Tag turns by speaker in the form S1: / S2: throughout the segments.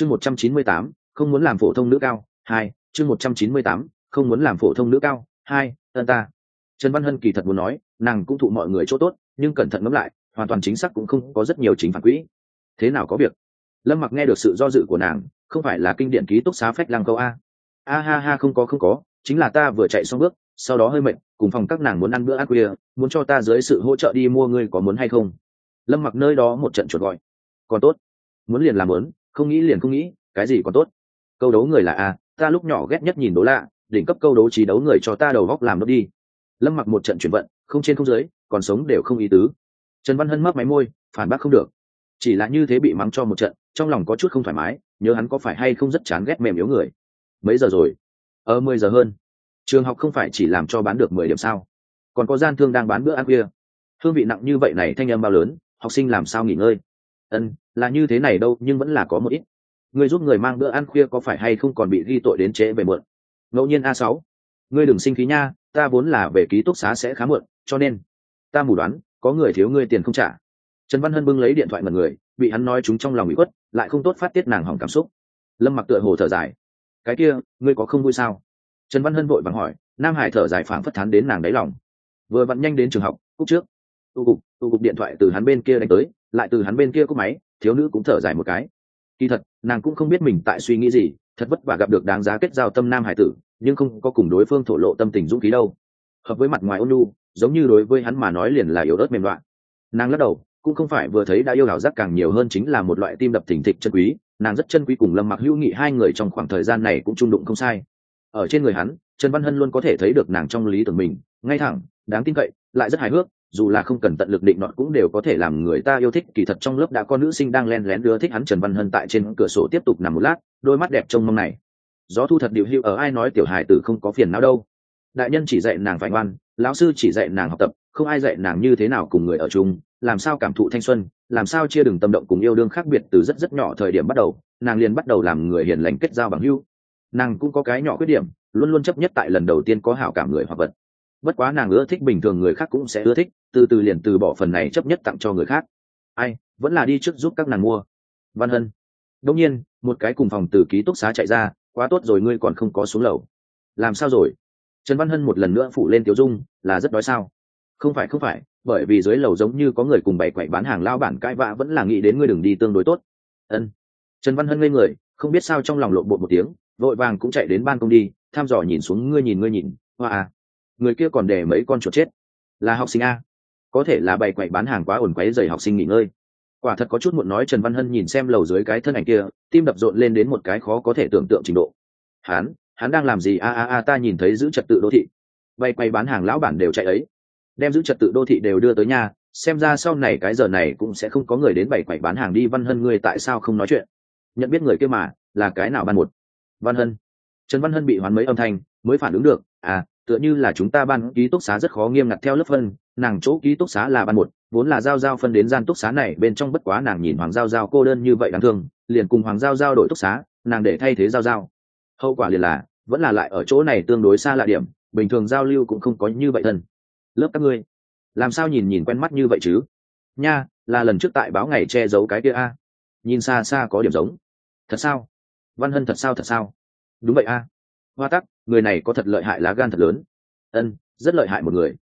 S1: chương một trăm chín mươi tám, không muốn làm phổ thông nữ cao, hai, chương một trăm chín mươi tám, không muốn làm phổ thông nữ cao, hai, ân ta. Trần văn hân kỳ thật muốn nói, nàng cũng thụ mọi người chỗ tốt, nhưng cẩn thận ngẫm lại, hoàn toàn chính xác cũng không có rất nhiều chính phản quỹ. Thế nào có việc? Lâm mặc nghe được sự do dự của nàng, không phải là kinh điển ký túc xá phách lăng câu a. A ha ha, không có không có, chính là ta vừa chạy xong bước, sau đó hơi mệt, cùng phòng các nàng muốn ăn bữa ăn khuya, muốn cho ta dưới sự hỗ trợ đi mua ngươi có muốn hay không? Lâm mặc nơi đó một trận chuột gọi. Còn tốt. Muốn liền làm muốn không nghĩ liền không nghĩ, cái gì còn tốt? Câu đấu người là a, ta lúc nhỏ ghét nhất nhìn đố lạ, đỉnh cấp câu đấu trí đấu người cho ta đầu góc làm nó đi. Lâm mặc một trận chuyển vận, không trên không dưới, còn sống đều không ý tứ. Trần văn hân mắc máy môi, phản bác không được. Chỉ là như thế bị mắng cho một trận, trong lòng có chút không thoải mái, nhớ hắn có phải hay không rất chán ghét mềm yếu người. Mấy giờ rồi? Ờ mười giờ hơn. Trường học không phải chỉ làm cho bán được mười điểm sao? Còn có gian thương đang bán bữa ăn khuya. Hương vị nặng như vậy này thanh âm bao lớn, học sinh làm sao nghỉ ngơi? Ân là như thế này đâu, nhưng vẫn là có một ít. Người giúp người mang bữa ăn khuya có phải hay không còn bị ghi tội đến trễ về muộn? Ngẫu nhiên a sáu. Ngươi đừng sinh khí nha, ta vốn là về ký túc xá sẽ khá muộn, cho nên ta mù đoán, có người thiếu ngươi tiền không trả. Trần văn hân bưng lấy điện thoại mật người, bị hắn nói chúng trong lòng bị khuất, lại không tốt phát tiết nàng hỏng cảm xúc. Lâm mặc tựa hồ thở dài. Cái kia, ngươi có không vui sao? Trần văn hân vội vàng hỏi, nam hải thở dài phảng phất thán đến nàng đáy lòng. Vừa vặn nhanh đến trường học cúc trước tu cục tu cục điện thoại từ hắn bên kia đánh tới, lại từ hắn bên kia cúp máy, thiếu nữ cũng thở dài một cái. Kỳ thật, nàng cũng không biết mình tại suy nghĩ gì, thật vất vả gặp được đáng giá kết giao tâm nam hải tử, nhưng không có cùng đối phương thổ lộ tâm tình dũng khí đâu. Hợp với mặt ngoài ôn lu giống như đối với hắn mà nói liền là yếu ớt mềm đoạn nàng lắc đầu, cũng không phải vừa thấy đã yêu hảo giác càng nhiều hơn chính là một loại tim đập thỉnh thịch chân quý, nàng rất chân quý cùng lâm mặc hữu nghị hai người trong khoảng thời gian này cũng trung đụng không sai. Ở trên người hắn, trần văn hân luôn có thể thấy được nàng trong lý tưởng mình, ngay thẳng, đáng tin cậy, lại rất hài hước dù là không cần tận lực định nọt cũng đều có thể làm người ta yêu thích. Kỳ thật trong lớp đã có nữ sinh đang len lén đưa thích hắn trần văn hân tại trên cửa sổ tiếp tục nằm một lát, đôi mắt đẹp trông mong này. Gió thu thật điệu hữu ở ai nói tiểu hài tử không có phiền não đâu. Đại nhân chỉ dạy nàng phải ngoan, lão sư chỉ dạy nàng học tập, không ai dạy nàng như thế nào cùng người ở chung, làm sao cảm thụ thanh xuân, làm sao chia đừng tâm động cùng yêu đương khác biệt từ rất rất nhỏ thời điểm bắt đầu, nàng liền bắt đầu làm người hiền lành kết giao bằng hưu. Nàng cũng có cái nhỏ khuyết điểm, luôn luôn chấp nhất tại lần đầu tiên có hảo cảm người hoặc vật bất quá nàng ưa thích bình thường người khác cũng sẽ ưa thích, từ từ liền từ bỏ phần này chấp nhất tặng cho người khác. Ai, vẫn là đi trước giúp các nàng mua. Văn hân. Đông nhiên, một cái cùng phòng từ ký túc xá chạy ra, quá tốt rồi ngươi còn không có xuống lầu. Làm sao rồi? Trần văn hân một lần nữa phủ lên tiểu dung, là rất đói sao? Không phải không phải, bởi vì dưới lầu giống như có người cùng bày quậy bán hàng lao bản cãi vã vẫn là nghĩ đến ngươi đừng đi tương đối tốt. Ân. Trần văn hân ngây người, không biết sao trong lòng lộn bột một tiếng, vội vàng cũng chạy đến ban công đi tham dò nhìn xuống, ngươi nhìn ngươi nhìn, hoa à người kia còn để mấy con chuột chết. Là học sinh a. Có thể là bày quậy bán hàng quá ổn quấy dày học sinh nghỉ ngơi. Quả thật có chút muộn nói trần văn hân nhìn xem lầu dưới cái thân ảnh kia, tim đập rộn lên đến một cái khó có thể tưởng tượng trình độ. Hắn hắn đang làm gì? A a a, ta nhìn thấy giữ trật tự đô thị. Bày quay bán hàng lão bản đều chạy ấy. Đem giữ trật tự đô thị đều đưa tới nhà, xem ra sau này cái giờ này cũng sẽ không có người đến bày quậy bán hàng đi. Văn hân ngươi tại sao không nói chuyện? Nhận biết người kia mà, là cái nào ban một? Văn hân. Trần văn hân bị hoán mấy âm thanh, mới phản ứng được. À tựa như là chúng ta ban ký túc xá rất khó nghiêm ngặt theo lớp phân, nàng chỗ ký túc xá là ban một, vốn là giao giao phân đến gian túc xá này, bên trong bất quá nàng nhìn hoàng giao giao cô đơn như vậy đáng thương, liền cùng hoàng giao giao đổi túc xá, nàng để thay thế giao giao. Hậu quả liền là, vẫn là lại ở chỗ này tương đối xa lạ điểm, bình thường giao lưu cũng không có như vậy thân. Lớp các ngươi, làm sao nhìn nhìn quen mắt như vậy chứ? Nha, là lần trước tại báo ngày che giấu cái kia a. Nhìn xa xa có điểm giống. Thật sao? Văn hân thật sao thật sao? Đúng vậy a hoa tắc, người này có thật lợi hại lá gan thật lớn. Ân, rất lợi hại một người.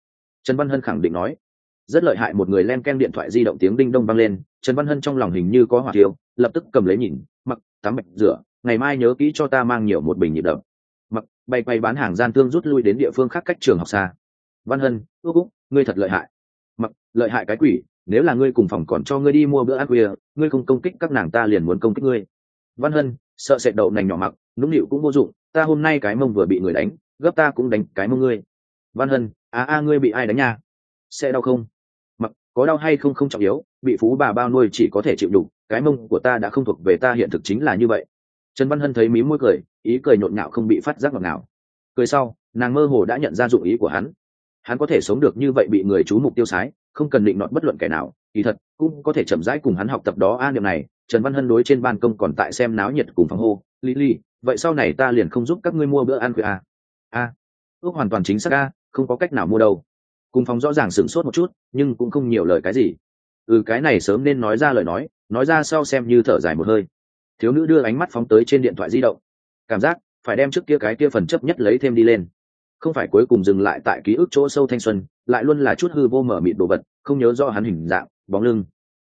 S1: Trần văn hân khẳng định nói. Rất lợi hại một người len ken điện thoại di động tiếng đinh đông vang lên, trần văn hân trong lòng hình như có hỏa tiêu lập tức cầm lấy nhìn, mặc, tắm mạch rửa, ngày mai nhớ kỹ cho ta mang nhiều một bình nhịp đập mặc, bay bay bán hàng gian thương rút lui đến địa phương khác cách trường học xa. Văn hân, ước úc ngươi thật lợi hại. Mặc, lợi hại cái quỷ, nếu là ngươi cùng phòng còn cho ngươi đi mua bữa ăn khuya, ngươi không công kích các nàng ta liền muốn công kích ngươi. Văn hân, sợ sệt đậu nành nhỏ mặc nũng nịu cũng vô dụng, ta hôm nay cái mông vừa bị người đánh, gấp ta cũng đánh cái mông ngươi. Văn hân à a, ngươi bị ai đánh nha? Sẽ đau không? Mặc, có đau hay không không trọng yếu, bị phú bà bao nuôi chỉ có thể chịu đủ, cái mông của ta đã không thuộc về ta, hiện thực chính là như vậy. Trần văn hân thấy mí môi cười, ý cười nhộn nhạo không bị phát giác ngọt nào cười sau, nàng mơ hồ đã nhận ra dụng ý của hắn. Hắn có thể sống được như vậy bị người chú mục tiêu sái, không cần định nọt bất luận kẻ nào, kỳ thật, cũng có thể chậm rãi cùng hắn học tập đó. A, niệm này, trần văn hân đối trên ban công còn tại xem náo nhiệt cùng phòng hô lý lý vậy sau này ta liền không giúp các ngươi mua bữa ăn khuya a a ước hoàn toàn chính xác a không có cách nào mua đâu. Cùng phòng rõ ràng sửng sốt một chút, nhưng cũng không nhiều lời cái gì. Ừ cái này sớm nên nói ra lời nói nói ra sau xem như thở dài một hơi. Thiếu nữ đưa ánh mắt phóng tới trên điện thoại di động. Cảm giác, phải đem trước kia cái kia phần chấp nhất lấy thêm đi lên. Không phải cuối cùng dừng lại tại ký ức chỗ sâu thanh xuân, lại luôn là chút hư vô mở mịt đồ vật, không nhớ rõ hắn hình dạng, bóng lưng.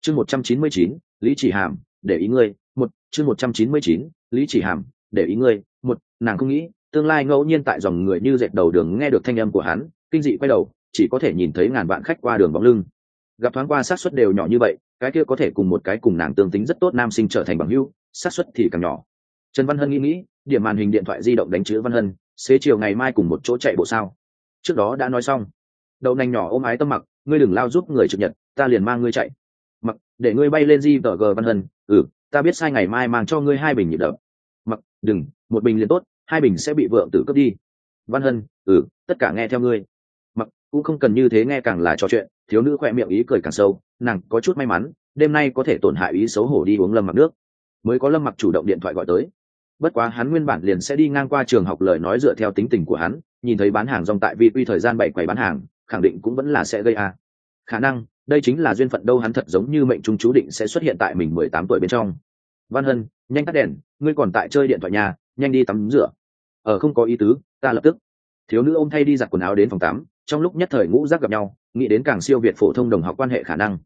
S1: Chương một trăm chín mươi chín, lý chỉ hàm, để ý ngươi. Một, chương một trăm chín mươi chín, lý chỉ hàm để ý ngươi. Một, nàng không nghĩ, tương lai ngẫu nhiên tại dòng người như dệt đầu đường nghe được thanh âm của hắn, kinh dị quay đầu, chỉ có thể nhìn thấy ngàn vạn khách qua đường bóng lưng. Gặp thoáng qua sát suất đều nhỏ như vậy, cái kia có thể cùng một cái cùng nàng tương tính rất tốt nam sinh trở thành bằng hưu sát suất thì càng nhỏ. Trần văn hân nghĩ nghĩ, điểm màn hình điện thoại di động đánh chữ văn hân, xế chiều ngày mai cùng một chỗ chạy bộ sao? Trước đó đã nói xong. Đậu nành nhỏ ôm ái tâm mặc, ngươi đừng lao giúp người trực nhật, ta liền mang ngươi chạy. Mặc, để ngươi bay lên di tờ g văn hân ừ ta biết sai ngày mai mang cho ngươi hai bình nhịp đập đừng, một bình liền tốt, hai bình sẽ bị vợ tử cướp đi. Văn hân ừ tất cả nghe theo ngươi. Mặc, cũng không cần như thế nghe càng là trò chuyện, thiếu nữ khoe miệng ý cười càng sâu, nàng có chút may mắn, đêm nay có thể tổn hại ý xấu hổ đi uống lâm mặc nước. Mới có lâm mặc chủ động điện thoại gọi tới. Bất quá hắn nguyên bản liền sẽ đi ngang qua trường học lời nói dựa theo tính tình của hắn, nhìn thấy bán hàng rong tại vì uy thời gian bảy quầy bán hàng, khẳng định cũng vẫn là sẽ gây a. Khả năng, đây chính là duyên phận đâu hắn thật giống như mệnh trung chú định sẽ xuất hiện tại mình mười tám tuổi bên trong. Văn hân nhanh tắt đèn, ngươi còn tại chơi điện thoại nhà, nhanh đi tắm rửa. Ở không có ý tứ, ta lập tức. Thiếu nữ ôm thay đi giặt quần áo đến phòng tắm, trong lúc nhất thời ngũ giác gặp nhau, nghĩ đến càng siêu việt phổ thông đồng học quan hệ khả năng.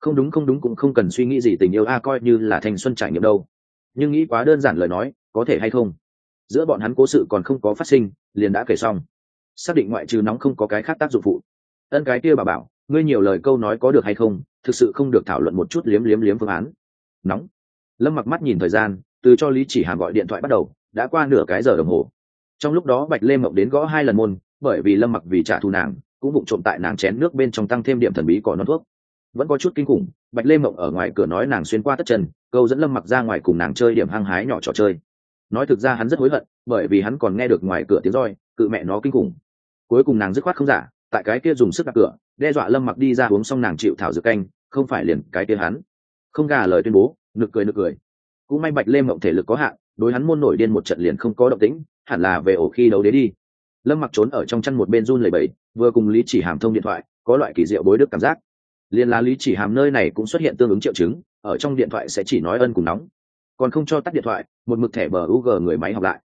S1: Không đúng không đúng, cũng không cần suy nghĩ gì, tình yêu a, coi như là thanh xuân trải nghiệm đâu. Nhưng nghĩ quá đơn giản lời nói, có thể hay không? Giữa bọn hắn cố sự còn không có phát sinh, liền đã kể xong. Xác định ngoại trừ nóng không có cái khác tác dụng phụ. Ân cái kia bà bảo, ngươi nhiều lời câu nói có được hay không, thực sự không được thảo luận một chút liếm liếm liếm phương án. Nóng lâm mặc mắt nhìn thời gian, từ cho lý chỉ hàm gọi điện thoại bắt đầu, đã qua nửa cái giờ đồng hồ. Trong lúc đó bạch lê mộng đến gõ hai lần môn, bởi vì lâm mặc vì trả thù nàng, cũng vụng trộm tại nàng chén nước bên trong tăng thêm điểm thần bí cỏ non thuốc. Vẫn có chút kinh khủng, bạch lê mộng ở ngoài cửa nói nàng xuyên qua tất chân, câu dẫn lâm mặc ra ngoài cùng nàng chơi điểm hăng hái nhỏ trò chơi. Nói thực ra hắn rất hối hận, bởi vì hắn còn nghe được ngoài cửa tiếng roi, cự mẹ nó kinh khủng. Cuối cùng nàng dứt khoát không giả, tại cái kia dùng sức đặt cửa, đe dọa lâm mặc đi ra uống xong nàng chịu thảo dược canh, không phải liền cái kia hắn. Không gà lời tuyên bố nực cười nực cười. Cũng may bạch lê mộng thể lực có hạn, đối hắn môn nổi điên một trận liền không có động tĩnh, hẳn là về ổ khi đấu đế đi. Lâm mặc trốn ở trong chăn một bên run lầy bẫy vừa cùng lý chỉ hàm thông điện thoại, có loại kỳ diệu bối đức cảm giác. Liên lá lý chỉ hàm nơi này cũng xuất hiện tương ứng triệu chứng, ở trong điện thoại sẽ chỉ nói ân cùng nóng. Còn không cho tắt điện thoại, một mực thẻ bờ g người máy học lại.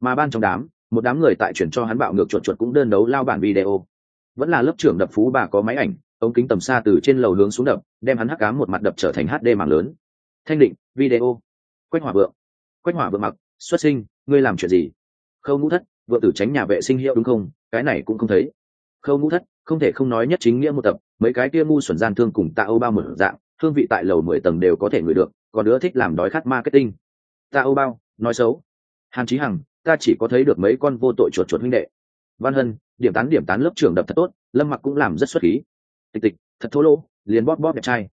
S1: Mà ban trong đám, một đám người tại chuyển cho hắn bạo ngược chuột chuột cũng đơn đấu lao bản video. Vẫn là lớp trưởng đập phú bà có máy ảnh, ống kính tầm xa từ trên lầu hướng xuống đập, đem hắn hắc cám một mặt đập trở thành hd mạng lớn thanh định, video. Quách hỏa vượng. Quách hỏa vượng mặc, xuất sinh, ngươi làm chuyện gì? Khâu ngũ thất, vợ tử tránh nhà vệ sinh hiệu đúng không? Cái này cũng không thấy. Khâu ngũ thất, không thể không nói nhất chính nghĩa một tập, mấy cái kia ngu xuẩn gian thương cùng tạ âu bao mở dạng, hương vị tại lầu mười tầng đều có thể ngửi được, còn đứa thích làm đói khát marketing. Tạ âu bao, nói xấu. Hàn chí hằng, ta chỉ có thấy được mấy con vô tội chuột chuột huynh đệ. Văn hân, điểm tán điểm tán lớp trưởng đập thật tốt, lâm mặc cũng làm rất xuất khí. Tịch tịch, thật thô lỗ, liền bóp bóp đẹp trai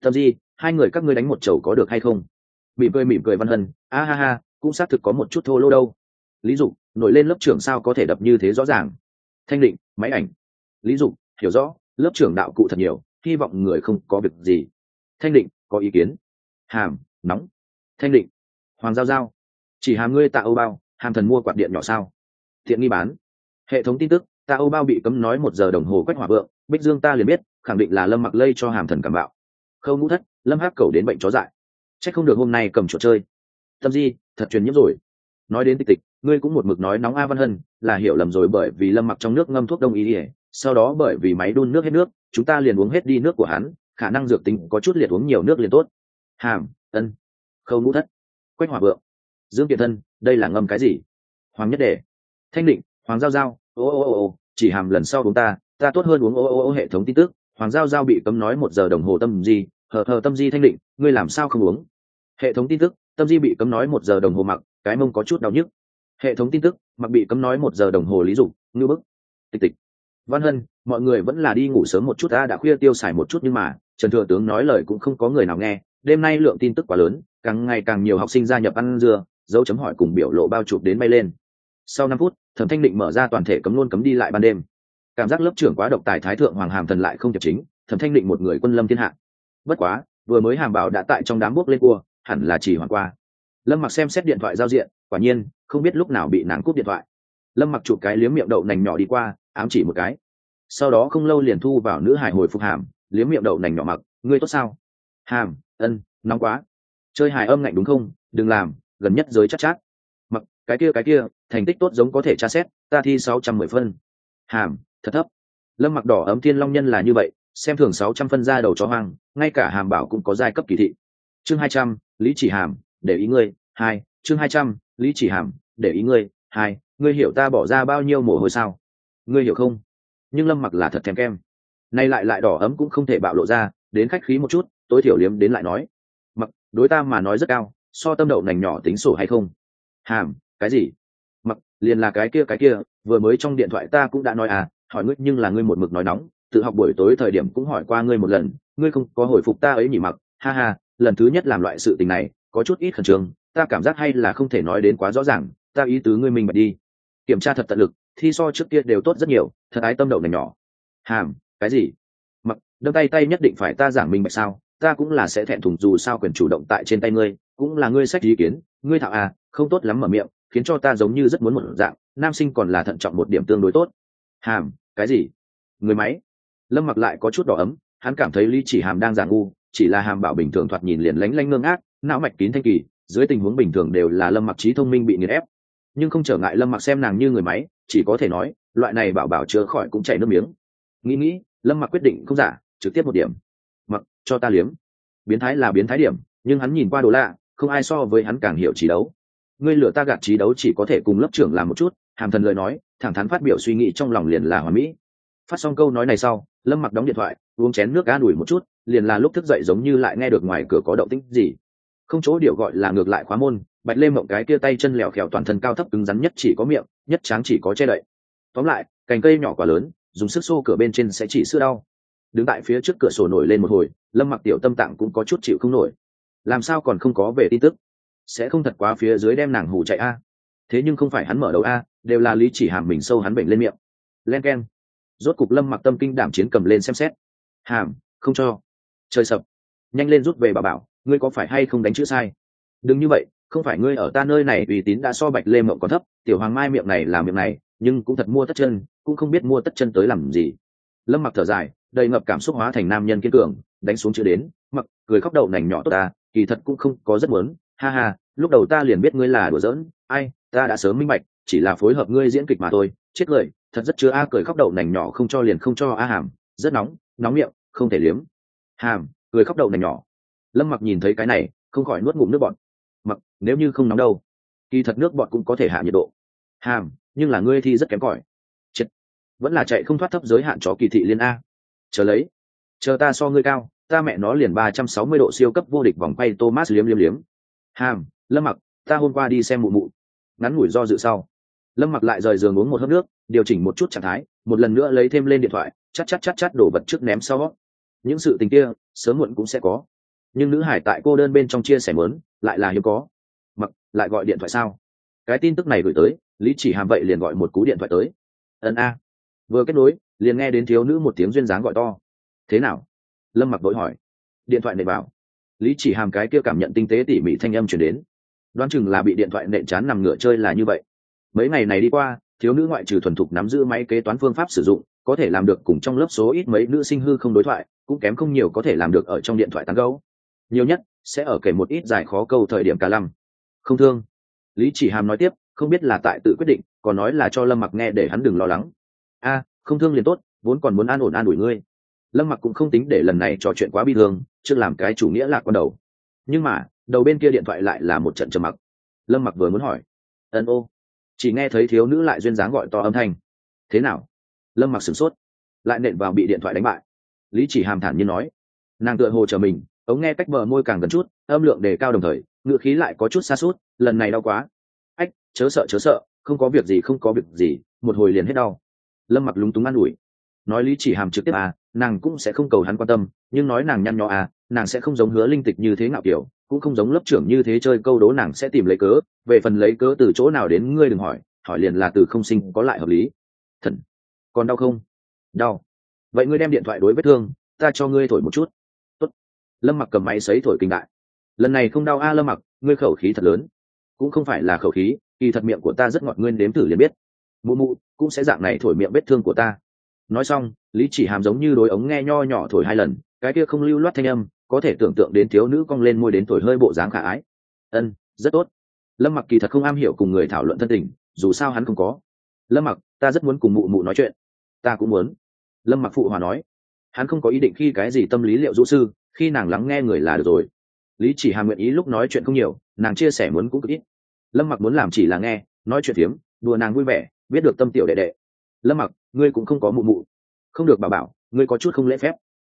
S1: tâm gì hai người các ngươi đánh một chầu có được hay không? Mỉm cười mỉm cười văn hân. A ha ha, cũng xác thực có một chút thô lỗ đâu. Lý dục, nổi lên lớp trưởng sao có thể đập như thế rõ ràng? Thanh định, máy ảnh. Lý dục, hiểu rõ, lớp trưởng đạo cụ thật nhiều, hy vọng người không có việc gì. Thanh định, có ý kiến? Hàm, nóng. Thanh định, hoàng giao giao. Chỉ hàm ngươi tạ âu bao, hàm thần mua quạt điện nhỏ sao? Thiện nghi bán. Hệ thống tin tức, tạ âu bao bị cấm nói một giờ đồng hồ quách hỏa vượng, bích dương ta liền biết, khẳng định là lâm mặc lây cho hàm thần cảm bạo khâu ngũ thất, lâm hắc cầu đến bệnh chó dại. C h ắ c không được hôm nay cầm chuột chơi. Tâm di, thật truyền nhiễm rồi. Nói đến tịch tịch, ngươi cũng một mực nói nóng a văn hân, là hiểu lầm rồi bởi vì lâm mặc trong nước ngâm thuốc đông y ỉa sau đó bởi vì máy đun nước hết nước, chúng ta liền uống hết đi nước của hắn, khả năng dược tính có chút liệt uống nhiều nước liền tốt. Hàm, ân. Khâu ngũ thất. Quách hỏa vượng. Dương kiệt thân, đây là ngâm cái gì? Hoàng nhất đề. Thanh định, hoàng giao giao. Ô ô ô ô, chỉ hàm lần sau uống ta ta tốt hơn uống ô ô ô, hệ thống tin tức hoàng giao giao bị cấm nói một giờ đồng hồ tâm di, hờ hờ, tâm di thanh định, ngươi làm sao không uống? Hệ thống tin tức, tâm di bị cấm nói một giờ đồng hồ mặc, cái mông có chút đau nhức. Hệ thống tin tức, mặc bị cấm nói một giờ đồng hồ lý dục, ngư bức. Tịch tịch. Văn hân, mọi người vẫn là đi ngủ sớm một chút ta đã khuya tiêu xài một chút nhưng mà, trần thừa tướng nói lời cũng không có người nào nghe, đêm nay lượng tin tức quá lớn, càng ngày càng nhiều học sinh gia nhập ăn dưa, dấu chấm hỏi cùng biểu lộ bao chụp đến bay lên. Sau năm phút, thẩm thanh định mở ra toàn thể cấm luôn cấm đi lại ban đêm cảm giác lớp trưởng quá độc tài thái thượng hoàng hàm thần lại không tiệp chính, thẩm thanh định một người quân lâm thiên hạ. Bất quá, vừa mới hàm bảo đã tại trong đám bốc lên cua, hẳn là chỉ hoàn qua. Lâm mặc xem xét điện thoại giao diện, quả nhiên, không biết lúc nào bị nàng cúp điện thoại. Lâm mặc chụp cái liếm miệng đậu nành nhỏ đi qua, ám chỉ một cái. Sau đó không lâu liền thu vào nữ hải hồi phục hàm, liếm miệng đậu nành nhỏ mặc, ngươi tốt sao? Hàm, ân, nóng quá. Chơi hài âm ngạnh đúng không? Đừng làm, gần nhất giới chắc chắc mặc, cái kia cái kia, thành tích tốt giống có thể tra xét, ta thi sáu trăm mười phân. Hàm thật thấp. Lâm mặc đỏ ấm thiên long nhân là như vậy, xem thường sáu trăm phân ra đầu chó hoang, ngay cả hàm bảo cũng có giai cấp kỳ thị. Chương hai trăm, lý chỉ hàm, để ý ngươi, hai, chương hai trăm, lý chỉ hàm, để ý ngươi, hai, ngươi hiểu ta bỏ ra bao nhiêu mồ hôi sao? Ngươi hiểu không? Nhưng lâm mặc là thật thèm kem. Nay lại lại đỏ ấm cũng không thể bạo lộ ra, đến khách khí một chút, tối thiểu liếm đến lại nói. Mặc, đối ta mà nói rất cao, so tâm đậu nành nhỏ tính sổ hay không? Hàm, cái gì? Mặc, liền là cái kia cái kia, vừa mới trong điện thoại ta cũng đã nói à hỏi ngươi nhưng là ngươi một mực nói nóng, tự học buổi tối thời điểm cũng hỏi qua ngươi một lần, ngươi không có hồi phục ta ấy nhỉ mặc, ha ha, lần thứ nhất làm loại sự tình này, có chút ít khẩn trương, ta cảm giác hay là không thể nói đến quá rõ ràng, ta ý tứ ngươi mình bật đi. Kiểm tra thật tận lực, thi so trước kia đều tốt rất nhiều, thật ái tâm đậu này nhỏ. Hàm, cái gì? Mặc, đâm tay tay nhất định phải ta giảng minh bạch sao, ta cũng là sẽ thẹn thùng dù sao quyền chủ động tại trên tay ngươi, cũng là ngươi sách ý kiến, ngươi thạo à không tốt lắm mở miệng, khiến cho ta giống như rất muốn một dạng, nam sinh còn là thận trọng một điểm tương đối tốt hàm, cái gì? Người máy. Lâm mặc lại có chút đỏ ấm, hắn cảm thấy lý chỉ hàm đang giả ngu, chỉ là hàm bảo bình thường thoạt nhìn liền lánh lánh ngưng ác não mạch kín thanh kỳ, dưới tình huống bình thường đều là lâm mặc trí thông minh bị nghiền ép. Nhưng không trở ngại lâm mặc xem nàng như người máy, chỉ có thể nói, loại này bảo bảo chữa khỏi cũng chảy nước miếng. Nghĩ nghĩ, lâm mặc quyết định không giả, trực tiếp một điểm. Mặc, cho ta liếm. Biến thái là biến thái điểm, nhưng hắn nhìn qua đồ lạ, không ai so với hắn càng hiểu trí đấu. Ngươi lửa ta gạt trí đấu chỉ có thể cùng lớp trưởng làm một chút, hàm thần lời nói thẳng thắn phát biểu suy nghĩ trong lòng liền là hoàn mỹ. Phát xong câu nói này sau, lâm mặc đóng điện thoại, uống chén nước cá đuổi một chút, liền là lúc thức dậy giống như lại nghe được ngoài cửa có động tĩnh gì. Không chỗ điều gọi là ngược lại khóa môn, bạch lê mộng cái kia tay chân lèo khèo toàn thân cao thấp cứng rắn nhất chỉ có miệng, nhất tráng chỉ có che đậy. Tóm lại, cành cây nhỏ quá lớn, dùng sức xô cửa bên trên sẽ chỉ sữa đau. Đứng tại phía trước cửa sổ nổi lên một hồi, lâm mặc tiểu tâm tạng cũng có chút chịu không nổi. Làm sao còn không có về tin tức? Sẽ không thật quá phía dưới đem nàng hù chạy a thế nhưng không phải hắn mở đầu a, đều là lý chỉ hàm mình sâu hắn bệnh lên miệng. Len k e n rốt cục lâm mặc tâm kinh đảm chiến cầm lên xem xét. Hàm, không cho. Trời sập. Nhanh lên rút về bà bảo, ngươi có phải hay không đánh chữ sai? Đừng như vậy, không phải ngươi ở ta nơi này uy tín đã so bạch lê mộng còn thấp, tiểu hoàng mai miệng này làm miệng này, nhưng cũng thật mua tất chân, cũng không biết mua tất chân tới làm gì. Lâm mặc thở dài, đầy ngập cảm xúc hóa thành nam nhân kiên cường, đánh xuống chữ đến, mặc, cười khóc đầu nành nhỏ tốt ta, kỳ thật cũng không có rất muốn, ha ha, lúc đầu ta liền biết ngươi là đùa giỡn ai, ta đã sớm minh bạch, chỉ là phối hợp ngươi diễn kịch mà thôi. Chết cười, thật rất chứa a cười khóc đậu nành nhỏ không cho liền không cho a hàm. Rất nóng nóng miệng, không thể liếm. Hàm, cười khóc đậu nành nhỏ. Lâm mặc nhìn thấy cái này, không khỏi nuốt ngụm nước bọt. Mặc, nếu như không nóng đâu, kỳ thật nước bọt cũng có thể hạ nhiệt độ. Hàm, nhưng là ngươi thì rất kém cỏi. Chết. Vẫn là chạy không thoát thấp giới hạn chó kỳ thị liên a. Chờ lấy. Chờ ta so ngươi cao, ta mẹ nó liền ba trăm sáu mươi độ siêu cấp vô địch vòng quay thomas liếm liếm liếm. Hàm, lâm mặc, ta hôm qua đi xem mụ mụ ngắn ngủi do dự sau. Lâm mặc lại rời giường uống một hớp nước, điều chỉnh một chút trạng thái, một lần nữa lấy thêm lên điện thoại chắc chắc chắc chắc đổ vật trước ném sau. Những sự tình kia, sớm muộn cũng sẽ có. Nhưng nữ hải tại cô đơn bên trong chia sẻ mớn lại là hiếm có. Mặc, lại gọi điện thoại sao? Cái tin tức này gửi tới, lý chỉ hàm vậy liền gọi một cú điện thoại tới. Ân a. Vừa kết nối, liền nghe đến thiếu nữ một tiếng duyên dáng gọi to. Thế nào? Lâm mặc vội hỏi. Điện thoại này bảo lý chỉ hàm cái kia cảm nhận tinh tế tỉ mỉ thanh âm chuyển đến đoán chừng là bị điện thoại nện chán nằm ngửa chơi là như vậy. Mấy ngày này đi qua, thiếu nữ ngoại trừ thuần thục nắm giữ máy kế toán phương pháp sử dụng, có thể làm được cùng trong lớp số ít mấy nữ sinh hư không đối thoại, cũng kém không nhiều có thể làm được ở trong điện thoại tán gấu nhiều nhất, sẽ ở kể một ít giải khó câu thời điểm cả lăng. Không thương. Lý chỉ hàm nói tiếp, không biết là tại tự quyết định, còn nói là cho lâm mặc nghe để hắn đừng lo lắng. A, không thương liền tốt, vốn còn muốn an ổn an ủi ngươi. Lâm mặc cũng không tính để lần này trò chuyện quá bi thương, trước làm cái chủ nghĩa lạc quan đầu. Nhưng mà đầu bên kia điện thoại lại là một trận trầm mặc. Lâm mặc vừa muốn hỏi, ân ô? Chỉ nghe thấy thiếu nữ lại duyên dáng gọi to âm thanh. Thế nào? Lâm mặc sửng sốt, lại nện vào bị điện thoại đánh bại. Lý chỉ hàm thản như nói, nàng tựa hồ chờ mình. Ống nghe cách bờ môi càng gần chút, âm lượng đề cao đồng thời ngựa khí lại có chút xa suốt lần này đau quá. Ách, chớ sợ chớ sợ, không có việc gì, không có việc gì, một hồi liền hết đau. Lâm mặc lúng túng an ủi, nói lý chỉ hàm trực tiếp à nàng cũng sẽ không cầu hắn quan tâm, nhưng nói nàng nhăn nhó à nàng sẽ không giống hứa linh tịch như thế ngạo kiểu, cũng không giống lớp trưởng như thế chơi câu đố nàng sẽ tìm lấy cớ, về phần lấy cớ từ chỗ nào đến ngươi đừng hỏi hỏi liền là từ không sinh có lại hợp lý. Thần, còn đau không? Đau. Vậy ngươi đem điện thoại đối vết thương, ta cho ngươi thổi một chút. Tốt. lâm mặc cầm máy sấy thổi kinh đại. Lần này không đau a à, lâm mặc, ngươi khẩu khí thật lớn. Cũng không phải là khẩu khí, kỳ thật miệng của ta rất ngọt nguyên đếm thử liền biết. Mụ mụ, cũng sẽ dạng này thổi miệng vết thương của ta. Nói xong, lý chỉ hàm giống như đối ống nghe nho nhỏ thổi hai lần, cái kia không lưu loát thanh âm có thể tưởng tượng đến thiếu nữ cong lên môi đến thổi hơi bộ dáng khả ái. Ân, rất tốt. Lâm mặc kỳ thật không am hiểu cùng người thảo luận thân tình, dù sao hắn không có. Lâm mặc, ta rất muốn cùng mụ mụ nói chuyện. Ta cũng muốn. Lâm mặc phụ hòa nói. Hắn không có ý định khi cái gì tâm lý liệu dũ sư, khi nàng lắng nghe người là được rồi. Lý chỉ hàm nguyện ý lúc nói chuyện không nhiều, nàng chia sẻ muốn cũng cực ít. Lâm mặc muốn làm chỉ là nghe, nói chuyện phiếm, đùa nàng vui vẻ, biết được tâm tiểu đệ đệ. Lâm mặc, ngươi cũng không có mụ mụ. Không được bà bảo, ngươi có chút không lễ phép.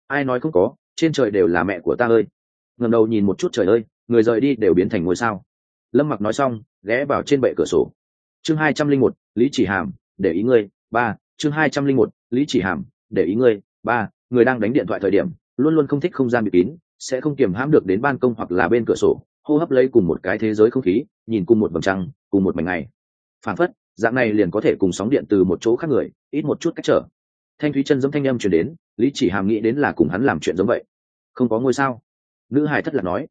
S1: Ai nói không có? Trên trời đều là mẹ của ta ơi. Ngầm đầu nhìn một chút trời ơi, người rời đi đều biến thành ngôi sao. Lâm mặc nói xong, ghé vào trên bệ cửa sổ. Chương hai trăm linh một, lý chỉ hàm, để ý ngươi, ba, chương hai trăm linh một, lý chỉ hàm, để ý ngươi, ba, người đang đánh điện thoại thời điểm, luôn luôn không thích không gian bị kín, sẽ không kiềm hãm được đến ban công hoặc là bên cửa sổ, hô hấp lấy cùng một cái thế giới không khí, nhìn cùng một vầng trăng, cùng một mảnh ngày. Phản phất, dạng này liền có thể cùng sóng điện từ một chỗ khác người, ít một chút cách trở. Thanh thúy chân giống thanh âm chuyển đến lý chỉ hàm nghĩ đến là cùng hắn làm chuyện giống vậy. Không có ngôi sao. Nữ hải thất lạc nói.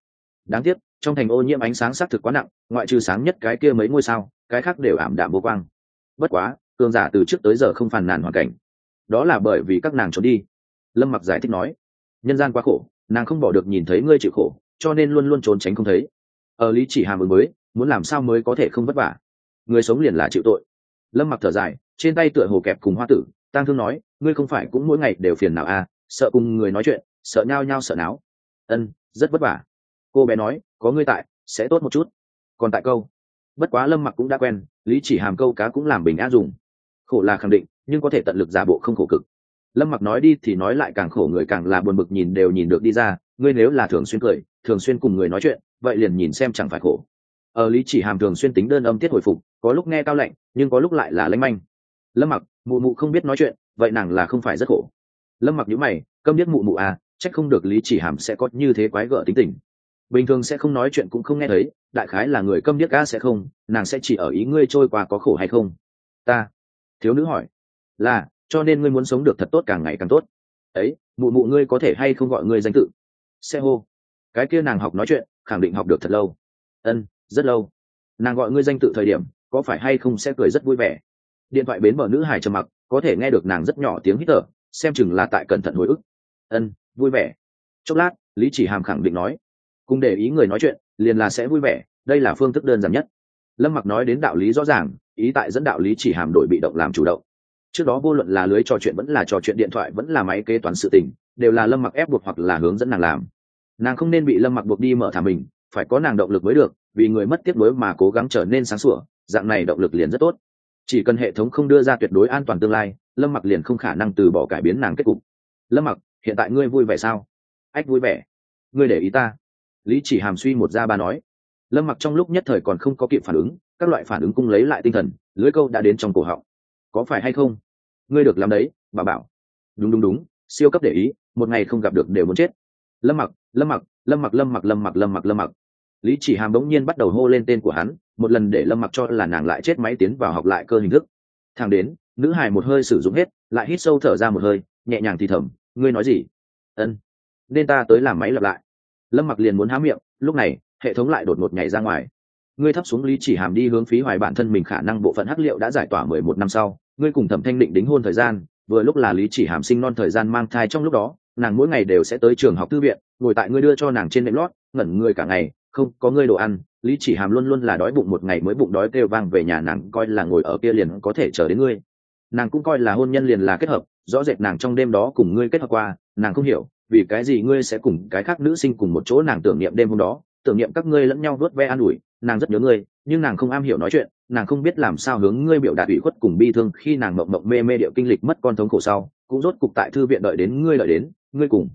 S1: Đáng tiếc, trong thành ô nhiễm ánh sáng xác thực quá nặng, ngoại trừ sáng nhất cái kia mấy ngôi sao, cái khác đều ảm đạm vô quang. Bất quá, cường giả từ trước tới giờ không phàn nàn hoàn cảnh. Đó là bởi vì các nàng trốn đi. Lâm mặc giải thích nói. Nhân gian quá khổ, nàng không bỏ được nhìn thấy ngươi chịu khổ, cho nên luôn luôn trốn tránh không thấy. Ở lý chỉ hàm ứng mới muốn làm sao mới có thể không vất vả? Người sống liền là chịu tội. Lâm mặc thở dài, trên tay tựa hồ kẹp cùng hoa tử Tang thương nói, ngươi không phải cũng mỗi ngày đều phiền nào à sợ cùng người nói chuyện, sợ nhao nhao sợ náo ân, rất vất vả. Cô bé nói, có ngươi tại, sẽ tốt một chút. Còn tại câu. Bất quá lâm mặc cũng đã quen, lý chỉ hàm câu cá cũng làm bình an dùng. Khổ là khẳng định, nhưng có thể tận lực giả bộ không khổ cực. Lâm mặc nói đi thì nói lại càng khổ người càng là buồn bực nhìn đều nhìn được đi ra, ngươi nếu là thường xuyên cười, thường xuyên cùng người nói chuyện, vậy liền nhìn xem chẳng phải khổ. Ở lý chỉ hàm thường xuyên tính đơn âm tiết hồi phục, có lúc nghe cao lạnh, nhưng có lúc lại là lanh manh lâm mặc, mụ mụ không biết nói chuyện, vậy nàng là không phải rất khổ. Lâm mặc nhữ mày, câm biết mụ mụ à trách không được lý chỉ hàm sẽ có như thế quái gở tính tình. Bình thường sẽ không nói chuyện cũng không nghe thấy, đại khái là người câm điếc ga sẽ không, nàng sẽ chỉ ở ý ngươi trôi qua có khổ hay không? Ta? Thiếu nữ hỏi. Là, cho nên ngươi muốn sống được thật tốt càng ngày càng tốt. Ấy, mụ mụ ngươi có thể hay không gọi ngươi danh tự? Xe hô. Cái kia nàng học nói chuyện, khẳng định học được thật lâu. Ân, rất lâu. Nàng gọi ngươi danh tự thời điểm, có phải hay không sẽ cười rất vui vẻ? Điện thoại bến mở nữ hải trầm mặc, có thể nghe được nàng rất nhỏ tiếng hít thở, xem chừng là tại cẩn thận hồi ức. Ân, vui vẻ. Chốc lát, lý chỉ hàm khẳng định nói. Cùng để ý người nói chuyện, liền là sẽ vui vẻ, đây là phương thức đơn giản nhất. Lâm mặc nói đến đạo lý rõ ràng, ý tại dẫn đạo lý chỉ hàm đổi bị động làm chủ động. Trước đó vô luận là lưới trò chuyện vẫn là trò chuyện điện thoại vẫn là máy kế toán sự tình, đều là lâm mặc ép buộc hoặc là hướng dẫn nàng làm. Nàng không nên bị lâm mặc buộc đi mở thả mình, phải có nàng động lực mới được, vì người mất tiếp nối mà cố gắng trở nên sáng sủa, dạng này động lực liền rất tốt chỉ cần hệ thống không đưa ra tuyệt đối an toàn tương lai, lâm mặc liền không khả năng từ bỏ cải biến nàng kết cục. Lâm mặc, hiện tại ngươi vui vẻ sao? Ách, vui vẻ. Ngươi để ý ta. Lý chỉ hàm suy một ra ba nói. Lâm mặc trong lúc nhất thời còn không có kịp phản ứng, các loại phản ứng cung lấy lại tinh thần lưới câu đã đến trong cổ họng. Có phải hay không? Ngươi được làm đấy, bà bảo. Đúng đúng đúng, siêu cấp để ý, một ngày không gặp được đều muốn chết. Lâm mặc lâm mặc lâm mặc lâm mặc lâm mặc lâm mặc lâm mặc. Lý chỉ hàm bỗng nhiên bắt đầu hô lên tên của hắn một lần để lâm mặc cho là nàng lại chết máy tiến vào học lại cơ hình thức. Thang đến, nữ hải một hơi sử dụng hết, lại hít sâu thở ra một hơi, nhẹ nhàng thì thầm, ngươi nói gì? Ân, nên ta tới làm máy lặp lại. Lâm mặc liền muốn há miệng, lúc này, hệ thống lại đột ngột nhảy ra ngoài. Ngươi thấp xuống lý chỉ hàm đi hướng phí hoài bản thân mình khả năng bộ phận hắc liệu đã giải tỏa mười một năm sau. Ngươi cùng thẩm thanh định đính hôn thời gian, vừa lúc là lý chỉ hàm sinh non thời gian mang thai trong lúc đó, nàng mỗi ngày đều sẽ tới trường học thư viện, ngồi tại ngươi đưa cho nàng trên nệm lót, ngẩn ngươi cả ngày không, có ngươi đồ ăn, lý chỉ hàm luôn luôn là đói bụng một ngày mới bụng đói kêu vang về nhà, nàng coi là ngồi ở kia liền có thể chờ đến ngươi. Nàng cũng coi là hôn nhân liền là kết hợp, rõ rệt nàng trong đêm đó cùng ngươi kết hợp qua, nàng không hiểu, vì cái gì ngươi sẽ cùng cái khác nữ sinh cùng một chỗ nàng tưởng niệm đêm hôm đó, tưởng niệm các ngươi lẫn nhau vớt ve an ủi, nàng rất nhớ ngươi, nhưng nàng không am hiểu nói chuyện, nàng không biết làm sao hướng ngươi biểu đạt ủy khuất cùng bi thương khi nàng mộng mộng mê mê điệu kinh lịch mất con thống khổ sau, cũng rốt cục tại thư viện đợi đến ngươi đợi đến, ngươi cùng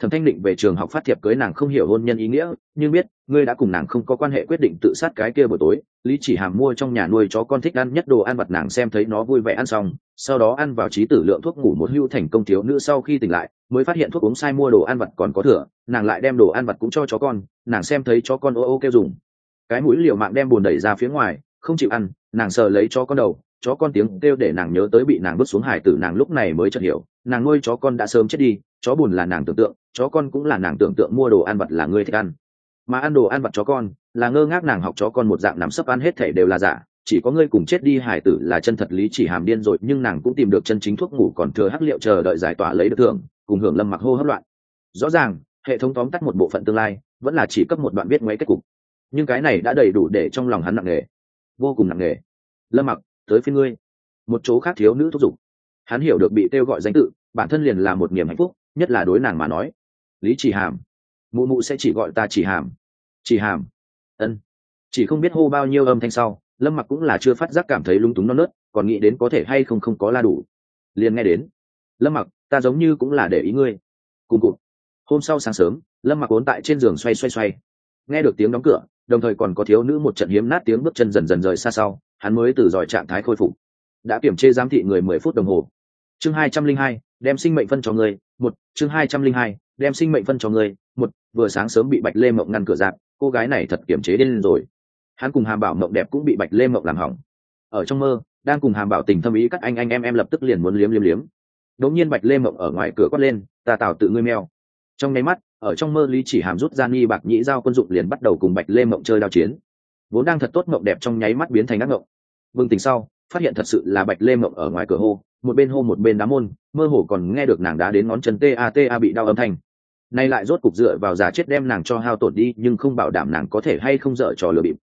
S1: thẩm thanh định về trường học phát thiệp cưới nàng không hiểu hôn nhân ý nghĩa, nhưng biết, ngươi đã cùng nàng không có quan hệ quyết định tự sát cái kia buổi tối, lý chỉ hàm mua trong nhà nuôi chó con thích ăn nhất đồ ăn vặt nàng xem thấy nó vui vẻ ăn xong, sau đó ăn vào trí tử lượng thuốc ngủ một hưu thành công thiếu nữ sau khi tỉnh lại, mới phát hiện thuốc uống sai mua đồ ăn vặt còn có thừa, nàng lại đem đồ ăn vặt cũng cho chó con, nàng xem thấy chó con ô ô kêu dùng cái mũi liều mạng đem bùn đẩy ra phía ngoài, không chịu ăn, nàng sờ lấy chó con đầu chó con tiếng kêu để nàng nhớ tới bị nàng bước xuống hải tử nàng lúc này mới chợt hiểu, nàng nuôi chó con đã sớm chết đi, chó buồn là nàng tưởng tượng, chó con cũng là nàng tưởng tượng mua đồ ăn vặt là ngươi thích ăn. Mà ăn đồ ăn vặt chó con là ngơ ngác nàng học chó con một dạng nằm sấp ăn hết thể đều là giả, chỉ có ngươi cùng chết đi hải tử là chân thật lý chỉ hàm điên rồi, nhưng nàng cũng tìm được chân chính thuốc ngủ còn thừa hắc liệu chờ đợi giải tỏa lấy được thưởng, cùng hưởng lâm mặc hô hấp loạn. Rõ ràng, hệ thống tóm tắt một bộ phận tương lai, vẫn là chỉ cấp một đoạn biết ngoáy kết cục. Nhưng cái này đã đầy đủ để trong lòng hắn nặng nề, vô cùng nặng nề. Lâm mặc tới phiên ngươi. Một chỗ khác thiếu nữ thúc giục. Hắn hiểu được bị kêu gọi danh tự, bản thân liền là một niềm hạnh phúc, nhất là đối nàng mà nói. Lý chỉ hàm. Mụ mụ sẽ chỉ gọi ta chỉ hàm. Chỉ hàm. Ân. Chỉ không biết hô bao nhiêu âm thanh sau, lâm mặc cũng là chưa phát giác cảm thấy lung túng non nớt, còn nghĩ đến có thể hay không không có la đủ. Liền nghe đến, lâm mặc, ta giống như cũng là để ý ngươi. Cùng cụt. Hôm sau sáng sớm, lâm mặc ốn tại trên giường xoay xoay xoay. Nghe được tiếng đóng cửa, đồng thời còn có thiếu nữ một trận hiếm nát tiếng bước chân dần dần rời xa sau hắn mới từ dòi trạng thái khôi phục. Đã kiểm chế giám thị người mười phút đồng hồ. Chương hai trăm linh hai, đem sinh mệnh phân cho người, một, chương hai trăm linh hai, đem sinh mệnh phân cho người, một, vừa sáng sớm bị bạch lê mộng ngăn cửa dạng, cô gái này thật kiểm chế điên rồi. Hắn cùng hàm bảo mộng đẹp cũng bị bạch lê mộng làm hỏng. Ở trong mơ, đang cùng hàm bảo tình thâm ý các anh anh em em lập tức liền muốn liếm liếm liếm. Đống nhiên bạch lê mộng ở ngoài cửa quát lên, ta tào tự ngươi meo. Trong nháy mắt, ở trong mơ lý chỉ hàm rút ra nghi bạc nhĩ giao quân dụng liền bắt đầu cùng bạch lê mộng chơi đao chiến vốn đang thật tốt mộng đẹp trong nháy mắt biến thành ác mộng. Vương tình sau, phát hiện thật sự là bạch lê mộng ở ngoài cửa hô, một bên hô một bên đá môn, mơ hồ còn nghe được nàng đá đến ngón chân ta ta bị đau âm thanh. Nay lại rốt cục dựa vào giả chết đem nàng cho hao tổn đi, nhưng không bảo đảm nàng có thể hay không dở trò lừa bịp.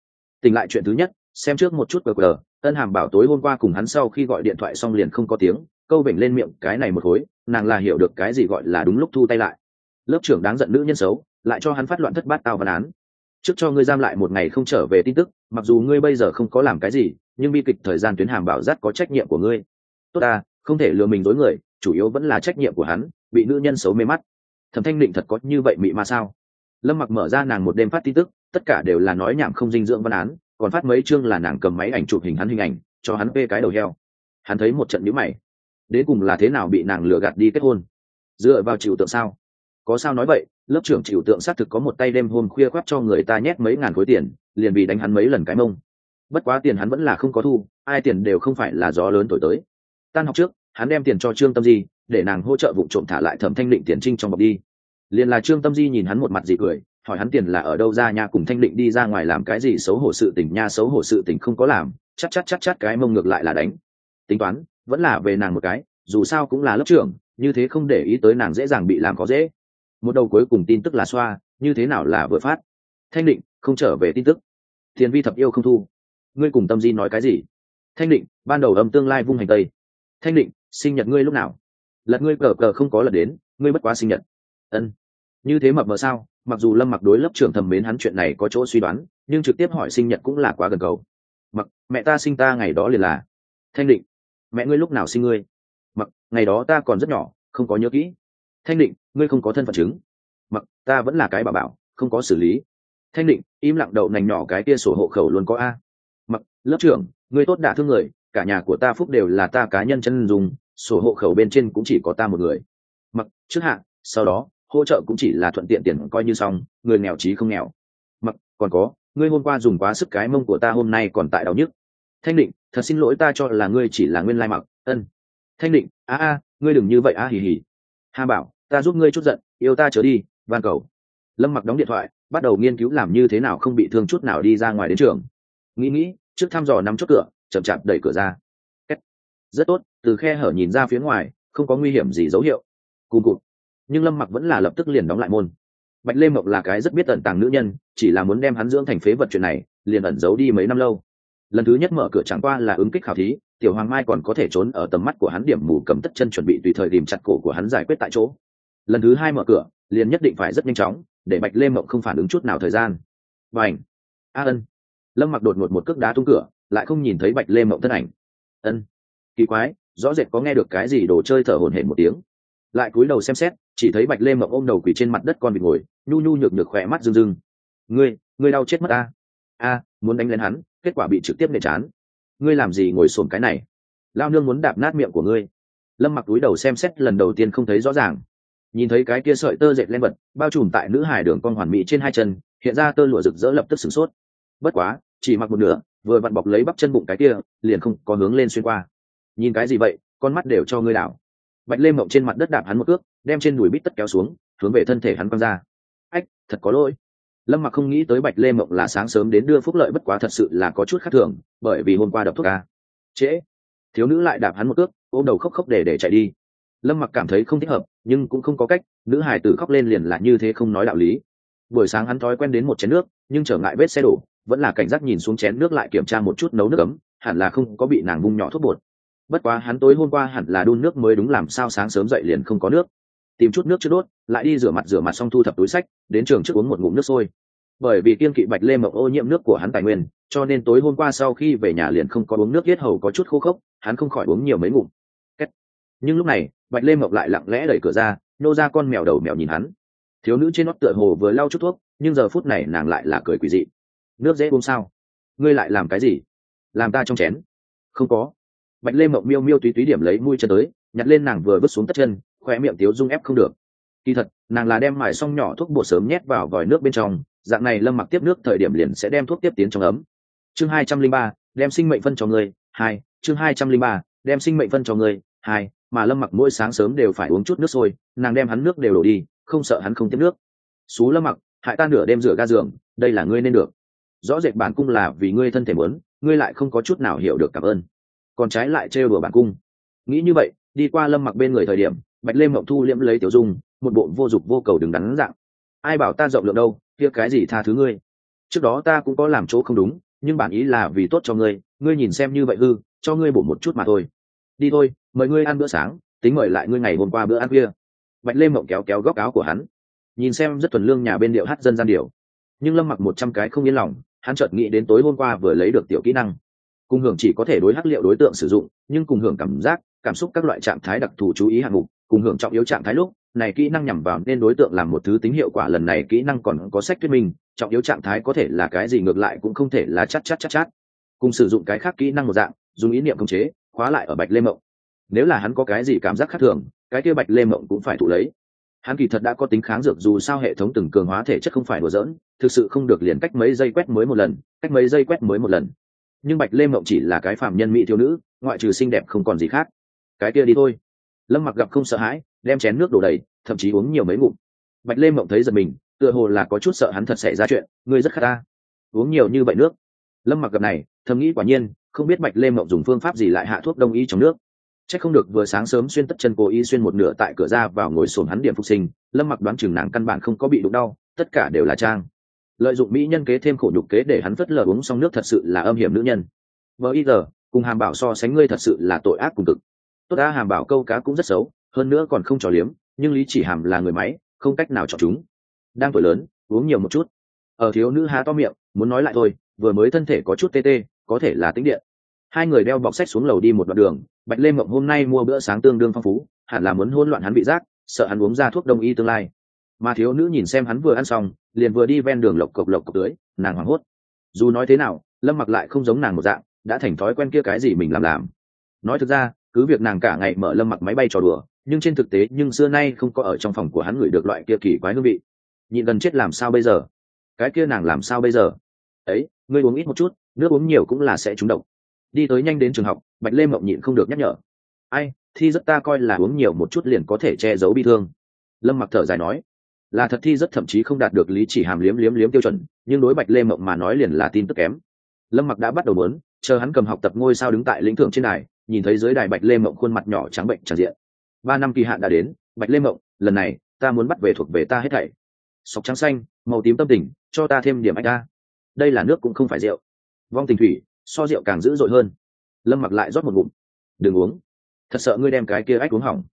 S1: Tỉnh lại chuyện thứ nhất, xem trước một chút cờ cờ ân hàm bảo tối hôm qua cùng hắn sau khi gọi điện thoại xong liền không có tiếng, câu vểnh lên miệng, cái này một khối, nàng là hiểu được cái gì gọi là đúng lúc thu tay lại. Lớp trưởng đáng giận nữ nhân xấu, lại cho hắn phát loạn thất bát tao văn án trước cho ngươi giam lại một ngày không trở về tin tức, mặc dù ngươi bây giờ không có làm cái gì, nhưng bi kịch thời gian tuyến hàm bảo rất có trách nhiệm của ngươi. Tốt ta, không thể lừa mình dối người, chủ yếu vẫn là trách nhiệm của hắn, bị nữ nhân xấu mê mắt. Thẩm thanh định thật có như vậy mị mà sao? Lâm mặc mở ra nàng một đêm phát tin tức, tất cả đều là nói nhảm không dinh dưỡng văn án, còn phát mấy chương là nàng cầm máy ảnh chụp hình hắn hình ảnh, cho hắn vê cái đầu heo. Hắn thấy một trận nhữ mày. Đến cùng là thế nào bị nàng lừa gạt đi kết hôn? Dựa vào chịu tượng sao? Có sao nói vậy, lớp trưởng chịu tượng xác thực có một tay đêm hôm khuya khoác cho người ta nhét mấy ngàn khối tiền, liền vì đánh hắn mấy lần cái mông. Bất quá tiền hắn vẫn là không có thu, ai tiền đều không phải là gió lớn thổi tới. Tan học trước, hắn đem tiền cho trương tâm di, để nàng hỗ trợ vụ trộm thả lại thẩm thanh định tiền trinh trong bọc đi. Liền là trương tâm di nhìn hắn một mặt gì cười, hỏi hắn tiền là ở đâu ra nha cùng thanh định đi ra ngoài làm cái gì xấu hổ sự tình nha xấu hổ sự tình không có làm chắc chắc chắc chắc cái mông ngược lại là đánh. Tính toán, vẫn là về nàng một cái, dù sao cũng là lớp trưởng, như thế không để ý tới nàng dễ dàng bị làm có dễ một đầu cuối cùng tin tức là xoa, như thế nào là vừa phát? Thanh định, không trở về tin tức. Thiền vi thập yêu không thu. Ngươi cùng tâm di nói cái gì? Thanh định, ban đầu âm tương lai vung hành tây. Thanh định, sinh nhật ngươi lúc nào? Lật ngươi cờ cờ không có lật đến, ngươi bất quá sinh nhật. Ân. Như thế mập mờ sao? Mặc dù lâm mặc đối lớp trưởng thầm mến hắn chuyện này có chỗ suy đoán, nhưng trực tiếp hỏi sinh nhật cũng là quá gần cầu. Mặc, mẹ ta sinh ta ngày đó liền là. Thanh định, mẹ ngươi lúc nào sinh ngươi? Mặc, ngày đó ta còn rất nhỏ, không có nhớ kỹ. Thanh định ngươi không có thân phận chứng. Mặc, ta vẫn là cái bà bảo, không có xử lý. Thanh định, im lặng đậu nành nhỏ cái kia sổ hộ khẩu luôn có a. Mặc, lớp trưởng, ngươi tốt đả thương người, cả nhà của ta phúc đều là ta cá nhân chân dùng sổ hộ khẩu bên trên cũng chỉ có ta một người. Mặc, trước hạ, sau đó, hỗ trợ cũng chỉ là thuận tiện tiền coi như xong, người nghèo trí không nghèo. Mặc, còn có, ngươi hôm qua dùng quá sức cái mông của ta hôm nay còn tại đau nhức. Thanh định, thật xin lỗi ta cho là ngươi chỉ là nguyên lai mặc, ân. Thanh định, a a, ngươi đừng như vậy a, hì hì. Hà bảo ta giúp ngươi chút giận, yêu ta trở đi, van cầu. Lâm mặc đóng điện thoại, bắt đầu nghiên cứu làm như thế nào không bị thương chút nào đi ra ngoài đến trường. Nghĩ nghĩ, trước thăm dò nắm chốt cửa, chậm chạp đẩy cửa ra. Rất tốt, từ khe hở nhìn ra phía ngoài, không có nguy hiểm gì dấu hiệu. Cùng cụt. Nhưng lâm mặc vẫn là lập tức liền đóng lại môn. Bạch lê mộc là cái rất biết tận tàng nữ nhân, chỉ là muốn đem hắn dưỡng thành phế vật chuyện này, liền ẩn giấu đi mấy năm lâu. Lần thứ nhất mở cửa chẳng qua là ứng kích khảo thí, tiểu hoàng mai còn có thể trốn ở tầm mắt của hắn điểm mù cầm tất chân chuẩn bị tùy thời tìm chặt cổ của hắn giải quyết tại chỗ lần thứ hai mở cửa, liền nhất định phải rất nhanh chóng, để bạch lê mộng không phản ứng chút nào thời gian. Và ảnh a ân! Lâm mặc đột ngột một cước đá tung cửa, lại không nhìn thấy bạch lê mộng thân ảnh. Ân! Kỳ quái, rõ rệt có nghe được cái gì đồ chơi thở hổn hển một tiếng. Lại cúi đầu xem xét, chỉ thấy bạch lê mộng ôm đầu quỳ trên mặt đất con vịt ngồi, nhu nhu nhược nhược khỏe mắt rưng rưng. Ngươi ngươi đau chết mất a a, muốn đánh lên hắn, kết quả bị trực tiếp nệ chán. Ngươi làm gì ngồi xổm cái này? Lao nương muốn đạp nát miệng của ngươi. Lâm mặc túi đầu xem xét lần đầu tiên không thấy rõ ràng nhìn thấy cái kia sợi tơ dệt lên vật, bao trùm tại nữ hải đường con hoàn mỹ trên hai chân, hiện ra tơ lụa rực rỡ lập tức sửng sốt. Bất quá, chỉ mặc một nửa, vừa vặn bọc lấy bắp chân bụng cái kia, liền không có hướng lên xuyên qua. Nhìn cái gì vậy, con mắt đều cho ngươi đảo. Bạch lê mộng trên mặt đất đạp hắn một cước, đem trên đùi bít tất kéo xuống, hướng về thân thể hắn quăng ra. Ách, thật có lỗi. Lâm mặc không nghĩ tới bạch lê mộng là sáng sớm đến đưa phúc lợi bất quá thật sự là có chút khác thường, bởi vì hôm qua đập thuốc ca trễ. Thiếu nữ lại đạp hắn một cước, ôm đầu khóc khóc để để chạy đi lâm mặc cảm thấy không thích hợp, nhưng cũng không có cách, nữ Hải tử khóc lên liền là như thế không nói đạo lý. Buổi sáng hắn thói quen đến một chén nước, nhưng trở ngại vết xe đổ, vẫn là cảnh giác nhìn xuống chén nước lại kiểm tra một chút nấu nước ấm, hẳn là không có bị nàng vung nhỏ thuốc bột. Bất quá hắn tối hôm qua hẳn là đun nước mới đúng làm sao sáng sớm dậy liền không có nước. Tìm chút nước chưa đốt, lại đi rửa mặt rửa mặt xong thu thập túi sách, đến trường trước uống một ngụm nước sôi. Bởi vì kiên kỵ bạch lê mộng ô nhiễm nước của hắn tài nguyên, cho nên tối hôm qua sau khi về nhà liền không có uống nước yết hầu có chút khô khốc, hắn không khỏi uống nhiều mấy ngụm. Nhưng lúc này bạch lê mộng lại lặng lẽ đẩy cửa ra, nô ra con mèo đầu mèo nhìn hắn. Thiếu nữ trên nót tựa hồ vừa lau chút thuốc, nhưng giờ phút này nàng lại là cười quỷ dị. Nước dễ uống sao? Ngươi lại làm cái gì? Làm ta trong chén. Không có. Bạch lê mộng miêu miêu túy túy điểm lấy mũi chân tới, nhặt lên nàng vừa vứt xuống tất chân khoe miệng tiếu dung ép không được. Kỳ thật, nàng là đem mải xong nhỏ thuốc bột sớm nhét vào vòi nước bên trong, dạng này lâm mặc tiếp nước thời điểm liền sẽ đem thuốc tiếp tiến trong ấm. Chương hai trăm linh ba, đem sinh mệnh phân cho người hai, chương hai trăm linh ba, đem sinh mệnh phân cho người hai mà lâm mặc mỗi sáng sớm đều phải uống chút nước sôi, nàng đem hắn nước đều đổ đi, không sợ hắn không tiếp nước. Xú lâm mặc, hại ta nửa đêm rửa ga giường, đây là ngươi nên được. Rõ rệt bản cung là vì ngươi thân thể muốn, ngươi lại không có chút nào hiểu được cảm ơn. Còn trái lại trêu đùa bản cung. Nghĩ như vậy, đi qua lâm mặc bên người thời điểm, bạch lê mộng thu liễm lấy tiểu dung, một bộ vô dụng vô cầu đừng đắn dạng. Ai bảo ta rộng lượng đâu, kia cái gì tha thứ ngươi? Trước đó ta cũng có làm chỗ không đúng, nhưng bản ý là vì tốt cho ngươi ngươi nhìn xem như vậy hư, cho ngươi bổ một chút mà thôi đi thôi, mời ngươi ăn bữa sáng, tính mời lại ngươi ngày hôm qua bữa ăn kia. Bạch lê mộng kéo kéo góc áo của hắn, nhìn xem rất thuần lương nhà bên điệu hát dân gian điều nhưng lâm mặc một trăm cái không yên lòng, hắn chợt nghĩ đến tối hôm qua vừa lấy được tiểu kỹ năng. Cùng hưởng chỉ có thể đối hắc liệu đối tượng sử dụng, nhưng cùng hưởng cảm giác, cảm xúc các loại trạng thái đặc thù chú ý hạng mục, cùng hưởng trọng yếu trạng thái lúc, này kỹ năng nhằm vào nên đối tượng làm một thứ tính hiệu quả lần này kỹ năng còn có sách thuyết minh, trọng yếu trạng thái có thể là cái gì ngược lại cũng không thể là chắc chắc chắc chắc cùng sử dụng cái khác kỹ năng một dạng, dùng ý niệm khống chế khóa lại ở bạch lê mộng. Nếu là hắn có cái gì cảm giác khác thường, cái kia bạch lê mộng cũng phải thụ lấy. Hắn kỳ thật đã có tính kháng dược dù sao hệ thống từng cường hóa thể chất không phải đùa dỡn thực sự không được liền cách mấy giây quét mới một lần, cách mấy giây quét mới một lần. Nhưng bạch lê mộng chỉ là cái phạm nhân mỹ thiếu nữ, ngoại trừ xinh đẹp không còn gì khác. Cái kia đi thôi. Lâm mặc gặp không sợ hãi, đem chén nước đổ đầy, thậm chí uống nhiều mấy ngụm. Bạch lê mộng thấy giật mình, tựa hồ là có chút sợ hắn thật xảy ra chuyện, ngươi rất khát ta. Uống nhiều như vậy nước. Lâm mặc gặp này, thầm nghĩ quả nhiên không biết bạch lê mộng dùng phương pháp gì lại hạ thuốc đông y trong nước. C h ắ c không được vừa sáng sớm xuyên tất chân cố y xuyên một nửa tại cửa ra vào ngồi sồn hắn điểm phục sinh, lâm mặc đoán chừng nàng căn bản không có bị đụng đau, tất cả đều là trang. Lợi dụng mỹ nhân kế thêm khổ nhục kế để hắn phất lờ uống xong nước thật sự là âm hiểm nữ nhân. Vợ y giờ, cùng hàm bảo so sánh ngươi thật sự là tội ác cùng cực. Tốt đã hàm bảo câu cá cũng rất xấu, hơn nữa còn không trò liếm, nhưng lý chỉ hàm là người máy, không cách nào chọn chúng. Đang tuổi lớn, uống nhiều một chút. Ở thiếu nữ há to miệng, muốn nói lại thôi, vừa mới thân thể có chút tê tê có thể là tính điện. Hai người đeo bọc sách xuống lầu đi một đoạn đường, bạch lê mộng hôm nay mua bữa sáng tương đương phong phú, hẳn là muốn hôn loạn hắn bị giác, sợ hắn uống ra thuốc đông y tương lai. Mà thiếu nữ nhìn xem hắn vừa ăn xong, liền vừa đi ven đường lộc cộc lộc cộc tưới, nàng hoảng hốt. Dù nói thế nào, lâm mặc lại không giống nàng một dạng, đã thành thói quen kia cái gì mình làm làm. Nói thực ra, cứ việc nàng cả ngày mở lâm mặc máy bay trò đùa, nhưng trên thực tế, nhưng xưa nay không có ở trong phòng của hắn người được loại kia kỳ quái hương vị. Nhịn gần chết làm sao bây giờ? Cái kia nàng làm sao bây giờ? Ấy, ngươi uống ít một chút nước uống nhiều cũng là sẽ trúng độc. Đi tới nhanh đến trường học, bạch lê mộng nhịn không được nhắc nhở. Ai, thi rất ta coi là uống nhiều một chút liền có thể che giấu bi thương. Lâm mặc thở dài nói. Là thật thi rất thậm chí không đạt được lý chỉ hàm liếm liếm liếm tiêu chuẩn, nhưng đối bạch lê mộng mà nói liền là tin tức kém. Lâm mặc đã bắt đầu muốn, chờ hắn cầm học tập ngôi sao đứng tại lĩnh thưởng trên đài, nhìn thấy dưới đài bạch lê mộng khuôn mặt nhỏ trắng bệnh tràn diện. Ba năm kỳ hạn đã đến, bạch lê mộng, lần này, ta muốn bắt về thuộc về ta hết thảy. Sọc trắng xanh, màu tím tâm tình, cho ta thêm điểm anh ta. Đây là nước cũng không phải rượu vong tình thủy, so rượu càng dữ dội hơn. Lâm mặc lại rót một ngụm. Đừng uống. Thật sợ ngươi đem cái kia ách uống hỏng.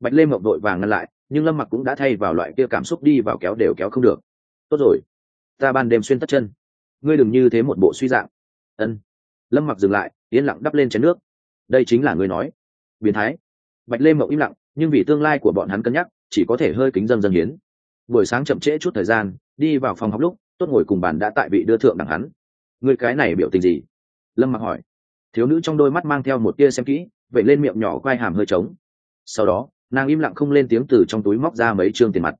S1: Bạch lê mộng đội vàng ngăn lại, nhưng lâm mặc cũng đã thay vào loại kia cảm xúc đi vào kéo đều kéo không được. Tốt rồi. Ta ban đêm xuyên tất chân. Ngươi đừng như thế một bộ suy dạng. Ân. Lâm mặc dừng lại, yên lặng đắp lên chén nước. Đây chính là ngươi nói. Biến thái. Bạch lê mộng im lặng, nhưng vì tương lai của bọn hắn cân nhắc, chỉ có thể hơi kính dân dân hiến. Buổi sáng chậm trễ chút thời gian, đi vào phòng học lúc, tốt ngồi cùng bàn đã tại vị đưa thượng đẳng hắn người cái này biểu tình gì? Lâm mặc hỏi. Thiếu nữ trong đôi mắt mang theo một tia xem kỹ, vậy lên miệng nhỏ quai hàm hơi trống. Sau đó, nàng im lặng không lên tiếng từ trong túi móc ra mấy trương tiền mặt.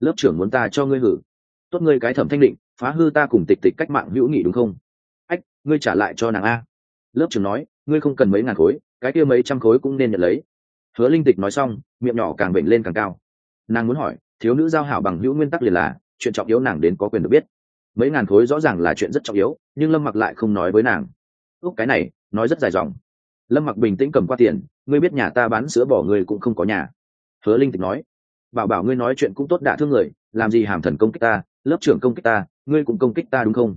S1: Lớp trưởng muốn ta cho ngươi hử. Tốt ngươi cái thẩm thanh định, phá hư ta cùng tịch tịch cách mạng hữu nghị đúng không? Ách, ngươi trả lại cho nàng a. Lớp trưởng nói, ngươi không cần mấy ngàn khối, cái kia mấy trăm khối cũng nên nhận lấy. Hứa linh tịch nói xong, miệng nhỏ càng bệnh lên càng cao. Nàng muốn hỏi, thiếu nữ giao hảo bằng hữu nguyên tắc liền là, chuyện trọng yếu nàng đến có quyền được biết mấy ngàn khối rõ ràng là chuyện rất trọng yếu, nhưng lâm mặc lại không nói với nàng. Úc, cái này, nói rất dài dòng. Lâm mặc bình tĩnh cầm qua tiền, ngươi biết nhà ta bán sữa bỏ ngươi cũng không có nhà. Hứa linh tịch nói. Bảo bảo ngươi nói chuyện cũng tốt đả thương người, làm gì hàm thần công kích ta, lớp trưởng công kích ta, ngươi cũng công kích ta đúng không?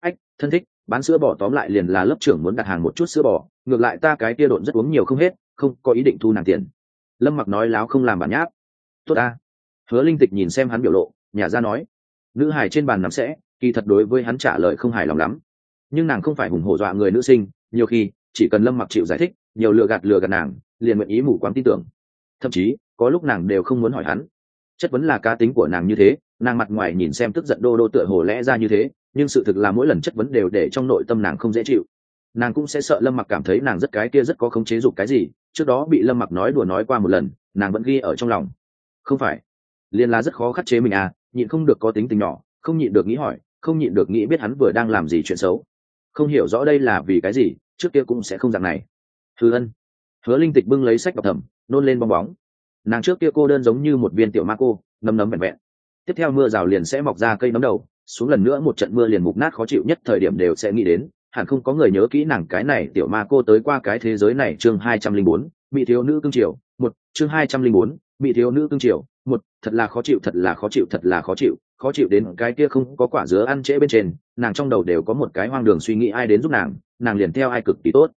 S1: Ách, thân thích, bán sữa bò tóm lại liền là lớp trưởng muốn đặt hàng một chút sữa bò, ngược lại ta cái tia độn rất uống nhiều không hết, không có ý định thu nàng tiền. Lâm mặc nói láo không làm bản nháp. Tốt ta. Hứa linh tịch nhìn xem hắn biểu lộ, nhà ra nói. Nữ hài trên bàn nắm sẽ kỳ thật đối với hắn trả lời không hài lòng lắm. Nhưng nàng không phải hùng hổ dọa người nữ sinh, nhiều khi, chỉ cần lâm mặc chịu giải thích, nhiều lừa gạt lừa gạt nàng, liền nguyện ý mù quáng tin tưởng. Thậm chí, có lúc nàng đều không muốn hỏi hắn. Chất vấn là cá tính của nàng như thế, nàng mặt ngoài nhìn xem tức giận đô đô tựa hồ lẽ ra như thế, nhưng sự thực là mỗi lần chất vấn đều để trong nội tâm nàng không dễ chịu. Nàng cũng sẽ sợ lâm mặc cảm thấy nàng rất cái kia rất có khống chế dục cái gì, trước đó bị lâm mặc nói đùa nói qua một lần, nàng vẫn ghi ở trong lòng. Không phải. Liền là rất khó khắc chế mình à nhịn không được có tính tình nhỏ, không nhịn được nghĩ hỏi không nhịn được nghĩ biết hắn vừa đang làm gì chuyện xấu. Không hiểu rõ đây là vì cái gì, trước kia cũng sẽ không dạng này. Thứ ân. Hứa linh tịch bưng lấy sách đọc thầm, nôn lên bong bóng. Nàng trước kia cô đơn giống như một viên tiểu ma cô, nấm nấm vẹn vẹn. Tiếp theo mưa rào liền sẽ mọc ra cây nấm đầu, xuống lần nữa một trận mưa liền mục nát khó chịu nhất thời điểm đều sẽ nghĩ đến, hẳn không có người nhớ kỹ nàng cái này tiểu ma cô tới qua cái thế giới này chương hai trăm linh bốn, bị thiếu nữ cương triều một, chương hai trăm linh bốn, bị thiếu nữ cương triều một, thật là khó chịu, thật là khó chịu, thật là khó chịu khó chịu đến cái kia không có quả dứa ăn trễ bên trên, nàng trong đầu đều có một cái hoang đường suy nghĩ ai đến giúp nàng nàng liền theo ai cực kỳ tốt.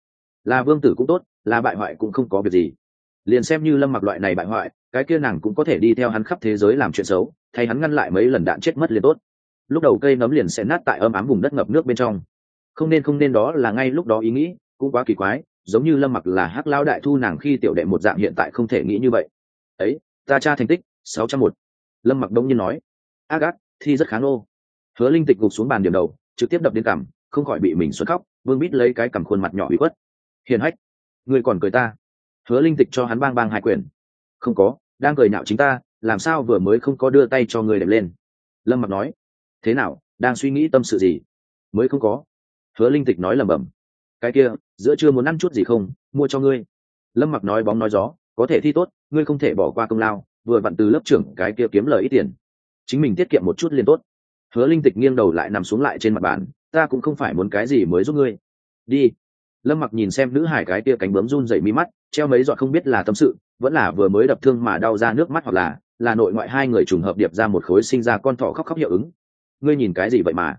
S1: Là vương tử cũng tốt, là bại hoại cũng không có việc gì. Liền xem như lâm mặc loại này bại hoại, cái kia nàng cũng có thể đi theo hắn khắp thế giới làm chuyện xấu, thay hắn ngăn lại mấy lần đạn chết mất liền tốt. Lúc đầu cây nấm liền sẽ nát tại âm ám vùng đất ngập nước bên trong. Không nên không nên đó là ngay lúc đó ý nghĩ, cũng quá kỳ quái, giống như lâm mặc là hắc lao đại thu nàng khi tiểu đệ một dạng hiện tại không thể nghĩ như vậy. Ấy, ta tra thành tích, sáu trăm một. Lâm mặc đông nhiên nói agat thi rất kháng nô hứa linh tịch gục xuống bàn điểm đầu, trực tiếp đập đến cằm, không khỏi bị mình xuất khóc, vương bít lấy cái cằm khuôn mặt nhỏ bị quất. Hiền hách, người còn cười ta. Hứa linh tịch cho hắn bang bang hai quyền. Không có, đang cười nhạo chính ta, làm sao vừa mới không có đưa tay cho người đẹp lên. Lâm mặc nói, thế nào, đang suy nghĩ tâm sự gì? Mới không có. Hứa linh tịch nói lẩm bẩm, cái kia, giữa chưa muốn ăn chút gì không, mua cho ngươi. Lâm mặc nói bóng nói gió, có thể thi tốt, ngươi không thể bỏ qua công lao, vừa vặn từ lớp trưởng cái kia kiếm lời ít tiền chính mình tiết kiệm một chút liền tốt. Hứa linh tịch nghiêng đầu lại nằm xuống lại trên mặt bàn, ta cũng không phải muốn cái gì mới giúp ngươi. Đi. Lâm mặc nhìn xem nữ hải cái kia cánh bướm run dày mi mắt, treo mấy giọt không biết là tâm sự, vẫn là vừa mới đập thương mà đau ra nước mắt hoặc là là nội ngoại hai người trùng hợp điệp ra một khối sinh ra con thỏ khóc khóc hiệu ứng. Ngươi nhìn cái gì vậy mà?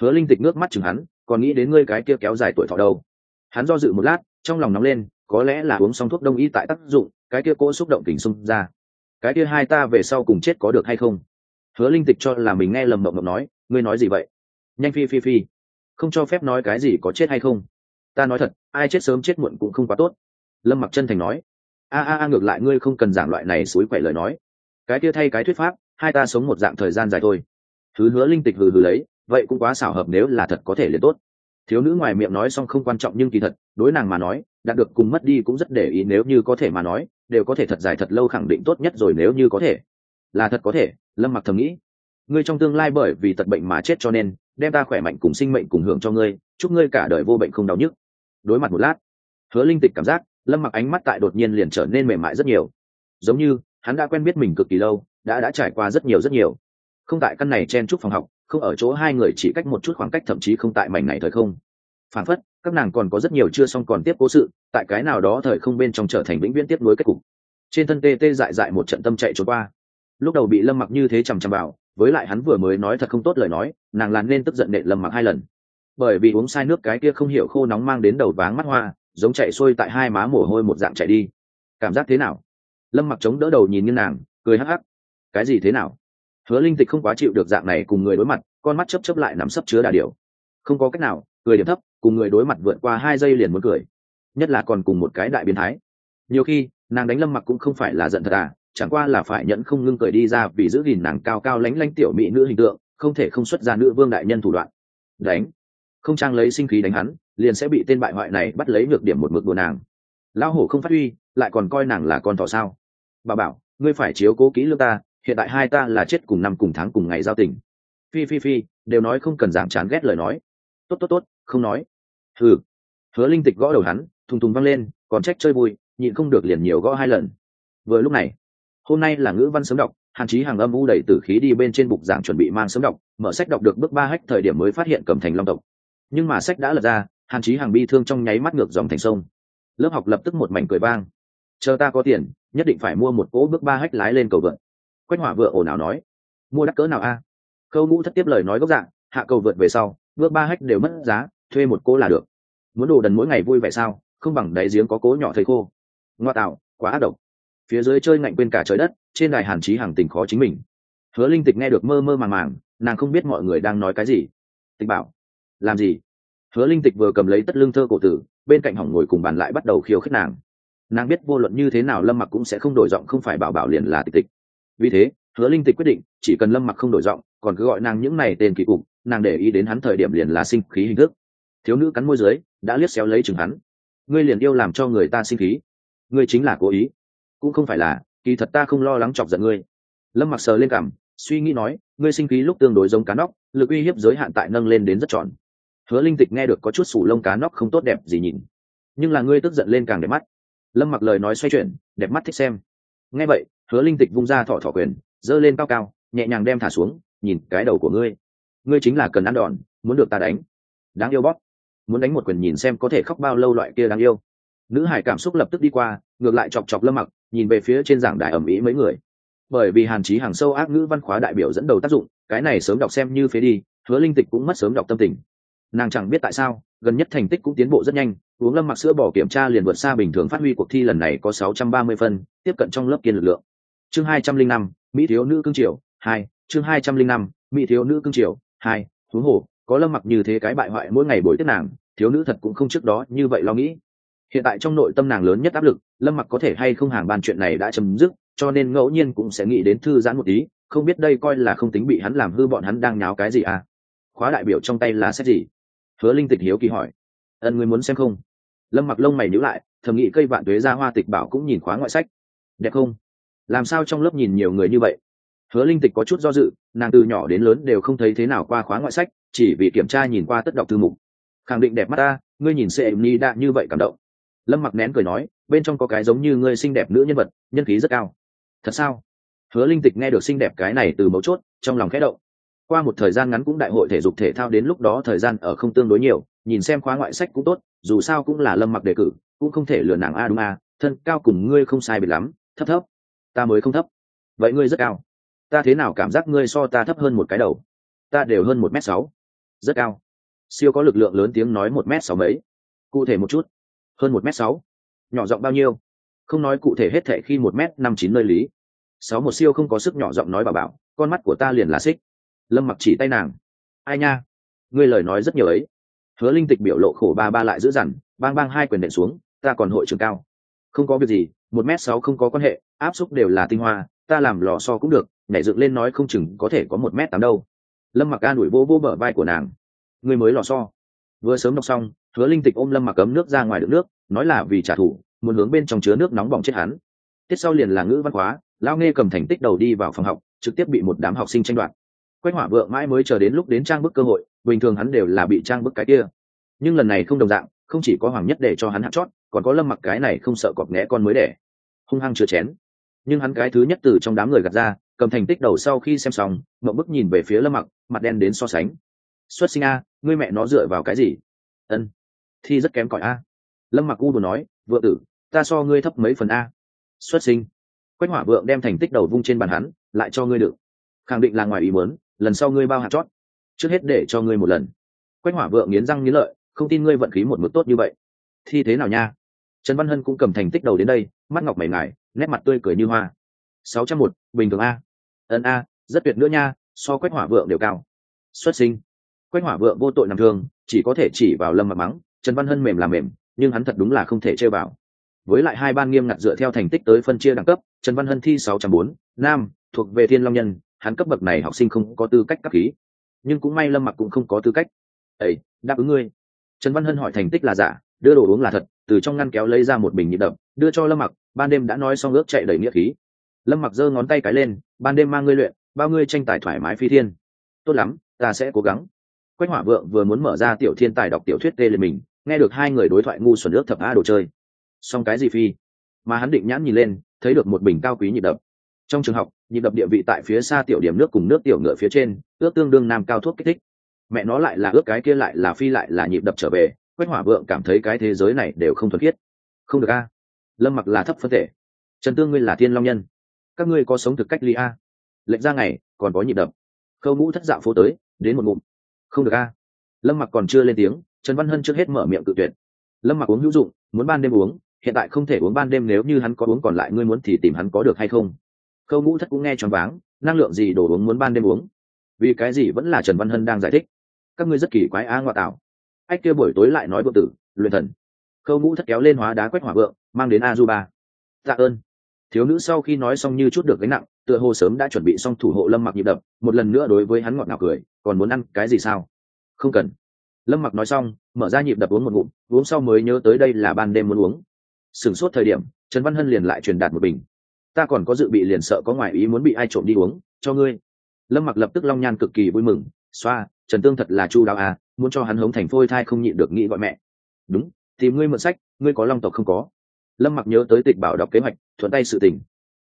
S1: Hứa linh tịch nước mắt chừng hắn, còn nghĩ đến ngươi cái kia kéo dài tuổi thọ đâu? Hắn do dự một lát, trong lòng nóng lên, có lẽ là uống xong thuốc đông y tại tác dụng, cái kia cỗ xúc động tình xung ra. Cái kia hai ta về sau cùng chết có được hay không? Hứa linh tịch cho là mình nghe lầm mộng mộng nói, ngươi nói gì vậy? Nhanh phi phi phi. Không cho phép nói cái gì có chết hay không? Ta nói thật, ai chết sớm chết muộn cũng không quá tốt. Lâm mặc chân thành nói. A a a, ngược lại ngươi không cần giảng loại này suối quậy lời nói. Cái kia thay cái thuyết pháp, hai ta sống một dạng thời gian dài thôi. Thứ hứa linh tịch hừ hừ lấy, vậy cũng quá xảo hợp nếu là thật có thể liền tốt. Thiếu nữ ngoài miệng nói xong không quan trọng nhưng kỳ thật, đối nàng mà nói, đạt được cùng mất đi cũng rất để ý nếu như có thể mà nói, đều có thể thật dài thật lâu khẳng định tốt nhất rồi nếu như có thể là thật có thể, lâm mặc thầm nghĩ. Ngươi trong tương lai bởi vì tật bệnh mà chết cho nên, đem ta khỏe mạnh cùng sinh mệnh cùng hưởng cho ngươi, chúc ngươi cả đời vô bệnh không đau nhức. Đối mặt một lát, hứa linh tịch cảm giác, lâm mặc ánh mắt tại đột nhiên liền trở nên mềm mại rất nhiều. Giống như, hắn đã quen biết mình cực kỳ lâu, đã đã trải qua rất nhiều rất nhiều. Không tại căn này chen chúc phòng học, không ở chỗ hai người chỉ cách một chút khoảng cách thậm chí không tại mảnh này thời không. Phản phất, các nàng còn có rất nhiều chưa xong còn tiếp cố sự, tại cái nào đó thời không bên trong trở thành vĩnh viễn tiếp nối kết cục. Trên thân tê tê dại dại một trận tâm chạy trốn qua lúc đầu bị lâm mặc như thế chằm chằm vào, với lại hắn vừa mới nói thật không tốt lời nói, nàng làn nên tức giận nệ lâm mặc hai lần. Bởi vì uống sai nước cái kia không hiểu khô nóng mang đến đầu váng mắt hoa, giống chạy xuôi tại hai má mồ hôi một dạng chạy đi. Cảm giác thế nào? Lâm mặc chống đỡ đầu nhìn như nàng, cười hắc hắc. Cái gì thế nào? Hứa linh tịch không quá chịu được dạng này cùng người đối mặt, con mắt chấp chấp lại nắm sấp chứa đà điều không có cách nào, cười điểm thấp, cùng người đối mặt vượt qua hai giây liền muốn cười. Nhất là còn cùng một cái đại biến thái. Nhiều khi, nàng đánh lâm mặc cũng không phải là giận thật à chẳng qua là phải nhẫn không ngưng cười đi ra vì giữ gìn nàng cao cao lánh lánh tiểu mỹ nữ hình tượng, không thể không xuất ra nữ vương đại nhân thủ đoạn. Đánh. Không trang lấy sinh khí đánh hắn, liền sẽ bị tên bại hoại này bắt lấy ngược điểm một mực của nàng. Lão hổ không phát huy, lại còn coi nàng là con thỏ sao? Bà bảo, ngươi phải chiếu cố kỹ lương ta, hiện tại hai ta là chết cùng năm cùng tháng cùng ngày giao tình. Phi phi phi, đều nói không cần giảm chán ghét lời nói. Tốt tốt tốt, không nói. Hừ. Hứa linh tịch gõ đầu hắn, thùng thùng văng lên, còn trách chơi vui, nhịn không được liền nhiều gõ hai lần. Vừa lúc này hôm nay là ngữ văn sớm đọc, hàn chí hàng âm u đầy tử khí đi bên trên bục giảng chuẩn bị mang sớm đọc, mở sách đọc được bước ba hách thời điểm mới phát hiện cầm thành long tộc. Nhưng mà sách đã lật ra, hàn chí hàng bi thương trong nháy mắt ngược dòng thành sông. Lớp học lập tức một mảnh cười vang. Chờ ta có tiền, nhất định phải mua một cỗ bước ba hách lái lên cầu vượt. Quách hỏa vừa ồn ào nói, mua đắt cỡ nào a? À? Khâu ngũ thất tiếp lời nói gốc dạng, hạ cầu vượt về sau, bước ba hách đều mất giá, thuê một cỗ là được. Muốn đồ đần mỗi ngày vui vẻ sao, không bằng đáy giếng có cố nhỏ thầy khô. Ngoa tạo, quá ác độc phía dưới chơi ngạnh quên cả trời đất, trên đài hàn trí hàng tình khó chính mình. Hứa linh tịch nghe được mơ mơ màng màng, nàng không biết mọi người đang nói cái gì. Tịch bảo, làm gì? Hứa linh tịch vừa cầm lấy tất lương thơ cổ tử, bên cạnh hỏng ngồi cùng bàn lại bắt đầu khiêu khích nàng. Nàng biết vô luận như thế nào lâm mặc cũng sẽ không đổi giọng, không phải bảo bảo liền là tịch tịch. Vì thế, hứa linh tịch quyết định, chỉ cần lâm mặc không đổi giọng, còn cứ gọi nàng những này tên kỳ cục, nàng để ý đến hắn thời điểm liền là sinh khí hình thức. Thiếu nữ cắn môi dưới, đã liếc xéo lấy chừng hắn. Ngươi liền yêu làm cho người ta sinh khí. Ngươi chính là cố ý cũng không phải là, kỳ thật ta không lo lắng chọc giận ngươi. Lâm mặc sờ lên cảm suy nghĩ nói, ngươi sinh khí lúc tương đối giống cá nóc, lực uy hiếp giới hạn tại nâng lên đến rất tròn. Hứa linh tịch nghe được có chút sủ lông cá nóc không tốt đẹp gì nhìn. Nhưng là ngươi tức giận lên càng đẹp mắt. Lâm mặc lời nói xoay chuyển, đẹp mắt thích xem. Nghe vậy, hứa linh tịch vung ra thỏ thỏ quyền, giơ lên cao cao, nhẹ nhàng đem thả xuống, nhìn cái đầu của ngươi. Ngươi chính là cần ăn đòn, muốn được ta đánh. Đáng yêu bóp. Muốn đánh một quyền nhìn xem có thể khóc bao lâu loại kia đáng yêu nữ hải cảm xúc lập tức đi qua ngược lại chọc chọc lâm mặc nhìn về phía trên giảng đài ẩm ý mấy người. Bởi vì hàn chí hàng sâu ác ngữ văn khóa đại biểu dẫn đầu tác dụng cái này sớm đọc xem như phế đi hứa linh tịch cũng mất sớm đọc tâm tình. Nàng chẳng biết tại sao gần nhất thành tích cũng tiến bộ rất nhanh uống lâm mặc sữa bỏ kiểm tra liền vượt xa bình thường phát huy cuộc thi lần này có 630 phân tiếp cận trong lớp kiên lực lượng. Chương 205, mỹ thiếu nữ cương triều hai chương 205, mỹ thiếu nữ cương triều hai huống hồ có lâm mặc như thế cái bại hoại mỗi ngày bồi tiếp nàng thiếu nữ thật cũng không trước đó như vậy lo nghĩ hiện tại trong nội tâm nàng lớn nhất áp lực, lâm mặc có thể hay không hàng bàn chuyện này đã chấm dứt, cho nên ngẫu nhiên cũng sẽ nghĩ đến thư giãn một tí, không biết đây coi là không tính bị hắn làm hư bọn hắn đang nháo cái gì à? Khóa đại biểu trong tay là xét gì? Hứa linh tịch hiếu kỳ hỏi. Ân người muốn xem không? Lâm mặc lông mày nhữ lại, thầm nghĩ cây vạn tuế ra hoa tịch bảo cũng nhìn khóa ngoại sách. Đẹp không? Làm sao trong lớp nhìn nhiều người như vậy? Hứa linh tịch có chút do dự, nàng từ nhỏ đến lớn đều không thấy thế nào qua khóa ngoại sách, chỉ vì kiểm tra nhìn qua tất đọc thư mục. Khẳng định đẹp mắt ta, ngươi nhìn sệ ni đã như vậy cảm động lâm mặc nén cười nói, bên trong có cái giống như ngươi xinh đẹp nữ nhân vật, nhân khí rất cao. Thật sao? Hứa linh tịch nghe được xinh đẹp cái này từ mấu chốt, trong lòng khẽ động. Qua một thời gian ngắn cũng đại hội thể dục thể thao đến lúc đó thời gian ở không tương đối nhiều, nhìn xem khóa ngoại sách cũng tốt, dù sao cũng là lâm mặc đề cử, cũng không thể lừa nàng a đúng a, thân cao cùng ngươi không sai biệt lắm, thấp thấp. Ta mới không thấp. Vậy ngươi rất cao. Ta thế nào cảm giác ngươi so ta thấp hơn một cái đầu? Ta đều hơn một m sáu. Rất cao. Siêu có lực lượng lớn tiếng nói một m sáu mấy. Cụ thể một chút hơn một m sáu. Nhỏ giọng bao nhiêu? Không nói cụ thể hết thệ khi một m năm chín nơi lý. Sáu một siêu không có sức nhỏ giọng nói bà bảo, con mắt của ta liền là xích. Lâm mặc chỉ tay nàng. Ai nha? Ngươi lời nói rất nhiều ấy. Hứa linh tịch biểu lộ khổ ba ba lại giữ dằn, bang bang hai quyền đệm xuống, ta còn hội trường cao. Không có việc gì, một m sáu không có quan hệ, áp xúc đều là tinh hoa, ta làm lò so cũng được, nhảy dựng lên nói không chừng có thể có một m tám đâu. Lâm mặc ca đuổi vô vô bờ vai của nàng. Ngươi mới lò so vừa sớm đọc xong hứa linh tịch ôm lâm mặc cấm nước ra ngoài đựng nước, nói là vì trả thù, muốn hướng bên trong chứa nước nóng bỏng chết hắn. Tiết sau liền là ngữ văn hóa lao nghe cầm thành tích đầu đi vào phòng học, trực tiếp bị một đám học sinh tranh đoạt. Quách hỏa vượng mãi mới chờ đến lúc đến trang bức cơ hội, bình thường hắn đều là bị trang bức cái kia. Nhưng lần này không đồng dạng, không chỉ có hoàng nhất để cho hắn hạt chót, còn có lâm mặc cái này không sợ cọp nghẽ con mới đẻ hung hăng chứa chén. Nhưng hắn cái thứ nhất từ trong đám người gạt ra, cầm thành tích đầu sau khi xem xong mậu bức nhìn về phía lâm mặc, mặt đen đến so sánh. Xuất sinh a, ngươi mẹ nó dựa vào cái gì? Ân thi rất kém cỏi a. Lâm mặc u buồn nói vợ tử, ta so ngươi thấp mấy phần a. Xuất sinh. Quách hỏa vượng đem thành tích đầu vung trên bàn hắn, lại cho ngươi được. Khẳng định là ngoài ý muốn, lần sau ngươi bao hạt chót. Trước hết để cho ngươi một lần. Quách hỏa vượng nghiến răng nghiến lợi, không tin ngươi vận khí một mức tốt như vậy. Thi thế nào nha? Trần văn hân cũng cầm thành tích đầu đến đây, mắt ngọc mày ngài nét mặt tươi cười như hoa. Sáu trăm một, bình thường a. Ân a, rất tuyệt nữa nha, so quách hỏa vượng đều cao. Xuất sinh. Quách hỏa vượng vô tội nằm thương, chỉ có thể chỉ vào lâm mặt mắng trần văn hân mềm là mềm, nhưng hắn thật đúng là không thể chơi vào. Với lại hai ban nghiêm ngặt dựa theo thành tích tới phân chia đẳng cấp, trần văn hân thi sáu trăm bốn, nam, thuộc về thiên long nhân, hắn cấp bậc này học sinh không có tư cách cấp khí. Nhưng cũng may lâm mặc cũng không có tư cách. Ấy đáp ứng ngươi. Trần văn hân hỏi thành tích là giả, đưa đồ uống là thật, từ trong ngăn kéo lấy ra một bình nhịp đập, đưa cho lâm mặc, ban đêm đã nói xong ước chạy đầy nghĩa khí. Lâm mặc giơ ngón tay cái lên, ban đêm mang ngươi luyện, bao ngươi tranh tài thoải mái phi thiên. Tốt lắm, ta sẽ cố gắng. Quách hỏa vượng vừa muốn mở ra tiểu thiên tài đọc tiểu thuyết tê lên mình nghe được hai người đối thoại ngu xuẩn nước thập a đồ chơi. Xong cái gì phi? Mà hắn định nhãn nhìn lên, thấy được một bình cao quý nhịp đập. Trong trường học, nhịp đập địa vị tại phía xa tiểu điểm nước cùng nước tiểu ngựa phía trên, ước tương đương nam cao thuốc kích thích. Mẹ nó lại là ước cái kia lại là phi lại là nhịp đập trở về, quách hỏa vượng cảm thấy cái thế giới này đều không thuật khiết. Không được a. Lâm mặc là thấp phân thể. Trần tương ngươi là thiên long nhân. Các ngươi có sống thực cách ly a? Lệnh ra ngày, còn có nhịp đập. Khâu ngũ thất dạo phố tới, đến một ngụm. Không được a. Lâm mặc còn chưa lên tiếng trần văn hân trước hết mở miệng cự tuyệt. Lâm mặc uống hữu dụng, muốn ban đêm uống, hiện tại không thể uống ban đêm nếu như hắn có uống còn lại, ngươi muốn thì tìm hắn có được hay không? Khâu ngũ thất cũng nghe choáng váng, năng lượng gì đồ uống muốn ban đêm uống? Vì cái gì vẫn là trần văn hân đang giải thích? Các ngươi rất kỳ quái a ngoại tạo ách kia buổi tối lại nói vượng tử, luyện thần. Khâu ngũ thất kéo lên hóa đá quét hỏa vượng, mang đến a du ba tạ ơn. Thiếu nữ sau khi nói xong như chút được gánh nặng, tựa hồ sớm đã chuẩn bị xong thủ hộ lâm mặc nhịp đập, một lần nữa đối với hắn ngọt ngào cười, còn muốn ăn cái gì sao? Không cần lâm mặc nói xong, mở ra nhịp đập uống một ngụm, uống sau mới nhớ tới đây là ban đêm muốn uống. Sửng sốt thời điểm, trần văn hân liền lại truyền đạt một bình. Ta còn có dự bị liền sợ có ngoại ý muốn bị ai trộm đi uống, cho ngươi. Lâm mặc lập tức long nhan cực kỳ vui mừng, xoa, trần tương thật là chu đáo à muốn cho hắn hống thành phôi thai không nhịn được nghĩ gọi mẹ. Đúng, thì ngươi mượn sách, ngươi có long tộc không có. Lâm mặc nhớ tới tịch bảo đọc kế hoạch, thuận tay sự tình.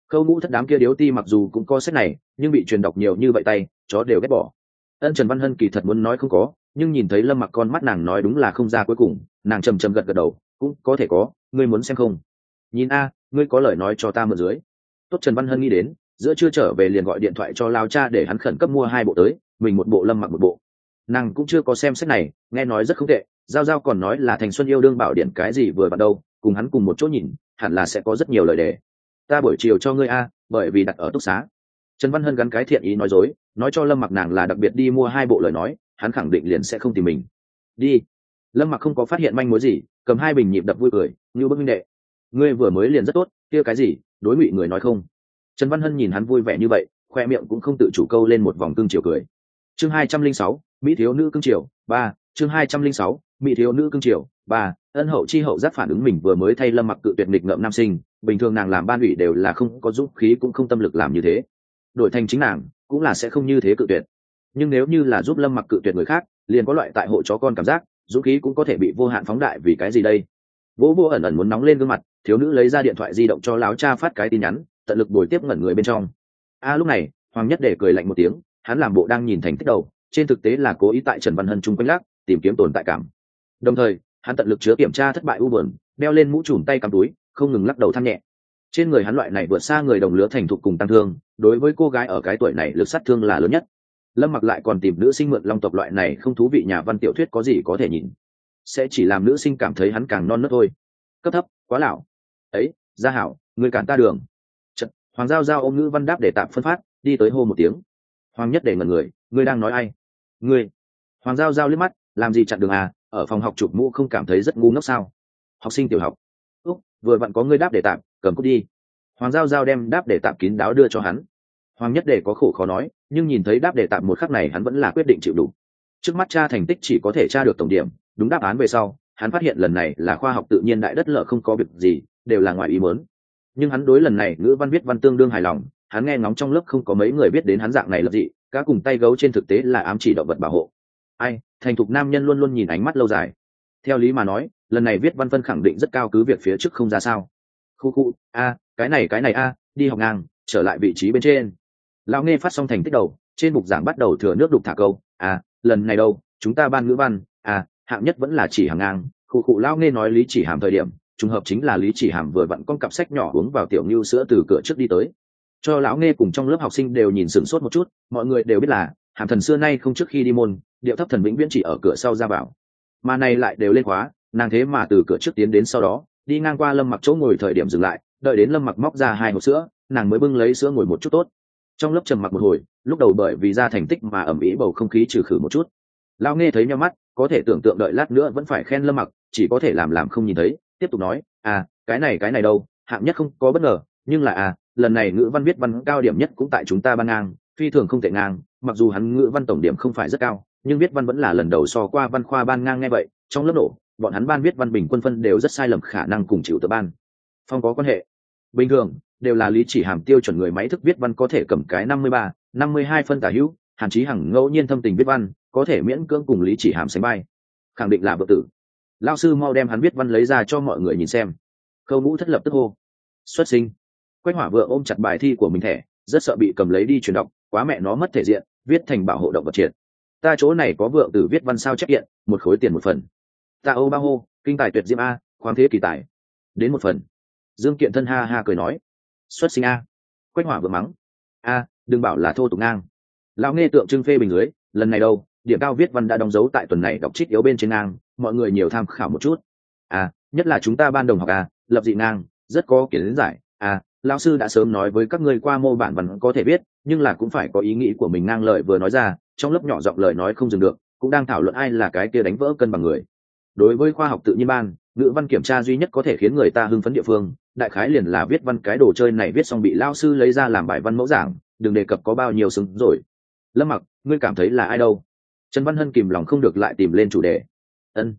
S1: Khâu ngũ thất đám kia điếu ti mặc dù cũng có sách này, nhưng bị truyền đọc nhiều như vậy tay, chó đều ghét bỏ. Ân trần văn hân kỳ thật muốn nói không có nhưng nhìn thấy lâm mặc con mắt nàng nói đúng là không ra cuối cùng, nàng trầm trầm gật gật đầu, cũng có thể có, ngươi muốn xem không? Nhìn a, ngươi có lời nói cho ta mượn dưới. Tốt trần văn hân nghĩ đến, giữa chưa trở về liền gọi điện thoại cho lao cha để hắn khẩn cấp mua hai bộ tới, mình một bộ, lâm mặc một bộ. Nàng cũng chưa có xem sách này, nghe nói rất không tệ, giao giao còn nói là thành xuân yêu đương bảo điện cái gì vừa vào đâu, cùng hắn cùng một chỗ nhìn, hẳn là sẽ có rất nhiều lời đề. Ta buổi chiều cho ngươi a, bởi vì đặt ở túc xá. Trần văn hân gắn cái thiện ý nói dối, nói cho lâm mặc nàng là đặc biệt đi mua hai bộ lời nói hắn khẳng định liền sẽ không tìm mình. Đi. Lâm mặc không có phát hiện manh mối gì, cầm hai bình nhịp đập vui cười như bức minh đệ, ngươi vừa mới liền rất tốt, kia cái gì, đối ngụy người nói không? Trần văn hân nhìn hắn vui vẻ như vậy, khoe miệng cũng không tự chủ câu lên một vòng cương chiều cười. Chương hai trăm linh sáu, mỹ thiếu nữ cương triều ba, chương hai trăm linh sáu, mỹ thiếu nữ cương triều ba, ân hậu chi hậu giác phản ứng mình vừa mới thay lâm mặc cự tuyệt nghịch ngợm nam sinh, bình thường nàng làm ban ủy đều là không có dũng khí cũng không tâm lực làm như thế. Đổi thành chính nàng, cũng là sẽ không như thế cự tuyệt nhưng nếu như là giúp lâm mặc cự tuyệt người khác, liền có loại tại hộ chó con cảm giác, dũng khí cũng có thể bị vô hạn phóng đại vì cái gì đây? Vỗ vô ẩn ẩn muốn nóng lên gương mặt, thiếu nữ lấy ra điện thoại di động cho láo cha phát cái tin nhắn, tận lực bồi tiếp ngẩn người bên trong. A, lúc này, hoàng nhất để cười lạnh một tiếng, hắn làm bộ đang nhìn thành tích đầu, trên thực tế là cố ý tại trần văn hân chung quanh lắc, tìm kiếm tồn tại cảm. Đồng thời, hắn tận lực chứa kiểm tra thất bại u bờn đeo lên mũ chùm tay cắm túi, không ngừng lắc đầu than nhẹ. Trên người hắn loại này vượt xa người đồng lứa thành thục cùng tăng thương, đối với cô gái ở cái tuổi này lực sát thương là lớn nhất lâm mặc lại còn tìm nữ sinh mượn long tộc loại này không thú vị nhà văn tiểu thuyết có gì có thể nhìn. Sẽ chỉ làm nữ sinh cảm thấy hắn càng non nớt thôi. Cấp thấp quá lão. Ấy gia hảo người cản ta đường. Chật, hoàng giao giao ôm ngữ văn đáp để tạm phân phát đi tới hô một tiếng. Hoàng nhất để ngẩn người ngươi đang nói ai? Ngươi hoàng giao giao liếc mắt làm gì chặn đường à? Ở phòng học chụp mũ không cảm thấy rất ngu ngốc sao? Học sinh tiểu học. Úc vừa vặn có ngươi đáp để tạm cầm cút đi. Hoàng giao giao đem đáp để tạm kín đáo đưa cho hắn hoàng nhất để có khổ khó nói, nhưng nhìn thấy đáp để tạm một khắc này hắn vẫn là quyết định chịu đủ. Trước mắt cha thành tích chỉ có thể tra được tổng điểm, đúng đáp án về sau, hắn phát hiện lần này là khoa học tự nhiên đại đất lợ không có việc gì, đều là ngoài ý mớn nhưng hắn đối lần này ngữ văn viết văn tương đương hài lòng, hắn nghe ngóng trong lớp không có mấy người biết đến hắn dạng này là gì, cá cùng tay gấu trên thực tế là ám chỉ động vật bảo hộ. Ai, thành thục nam nhân luôn luôn nhìn ánh mắt lâu dài. Theo lý mà nói, lần này viết văn phân khẳng định rất cao cứ việc phía trước không ra sao. Khu khu, a, cái này cái này a, đi học ngang, trở lại vị trí bên trên lão nghe phát xong thành tích đầu, trên bục giảng bắt đầu thừa nước đục thả câu à lần này đâu, chúng ta ban ngữ văn à hạng nhất vẫn là chỉ hàng ngang. Khu cụ lão nghe nói lý chỉ hàm thời điểm, trùng hợp chính là lý chỉ hàm vừa vặn con cặp sách nhỏ uống vào tiểu ngưu sữa từ cửa trước đi tới. Cho lão nghe cùng trong lớp học sinh đều nhìn sửng sốt một chút, mọi người đều biết là, hàm thần xưa nay không trước khi đi môn, điệu thấp thần vĩnh viễn chỉ ở cửa sau ra vào mà này lại đều lên khóa, nàng thế mà từ cửa trước tiến đến sau đó, đi ngang qua lâm mặc chỗ ngồi thời điểm dừng lại, đợi đến lâm mặc móc ra hai hộp sữa, nàng mới bưng lấy sữa ngồi một chút tốt trong lớp trầm mặc một hồi, lúc đầu bởi vì ra thành tích mà ẩm ý bầu không khí trừ khử một chút. Lao nghe thấy nhau mắt, có thể tưởng tượng đợi lát nữa vẫn phải khen lâm mặc, chỉ có thể làm làm không nhìn thấy, tiếp tục nói à cái này cái này đâu, hạng nhất không có bất ngờ, nhưng là à lần này ngữ văn viết văn cao điểm nhất cũng tại chúng ta ban ngang, phi thường không tệ ngang, mặc dù hắn ngữ văn tổng điểm không phải rất cao, nhưng viết văn vẫn là lần đầu so qua văn khoa ban ngang nghe vậy, trong lớp nổ, bọn hắn ban viết văn bình quân phân đều rất sai lầm khả năng cùng chịu tự ban. Phong có quan hệ. Bình thường đều là lý chỉ hàm tiêu chuẩn người máy thức viết văn có thể cầm cái năm mươi ba, năm mươi hai phân tả hữu, hàn chí hằng ngẫu nhiên thâm tình viết văn, có thể miễn cưỡng cùng lý chỉ hàm sánh bay khẳng định là vợ tử. Lao sư mau đem hắn viết văn lấy ra cho mọi người nhìn xem. Khâu ngũ thất lập tức hô. Xuất sinh. Quách hỏa vừa ôm chặt bài thi của mình thẻ, rất sợ bị cầm lấy đi truyền đọc, quá mẹ nó mất thể diện, viết thành bảo hộ động vật triệt. Ta chỗ này có vượng tử viết văn sao chép hiện một khối tiền một phần. Ta ô ba hô, kinh tài tuyệt diêm a, khoáng thế kỳ tài. Đến một phần. Dương kiện thân ha ha cười nói xuất sinh a. Quách hỏa vừa mắng. A, đừng bảo là thô tục ngang. Lão nghe tượng trưng phê bình dưới, lần này đâu, điểm cao viết văn đã đóng dấu tại tuần này đọc trích yếu bên trên ngang, mọi người nhiều tham khảo một chút. À nhất là chúng ta ban đồng học à lập dị ngang, rất có kiến giải. À lão sư đã sớm nói với các ngươi qua mô bản văn có thể biết nhưng là cũng phải có ý nghĩ của mình ngang lời vừa nói ra, trong lớp nhỏ giọng lời nói không dừng được, cũng đang thảo luận ai là cái kia đánh vỡ cân bằng người. Đối với khoa học tự nhiên ban, ngữ văn kiểm tra duy nhất có thể khiến người ta hưng phấn địa phương đại khái liền là viết văn cái đồ chơi này viết xong bị lao sư lấy ra làm bài văn mẫu giảng, đừng đề cập có bao nhiêu xứng rồi. Lâm mặc, ngươi cảm thấy là ai đâu? Trần văn hân kìm lòng không được lại tìm lên chủ đề. Ân.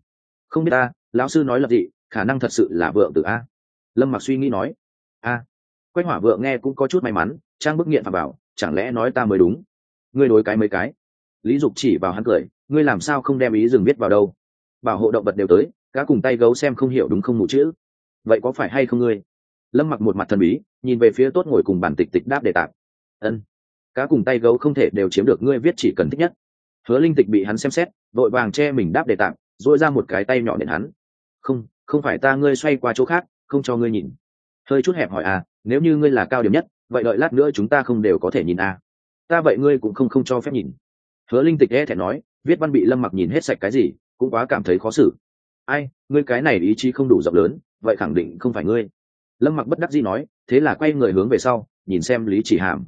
S1: Không biết ta, lão sư nói là gì, khả năng thật sự là vợ từ a. Lâm mặc suy nghĩ nói. A. Quách hỏa vợ nghe cũng có chút may mắn, trang bức nghiện và bảo, chẳng lẽ nói ta mới đúng? Ngươi đối cái mấy cái? Lý dục chỉ vào hắn cười, ngươi làm sao không đem ý dừng viết vào đâu? Bảo hộ động vật đều tới, cá cùng tay gấu xem không hiểu đúng không mụ chữ vậy có phải hay không ngươi? Lâm mặc một mặt thần bí, nhìn về phía tốt ngồi cùng bản tịch tịch đáp đề tạp ân. Cá cùng tay gấu không thể đều chiếm được ngươi viết chỉ cần thích nhất. Hứa linh tịch bị hắn xem xét, vội vàng che mình đáp đề tạp dội ra một cái tay nhỏ đến hắn. Không không phải ta, ngươi xoay qua chỗ khác, không cho ngươi nhìn. Hơi chút hẹp hỏi à nếu như ngươi là cao điểm nhất, vậy đợi lát nữa chúng ta không đều có thể nhìn à. Ta vậy ngươi cũng không không cho phép nhìn. Hứa linh tịch e thẹn nói, viết văn bị lâm mặc nhìn hết sạch cái gì, cũng quá cảm thấy khó xử. Ai, ngươi cái này ý chí không đủ rộng lớn vậy khẳng định không phải ngươi. Lâm mặc bất đắc dĩ nói, thế là quay người hướng về sau, nhìn xem lý chỉ hàm.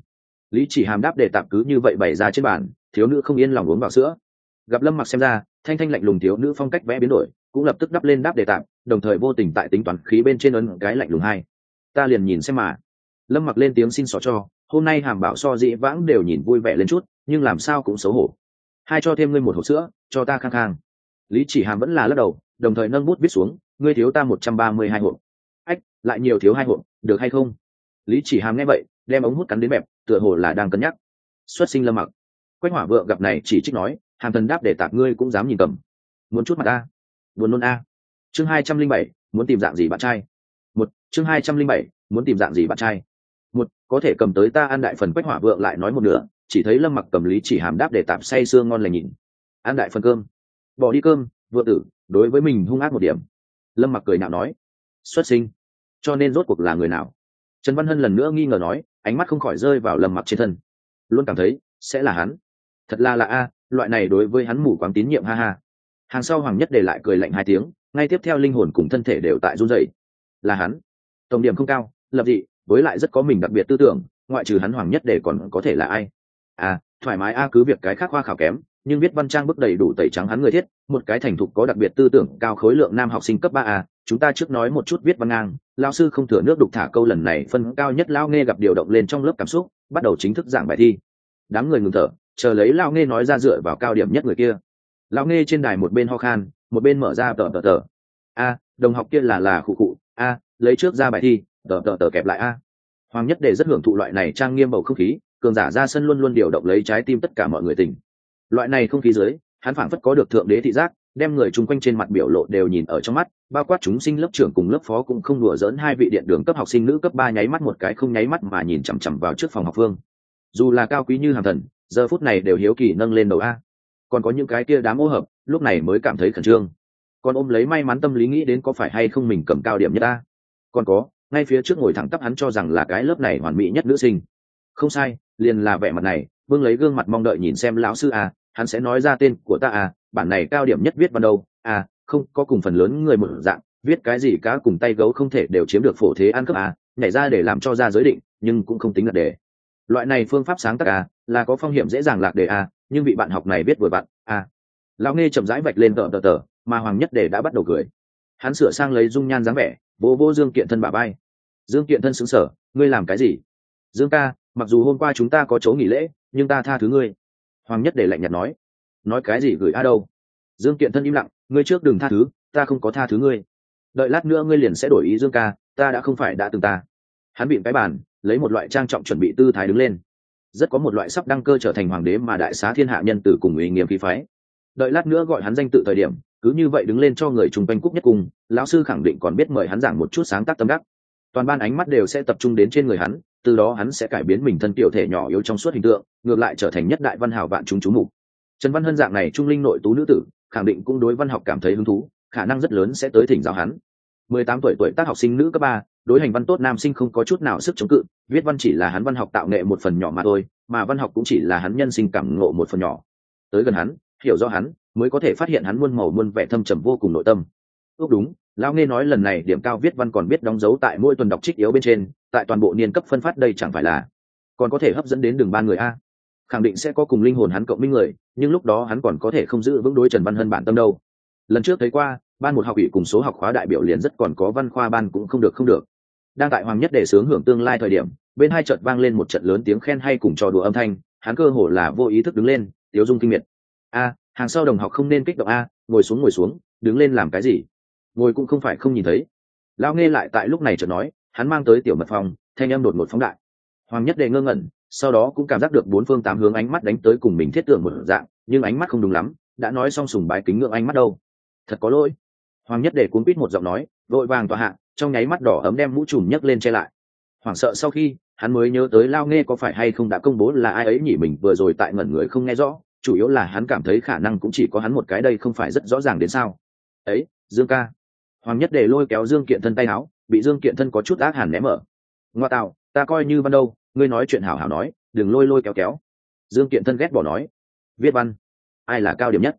S1: Lý chỉ hàm đáp để tạm cứ như vậy bày ra trên bàn, thiếu nữ không yên lòng uống vào sữa. Gặp lâm mặc xem ra, thanh thanh lạnh lùng thiếu nữ phong cách vẽ biến đổi, cũng lập tức đắp lên đáp đề tạm, đồng thời vô tình tại tính toán khí bên trên ấn cái lạnh lùng hai. Ta liền nhìn xem mà. Lâm mặc lên tiếng xin xỏ cho, hôm nay hàm bảo so dĩ vãng đều nhìn vui vẻ lên chút, nhưng làm sao cũng xấu hổ. Hai cho thêm ngươi một hộp sữa, cho ta khang khang. Lý chỉ hàm vẫn là lắc đầu, đồng thời nâng bút viết xuống ngươi thiếu ta một trăm ba mươi hai hộp. Ách, lại nhiều thiếu hai hộp, được hay không? Lý chỉ hàm nghe vậy, đem ống hút cắn đến bẹp tựa hồ là đang cân nhắc. Xuất sinh lâm mặc. Quách hỏa vợ gặp này chỉ trích nói, hàm thần đáp để tạp ngươi cũng dám nhìn cầm. Muốn chút mặt a buồn nôn a. Chương hai trăm linh bảy, muốn tìm dạng gì bạn trai? Một, chương hai trăm linh bảy, muốn tìm dạng gì bạn trai? Một, có thể cầm tới ta ăn đại phần, quách hỏa vượng lại nói một nửa, chỉ thấy lâm mặc cầm lý chỉ hàm đáp để tạm say sương ngon lành nhìn. Ăn đại phần cơm. Bỏ đi cơm, vợ tử, đối với mình hung ác một điểm lâm mặc cười nào nói, xuất sinh? Cho nên rốt cuộc là người nào? Trần văn hân lần nữa nghi ngờ nói, ánh mắt không khỏi rơi vào lâm mặc trên thân. Luôn cảm thấy, sẽ là hắn? Thật là lạ a, loại này đối với hắn mù quáng tín nhiệm ha ha. Hàng sau hoàng nhất để lại cười lạnh hai tiếng, ngay tiếp theo linh hồn cùng thân thể đều tại run dậy là hắn? Tổng điểm không cao, lập dị, với lại rất có mình đặc biệt tư tưởng, ngoại trừ hắn hoàng nhất để còn có thể là ai? À thoải mái a, cứ việc cái khác khoa khảo kém nhưng viết văn trang bức đầy đủ tẩy trắng hắn người thiết, một cái thành thục có đặc biệt tư tưởng, cao khối lượng nam học sinh cấp ba a, chúng ta trước nói một chút viết văn ngang lao sư không thừa nước đục thả câu lần này phân cao nhất lao nghe gặp điều động lên trong lớp cảm xúc, bắt đầu chính thức giảng bài thi. Đám người ngừng thở, chờ lấy lao nghe nói ra dựa vào cao điểm nhất người kia. Lao nghe trên đài một bên ho khan, một bên mở ra tờ tờ tờ. A, đồng học kia là là khụ khụ, a, lấy trước ra bài thi, tờ tờ tờ kẹp lại a. Hoàng nhất để rất hưởng thụ loại này trang nghiêm bầu không khí, cường giả ra sân luôn luôn điều động lấy trái tim tất cả mọi người tình loại này không khí dưới, hắn phảng phất có được thượng đế thị giác, đem người chung quanh trên mặt biểu lộ đều nhìn ở trong mắt, bao quát chúng sinh lớp trưởng cùng lớp phó cũng không đùa dỡn hai vị điện đường cấp học sinh nữ cấp ba nháy mắt một cái không nháy mắt mà nhìn chằm chằm vào trước phòng học phương. Dù là cao quý như hàm thần, giờ phút này đều hiếu kỳ nâng lên đầu a. Còn có những cái kia đám ô hợp, lúc này mới cảm thấy khẩn trương. Còn ôm lấy may mắn tâm lý nghĩ đến có phải hay không mình cầm cao điểm nhất ta còn có, ngay phía trước ngồi thẳng tắp hắn cho rằng là cái lớp này hoàn mỹ nhất nữ sinh. Không sai, liền là vẻ mặt này vương lấy gương mặt mong đợi nhìn xem lão sư à hắn sẽ nói ra tên của ta à bản này cao điểm nhất viết vào đâu? À không, có cùng phần lớn người một dạng, viết cái gì cá cùng tay gấu không thể đều chiếm được phổ thế ăn cướp à nhảy ra để làm cho ra giới định, nhưng cũng không tính là đề loại này phương pháp sáng tác à là có phong hiểm dễ dàng lạc đề à nhưng vị bạn học này biết vừa bạn à lão nghe chậm rãi vạch lên tờ tờ tờ, mà hoàng nhất đề đã bắt đầu cười. Hắn sửa sang lấy dung nhan dáng vẻ vô vô dương kiện thân bà bay dương kiện thân xứng sở ngươi làm cái gì? Dương ca, mặc dù hôm qua chúng ta có chỗ nghỉ lễ nhưng ta tha thứ ngươi. Hoàng nhất để lạnh nhạt nói. Nói cái gì gửi a đâu? Dương kiện thân im lặng, ngươi trước đừng tha thứ, ta không có tha thứ ngươi. Đợi lát nữa ngươi liền sẽ đổi ý dương ca, ta đã không phải đã từng ta. Hắn bịm cái bàn, lấy một loại trang trọng chuẩn bị tư thái đứng lên. Rất có một loại sắp đăng cơ trở thành hoàng đế mà đại xá thiên hạ nhân tử cùng ý nghiêm khí phái. Đợi lát nữa gọi hắn danh tự thời điểm, cứ như vậy đứng lên cho người chung quanh cúc nhất cùng, lão sư khẳng định còn biết mời hắn giảng một chút sáng tác tâm đắc. Toàn ban ánh mắt đều sẽ tập trung đến trên người hắn từ đó hắn sẽ cải biến mình thân tiểu thể nhỏ yếu trong suốt hình tượng, ngược lại trở thành nhất đại văn hào vạn chúng chú mục. Trần văn hân dạng này trung linh nội tú nữ tử, khẳng định cũng đối văn học cảm thấy hứng thú, khả năng rất lớn sẽ tới thỉnh giáo hắn. Mười tám tuổi tuổi tác học sinh nữ cấp ba, đối hành văn tốt nam sinh không có chút nào sức chống cự, viết văn chỉ là hắn văn học tạo nghệ một phần nhỏ mà thôi, mà văn học cũng chỉ là hắn nhân sinh cảm ngộ một phần nhỏ. Tới gần hắn, hiểu rõ hắn, mới có thể phát hiện hắn muôn màu muôn vẻ thâm trầm vô cùng nội tâm. Ước đúng, lão nghe nói lần này điểm cao viết văn còn biết đóng dấu tại mỗi tuần đọc trích yếu bên trên tại toàn bộ niên cấp phân phát đây chẳng phải là còn có thể hấp dẫn đến đường ban người a. Khẳng định sẽ có cùng linh hồn hắn cộng minh người, nhưng lúc đó hắn còn có thể không giữ vững đối trần văn hân bản tâm đâu. Lần trước thấy qua, ban một học ủy cùng số học khóa đại biểu liền rất còn có văn khoa ban cũng không được không được. Đang tại hoàng nhất để sướng hưởng tương lai thời điểm, bên hai trận vang lên một trận lớn tiếng khen hay cùng trò đùa âm thanh, hắn cơ hồ là vô ý thức đứng lên, tiếu dung kinh miệt. A, hàng sau đồng học không nên kích động a, ngồi xuống ngồi xuống, đứng lên làm cái gì? Ngồi cũng không phải không nhìn thấy. Lao nghe lại tại lúc này chợt nói hắn mang tới tiểu mật phòng thanh em đột ngột phóng đại. Hoàng nhất đệ ngơ ngẩn, sau đó cũng cảm giác được bốn phương tám hướng ánh mắt đánh tới cùng mình thiết tưởng một dạng, nhưng ánh mắt không đúng lắm, đã nói xong sùng bái kính ngưỡng ánh mắt đâu. Thật có lỗi. Hoàng nhất đệ cuốn quýt một giọng nói, vội vàng tòa hạ, trong nháy mắt đỏ ấm đem mũ trùm nhấc lên che lại. Hoảng sợ sau khi, hắn mới nhớ tới lao nghe có phải hay không đã công bố là ai ấy nhỉ mình vừa rồi tại ngẩn người không nghe rõ, chủ yếu là hắn cảm thấy khả năng cũng chỉ có hắn một cái đây không phải rất rõ ràng đến sao. Ấy, dương ca. Hoàng nhất để lôi kéo dương kiện thân tay áo bị dương kiện thân có chút ác hàn ném mở. Ngoa tạo, ta coi như văn đâu, ngươi nói chuyện hảo hảo nói, đừng lôi lôi kéo kéo. Dương kiện thân ghét bỏ nói. Viết văn. Ai là cao điểm nhất?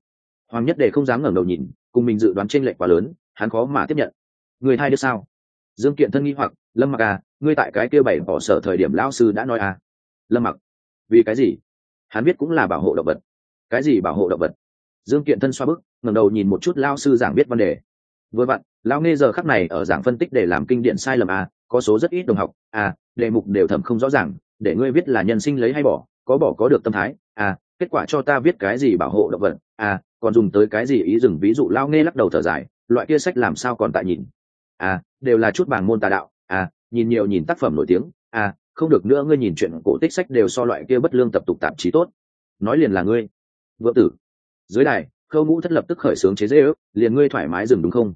S1: Hoàng nhất để không dám ngẩng đầu nhìn, cùng mình dự đoán t r ê n lệch quá lớn, hắn khó mà tiếp nhận. Người thay được sao? Dương kiện thân nghi hoặc, lâm mặc à ngươi tại cái kia bảy bỏ sở thời điểm lão sư đã nói à? Lâm mặc, vì cái gì? Hắn biết cũng là bảo hộ động vật. Cái gì bảo hộ động vật? Dương kiện thân xoa bức, ngẩng đầu nhìn một chút lao sư giảng biết vấn đề vừa vặn, lão nghe giờ khắc này ở giảng phân tích để làm kinh điển sai lầm à có số rất ít đồng học à đề mục đều thẩm không rõ ràng, để ngươi viết là nhân sinh lấy hay bỏ, có bỏ có được tâm thái à kết quả cho ta viết cái gì bảo hộ động vật à còn dùng tới cái gì ý dừng, ví dụ lao nghe lắc đầu thở dài, loại kia sách làm sao còn tại nhìn. À đều là chút bảng môn tà đạo à nhìn nhiều nhìn tác phẩm nổi tiếng à không được nữa ngươi nhìn chuyện cổ tích sách đều so loại kia bất lương tập tục tạp chí tốt. Nói liền là ngươi. Vợ tử. Dưới đài khâu ngũ thất lập tức khởi xướng chế dễ ước, liền ngươi thoải mái dừng đúng không?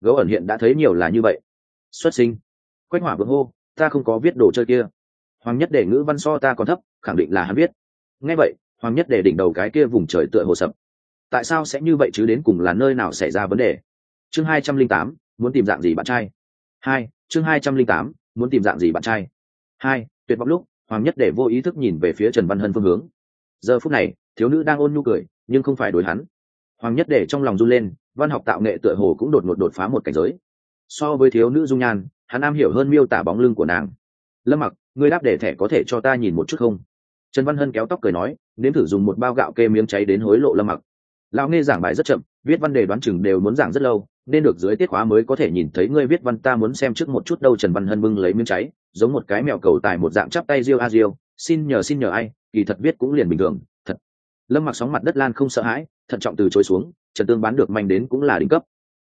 S1: Gấu ẩn hiện đã thấy nhiều là như vậy. Xuất sinh. Quách hỏa vượng hô, ta không có viết đồ chơi kia. Hoàng nhất để ngữ văn so ta còn thấp, khẳng định là hắn viết. Nghe vậy, hoàng nhất để đỉnh đầu cái kia vùng trời tựa hồ sập. Tại sao sẽ như vậy chứ đến cùng là nơi nào xảy ra vấn đề? Chương hai trăm linh tám, muốn tìm dạng gì bạn trai? Hai, chương hai trăm linh tám, muốn tìm dạng gì bạn trai? Hai, tuyệt vọng lúc, hoàng nhất để vô ý thức nhìn về phía trần văn hân phương hướng. Giờ phút này, thiếu nữ đang ôn nhu cười, nhưng không phải đối hắn hoàng nhất để trong lòng run lên, văn học tạo nghệ tựa hồ cũng đột ngột đột phá một cảnh giới. So với thiếu nữ dung nhan, hắn am hiểu hơn miêu tả bóng lưng của nàng. Lâm mặc, ngươi đáp để thẻ có thể cho ta nhìn một chút không? Trần văn hân kéo tóc cười nói, nếm thử dùng một bao gạo kê miếng cháy đến hối lộ lâm mặc. Lão nghe giảng bài rất chậm, viết văn đề đoán chừng đều muốn giảng rất lâu, nên được dưới tiết khóa mới có thể nhìn thấy ngươi viết văn ta muốn xem trước một chút đâu trần văn hân bưng lấy miếng cháy, giống một cái mèo cầu tài một dạng chắp tay riêu a riêu xin nhờ xin nhờ ai, kỳ thật viết cũng liền bình thường lâm mặc sóng mặt đất lan không sợ hãi, thận trọng từ chối xuống, trần tương bán được manh đến cũng là đỉnh cấp.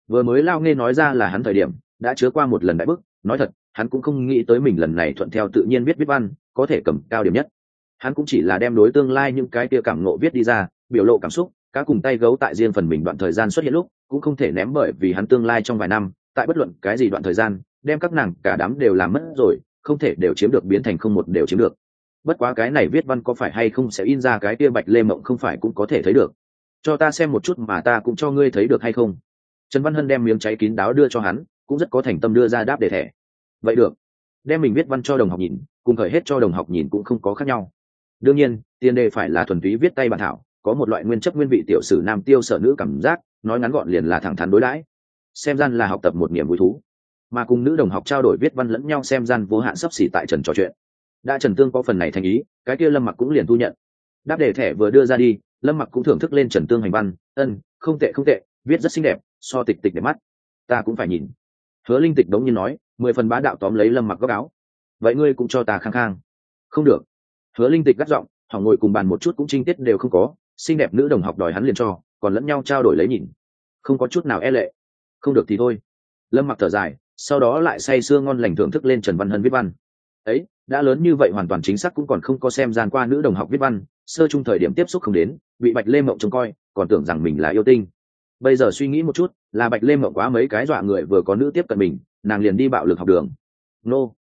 S1: Vừa mới lao nghe nói ra là hắn thời điểm, đã chứa qua một lần đại bức, nói thật, hắn cũng không nghĩ tới mình lần này thuận theo tự nhiên biết viết văn, có thể cầm cao điểm nhất. Hắn cũng chỉ là đem đối tương lai những cái tia cảm nộ viết đi ra, biểu lộ cảm xúc, cá cùng tay gấu tại riêng phần mình đoạn thời gian xuất hiện lúc, cũng không thể ném bởi vì hắn tương lai trong vài năm, tại bất luận cái gì đoạn thời gian, đem các nàng cả đám đều làm mất rồi, không thể đều chiếm được biến thành không một đều chiếm được bất quá cái này viết văn có phải hay không sẽ in ra cái tia bạch lê mộng không phải cũng có thể thấy được. Cho ta xem một chút mà ta cũng cho ngươi thấy được hay không. Trần văn hân đem miếng cháy kín đáo đưa cho hắn, cũng rất có thành tâm đưa ra đáp để thẻ. Vậy được. Đem mình viết văn cho đồng học nhìn, cùng khởi hết cho đồng học nhìn cũng không có khác nhau. Đương nhiên, tiền đề phải là thuần túy viết tay bản thảo, có một loại nguyên chất nguyên vị tiểu sử nam tiêu sở nữ cảm giác, nói ngắn gọn liền là thẳng thắn đối đãi. Xem gian là học tập một niềm vui thú. Mà cùng nữ đồng học trao đổi viết văn lẫn nhau xem gian vô hạn sắp xỉ tại trần trò chuyện đã trần tương có phần này thành ý, cái kia lâm mặc cũng liền thu nhận. Đáp đề thẻ vừa đưa ra đi, lâm mặc cũng thưởng thức lên trần tương hành văn, ân, không tệ không tệ, viết rất xinh đẹp, so tịch tịch để mắt. Ta cũng phải nhìn. Hứa linh tịch đống như nói, mười phần bá đạo tóm lấy lâm mặc góc áo. Vậy ngươi cũng cho ta khang khang. Không được. Hứa linh tịch gắt giọng họ ngồi cùng bàn một chút cũng trinh tiết đều không có, xinh đẹp nữ đồng học đòi hắn liền cho, còn lẫn nhau trao đổi lấy nhìn. Không có chút nào e lệ. Không được thì thôi. Lâm mặc thở dài, sau đó lại say sưa ngon lành thưởng thức lên trần văn hân viết văn. Ấy đã lớn như vậy hoàn toàn chính xác cũng còn không có xem gian qua nữ đồng học viết văn, sơ chung thời điểm tiếp xúc không đến, bị bạch lê mộng trông coi, còn tưởng rằng mình là yêu tinh. Bây giờ suy nghĩ một chút, là bạch lê mộng quá mấy cái dọa người vừa có nữ tiếp cận mình, nàng liền đi bạo lực học đường. Nô.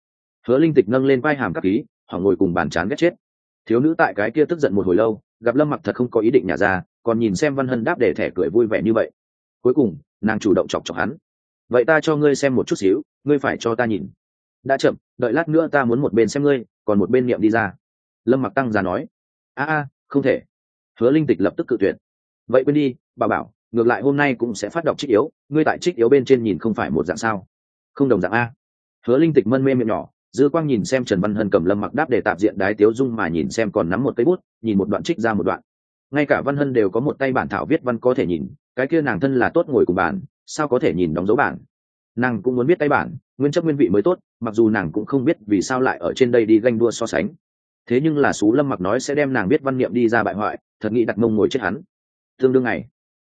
S1: Hứa linh tịch nâng lên vai hàm các ký họ ngồi cùng bàn chán ghét chết. Thiếu nữ tại cái kia tức giận một hồi lâu, gặp lâm mặc thật không có ý định nhà ra, còn nhìn xem văn hân đáp để thẻ cười vui vẻ như vậy. Cuối cùng, nàng chủ động chọc chọc hắn. Vậy ta cho ngươi xem một chút xíu, ngươi phải cho ta nhìn đã chậm, đợi lát nữa ta muốn một bên xem ngươi, còn một bên niệm đi ra. Lâm mặc tăng già nói. A a, không thể. Hứa linh tịch lập tức cự tuyệt. Vậy quên đi, bà bảo, ngược lại hôm nay cũng sẽ phát động trích yếu, ngươi tại trích yếu bên trên nhìn không phải một dạng sao? Không đồng dạng a. Hứa linh tịch mân mê miệng nhỏ, dư quang nhìn xem trần văn hân cầm lâm mặc đáp để tạp diện đái tiếu dung mà nhìn xem còn nắm một cây bút, nhìn một đoạn trích ra một đoạn. Ngay cả văn hân đều có một tay bản thảo viết văn có thể nhìn, cái kia nàng thân là tốt ngồi cùng bản sao có thể nhìn đóng dấu bản? Nàng cũng muốn biết tay bản, nguyên chất nguyên vị mới tốt, mặc dù nàng cũng không biết vì sao lại ở trên đây đi ganh đua so sánh. Thế nhưng là xú lâm mặc nói sẽ đem nàng biết văn niệm đi ra bại hoại, thật nghĩ đặt mông ngồi chết hắn. Tương đương này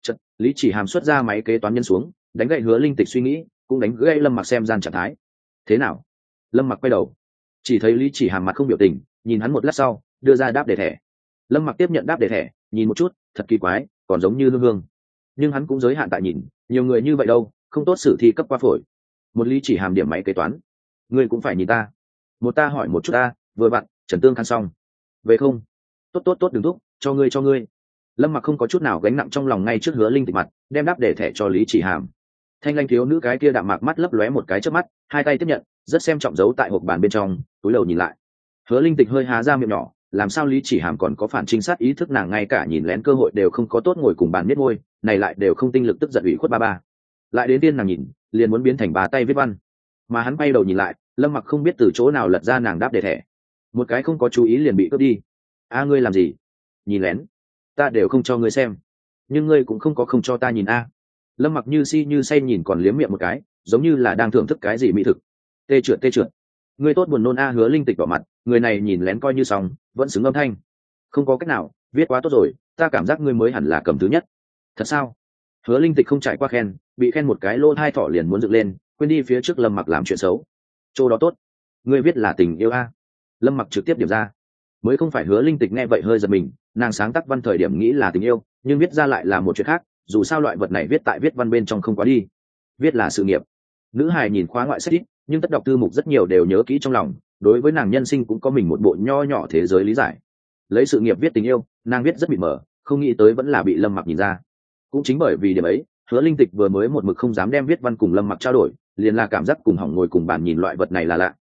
S1: chật lý chỉ hàm xuất ra máy kế toán nhân xuống, đánh gậy hứa linh tịch suy nghĩ, cũng đánh gãy lâm mặc xem gian trạng thái. Thế nào? Lâm mặc quay đầu, chỉ thấy lý chỉ hàm mặt không biểu tình, nhìn hắn một lát sau, đưa ra đáp đề thẻ. Lâm mặc tiếp nhận đáp đề thẻ, nhìn một chút, thật kỳ quái, còn giống như hương hương. Nhưng hắn cũng giới hạn tại nhìn, nhiều người như vậy đâu không tốt xử thi cấp qua phổi. Một lý chỉ hàm điểm máy kế toán. Ngươi cũng phải nhìn ta. Một ta hỏi một chút ta, vừa vặn, trần tương khăn xong. Về không? Tốt tốt tốt, đừng thúc, cho ngươi cho ngươi. Lâm mặc không có chút nào gánh nặng trong lòng ngay trước hứa linh tịch mặt, đem đáp để thẻ cho lý chỉ hàm. Thanh lanh thiếu nữ cái kia đạm mạc mắt lấp lóe một cái trước mắt, hai tay tiếp nhận, rất xem trọng giấu tại hộp bàn bên trong, túi đầu nhìn lại. Hứa linh tịch hơi há ra miệng nhỏ, làm sao lý chỉ hàm còn có phản trinh sát ý thức nàng ngay cả nhìn lén cơ hội đều không có tốt ngồi cùng bàn biết ngôi này lại đều không tinh lực tức giận ủy khuất ba ba lại đến tiên nàng nhìn, liền muốn biến thành bà tay viết văn. Mà hắn bay đầu nhìn lại, lâm mặc không biết từ chỗ nào lật ra nàng đáp để thẻ. Một cái không có chú ý liền bị cướp đi. A, ngươi làm gì? Nhìn lén. Ta đều không cho ngươi xem. Nhưng ngươi cũng không có không cho ta nhìn a. Lâm mặc như si như say nhìn còn liếm miệng một cái, giống như là đang thưởng thức cái gì mỹ thực. Tê trượt tê trượt. Ngươi tốt buồn nôn a, hứa linh tịch vào mặt, người này nhìn lén coi như xong, vẫn xứng âm thanh. Không có cách nào, viết quá tốt rồi, ta cảm giác ngươi mới hẳn là cầm thứ nhất. Thật sao? Hứa linh tịch không trải qua khen, bị khen một cái lỗ hai thỏ liền muốn dựng lên, quên đi phía trước lâm mặc làm chuyện xấu. Chỗ đó tốt. Ngươi viết là tình yêu a? Lâm mặc trực tiếp điểm ra. Mới không phải hứa linh tịch nghe vậy hơi giật mình, nàng sáng tác văn thời điểm nghĩ là tình yêu, nhưng viết ra lại là một chuyện khác, dù sao loại vật này viết tại viết văn bên trong không quá đi. Viết là sự nghiệp. Nữ hài nhìn khóa ngoại sách ít, nhưng tất đọc thư mục rất nhiều đều nhớ kỹ trong lòng, đối với nàng nhân sinh cũng có mình một bộ nho nhỏ thế giới lý giải. Lấy sự nghiệp viết tình yêu, nàng viết rất bị mở không nghĩ tới vẫn là bị lâm mặc nhìn ra cũng chính bởi vì điểm ấy, hứa linh tịch vừa mới một mực không dám đem viết văn cùng lâm mặc trao đổi, liền là cảm giác cùng hỏng ngồi cùng bàn nhìn loại vật này là lạ.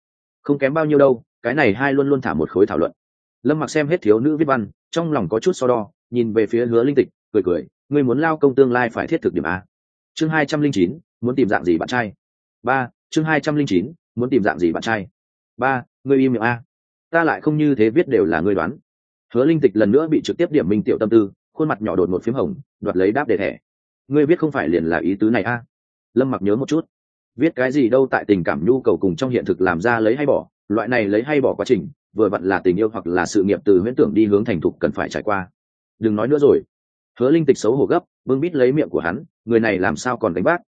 S1: Không kém bao nhiêu đâu, cái này hai luôn luôn thả một khối thảo luận. Lâm mặc xem hết thiếu nữ viết văn, trong lòng có chút so đo, nhìn về phía hứa linh tịch, cười cười, ngươi muốn lao công tương lai phải thiết thực điểm a. Chương hai trăm linh chín, muốn tìm dạng gì bạn trai? Ba, chương hai trăm linh chín, muốn tìm dạng gì bạn trai? Ba, ngươi im miệng a. Ta lại không như thế viết đều là ngươi đoán. Hứa linh tịch lần nữa bị trực tiếp điểm minh tiểu tâm tư, khuôn mặt nhỏ đột một p h í m hồng đoạt lấy đáp để thẻ. Ngươi biết không phải liền là ý tứ này a? Lâm mặc nhớ một chút. Viết cái gì đâu tại tình cảm nhu cầu cùng trong hiện thực làm ra lấy hay bỏ, loại này lấy hay bỏ quá trình, vừa vặn là tình yêu hoặc là sự nghiệp từ huyễn tưởng đi hướng thành thục cần phải trải qua. Đừng nói nữa rồi. Hứa linh tịch xấu hổ gấp, bưng bít lấy miệng của hắn, người này làm sao còn đánh bác?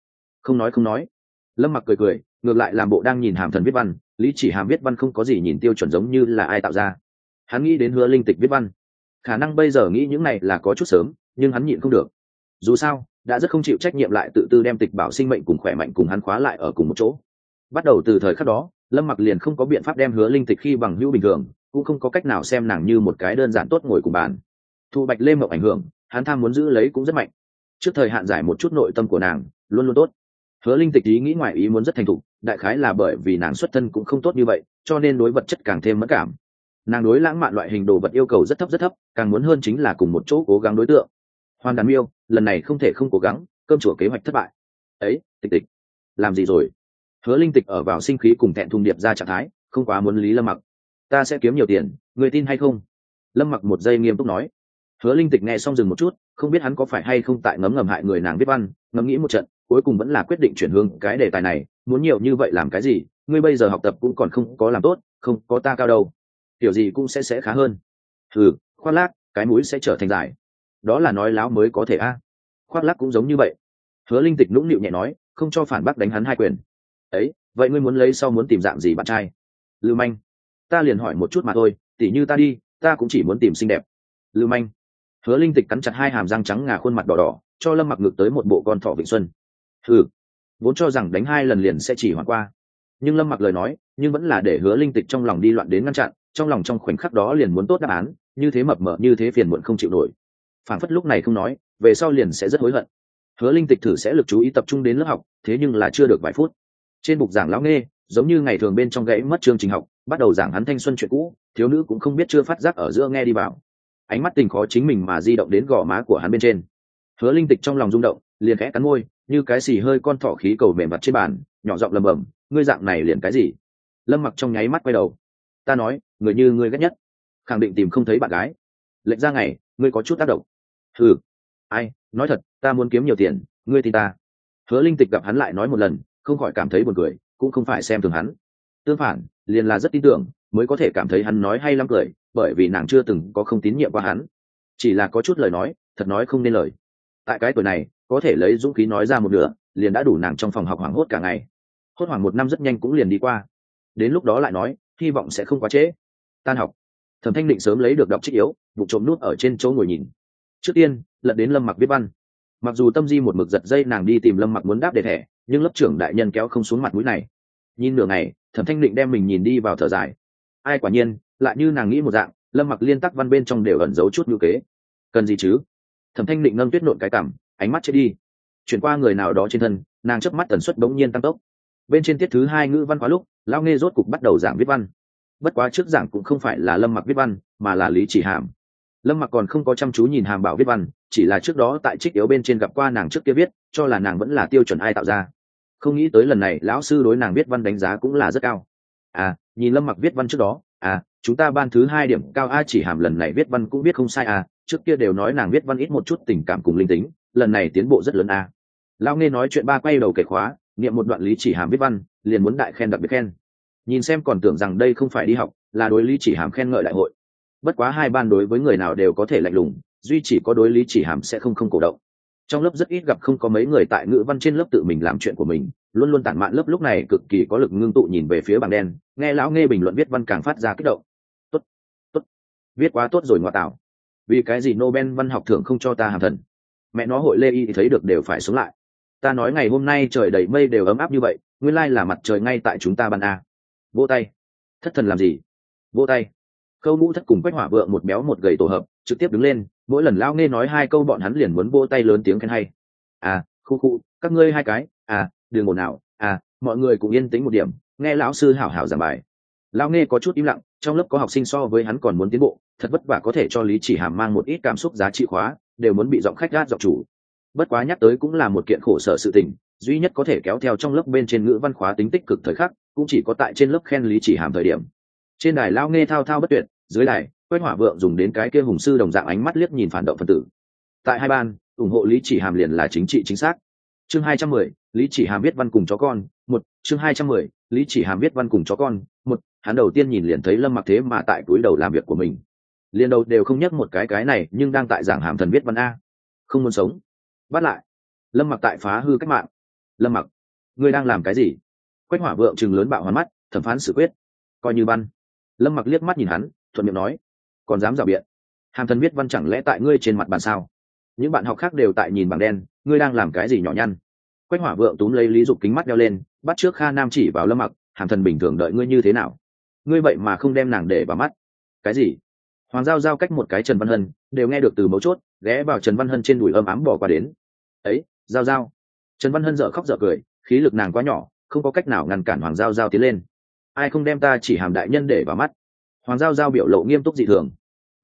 S1: Không nói không nói. Lâm mặc cười cười, ngược lại làm bộ đang nhìn hàm thần viết văn, lý chỉ hàm viết văn không có gì nhìn tiêu chuẩn giống như là ai tạo ra. Hắn nghĩ đến hứa linh tịch viết văn. Khả năng bây giờ nghĩ những này là có chút sớm nhưng hắn nhịn không được. Dù sao, đã rất không chịu trách nhiệm lại tự tư đem tịch bảo sinh mệnh cùng khỏe mạnh cùng hắn khóa lại ở cùng một chỗ. Bắt đầu từ thời khắc đó, lâm mặc liền không có biện pháp đem hứa linh tịch khi bằng hữu bình thường, cũng không có cách nào xem nàng như một cái đơn giản tốt ngồi cùng bàn. Thu bạch lê mộng ảnh hưởng, hắn tham muốn giữ lấy cũng rất mạnh. Trước thời hạn giải một chút nội tâm của nàng, luôn luôn tốt. Hứa linh tịch ý nghĩ ngoài ý muốn rất thành thục, đại khái là bởi vì nàng xuất thân cũng không tốt như vậy, cho nên đối vật chất càng thêm mất cảm. Nàng đối lãng mạn loại hình đồ vật yêu cầu rất thấp rất thấp, càng muốn hơn chính là cùng một chỗ cố gắng đối tượng hoàn đàn miêu, lần này không thể không cố gắng, cơm chùa kế hoạch thất bại. Ấy, tịch tịch, làm gì rồi? Hứa linh tịch ở vào sinh khí cùng thẹn thùng điệp ra trạng thái, không quá muốn lý lâm mặc. Ta sẽ kiếm nhiều tiền, người tin hay không? Lâm mặc một giây nghiêm túc nói. Hứa linh tịch nghe xong dừng một chút, không biết hắn có phải hay không tại ngấm ngầm hại người nàng viết văn, ngẫm nghĩ một trận, cuối cùng vẫn là quyết định chuyển hướng cái đề tài này, muốn nhiều như vậy làm cái gì, ngươi bây giờ học tập cũng còn không có làm tốt, không có ta cao đâu. Kiểu gì cũng sẽ sẽ khá hơn. Ừ khoác lác, cái mũi sẽ trở thành dài đó là nói láo mới có thể a. Khoác lác cũng giống như vậy. Hứa linh tịch nũng nịu nhẹ nói, không cho phản bác đánh hắn hai quyền. Ấy, vậy ngươi muốn lấy sau muốn tìm dạng gì bạn trai? Lưu manh, ta liền hỏi một chút mà thôi, tỉ như ta đi, ta cũng chỉ muốn tìm xinh đẹp. Lưu manh, hứa linh tịch cắn chặt hai hàm răng trắng ngà khuôn mặt đỏ đỏ, cho lâm mặc ngực tới một bộ con thỏ vịnh xuân. Ừ vốn cho rằng đánh hai lần liền sẽ chỉ hoàn qua. Nhưng lâm mặc lời nói, nhưng vẫn là để hứa linh tịch trong lòng đi loạn đến ngăn chặn, trong lòng trong khoảnh khắc đó liền muốn tốt đáp án, như thế mập mờ, như thế phiền muộn không chịu nổi phản phất lúc này không nói, về sau liền sẽ rất hối hận. Hứa linh tịch thử sẽ lực chú ý tập trung đến lớp học, thế nhưng là chưa được vài phút. Trên bục giảng lão nghe giống như ngày thường bên trong gãy mất chương trình học, bắt đầu giảng hắn thanh xuân chuyện cũ, thiếu nữ cũng không biết chưa phát giác ở giữa nghe đi vào. Ánh mắt tình khó chính mình mà di động đến gò má của hắn bên trên. Hứa linh tịch trong lòng rung động, liền khẽ cắn môi, như cái xì hơi con thỏ khí cầu mềm mặt trên bàn, nhỏ giọng lầm bầm ngươi dạng này liền cái gì? Lâm mặc trong nháy mắt quay đầu. Ta nói, người như ngươi ghét nhất, khẳng định tìm không thấy bạn gái. Lệnh ra ngày, ngươi có chút tác động ừ ai, nói thật, ta muốn kiếm nhiều tiền, ngươi tin ta. Hứa linh tịch gặp hắn lại nói một lần, không khỏi cảm thấy buồn cười, cũng không phải xem thường hắn. Tương phản, liền là rất tin tưởng, mới có thể cảm thấy hắn nói hay lắm cười, bởi vì nàng chưa từng có không tín nhiệm qua hắn. Chỉ là có chút lời nói, thật nói không nên lời. Tại cái tuổi này, có thể lấy dũng khí nói ra một nửa, liền đã đủ nàng trong phòng học hoảng hốt cả ngày. Hốt hoảng một năm rất nhanh cũng liền đi qua. Đến lúc đó lại nói, hy vọng sẽ không quá trễ. Tan học. Thẩm thanh định sớm lấy được đọc trích yếu vụ trộm nút ở trên chỗ ngồi nhìn trước tiên, lật đến lâm mặc viết văn. Mặc dù tâm di một mực giật dây nàng đi tìm lâm mặc muốn đáp đề thẻ, nhưng lớp trưởng đại nhân kéo không xuống mặt mũi này. Nhìn nửa ngày, thẩm thanh định đem mình nhìn đi vào thở dài. Ai quả nhiên, lại như nàng nghĩ một dạng, lâm mặc liên tắc văn bên trong đều ẩn giấu chút ngữ kế. Cần gì chứ? Thẩm thanh định ngâm tuyết nộn cái cảm, ánh mắt chết đi. Chuyển qua người nào đó trên thân, nàng chớp mắt tần suất bỗng nhiên tăng tốc. Bên trên tiết thứ hai ngữ văn quá lúc lao nghe rốt cục bắt đầu giảng viết văn. Bất quá trước giảng cũng không phải là lâm mặc viết văn, mà là lý chỉ hàm lâm mặc còn không có chăm chú nhìn hàm bảo viết văn, chỉ là trước đó tại trích yếu bên trên gặp qua nàng trước kia viết, cho là nàng vẫn là tiêu chuẩn ai tạo ra. Không nghĩ tới lần này, lão sư đối nàng viết văn đánh giá cũng là rất cao. À nhìn lâm mặc viết văn trước đó à chúng ta ban thứ hai điểm cao a chỉ hàm lần này viết văn cũng viết không sai à trước kia đều nói nàng viết văn ít một chút tình cảm cùng linh tính, lần này tiến bộ rất lớn a. Lão nghe nói chuyện ba quay đầu kể khóa, niệm một đoạn lý chỉ hàm viết văn, liền muốn đại khen đặc biệt khen. Nhìn xem còn tưởng rằng đây không phải đi học, là đối lý chỉ hàm khen ngợi đại hội bất quá hai ban đối với người nào đều có thể lạnh lùng, duy chỉ có đối lý chỉ hàm sẽ không không cổ động. Trong lớp rất ít gặp không có mấy người tại ngữ văn trên lớp tự mình làm chuyện của mình, luôn luôn tản mạn lớp lúc này cực kỳ có lực ngưng tụ nhìn về phía bảng đen, nghe lão nghe bình luận viết văn càng phát ra kích động. Tốt tốt, viết quá tốt rồi ngoại tảo vì cái gì nobel văn học thưởng không cho ta hàm thần? Mẹ nó hội lê y thì thấy được đều phải sống lại. Ta nói ngày hôm nay trời đầy mây đều ấm áp như vậy, nguyên lai là mặt trời ngay tại chúng ta ban a. Vỗ tay. Thất thần làm gì? Vỗ tay câu mũ thất cùng quách hỏa vượng một béo một gầy tổ hợp, trực tiếp đứng lên, mỗi lần lao nghe nói hai câu bọn hắn liền muốn vô tay lớn tiếng khen hay. À khu khu, các ngươi hai cái à đường ồn nào à mọi người cũng yên tĩnh một điểm, nghe lão sư hảo hảo giảng bài. Lao nghe có chút im lặng, trong lớp có học sinh so với hắn còn muốn tiến bộ, thật vất vả có thể cho lý chỉ hàm mang một ít cảm xúc giá trị khóa, đều muốn bị giọng khách gát giọng chủ. Bất quá nhắc tới cũng là một kiện khổ sở sự tình, duy nhất có thể kéo theo trong lớp bên trên ngữ văn khóa tính tích cực thời khắc, cũng chỉ có tại trên lớp khen lý chỉ hàm thời điểm trên đài lao nghe thao thao bất tuyệt, dưới đài quét hỏa vượng dùng đến cái kia hùng sư đồng dạng ánh mắt liếc nhìn phản động phân tử. Tại hai ban, ủng hộ lý chỉ hàm liền là chính trị chính xác. Chương hai trăm mười, lý chỉ hàm viết văn cùng chó con, một, chương hai trăm mười, lý chỉ hàm viết văn cùng chó con, một, hắn đầu tiên nhìn liền thấy lâm mặc thế mà tại túi đầu làm việc của mình. Liền đầu đều không nhắc một cái cái này, nhưng đang tại giảng hàm thần viết văn a. Không muốn sống. Bắt lại. Lâm mặc tại phá hư cách mạng. Lâm mặc, ngươi đang làm cái gì? Quách hỏa vượng chừng lớn bạo hoàn mắt, thẩm phán xử quyết. Coi như văn lâm mặc liếc mắt nhìn hắn, thuận miệng nói, còn dám rào biện? Hàm thần viết văn chẳng lẽ tại ngươi trên mặt bàn sao? Những bạn học khác đều tại nhìn bảng đen, ngươi đang làm cái gì nhỏ nhăn? Quách hỏa vượng túm lấy lý dục kính mắt đeo lên, bắt trước kha nam chỉ vào lâm mặc, hàm thần bình thường đợi ngươi như thế nào? Ngươi vậy mà không đem nàng để vào mắt. Cái gì? Hoàng giao giao cách một cái trần văn hân, đều nghe được từ mấu chốt, ghé vào trần văn hân trên đùi âm ám bỏ qua đến. Ấy, giao giao. Trần văn hân dợ khóc dợ cười, khí lực nàng quá nhỏ, không có cách nào ngăn cản hoàng giao giao tiến lên ai không đem ta chỉ hàm đại nhân để vào mắt? Hoàng giao giao biểu lộ nghiêm túc dị thường.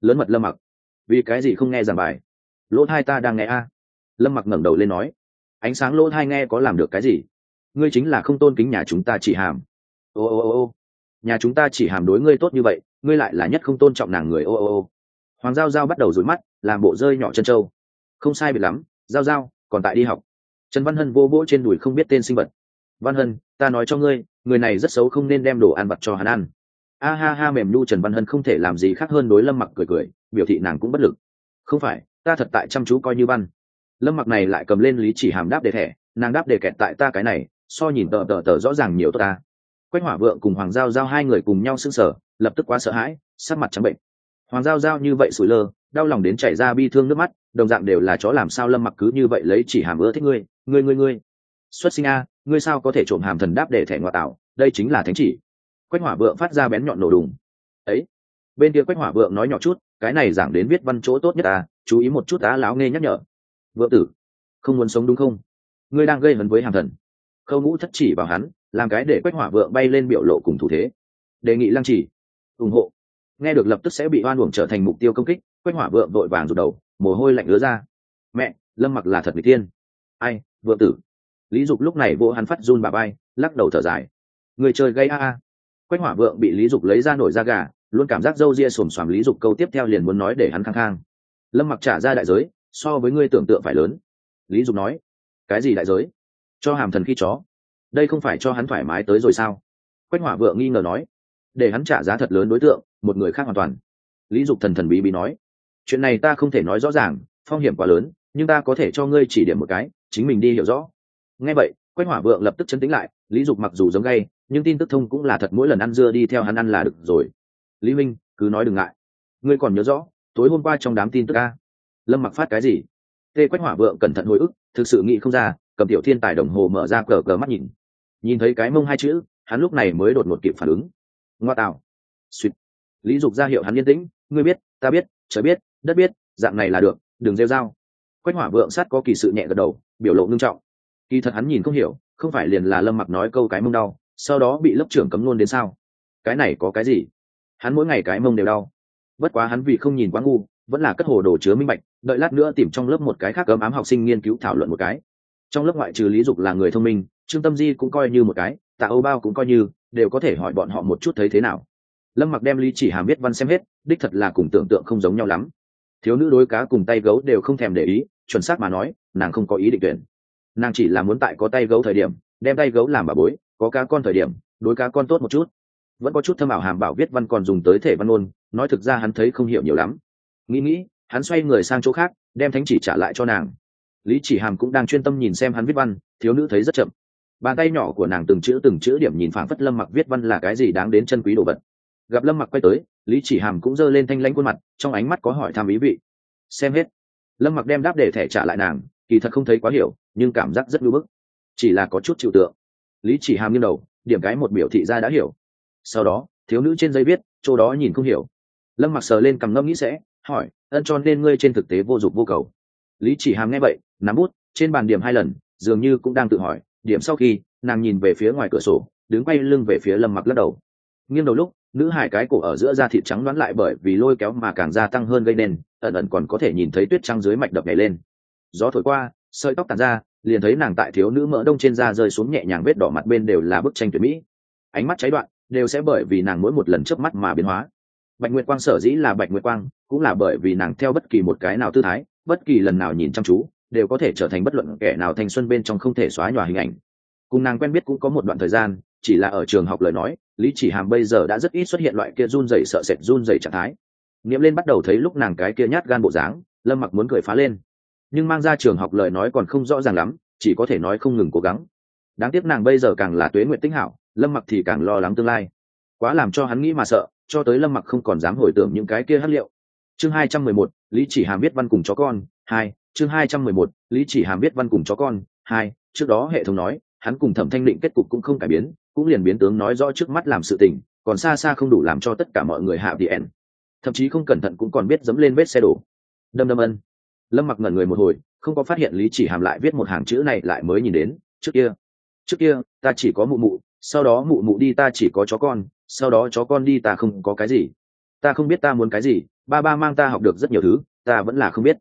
S1: Lớn mật lâm mặc. Vì cái gì không nghe giảng bài? Lỗ thai ta đang nghe a. Lâm mặc ngẩng đầu lên nói. Ánh sáng lỗ thai nghe có làm được cái gì? Ngươi chính là không tôn kính nhà chúng ta chỉ hàm. Ô ô ô ô. Nhà chúng ta chỉ hàm đối ngươi tốt như vậy, ngươi lại là nhất không tôn trọng nàng người, ô ô ô. Hoàng giao giao bắt đầu rối mắt, làm bộ rơi nhỏ chân trâu. Không sai biệt lắm, giao giao, còn tại đi học. Trần văn hân vô vỗ trên đùi không biết tên sinh vật văn hân, ta nói cho ngươi, người này rất xấu không nên đem đồ ăn vặt cho hắn ăn. A ha ha, mềm nhu trần văn hân không thể làm gì khác hơn đối lâm mặc cười cười, biểu thị nàng cũng bất lực. Không phải, ta thật tại chăm chú coi như văn. Lâm mặc này lại cầm lên lý chỉ hàm đáp đề thẻ, nàng đáp đề kẹt tại ta cái này, so nhìn tờ tờ tờ rõ ràng nhiều tốt ta. Quách hỏa vượng cùng hoàng giao giao hai người cùng nhau sưng sở lập tức quá sợ hãi, sắc mặt trắng bệnh. Hoàng giao giao như vậy sủi lơ, đau lòng đến chảy ra bi thương nước mắt, đồng dạng đều là chó làm sao lâm mặc cứ như vậy lấy chỉ hàm ưa thích ngươi. Ngươi ngươi ngươi. Xuất sinh a ngươi sao có thể trộm hàm thần đáp để thẻ ngoại tạo, đây chính là thánh chỉ. Quách hỏa vượng phát ra bén nhọn nổ đùng. Ấy, bên kia quách hỏa vượng nói nhỏ chút, cái này giảng đến viết văn chỗ tốt nhất à chú ý một chút á láo nghe nhắc nhở. Vượng tử, không muốn sống đúng không? Ngươi đang gây hấn với hàm thần. Khâu ngũ thất chỉ vào hắn, làm cái để quách hỏa vượng bay lên biểu lộ cùng thủ thế. Đề nghị lăng chỉ, ủng hộ. Nghe được lập tức sẽ bị oan uổng trở thành mục tiêu công kích, quách hỏa vượng vội vàng rụt đầu, mồ hôi lạnh ứa ra. Mẹ, lâm mặc là thật người tiên ai, vượng tử? Lý dục lúc này vỗ hắn phát run bà bay lắc đầu thở dài. Người chơi gây a a. Quách hỏa vượng bị lý dục lấy ra nổi da gà, luôn cảm giác râu ria xồm xoàm lý dục câu tiếp theo liền muốn nói để hắn khăng khang lâm mặc trả ra đại giới, so với ngươi tưởng tượng phải lớn. Lý dục nói, cái gì đại giới? Cho hàm thần khi chó. Đây không phải cho hắn thoải mái tới rồi sao? Quách hỏa vượng nghi ngờ nói, để hắn trả giá thật lớn đối tượng, một người khác hoàn toàn. Lý dục thần thần bí bí nói, chuyện này ta không thể nói rõ ràng, phong hiểm quá lớn, nhưng ta có thể cho ngươi chỉ điểm một cái, chính mình đi hiểu rõ nghe vậy, quách hỏa vượng lập tức chấn tĩnh lại, lý dục mặc dù giống gay, nhưng tin tức thông cũng là thật, mỗi lần ăn dưa đi theo hắn ăn là được rồi. Lý minh, cứ nói đừng ngại. Ngươi còn nhớ rõ, tối hôm qua trong đám tin tức a. Lâm mặc phát cái gì? Tê quách hỏa vượng cẩn thận hồi ức, thực sự nghĩ không ra, cầm tiểu thiên tài đồng hồ mở ra cờ cờ mắt nhìn. Nhìn thấy cái mông hai chữ, hắn lúc này mới đột ngột kịp phản ứng. Ngoa tạo. Suýt lý dục ra hiệu hắn yên tĩnh, ngươi biết, ta biết, trời biết, đất biết, dạng này là được, đừng rêu dao quách hỏa vượng sát có kỳ sự nhẹ gật đầu, biểu lộ ngưng trọng kỳ thật hắn nhìn không hiểu, không phải liền là lâm mặc nói câu cái mông đau, sau đó bị lớp trưởng cấm luôn đến sao? Cái này có cái gì? Hắn mỗi ngày cái mông đều đau. Bất quá hắn vì không nhìn quá ngu, vẫn là cất hồ đồ chứa minh bạch, đợi lát nữa tìm trong lớp một cái khác cấm ám học sinh nghiên cứu thảo luận một cái. Trong lớp ngoại trừ lý dục là người thông minh, trương tâm di cũng coi như một cái, tạ âu bao cũng coi như, đều có thể hỏi bọn họ một chút thấy thế nào. Lâm mặc đem lý chỉ hàm biết văn xem hết, đích thật là cùng tưởng tượng không giống nhau lắm. Thiếu nữ đối cá cùng tay gấu đều không thèm để ý, chuẩn xác mà nói, nàng không có ý định tuyển nàng chỉ là muốn tại có tay gấu thời điểm, đem tay gấu làm bà bối, có cá con thời điểm, đối cá con tốt một chút. Vẫn có chút thâm ảo hàm bảo viết văn còn dùng tới thể văn ôn nói thực ra hắn thấy không hiểu nhiều lắm. Nghĩ nghĩ, hắn xoay người sang chỗ khác, đem thánh chỉ trả lại cho nàng. Lý chỉ hàm cũng đang chuyên tâm nhìn xem hắn viết văn, thiếu nữ thấy rất chậm. Bàn tay nhỏ của nàng từng chữ từng chữ điểm nhìn phảng phất lâm mặc viết văn là cái gì đáng đến chân quý đồ vật. Gặp lâm mặc quay tới, lý chỉ hàm cũng giơ lên thanh lãnh khuôn mặt, trong ánh mắt có hỏi thăm ý vị. Xem hết. Lâm mặc đem đáp để thẻ trả lại nàng kỳ thật không thấy quá hiểu, nhưng cảm giác rất ngưỡng bức. Chỉ là có chút chịu tượng. Lý chỉ hàm nghiêng đầu, điểm cái một biểu thị ra đã hiểu. Sau đó, thiếu nữ trên giấy viết, chỗ đó nhìn không hiểu. Lâm mặc sờ lên cầm ngâm nghĩ sẽ, hỏi, ân cho nên ngươi trên thực tế vô dụng vô cầu? Lý chỉ hàm nghe vậy, nắm bút, trên bàn điểm hai lần, dường như cũng đang tự hỏi, điểm sau khi, nàng nhìn về phía ngoài cửa sổ, đứng quay lưng về phía lâm mặc lắc đầu. Nghiêng đầu lúc, nữ hải cái cổ ở giữa da thịt trắng đoán lại bởi vì lôi kéo mà càng gia tăng hơn gây nên, ẩn ẩn còn có thể nhìn thấy tuyết trăng dưới mạch đập nhảy lên gió thổi qua, sợi tóc tàn ra, liền thấy nàng tại thiếu nữ mỡ đông trên da rơi xuống nhẹ nhàng vết đỏ mặt bên đều là bức tranh tuyệt mỹ. Ánh mắt cháy đoạn, đều sẽ bởi vì nàng mỗi một lần chớp mắt mà biến hóa. Bạch nguyệt quang sở dĩ là bạch nguyệt quang, cũng là bởi vì nàng theo bất kỳ một cái nào tư thái, bất kỳ lần nào nhìn chăm chú, đều có thể trở thành bất luận kẻ nào thanh xuân bên trong không thể xóa nhòa hình ảnh. Cùng nàng quen biết cũng có một đoạn thời gian, chỉ là ở trường học lời nói, lý chỉ hàm bây giờ đã rất ít xuất hiện loại kia run rẩy sợ sệt run rẩy trạng thái. Nghiệm lên bắt đầu thấy lúc nàng cái kia nhát gan bộ dáng, lâm mặc muốn cười phá lên nhưng mang ra trường học lời nói còn không rõ ràng lắm, chỉ có thể nói không ngừng cố gắng. Đáng tiếc nàng bây giờ càng là tuế nguyện tinh hảo, lâm mặc thì càng lo lắng tương lai. Quá làm cho hắn nghĩ mà sợ, cho tới lâm mặc không còn dám hồi tưởng những cái kia hát liệu. Chương hai trăm mười một, lý chỉ hàm viết văn cùng chó con, hai, chương hai trăm mười một, lý chỉ hàm viết văn cùng chó con, hai, trước đó hệ thống nói, hắn cùng thẩm thanh định kết cục cũng không cải biến, cũng liền biến tướng nói rõ trước mắt làm sự tình, còn xa xa không đủ làm cho tất cả mọi người hạ đi ẻn thậm chí không cẩn thận cũng còn biết dẫm lên vết xe đổ. Đâm đâm, ân lâm mặc ngẩn người một hồi, không có phát hiện lý chỉ hàm lại viết một hàng chữ này lại mới nhìn đến, trước kia. Trước kia, ta chỉ có mụ mụ, sau đó mụ mụ đi ta chỉ có chó con, sau đó chó con đi ta không có cái gì. Ta không biết ta muốn cái gì, ba ba mang ta học được rất nhiều thứ, ta vẫn là không biết.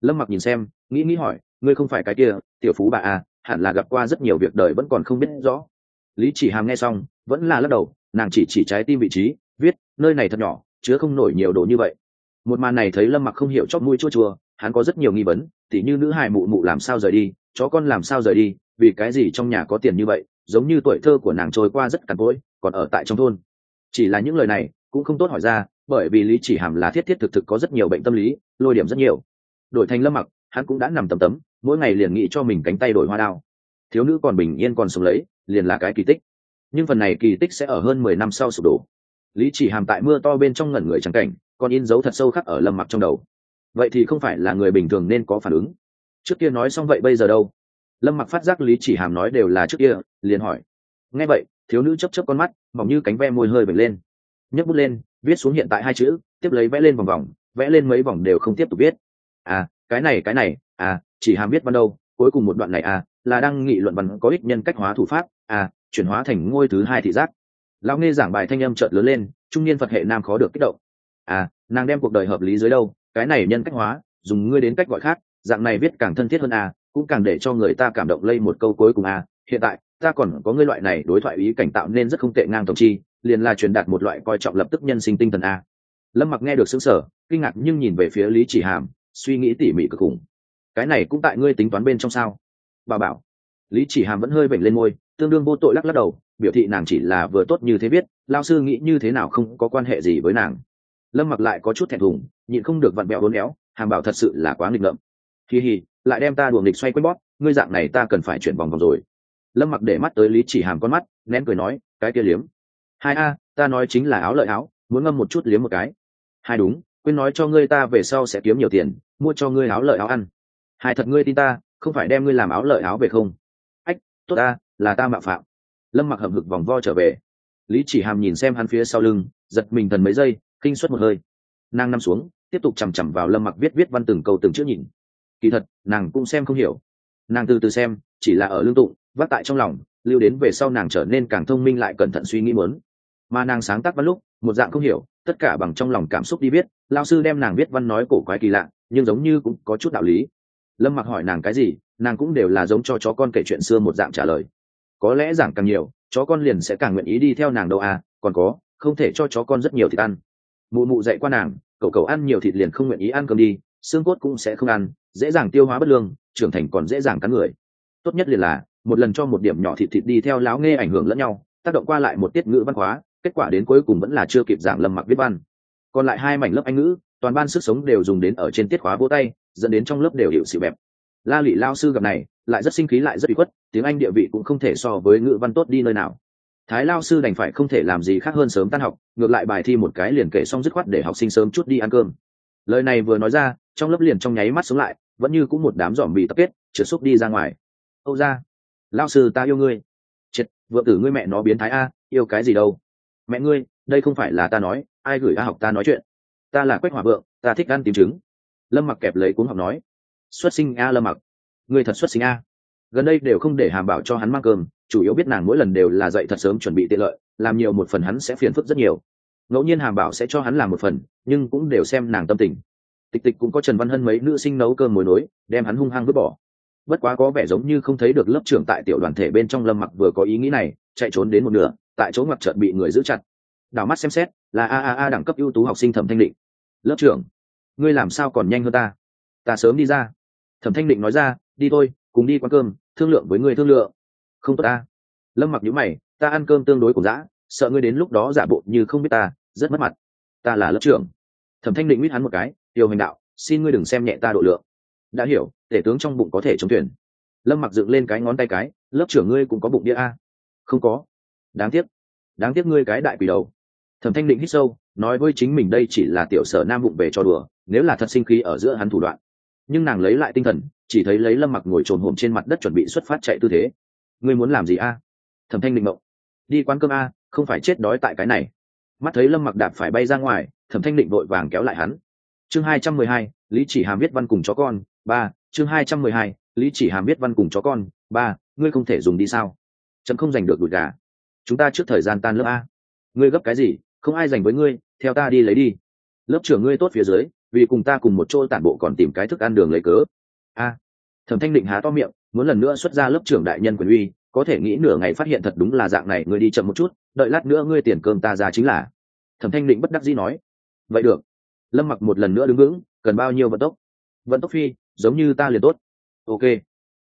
S1: Lâm mặc nhìn xem, nghĩ nghĩ hỏi, ngươi không phải cái kia, tiểu phú bà à hẳn là gặp qua rất nhiều việc đời vẫn còn không biết rõ. Lý chỉ hàm nghe xong, vẫn là lắc đầu, nàng chỉ chỉ trái tim vị trí, viết, nơi này thật nhỏ, chứa không nổi nhiều đồ như vậy. Một màn này thấy lâm mặc không hiểu chót mũi chua chua hắn có rất nhiều nghi vấn, tỉ như nữ hài mụ mụ làm sao rời đi, chó con làm sao rời đi, vì cái gì trong nhà có tiền như vậy, giống như tuổi thơ của nàng trôi qua rất cằn cỗi, còn ở tại trong thôn. Chỉ là những lời này cũng không tốt hỏi ra, bởi vì lý chỉ hàm là thiết thiết thực thực có rất nhiều bệnh tâm lý, lôi điểm rất nhiều. Đổi thành lâm mặc, hắn cũng đã nằm tầm tấm, mỗi ngày liền nghĩ cho mình cánh tay đổi hoa đao. Thiếu nữ còn bình yên còn sống lấy, liền là cái kỳ tích. Nhưng phần này kỳ tích sẽ ở hơn mười năm sau sụp đổ. Lý chỉ hàm tại mưa to bên trong ngẩn người trắng cảnh còn in dấu thật sâu khắc ở lâm mặc trong đầu vậy thì không phải là người bình thường nên có phản ứng. Trước kia nói xong vậy bây giờ đâu? Lâm mặc phát giác lý chỉ hàm nói đều là trước kia, liền hỏi. Nghe vậy, thiếu nữ chấp chấp con mắt, mỏng như cánh ve môi hơi bật lên. Nhấc bút lên, viết xuống hiện tại hai chữ, tiếp lấy vẽ lên vòng vòng, vẽ lên mấy vòng đều không tiếp tục viết. À cái này cái này à chỉ hàm biết ban đầu cuối cùng một đoạn này à là đang nghị luận văn có ích nhân cách hóa thủ pháp à chuyển hóa thành ngôi thứ hai thị giác. Lão nghe giảng bài thanh âm chợt lớn lên, trung niên phật hệ nam khó được kích động. À nàng đem cuộc đời hợp lý dưới đâu? Cái này nhân cách hóa, dùng ngươi đến cách gọi khác, dạng này viết càng thân thiết hơn à cũng càng để cho người ta cảm động lây một câu cuối cùng à. Hiện tại, ta còn có ngươi loại này đối thoại ý cảnh tạo nên rất không tệ ngang tổng chi, liền là truyền đạt một loại coi trọng lập tức nhân sinh tinh thần a lâm mặc nghe được xứng sở kinh ngạc nhưng nhìn về phía lý chỉ hàm, suy nghĩ tỉ mỉ cực khủng. Cái này cũng tại ngươi tính toán bên trong sao? Bà bảo. Lý chỉ hàm vẫn hơi bệnh lên môi, tương đương vô tội lắc lắc đầu, biểu thị nàng chỉ là vừa tốt như thế biết, lao sư nghĩ như thế nào không có quan hệ gì với nàng. Lâm mặc lại có chút thẹn thùng nhịn không được vặn bẹo hôn éo, hàm bảo thật sự là quá nghịch ngợm. Kỳ hì lại đem ta đùa nghịch xoay quanh bót ngươi dạng này ta cần phải chuyển vòng vòng rồi. Lâm mặc để mắt tới lý chỉ hàm con mắt, nén cười nói, cái kia liếm. Hai a, ta nói chính là áo lợi áo, muốn ngâm một chút liếm một cái. Hai đúng, quên nói cho ngươi ta về sau sẽ kiếm nhiều tiền, mua cho ngươi áo lợi áo ăn. Hai thật ngươi tin ta, không phải đem ngươi làm áo lợi áo về không? Ách, tốt ta, là ta mạo phạm. Lâm mặc hậm hực vòng vo trở về. Lý chỉ hàm nhìn xem hắn phía sau lưng, giật mình thần mấy giây kinh suất một hơi. Nàng nằm xuống tiếp tục chằm chằm vào lâm mặc viết viết văn từng câu từng chữ nhìn. Kỳ thật, nàng cũng xem không hiểu. Nàng từ từ xem, chỉ là ở lương tụng, vác tại trong lòng, lưu đến về sau nàng trở nên càng thông minh lại cẩn thận suy nghĩ muốn. Mà nàng sáng tác văn lúc, một dạng không hiểu, tất cả bằng trong lòng cảm xúc đi viết lao sư đem nàng viết văn nói cổ quái kỳ lạ, nhưng giống như cũng có chút đạo lý. Lâm mặc hỏi nàng cái gì, nàng cũng đều là giống cho chó con kể chuyện xưa một dạng trả lời. Có lẽ giảng càng nhiều, chó con liền sẽ càng nguyện ý đi theo nàng đâu à còn có, không thể cho chó con rất nhiều thịt ăn. Mụ mụ dạy qua nàng cậu cậu ăn nhiều thịt liền không nguyện ý ăn cơm đi, xương cốt cũng sẽ không ăn, dễ dàng tiêu hóa bất lương, trưởng thành còn dễ dàng cắn người. Tốt nhất liền là, một lần cho một điểm nhỏ thịt thịt đi theo láo nghe ảnh hưởng lẫn nhau, tác động qua lại một tiết ngữ văn hóa, kết quả đến cuối cùng vẫn là chưa kịp giảng lâm mặc viết văn. Còn lại hai mảnh lớp anh ngữ, toàn ban sức sống đều dùng đến ở trên tiết khóa vỗ tay, dẫn đến trong lớp đều hiệu sự bẹp. La lị lao sư gặp này, lại rất sinh khí lại rất bị khuất, tiếng anh địa vị cũng không thể so với ngữ văn tốt đi nơi nào thái lao sư đành phải không thể làm gì khác hơn sớm tan học, ngược lại bài thi một cái liền kể xong dứt khoát để học sinh sớm chút đi ăn cơm. Lời này vừa nói ra, trong lớp liền trong nháy mắt xuống lại, vẫn như cũng một đám dòm bị tập kết, trượt xúc đi ra ngoài. Âu ra lao sư ta yêu ngươi. Triệt vợ tử ngươi mẹ nó biến thái a, yêu cái gì đâu? Mẹ ngươi, đây không phải là ta nói, ai gửi a học ta nói chuyện. Ta là quách hỏa vượng, ta thích ăn tìm trứng. Lâm mặc kẹp lấy cuốn học nói. Xuất sinh a lâm mặc. Ngươi thật xuất sinh a. Gần đây đều không để hàm bảo cho hắn mang cơm chủ yếu biết nàng mỗi lần đều là dậy thật sớm chuẩn bị tiện lợi, làm nhiều một phần hắn sẽ phiền phức rất nhiều. Ngẫu nhiên hàm bảo sẽ cho hắn làm một phần, nhưng cũng đều xem nàng tâm tình. Tịch tịch cũng có trần văn hân mấy nữ sinh nấu cơm mồi nối, đem hắn hung hăng vứt bỏ. Bất quá có vẻ giống như không thấy được lớp trưởng tại tiểu đoàn thể bên trong lâm mặc vừa có ý nghĩ này, chạy trốn đến một nửa, tại chỗ ngoặc trợn bị người giữ chặt. Đảo mắt xem xét, là a a a đẳng cấp ưu tú học sinh thẩm thanh định. Lớp trưởng, ngươi làm sao còn nhanh hơn ta? Ta sớm đi ra. Thẩm thanh định nói ra, đi thôi, cùng đi quán cơm, thương lượng với người thương lượng không tốt ta. Lâm mặc nhíu mày, ta ăn cơm tương đối cùng dã, sợ ngươi đến lúc đó giả bộ như không biết ta, rất mất mặt. Ta là lớp trưởng. Thẩm thanh định mít hắn một cái điều hành đạo, xin ngươi đừng xem nhẹ ta độ lượng. Đã hiểu, tể tướng trong bụng có thể chống tuyển lâm mặc dựng lên cái ngón tay cái, lớp trưởng ngươi cũng có bụng đĩa a? Không có. Đáng tiếc. Đáng tiếc ngươi cái đại quỷ đầu. Thẩm thanh định hít sâu, nói với chính mình đây chỉ là tiểu sở nam bụng về cho đùa, nếu là thật sinh khí ở giữa hắn thủ đoạn. Nhưng nàng lấy lại tinh thần, chỉ thấy lấy lâm mặc ngồi trồn hổm trên mặt đất chuẩn bị xuất phát chạy tư thế ngươi muốn làm gì a? Thẩm thanh định mộng. Đi quán cơm a, không phải chết đói tại cái này. Mắt thấy lâm mặc đạp phải bay ra ngoài, thẩm thanh định vội vàng kéo lại hắn. Chương hai trăm mười hai, lý chỉ hàm viết văn cùng chó con, ba, chương hai trăm mười hai, lý chỉ hàm viết văn cùng chó con, ba, ngươi không thể dùng đi sao? Chấm không giành được đùi gà. Chúng ta trước thời gian tan lớp a. Ngươi gấp cái gì? Không ai dành với ngươi, theo ta đi lấy đi. Lớp trưởng ngươi tốt phía dưới, vì cùng ta cùng một chỗ tản bộ còn tìm cái thức ăn đường lấy cớ. A. Thẩm thanh định há to miệng muốn lần nữa xuất ra lớp trưởng đại nhân quyền uy, có thể nghĩ nửa ngày phát hiện thật đúng là dạng này, ngươi đi chậm một chút, đợi lát nữa ngươi tiền cơm ta ra chính là. Thẩm thanh định bất đắc dĩ nói. Vậy được. Lâm mặc một lần nữa đứng vững, cần bao nhiêu vận tốc? Vận tốc phi, giống như ta liền tốt. Ok.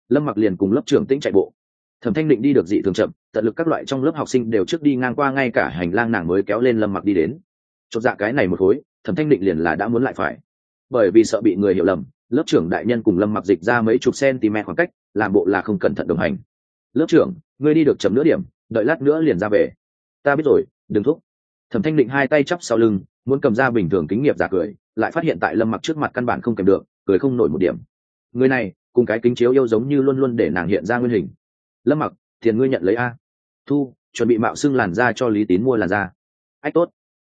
S1: Lâm mặc liền cùng lớp trưởng tĩnh chạy bộ. Thẩm thanh định đi được dị thường chậm, tận lực các loại trong lớp học sinh đều trước đi ngang qua ngay cả hành lang nàng mới kéo lên lâm mặc đi đến. Chột dạ cái này một khối, thẩm thanh định liền là đã muốn lại phải. Bởi vì sợ bị người hiểu lầm lớp trưởng đại nhân cùng lâm mặc dịch ra mấy chục cm khoảng cách, làm bộ là không cẩn thận đồng hành. Lớp trưởng, ngươi đi được chấm nửa điểm, đợi lát nữa liền ra về. Ta biết rồi, đừng thúc. Thẩm thanh định hai tay chắp sau lưng, muốn cầm ra bình thường kính nghiệp giả cười, lại phát hiện tại lâm mặc trước mặt căn bản không kèm được, cười không nổi một điểm. Người này, cùng cái kính chiếu yêu giống như luôn luôn để nàng hiện ra nguyên hình. Lâm mặc, tiền ngươi nhận lấy a. Thu, chuẩn bị mạo xưng làn da cho lý tín mua làn da. Ách, tốt.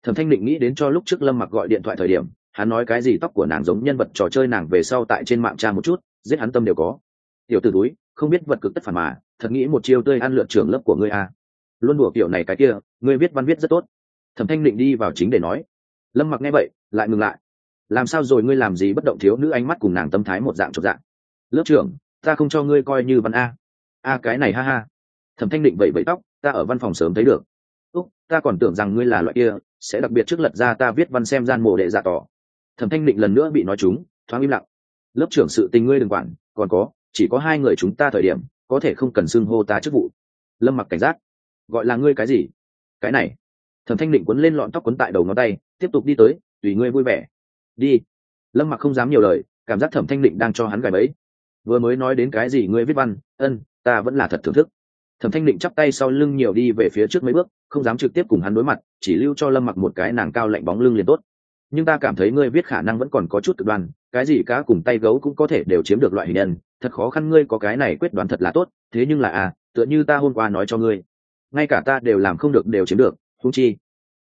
S1: Thẩm thanh định nghĩ đến cho lúc trước lâm mặc gọi điện thoại thời điểm hắn nói cái gì tóc của nàng giống nhân vật trò chơi nàng về sau tại trên mạng tra một chút, giết hắn tâm đều có. Tiểu t ử túi không biết vật cực tất phản mà, thật nghĩ một chiêu tươi ăn lượn trưởng lớp của ngươi à. Luôn đùa kiểu này cái kia, ngươi viết văn viết rất tốt. Thẩm thanh định đi vào chính để nói. Lâm mặc nghe vậy, lại ngừng lại. Làm sao rồi ngươi làm gì bất động thiếu nữ ánh mắt cùng nàng tâm thái một dạng chọc dạng? Lớp trưởng, ta không cho ngươi coi như văn a. A cái này ha ha. Thẩm thanh định vậy vậy tóc, ta ở văn phòng sớm thấy được. Úc, ta còn tưởng rằng ngươi là loại kia, sẽ đặc biệt trước lật ra ta viết văn xem gian mồ đệ dạ tỏ thẩm thanh định lần nữa bị nói chúng, thoáng im lặng. Lớp trưởng sự tình ngươi đừng quản, còn có, chỉ có hai người chúng ta thời điểm, có thể không cần xưng hô ta chức vụ. Lâm mặc cảnh giác. Gọi là ngươi cái gì? Cái này. Thẩm thanh định quấn lên lọn tóc quấn tại đầu ngón tay, tiếp tục đi tới, tùy ngươi vui vẻ. Đi. Lâm mặc không dám nhiều lời, cảm giác thẩm thanh định đang cho hắn gài bẫy. Vừa mới nói đến cái gì ngươi viết văn, ân, ta vẫn là thật thưởng thức. Thẩm thanh định chắp tay sau lưng nhiều đi về phía trước mấy bước, không dám trực tiếp cùng hắn đối mặt, chỉ lưu cho lâm mặc một cái nàng cao lạnh bóng lưng liền tốt nhưng ta cảm thấy ngươi viết khả năng vẫn còn có chút cực đoan, cái gì cá cùng tay gấu cũng có thể đều chiếm được loại hình nhân, thật khó khăn ngươi có cái này quyết đoán thật là tốt, thế nhưng là à tựa như ta hôm qua nói cho ngươi, ngay cả ta đều làm không được đều chiếm được húng chi.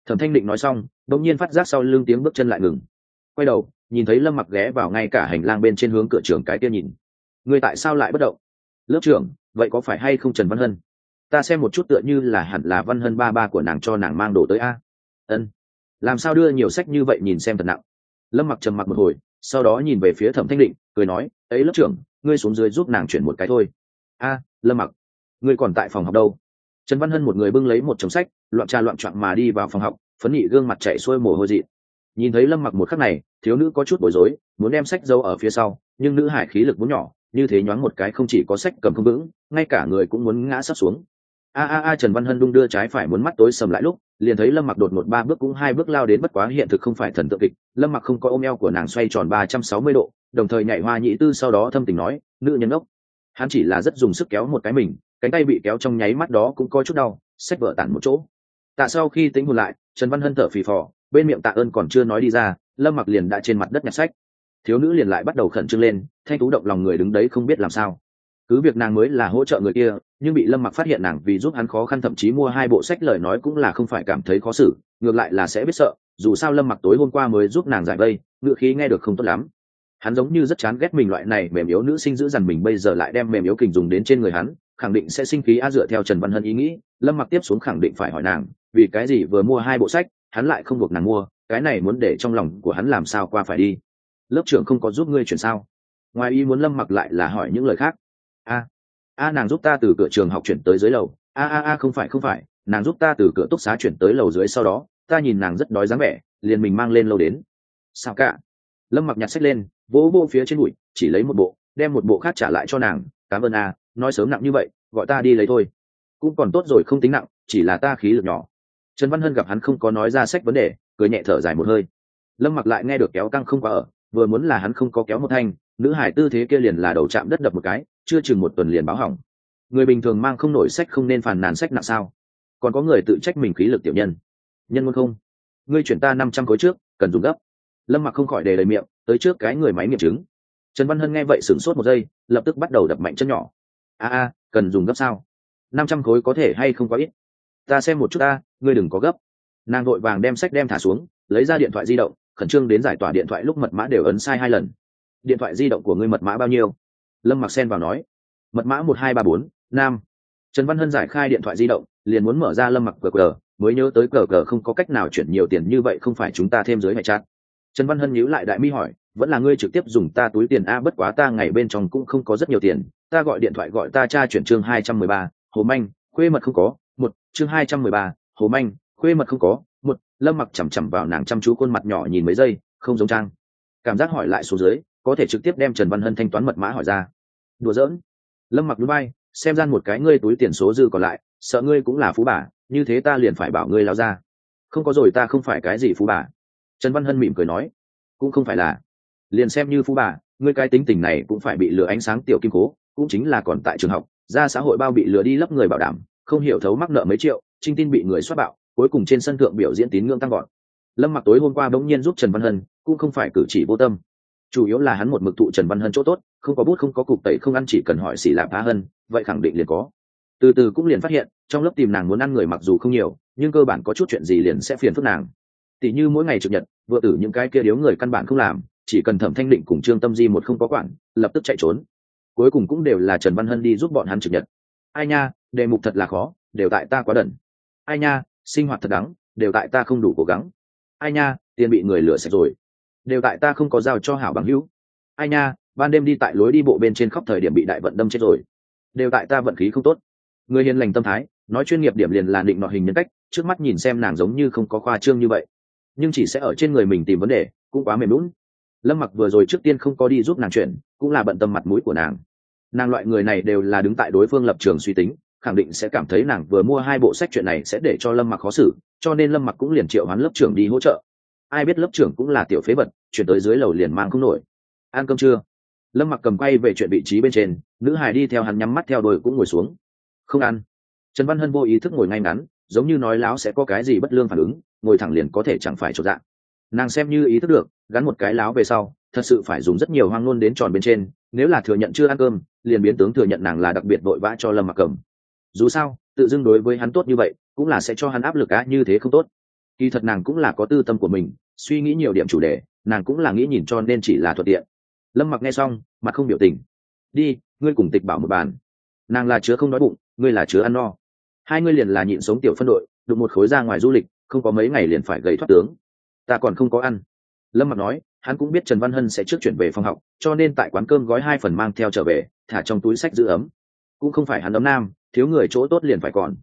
S1: Thẩm thanh định nói xong đ nhiên phát giác sau lưng tiếng bước chân lại ngừng. Quay đầu, nhìn thấy lâm mặc ghé vào ngay cả hành lang bên trên hướng cửa trường cái kia nhìn. Ngươi tại sao lại bất động? Lớp trưởng, vậy có phải hay không trần văn hân? Ta xem một chút tựa như là hẳn là văn hân ba ba của nàng cho nàng mang đồ tới a. Ân làm sao đưa nhiều sách như vậy nhìn xem thật nặng? Lâm mặc trầm mặc một hồi, sau đó nhìn về phía thẩm thanh định, cười nói, ấy lớp trưởng, ngươi xuống dưới giúp nàng chuyển một cái thôi. A, lâm mặc, ngươi còn tại phòng học đâu? Trần văn hân một người bưng lấy một chồng sách, loạn trà loạn trọn mà đi vào phòng học, phấn nhị gương mặt chạy xuôi mồ hôi dị. Nhìn thấy lâm mặc một khắc này, thiếu nữ có chút bối rối, muốn đem sách giấu ở phía sau, nhưng nữ hải khí lực muốn nhỏ, như thế nhoáng một cái không chỉ có sách cầm không vững, ngay cả người cũng muốn ngã sắp xuống. A a a, trần văn hân đung đưa trái phải muốn mắt tối sầm lại lúc liền thấy lâm mặc đột một ba bước cũng hai bước lao đến bất quá hiện thực không phải thần tượng kịch. Lâm mặc không có ôm eo của nàng xoay tròn ba trăm sáu mươi độ, đồng thời nhảy hoa nhị tư sau đó thâm tình nói, nữ nhân ốc hắn chỉ là rất dùng sức kéo một cái mình, cánh tay bị kéo trong nháy mắt đó cũng có chút đau sách vợ tản một chỗ. Tạ sau khi tính hồn lại, trần văn hân thở phì phò, bên miệng tạ ơn còn chưa nói đi ra, lâm mặc liền đã trên mặt đất nhặt sách. Thiếu nữ liền lại bắt đầu khẩn trương lên, thanh tú động lòng người đứng đấy không biết làm sao. Cứ việc nàng mới là hỗ trợ người kia nhưng bị lâm mặc phát hiện nàng vì giúp hắn khó khăn thậm chí mua hai bộ sách lời nói cũng là không phải cảm thấy khó xử, ngược lại là sẽ biết sợ, dù sao lâm mặc tối hôm qua mới giúp nàng giải vây ngựa khí nghe được không tốt lắm. Hắn giống như rất chán ghét mình loại này mềm yếu nữ sinh giữ dằn mình bây giờ lại đem mềm yếu kình dùng đến trên người hắn, khẳng định sẽ sinh khí a dựa theo trần văn hân ý nghĩ, lâm mặc tiếp xuống khẳng định phải hỏi nàng, vì cái gì vừa mua hai bộ sách, hắn lại không buộc nàng mua, cái này muốn để trong lòng của hắn làm sao qua phải đi. Lớp trưởng không có giúp ngươi chuyển sao? Ngoài ý muốn lâm mặc lại là hỏi những lời khác. A a, nàng giúp ta từ cửa trường học chuyển tới dưới lầu. A a a, không phải không phải. Nàng giúp ta từ cửa túc xá chuyển tới lầu dưới sau đó. Ta nhìn nàng rất đói dáng vẻ, liền mình mang lên lâu đến. Sao cả lâm mặc nhặt sách lên, vỗ vỗ phía trên bụi, chỉ lấy một bộ, đem một bộ khác trả lại cho nàng. Cảm ơn a, nói sớm nặng như vậy, gọi ta đi lấy thôi. Cũng còn tốt rồi, không tính nặng, chỉ là ta khí lực nhỏ. Trần văn hân gặp hắn không có nói ra sách vấn đề, cười nhẹ thở dài một hơi. Lâm mặc lại nghe được kéo căng không quá ở, vừa muốn là hắn không có kéo một thanh, nữ hải tư thế kia liền là đầu chạm đất đập một cái chưa chừng một tuần liền báo hỏng. Người bình thường mang không nổi sách không nên phàn nàn sách nặng sao? Còn có người tự trách mình khí lực tiểu nhân. Nhân muốn không? Ngươi chuyển ta năm trăm khối trước, cần dùng gấp. Lâm mặc không khỏi đề lời miệng, tới trước cái người máy nghiệm chứng trần văn hân nghe vậy sửng sốt một giây, lập tức bắt đầu đập mạnh chân nhỏ. A a, cần dùng gấp sao? Năm trăm khối có thể hay không quá ít? Ta xem một chút ta, ngươi đừng có gấp. Nàng vội vàng đem sách đem thả xuống, lấy ra điện thoại di động, khẩn trương đến giải tỏa điện thoại lúc mật mã đều ấn sai hai lần. Điện thoại di động của ngươi mật mã bao nhiêu? Lâm mặc sen vào nói, mật mã một hai ba bốn, nam. Trần văn hân giải khai điện thoại di động, liền muốn mở ra lâm mặc cờ cờ, mới nhớ tới cờ cờ không có cách nào chuyển nhiều tiền như vậy không phải chúng ta thêm giới hệ chát trần văn hân nhíu lại đại mi hỏi, vẫn là ngươi trực tiếp dùng ta túi tiền a, bất quá ta ngày bên trong cũng không có rất nhiều tiền, ta gọi điện thoại gọi ta cha chuyển chương hai trăm mười ba, hồ manh, khuê mật không có, một, chương hai trăm mười ba, hồ manh, khuê mật không có, một, lâm mặc chằm chằm vào nàng chăm chú khuôn mặt nhỏ nhìn mấy giây, không giống trang. Cảm giác hỏi lại số dưới, có thể trực tiếp đem trần văn hân thanh toán mật mã hỏi ra đùa giỡn. Lâm mặc núi bay xem gian một cái ngươi túi tiền số dư còn lại, sợ ngươi cũng là phú bà, như thế ta liền phải bảo ngươi lao ra. Không có rồi ta không phải cái gì phú bà. Trần văn hân mỉm cười nói, cũng không phải là. Liền xem như phú bà, ngươi cái tính tình này cũng phải bị lừa ánh sáng tiểu kim cố, cũng chính là còn tại trường học, ra xã hội bao bị lừa đi lấp người bảo đảm, không hiểu thấu mắc nợ mấy triệu, trinh tin bị người xoát bạo, cuối cùng trên sân thượng biểu diễn tín ngưỡng tăng gọn lâm mặc tối hôm qua bỗng nhiên giúp trần văn hân, cũng không phải cử chỉ vô tâm chủ yếu là hắn một mực thụ trần văn hân chỗ tốt, không có bút, không có cục tẩy, không ăn chỉ cần hỏi xỉ lạp phá hân, vậy khẳng định liền có. Từ từ cũng liền phát hiện, trong lớp tìm nàng muốn ăn người mặc dù không nhiều, nhưng cơ bản có chút chuyện gì liền sẽ phiền phức nàng. Tỷ như mỗi ngày trực nhật vừa tử những cái kia điếu người căn bản không làm, chỉ cần thẩm thanh định cùng trương tâm di một không có quản, lập tức chạy trốn. Cuối cùng cũng đều là trần văn hân đi giúp bọn hắn trực nhật. Ai nha, đề mục thật là khó, đều tại ta quá đần. Ai nha, sinh hoạt thật đắng, đều tại ta không đủ cố gắng. Ai nha, tiền bị người lừa sạch rồi đều tại ta không có giao cho hảo bằng hữu. Ai nha, ban đêm đi tại lối đi bộ bên trên khóc thời điểm bị đại vận đâm chết rồi. Đều tại ta vận khí không tốt. Người hiền lành tâm thái, nói chuyên nghiệp điểm liền là định nọ hình nhân cách, trước mắt nhìn xem nàng giống như không có khoa trương như vậy. Nhưng chỉ sẽ ở trên người mình tìm vấn đề, cũng quá mềm lún lâm mặc vừa rồi trước tiên không có đi giúp nàng chuyện, cũng là bận tâm mặt mũi của nàng. Nàng loại người này đều là đứng tại đối phương lập trường suy tính, khẳng định sẽ cảm thấy nàng vừa mua hai bộ sách chuyện này sẽ để cho lâm mặc khó xử, cho nên lâm mặc cũng liền triệu hoán lớp trưởng đi hỗ trợ ai biết lớp trưởng cũng là tiểu phế vật, chuyển tới dưới lầu liền mang không nổi. Ăn cơm chưa? Lâm mặc cầm quay về chuyện vị trí bên trên, nữ Hải đi theo hắn nhắm mắt theo đôi cũng ngồi xuống. Không ăn. Trần văn hân vô ý thức ngồi ngay ngắn, giống như nói láo sẽ có cái gì bất lương phản ứng, ngồi thẳng liền có thể chẳng phải trộn dạng. Nàng xem như ý thức được, gắn một cái láo về sau, thật sự phải dùng rất nhiều hoang ngôn đến tròn bên trên, nếu là thừa nhận chưa ăn cơm, liền biến tướng thừa nhận nàng là đặc biệt vội vã cho lâm mặc cầm. Dù sao, tự dưng đối với hắn tốt như vậy, cũng là sẽ cho hắn áp lực á, như thế không tốt. Kỳ thật nàng cũng là có tư tâm của mình suy nghĩ nhiều điểm chủ đề, nàng cũng là nghĩ nhìn cho nên chỉ là thuận tiện. Lâm mặc nghe xong, mặt không biểu tình. Đi, ngươi cùng tịch bảo một bàn. Nàng là chứa không đói bụng, ngươi là chứa ăn no. Hai ngươi liền là nhịn sống tiểu phân đội, đụng một khối ra ngoài du lịch, không có mấy ngày liền phải gầy thoát tướng. Ta còn không có ăn. Lâm mặc nói, hắn cũng biết trần văn hân sẽ trước chuyển về phòng học, cho nên tại quán cơm gói hai phần mang theo trở về, thả trong túi sách giữ ấm. Cũng không phải hắn ấm nam, thiếu người chỗ tốt liền phải còn.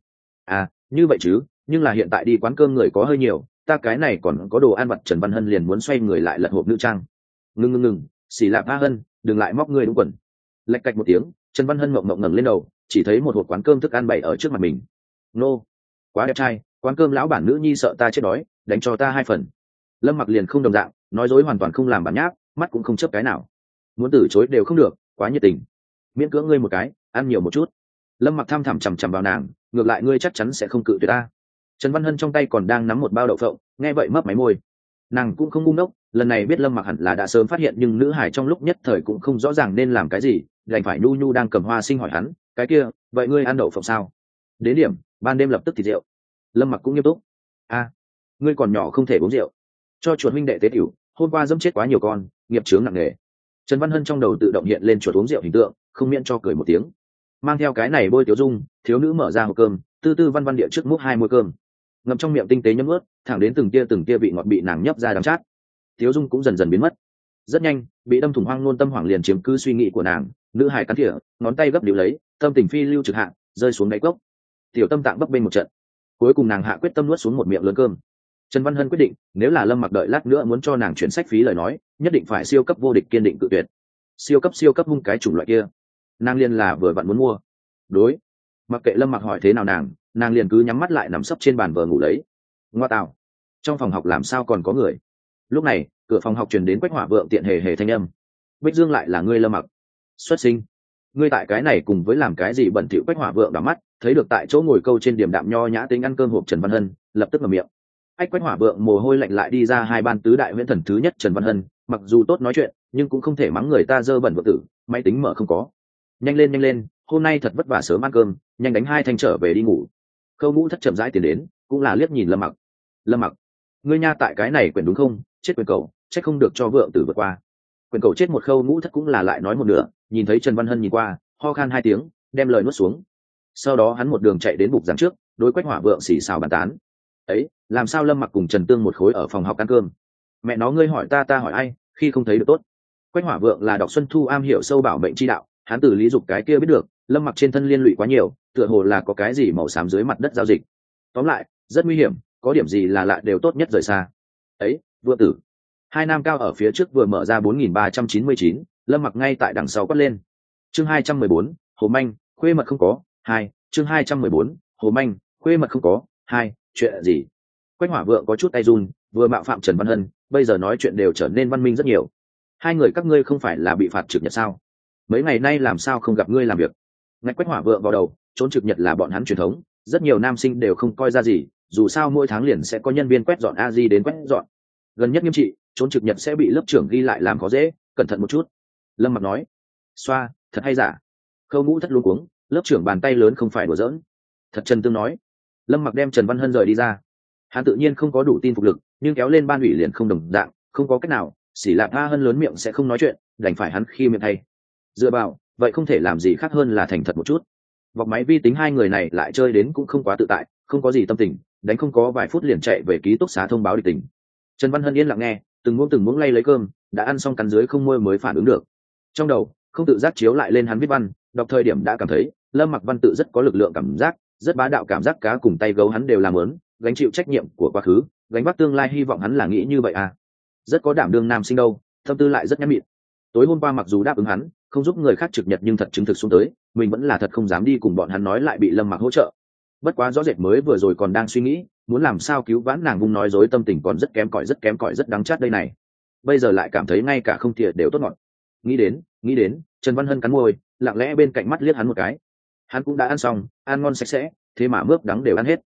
S1: À như vậy chứ, nhưng là hiện tại đi quán cơm người có hơi nhiều ta cái này còn có đồ ăn vặt, trần văn hân liền muốn xoay người lại lật hộp nữ trang. Ngừng ngừng ngừng xì lạp a hân, đừng lại móc người đúng quần. Lạch cạch một tiếng, trần văn hân mộng mộng ngẩng lên đầu, chỉ thấy một hộp quán cơm thức ăn bày ở trước mặt mình. Nô, quá đẹp trai, quán cơm lão bản nữ nhi sợ ta chết đói, đánh cho ta hai phần. Lâm mặc liền không đồng dạng, nói dối hoàn toàn không làm bản nháp, mắt cũng không chấp cái nào. Muốn từ chối đều không được, quá nhiệt tình. Miễn cưỡng ngươi một cái, ăn nhiều một chút. Lâm mặc tham thẳm chằm chằm vào nàng, ngược lại ngươi chắc chắn sẽ không cự tuyệt ta trần văn hân trong tay còn đang nắm một bao đậu phộng, nghe vậy mấp máy môi. Nàng cũng không ngu ngốc, lần này biết lâm mặc hẳn là đã sớm phát hiện nhưng nữ hải trong lúc nhất thời cũng không rõ ràng nên làm cái gì, đành phải nhu nhu đang cầm hoa sinh hỏi hắn, cái kia, vậy ngươi ăn đậu phộng sao? Đến điểm, ban đêm lập tức thì rượu. Lâm mặc cũng nghiêm túc. A, ngươi còn nhỏ không thể uống rượu. Cho chuột minh đệ tế tiểu, hôm qua dẫm chết quá nhiều con, nghiệp chướng nặng nề. Trần văn hân trong đầu tự động hiện lên chuột uống rượu hình tượng, không miễn cho cười một tiếng. Mang theo cái này bôi tiểu dung, thiếu nữ mở ra hộp cơm, tư tư văn văn địa trước múc hai môi cơm ngậm trong miệng tinh tế nhấm ướt, thẳng đến từng tia từng tia vị ngọt bị nàng nhấp ra đắng chát. Thiếu dung cũng dần dần biến mất. Rất nhanh, bị đâm thủng hoang nôn tâm hoảng liền chiếm cứ suy nghĩ của nàng, nữ hải cắn thỉa, ngón tay gấp điệu lấy, tâm tình phi lưu trực hạ, rơi xuống đáy cốc. Tiểu tâm tạng bấp bên một trận. Cuối cùng nàng hạ quyết tâm nuốt xuống một miệng lớn cơm. Trần văn hân quyết định, nếu là lâm mặc đợi lát nữa muốn cho nàng chuyển sách phí lời nói, nhất định phải siêu cấp vô địch kiên định tự tuyệt. Siêu cấp siêu cấp hung cái chủng loại kia. Nàng liên là vừa vặn muốn mua. Đối. Mặc kệ lâm mặc hỏi thế nào nàng nàng liền cứ nhắm mắt lại nằm sấp trên bàn vờ ngủ lấy. Ngoa tạo. Trong phòng học làm sao còn có người? Lúc này, cửa phòng học truyền đến quách hỏa vượng tiện hề hề thanh âm. Bích dương lại là ngươi lơ mặc. Xuất sinh. Ngươi tại cái này cùng với làm cái gì bẩn thỉu quách hỏa vượng đỏ mắt, thấy được tại chỗ ngồi câu trên điểm đạm nho nhã tính ăn cơm hộp trần văn hân, lập tức mở miệng. Ách, quách hỏa vượng mồ hôi lạnh lại đi ra hai ban tứ đại huyễn thần thứ nhất trần văn hân, mặc dù tốt nói chuyện, nhưng cũng không thể mắng người ta dơ bẩn vợ tử, máy tính mở không có. Nhanh lên nhanh lên, hôm nay thật vất vả sớm ăn cơm, nhanh đánh hai thanh trở về đi ngủ khâu ngũ thất chậm rãi tiến đến, cũng là liếc nhìn lâm mặc. Lâm mặc, ngươi nha tại cái này quyền đúng không? Chết quyền cầu, chết không được cho vượng tử vượt qua. Quyền cầu chết một khâu ngũ thất cũng là lại nói một nửa, nhìn thấy trần văn hân nhìn qua, ho khan hai tiếng, đem lời nuốt xuống. Sau đó hắn một đường chạy đến bục giảng trước, đối quách hỏa vượng xì xào bàn tán. Ấy, làm sao lâm mặc cùng trần tương một khối ở phòng học ăn cơm? Mẹ nó ngươi hỏi ta ta hỏi ai, khi không thấy được tốt. Quách hỏa vượng là đọc xuân thu am hiểu sâu bảo mệnh chi đạo, hắn từ lý dục cái kia biết được, lâm mặc trên thân liên lụy quá nhiều tựa hồ là có cái gì màu xám dưới mặt đất giao dịch. Tóm lại, rất nguy hiểm, có điểm gì là lạ đều tốt nhất rời xa. Ấy vừa tử. Hai nam cao ở phía trước vừa mở ra bốn nghìn ba trăm chín mươi chín, lâm mặc ngay tại đằng sau quát lên. Chương hai trăm mười bốn, hồ manh, khuê mật không có. Hai, chương hai trăm mười bốn, hồ manh, khuê mật không có. Hai, chuyện gì? Quách hỏa vượng có chút tay run, vừa mạo phạm trần văn hân, bây giờ nói chuyện đều trở nên văn minh rất nhiều. Hai người các ngươi không phải là bị phạt trực nhật sao? Mấy ngày nay làm sao không gặp ngươi làm việc? Ngạch quách hỏa vượng vào đầu trốn trực nhật là bọn hắn truyền thống, rất nhiều nam sinh đều không coi ra gì, dù sao mỗi tháng liền sẽ có nhân viên quét dọn a di đến quét dọn. Gần nhất nghiêm trị, trốn trực nhật sẽ bị lớp trưởng ghi lại làm khó dễ, cẩn thận một chút. Lâm mặc nói. Xoa, thật hay giả? Khâu ngũ thất luôn cuống, lớp trưởng bàn tay lớn không phải đùa giỡn. Thật trần tương nói. Lâm mặc đem trần văn hân rời đi ra. Hắn tự nhiên không có đủ tin phục lực, nhưng kéo lên ban ủy liền không đồng dạng, không có cách nào, xỉ lạp a hân lớn miệng sẽ không nói chuyện, đành phải hắn khi miệng thay. Dựa vào, vậy không thể làm gì khác hơn là thành thật một chút vọc máy vi tính hai người này lại chơi đến cũng không quá tự tại, không có gì tâm tình, đánh không có vài phút liền chạy về ký túc xá thông báo địch tình. Trần văn hân yên lặng nghe, từng muỗng từng muỗng lay lấy cơm, đã ăn xong cắn dưới không môi mới phản ứng được. Trong đầu, không tự giác chiếu lại lên hắn viết văn, đọc thời điểm đã cảm thấy, lâm mặc văn tự rất có lực lượng cảm giác, rất bá đạo cảm giác cá cùng tay gấu hắn đều làm lớn, gánh chịu trách nhiệm của quá khứ, gánh vác tương lai hy vọng hắn là nghĩ như vậy à. Rất có đảm đương nam sinh đâu, tâm tư lại rất nhắm mịn tối hôm qua mặc dù đáp ứng hắn không giúp người khác trực nhật nhưng thật chứng thực xuống tới, mình vẫn là thật không dám đi cùng bọn hắn nói lại bị lâm mặc hỗ trợ. Bất quá rõ rệt mới vừa rồi còn đang suy nghĩ, muốn làm sao cứu vãn nàng vung nói dối tâm tình còn rất kém cỏi, rất kém cỏi, rất đắng chát đây này. Bây giờ lại cảm thấy ngay cả không thiệt đều tốt ngọt. Nghĩ đến nghĩ đến, trần văn hân cắn môi, lặng lẽ bên cạnh mắt liếc hắn một cái. Hắn cũng đã ăn xong, ăn ngon sạch sẽ, thế mà mướp đắng đều ăn hết.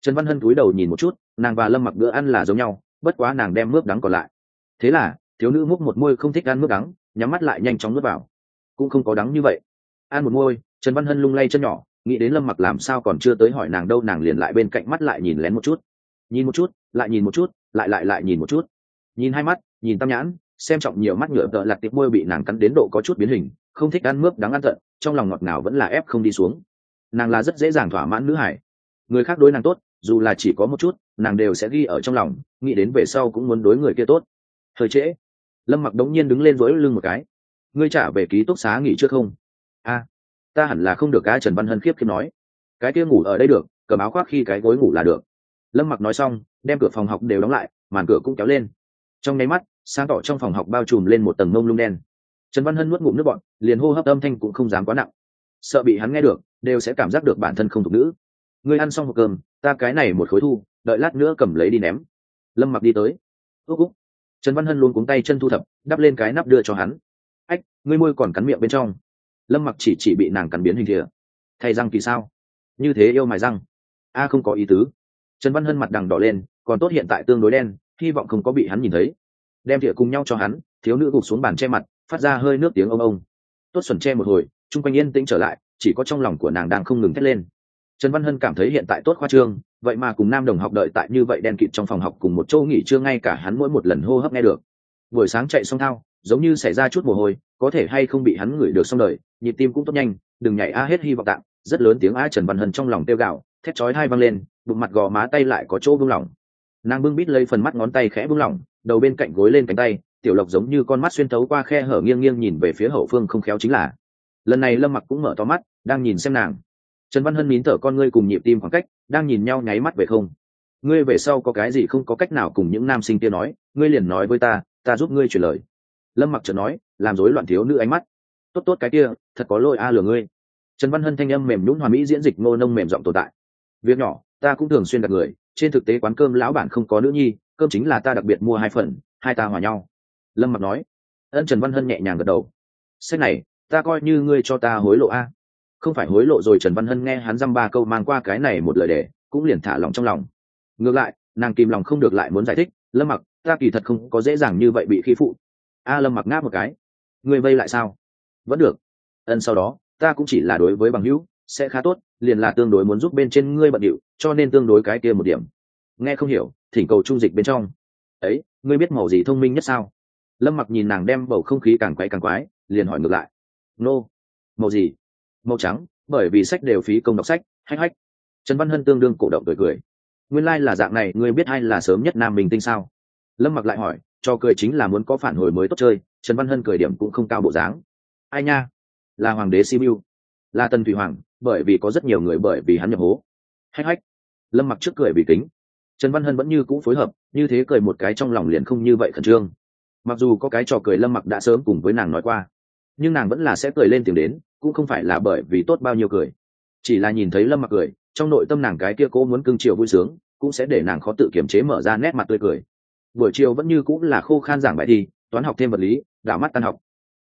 S1: Trần văn hân cúi đầu nhìn một chút, nàng và lâm mặc bữa ăn là giống nhau, bất quá nàng đem mướp đắng còn lại. Thế là, thiếu nữ múc một môi không thích ăn mướp đắng, nhắm mắt lại nhanh chóng nuốt vào cũng không có đắng như vậy. An một môi trần văn hân lung lay chân nhỏ, nghĩ đến lâm mặc làm sao còn chưa tới hỏi nàng đâu, nàng liền lại bên cạnh mắt lại nhìn lén một chút. Nhìn một chút, lại nhìn một chút, lại lại lại nhìn một chút. Nhìn hai mắt, nhìn tam nhãn, xem trọng nhiều mắt nhựa tợ lặt tiệp môi bị nàng cắn đến độ có chút biến hình, không thích ăn mướp đắng ăn thận trong lòng ngọt ngào vẫn là ép không đi xuống. Nàng là rất dễ dàng thỏa mãn nữ hải người khác đối nàng tốt, dù là chỉ có một chút, nàng đều sẽ ghi ở trong lòng, nghĩ đến về sau cũng muốn đối người kia tốt. Thời trễ. Lâm mặc đống nhiên đứng lên với lưng một cái ngươi trả về ký túc xá nghỉ trước không? A, ta hẳn là không được cái trần văn hân khiếp khiếp nói. Cái kia ngủ ở đây được, cầm áo khoác khi cái gối ngủ là được. Lâm mặc nói xong, đem cửa phòng học đều đóng lại, màn cửa cũng kéo lên. Trong nháy mắt, sáng tỏ trong phòng học bao trùm lên một tầng mông lung đen. Trần văn hân nuốt ngụm nước bọn liền hô hấp âm thanh cũng không dám quá nặng. Sợ bị hắn nghe được, đều sẽ cảm giác được bản thân không thuộc nữ. Ngươi ăn xong hộp cơm, ta cái này một khối thu, đợi lát nữa cầm lấy đi ném. Lâm mặc đi tới. Ước úc. Trần văn hân luôn cuống tay chân thu thập, đắp lên cái nắp đưa cho hắn ngươi môi còn cắn miệng bên trong. Lâm mặc chỉ chỉ bị nàng cắn biến hình thìa. Thay răng kỳ sao? Như thế yêu mài răng. A, không có ý tứ. Trần văn hân mặt đằng đỏ lên, còn tốt hiện tại tương đối đen, hy vọng không có bị hắn nhìn thấy. Đem thìa cùng nhau cho hắn, thiếu nữ gục xuống bàn che mặt, phát ra hơi nước tiếng ông ông. Tốt xuẩn che một hồi, chung quanh yên tĩnh trở lại, chỉ có trong lòng của nàng đang không ngừng thét lên. Trần văn hân cảm thấy hiện tại tốt khoa trương, vậy mà cùng nam đồng học đợi tại như vậy đen kịt trong phòng học cùng một chỗ nghỉ trưa ngay cả hắn mỗi một lần hô hấp nghe được. Buổi sáng chạy xong thao giống như xảy ra chút mồ hôi, có thể hay không bị hắn ngửi được xong đời, nhịp tim cũng tốt nhanh, đừng nhảy a hết hy vọng tạm. Rất lớn tiếng a trần văn hân trong lòng tiêu gạo thét chói hai văng lên, bụng mặt gò má tay lại có chỗ buông lỏng. Nàng bưng bít lấy phần mắt ngón tay khẽ buông lỏng, đầu bên cạnh gối lên cánh tay, tiểu lộc giống như con mắt xuyên thấu qua khe hở nghiêng nghiêng nhìn về phía hậu phương không khéo chính là. Lần này lâm mặc cũng mở to mắt, đang nhìn xem nàng. Trần văn hân nín thở con ngươi cùng nhịp tim khoảng cách, đang nhìn nhau nháy mắt về không. Ngươi về sau có cái gì không có cách nào cùng những nam sinh kia nói, ngươi liền nói với ta ta giúp ngươi chuyển lời lâm mặc chợt nói, làm rối loạn thiếu nữ ánh mắt. Tốt tốt cái kia, thật có lỗi a lừa ngươi. Trần văn hân thanh âm mềm nhún hòa mỹ diễn dịch ngô nông mềm giọng tồn tại. Việc nhỏ, ta cũng thường xuyên đặt người, trên thực tế quán cơm lão bản không có nữ nhi, cơm chính là ta đặc biệt mua hai phần, hai ta hòa nhau. Lâm mặc nói. Ân trần văn hân nhẹ nhàng gật đầu. Sách này, ta coi như ngươi cho ta hối lộ a. Không phải hối lộ rồi trần văn hân nghe hắn dăm ba câu mang qua cái này một lời đề cũng liền thả lòng trong lòng. Ngược lại, nàng kìm lòng không được lại muốn giải thích. Lâm mặc, ta kỳ thật không có dễ dàng như vậy bị khi phụ a lâm mặc ngáp một cái. Ngươi vây lại sao? Vẫn được. Ân, sau đó, ta cũng chỉ là đối với bằng hữu, sẽ khá tốt, liền là tương đối muốn giúp bên trên ngươi bận điệu, cho nên tương đối cái kia một điểm. Nghe không hiểu, thỉnh cầu trung dịch bên trong. Ấy, ngươi biết màu gì thông minh nhất sao? Lâm mặc nhìn nàng đem bầu không khí càng quay càng quái, liền hỏi ngược lại. Nô、no. màu gì? Màu trắng, bởi vì sách đều phí công đọc sách, hách hách. Trần văn hân tương đương cổ động cười cười. Nguyên lai、like、là dạng này, ngươi biết ai là sớm nhất nam bình tinh sao? Lâm mặc lại hỏi cho cười chính là muốn có phản hồi mới tốt chơi, trần văn hân cười điểm cũng không cao bộ dáng. Ai nha? Là hoàng đế simu là tần thủy hoàng, bởi vì có rất nhiều người bởi vì hắn nhập hố. Hách hách. Lâm mặc trước cười vì kính. Trần văn hân vẫn như cũ phối hợp, như thế cười một cái trong lòng liền không như vậy khẩn trương. Mặc dù có cái trò cười lâm mặc đã sớm cùng với nàng nói qua, nhưng nàng vẫn là sẽ cười lên tiếng đến, cũng không phải là bởi vì tốt bao nhiêu cười. Chỉ là nhìn thấy lâm mặc cười, trong nội tâm nàng cái kia cố muốn cưng chiều vui sướng, cũng sẽ để nàng khó tự kiềm chế mở ra nét mặt tươi cười buổi chiều vẫn như cũng là khô khan giảng bài thi, toán học thêm vật lý, đảo mắt tan học.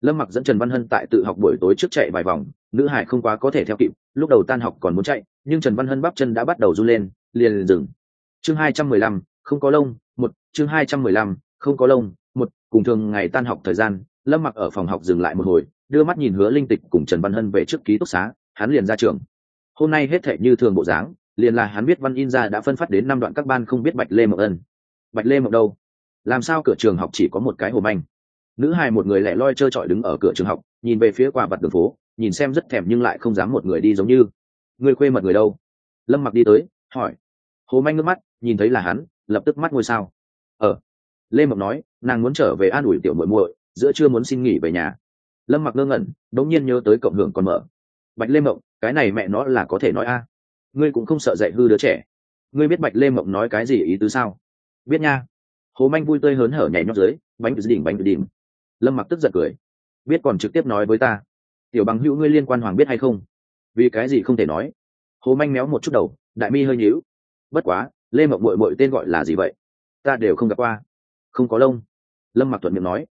S1: Lâm mặc dẫn trần văn hân tại tự học buổi tối trước chạy vài vòng, nữ hải không quá có thể theo kịp, lúc đầu tan học còn muốn chạy, nhưng trần văn hân bắp chân đã bắt đầu run lên, liền liền dừng. Chương hai trăm mười lăm, không có lông, một, chương hai trăm mười lăm, không có lông, một, cùng thường ngày tan học thời gian, lâm mặc ở phòng học dừng lại một hồi, đưa mắt nhìn hứa linh tịch cùng trần văn hân về trước ký túc xá, hắn liền ra trường. Hôm nay hết thệ như thường bộ dáng, liền là hắn biết văn in ra đã phân phát đến năm đoạn các ban không biết bạch lê mậu ân bạch lê mộng đâu? Làm sao cửa trường học chỉ có một cái hồ manh? Nữ hài một người lẻ loi trơ trọi đứng ở cửa trường học, nhìn về phía quả vặt đường phố, nhìn xem rất thèm nhưng lại không dám một người đi giống như. Người khuê mật người đâu? Lâm mặc đi tới, hỏi. Hồ manh ngước mắt, nhìn thấy là hắn, lập tức mắt ngôi sao. Ờ. Lê mộng nói, nàng muốn trở về an ủi tiểu muội muội, giữa chưa muốn xin nghỉ về nhà. Lâm mặc ngơ ngẩn, đống nhiên nhớ tới cộng hưởng còn mở. Bạch lê mộng, cái này mẹ nó là có thể nói a? Ngươi cũng không sợ dạy hư đứa trẻ. Ngươi biết bạch lê mộng nói cái gì ý tứ sao? Biết nha. Hồ manh vui tươi hớn hở nhảy nhót dưới, bánh đỉnh bánh đỉnh lâm mặc tức giận cười. Biết còn trực tiếp nói với ta. Tiểu bằng hữu ngươi liên quan hoàng biết hay không? Vì cái gì không thể nói? Hồ manh méo một chút đầu, đại mi hơi nhíu. Bất quá, lê mộng bội bội tên gọi là gì vậy? Ta đều không gặp qua. Không có lông. Lâm mặc thuận miệng nói.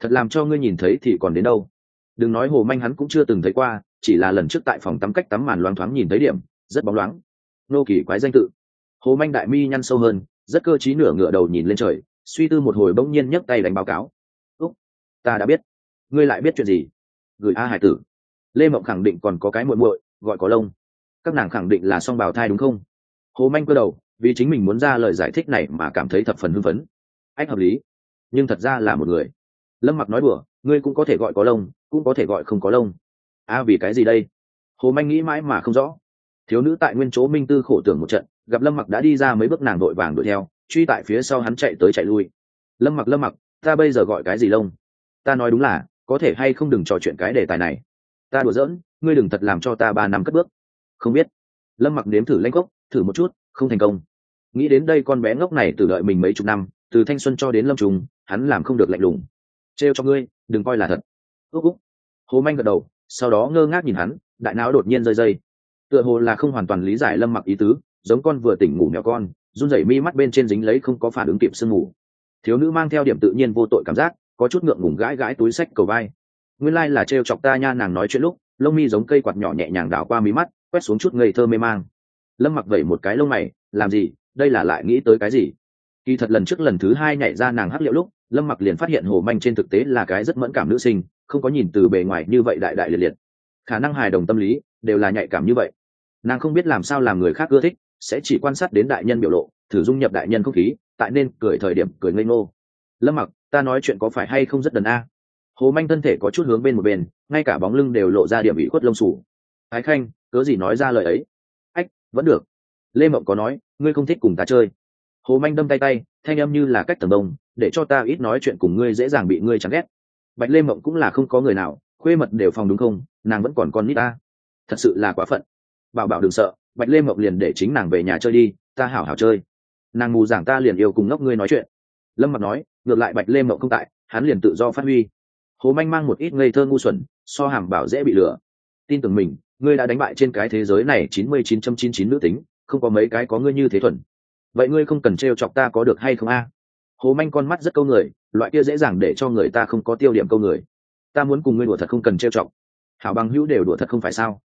S1: Thật làm cho ngươi nhìn thấy thì còn đến đâu? Đừng nói hồ manh hắn cũng chưa từng thấy qua, chỉ là lần trước tại phòng tắm cách tắm màn loáng thoáng nhìn thấy điểm, rất bóng loáng. Nô kỳ quái danh tự. Hồ manh đại mi nhăn sâu hơn rất cơ trí nửa ngựa đầu nhìn lên trời suy tư một hồi bỗng nhiên nhấc tay đánh báo cáo. Úc ta đã biết. Ngươi lại biết chuyện gì? Gửi a hải tử. Lê mộng khẳng định còn có cái muộn muội gọi có lông. Các nàng khẳng định là song bào thai đúng không? Hồ manh cơ đầu vì chính mình muốn ra lời giải thích này mà cảm thấy thập phần hưng phấn. Ách hợp lý. Nhưng thật ra là một người. Lâm mặc nói đùa ngươi cũng có thể gọi có lông cũng có thể gọi không có lông. A à, vì cái gì đây? Hồ manh nghĩ mãi mà không rõ. Thiếu nữ tại nguyên chỗ minh tư khổ tưởng một trận gặp lâm mặc đã đi ra mấy bước nàng đội vàng đuổi theo, truy tại phía sau hắn chạy tới chạy lui. Lâm mặc lâm mặc, ta bây giờ gọi cái gì lông? Ta nói đúng là, có thể hay không đừng trò chuyện cái đề tài này? Ta đùa giỡn, ngươi đừng thật làm cho ta ba năm cất bước. Không biết. Lâm mặc nếm thử lanh gốc thử một chút, không thành công. Nghĩ đến đây con bé ngốc này từ đợi mình mấy chục năm, từ thanh xuân cho đến lâm trùng, hắn làm không được lạnh lùng. Trêu cho ngươi, đừng coi là thật. Ước úc. Hồ manh gật đầu, sau đó ngơ ngác nhìn hắn, đại não đột nhiên rơi dây. Tựa hồ là không hoàn toàn lý giải lâm mặc ý tứ giống con vừa tỉnh ngủ mèo con, run rẩy mi mắt bên trên dính lấy không có phản ứng kịp sương ngủ. Thiếu nữ mang theo điểm tự nhiên vô tội cảm giác, có chút ngượng ngùng gãi gãi túi sách cầu vai. Nguyên lai là trêu chọc ta nha, nàng nói chuyện lúc, lông mi giống cây quạt nhỏ nhẹ nhàng đảo qua mí mắt, quét xuống chút ngây thơ mê mang. Lâm mặc vẩy một cái lông mày, làm gì? Đây là lại nghĩ tới cái gì? Kỳ thật lần trước lần thứ hai nhảy ra nàng hắc liệu lúc, lâm mặc liền phát hiện hồ manh trên thực tế là cái rất mẫn cảm nữ sinh, không có nhìn từ bề ngoài như vậy đại đại liệt liệt. Khả năng hài đồng tâm lý, đều là nhạy cảm như vậy. Nàng không biết làm sao làm người khác ưa thích sẽ chỉ quan sát đến đại nhân biểu lộ, thử dung nhập đại nhân không khí, tại nên cười thời điểm cười ngây ngô. Lâm mặc, ta nói chuyện có phải hay không rất đần a? Hồ manh thân thể có chút hướng bên một bên, ngay cả bóng lưng đều lộ ra điểm bị khuất lông sủ ái khanh, cớ gì nói ra lời ấy? Ách, vẫn được. Lê mộng có nói, ngươi không thích cùng ta chơi. Hồ manh đâm tay tay, thanh âm như là cách tầng đông để cho ta ít nói chuyện cùng ngươi dễ dàng bị ngươi chán ghét. Bạch lê mộng cũng là không có người nào, khuê mật đều phòng đúng không? Nàng vẫn còn con nít ta. Thật sự là quá phận bảo bảo đừng sợ, bạch lê mộng liền để chính nàng về nhà chơi đi, ta hảo hảo chơi. Nàng mù giảng ta liền yêu cùng ngốc ngươi nói chuyện. Lâm Mặc nói, ngược lại bạch lê mộng không tại, hắn liền tự do phát huy. Hồ manh mang một ít ngây thơ ngu xuẩn, so hàm bảo dễ bị lừa. Tin tưởng mình, ngươi đã đánh bại trên cái thế giới này chín mươi chín trăm chín chín nữ tính, không có mấy cái có ngươi như thế thuần. Vậy ngươi không cần t chọc ta có được hay không a? Hồ manh con mắt rất câu người, loại kia dễ dàng để cho người ta không có tiêu điểm câu người. Ta muốn cùng ngươi đùa thật không cần trêu chọc. Hảo bằng hữu đều đùa thật không phải sao?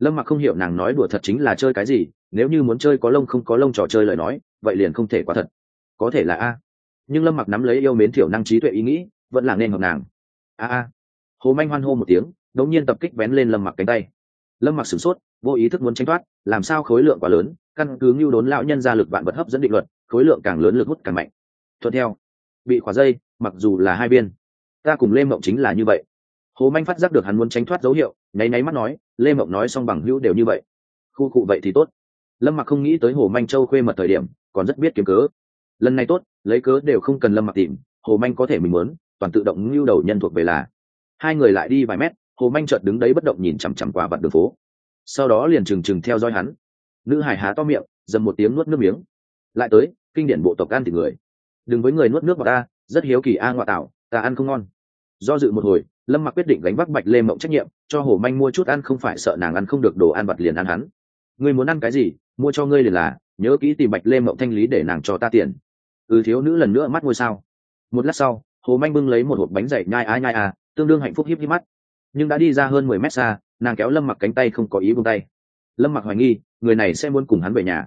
S1: Lâm mặc không hiểu nàng nói đùa thật chính là chơi cái gì, nếu như muốn chơi có lông không có lông trò chơi lời nói, vậy liền không thể quá thật. Có thể là a. Nhưng lâm mặc nắm lấy yêu mến thiểu năng trí tuệ ý nghĩ, vẫn là nên hợp nàng. A a. Hồ manh hoan hô một tiếng, đống nhiên tập kích vén lên lâm mặc cánh tay. Lâm mặc sửng sốt, vô ý thức muốn tranh thoát, làm sao khối lượng quá lớn, căn cứ ngưu đốn lão nhân ra lực vạn vật hấp dẫn định luật, khối lượng càng lớn lực hút càng mạnh. Thuận theo. Bị khóa dây, mặc dù là hai biên ta cùng lê mộng chính là như vậy. Hồ manh phát giác được hắn muốn tránh thoát dấu hiệu nháy nháy mắt nói, lê mộng nói xong bằng hữu đều như vậy. Khu cụ vậy thì tốt. Lâm mặc không nghĩ tới hồ manh châu khuê mật thời điểm, còn rất biết kiếm cớ. Lần này tốt, lấy cớ đều không cần lâm mặc tìm, hồ manh có thể mình muốn, toàn tự động lưu đầu nhân thuộc về là. Hai người lại đi vài mét, hồ manh chợt đứng đấy bất động nhìn chằm chằm qua vặt đường phố. Sau đó liền trừng trừng theo dõi hắn. Nữ hải há to miệng, dầm một tiếng nuốt nước miếng. Lại tới, kinh điển bộ tộc ăn thịt người. Đừng với người nuốt nước vào ta, rất hiếu kỳ a ngoại tạo ta ăn không ngon. Do dự một hồi lâm mặc quyết định gánh vác bạch lê mộng trách nhiệm, cho hồ manh mua chút ăn không phải sợ nàng ăn không được đồ ăn vặt liền ăn hắn. Ngươi muốn ăn cái gì, mua cho ngươi liền là, nhớ kỹ tìm bạch lê mộng thanh lý để nàng cho ta tiền. Ừ thiếu nữ lần nữa mắt ngôi sao. Một lát sau, hồ manh bưng lấy một hộp bánh dày nhai a nhai a tương đương hạnh phúc híp híp mắt. Nhưng đã đi ra hơn mười mét xa, nàng kéo lâm mặc cánh tay không có ý buông tay. Lâm mặc hoài nghi, người này sẽ muốn cùng hắn về nhà.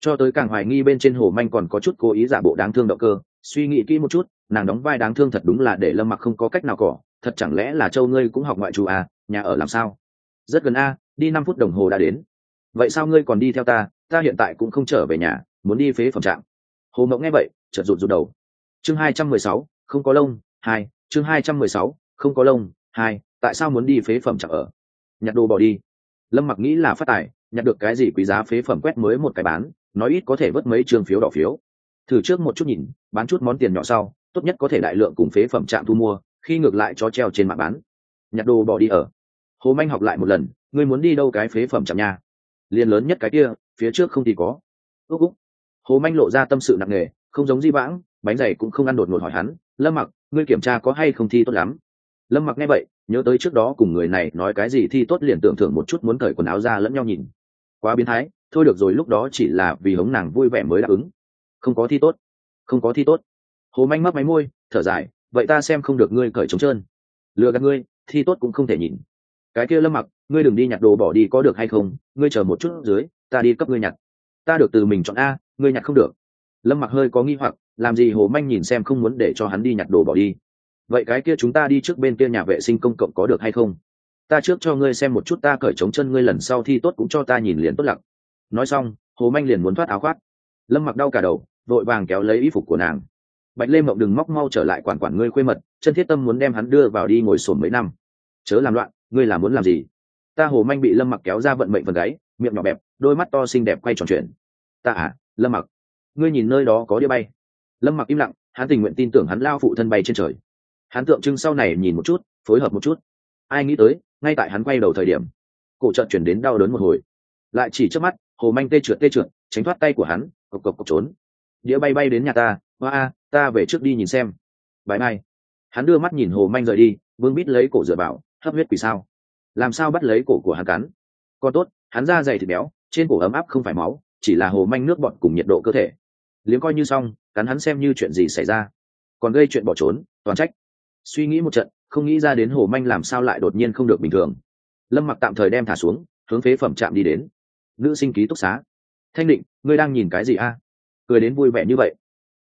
S1: Cho tới càng hoài nghi bên trên hồ manh còn có chút cố ý giả bộ đáng thương động cơ, suy nghĩ kỹ một chút, nàng đóng vai đáng thương thật đúng là để lâm mặc không có cách nào cỏ thật chẳng lẽ là châu ngươi cũng học ngoại trù à nhà ở làm sao? Rất gần a, đi năm phút đồng hồ đã đến. Vậy sao ngươi còn đi theo ta? Ta hiện tại cũng không trở về nhà, muốn đi phế phẩm trạm hồ mộng nghe vậy, chợt rụt rụt đầu. Chương hai trăm mười sáu, không có lông, hai, chương hai trăm mười sáu, không có lông, hai, tại sao muốn đi phế phẩm trạm ở? Nhặt đồ bỏ đi. Lâm mặc nghĩ là phát tài, nhặt được cái gì quý giá phế phẩm quét mới một cái bán, nói ít có thể vớt mấy trường phiếu đỏ phiếu. Thử trước một chút nhìn, bán chút món tiền nhỏ sau, tốt nhất có thể đại lượng cùng phế phẩm trạm thu mua khi ngược lại cho treo trên mạng bán. Nhặt đồ bỏ đi ở. Hồ manh học lại một lần, ngươi muốn đi đâu cái phế phẩm chạm nhà? Liền lớn nhất cái kia, phía trước không thì có. Ước úc hồ manh lộ ra tâm sự nặng nề, không giống di vãng, bánh giày cũng không ăn đột ngột hỏi hắn, lâm mặc, ngươi kiểm tra có hay không thi tốt lắm? Lâm mặc nghe vậy, nhớ tới trước đó cùng người này nói cái gì thi tốt liền tưởng thưởng một chút muốn cởi quần áo ra lẫn nhau nhìn. Quá biến thái, thôi được rồi lúc đó chỉ là vì hống nàng vui vẻ mới đáp ứng. Không có thi tốt, không có thi tốt. Hồ manh mấp máy môi, thở dài vậy ta xem không được ngươi cởi trống trơn. Lừa gạt ngươi thi tốt cũng không thể nhìn. Cái kia lâm mặc, ngươi đừng đi nhặt đồ bỏ đi có được hay không, ngươi chờ một chút dưới, ta đi cấp ngươi nhặt. Ta được từ mình chọn a, ngươi nhặt không được. Lâm mặc hơi có nghi hoặc, làm gì hồ manh nhìn xem không muốn để cho hắn đi nhặt đồ bỏ đi. Vậy cái kia chúng ta đi trước bên kia nhà vệ sinh công cộng có được hay không? Ta trước cho ngươi xem một chút ta cởi trống chân ngươi lần sau thi tốt cũng cho ta nhìn liền tốt lặng. Nói xong, hồ manh liền muốn thoát áo khoác. Lâm mặc đau cả đầu, vội vàng kéo lấy y phục của nàng bạch lê mộng đừng móc mau trở lại quản quản ngươi khuê mật, chân thiết tâm muốn đem hắn đưa vào đi ngồi sổm mấy năm. Chớ làm loạn, ngươi là muốn làm gì? Ta hồ manh bị lâm mặc kéo ra vận mệnh phần gáy, miệng nhỏ bẹp, đôi mắt to xinh đẹp quay tròn chuyện ta à lâm mặc, ngươi nhìn nơi đó có đĩa bay. Lâm mặc im lặng, hắn tình nguyện tin tưởng hắn lao phụ thân bay trên trời. Hắn tượng trưng sau này nhìn một chút, phối hợp một chút. Ai nghĩ tới, ngay tại hắn quay đầu thời điểm, cổ trợn chuyển đến đau đớn một hồi. Lại chỉ trước mắt, hồ manh tê trượt tê trượt, tránh thoát tay của hắn, cộc cộc cộc trốn. Đĩa bay bay đến nhà ta hoa a ta về trước đi nhìn xem. Bãi mai. Hắn đưa mắt nhìn hồ manh rời đi, vương bít lấy cổ dựa vào, hấp huyết quỷ sao? Làm sao bắt lấy cổ của hắn cắn? Còn tốt, hắn da dày thịt béo, trên cổ ấm áp không phải máu, chỉ là hồ manh nước bọt cùng nhiệt độ cơ thể. Liếm coi như xong, cắn hắn xem như chuyện gì xảy ra. Còn gây chuyện bỏ trốn, toàn trách. Suy nghĩ một trận, không nghĩ ra đến hồ manh làm sao lại đột nhiên không được bình thường. Lâm mặc tạm thời đem thả xuống, hướng phế phẩm trạm đi đến. Nữ sinh ký túc xá. Thanh định, ngươi đang nhìn cái gì a? Cười đến vui vẻ như vậy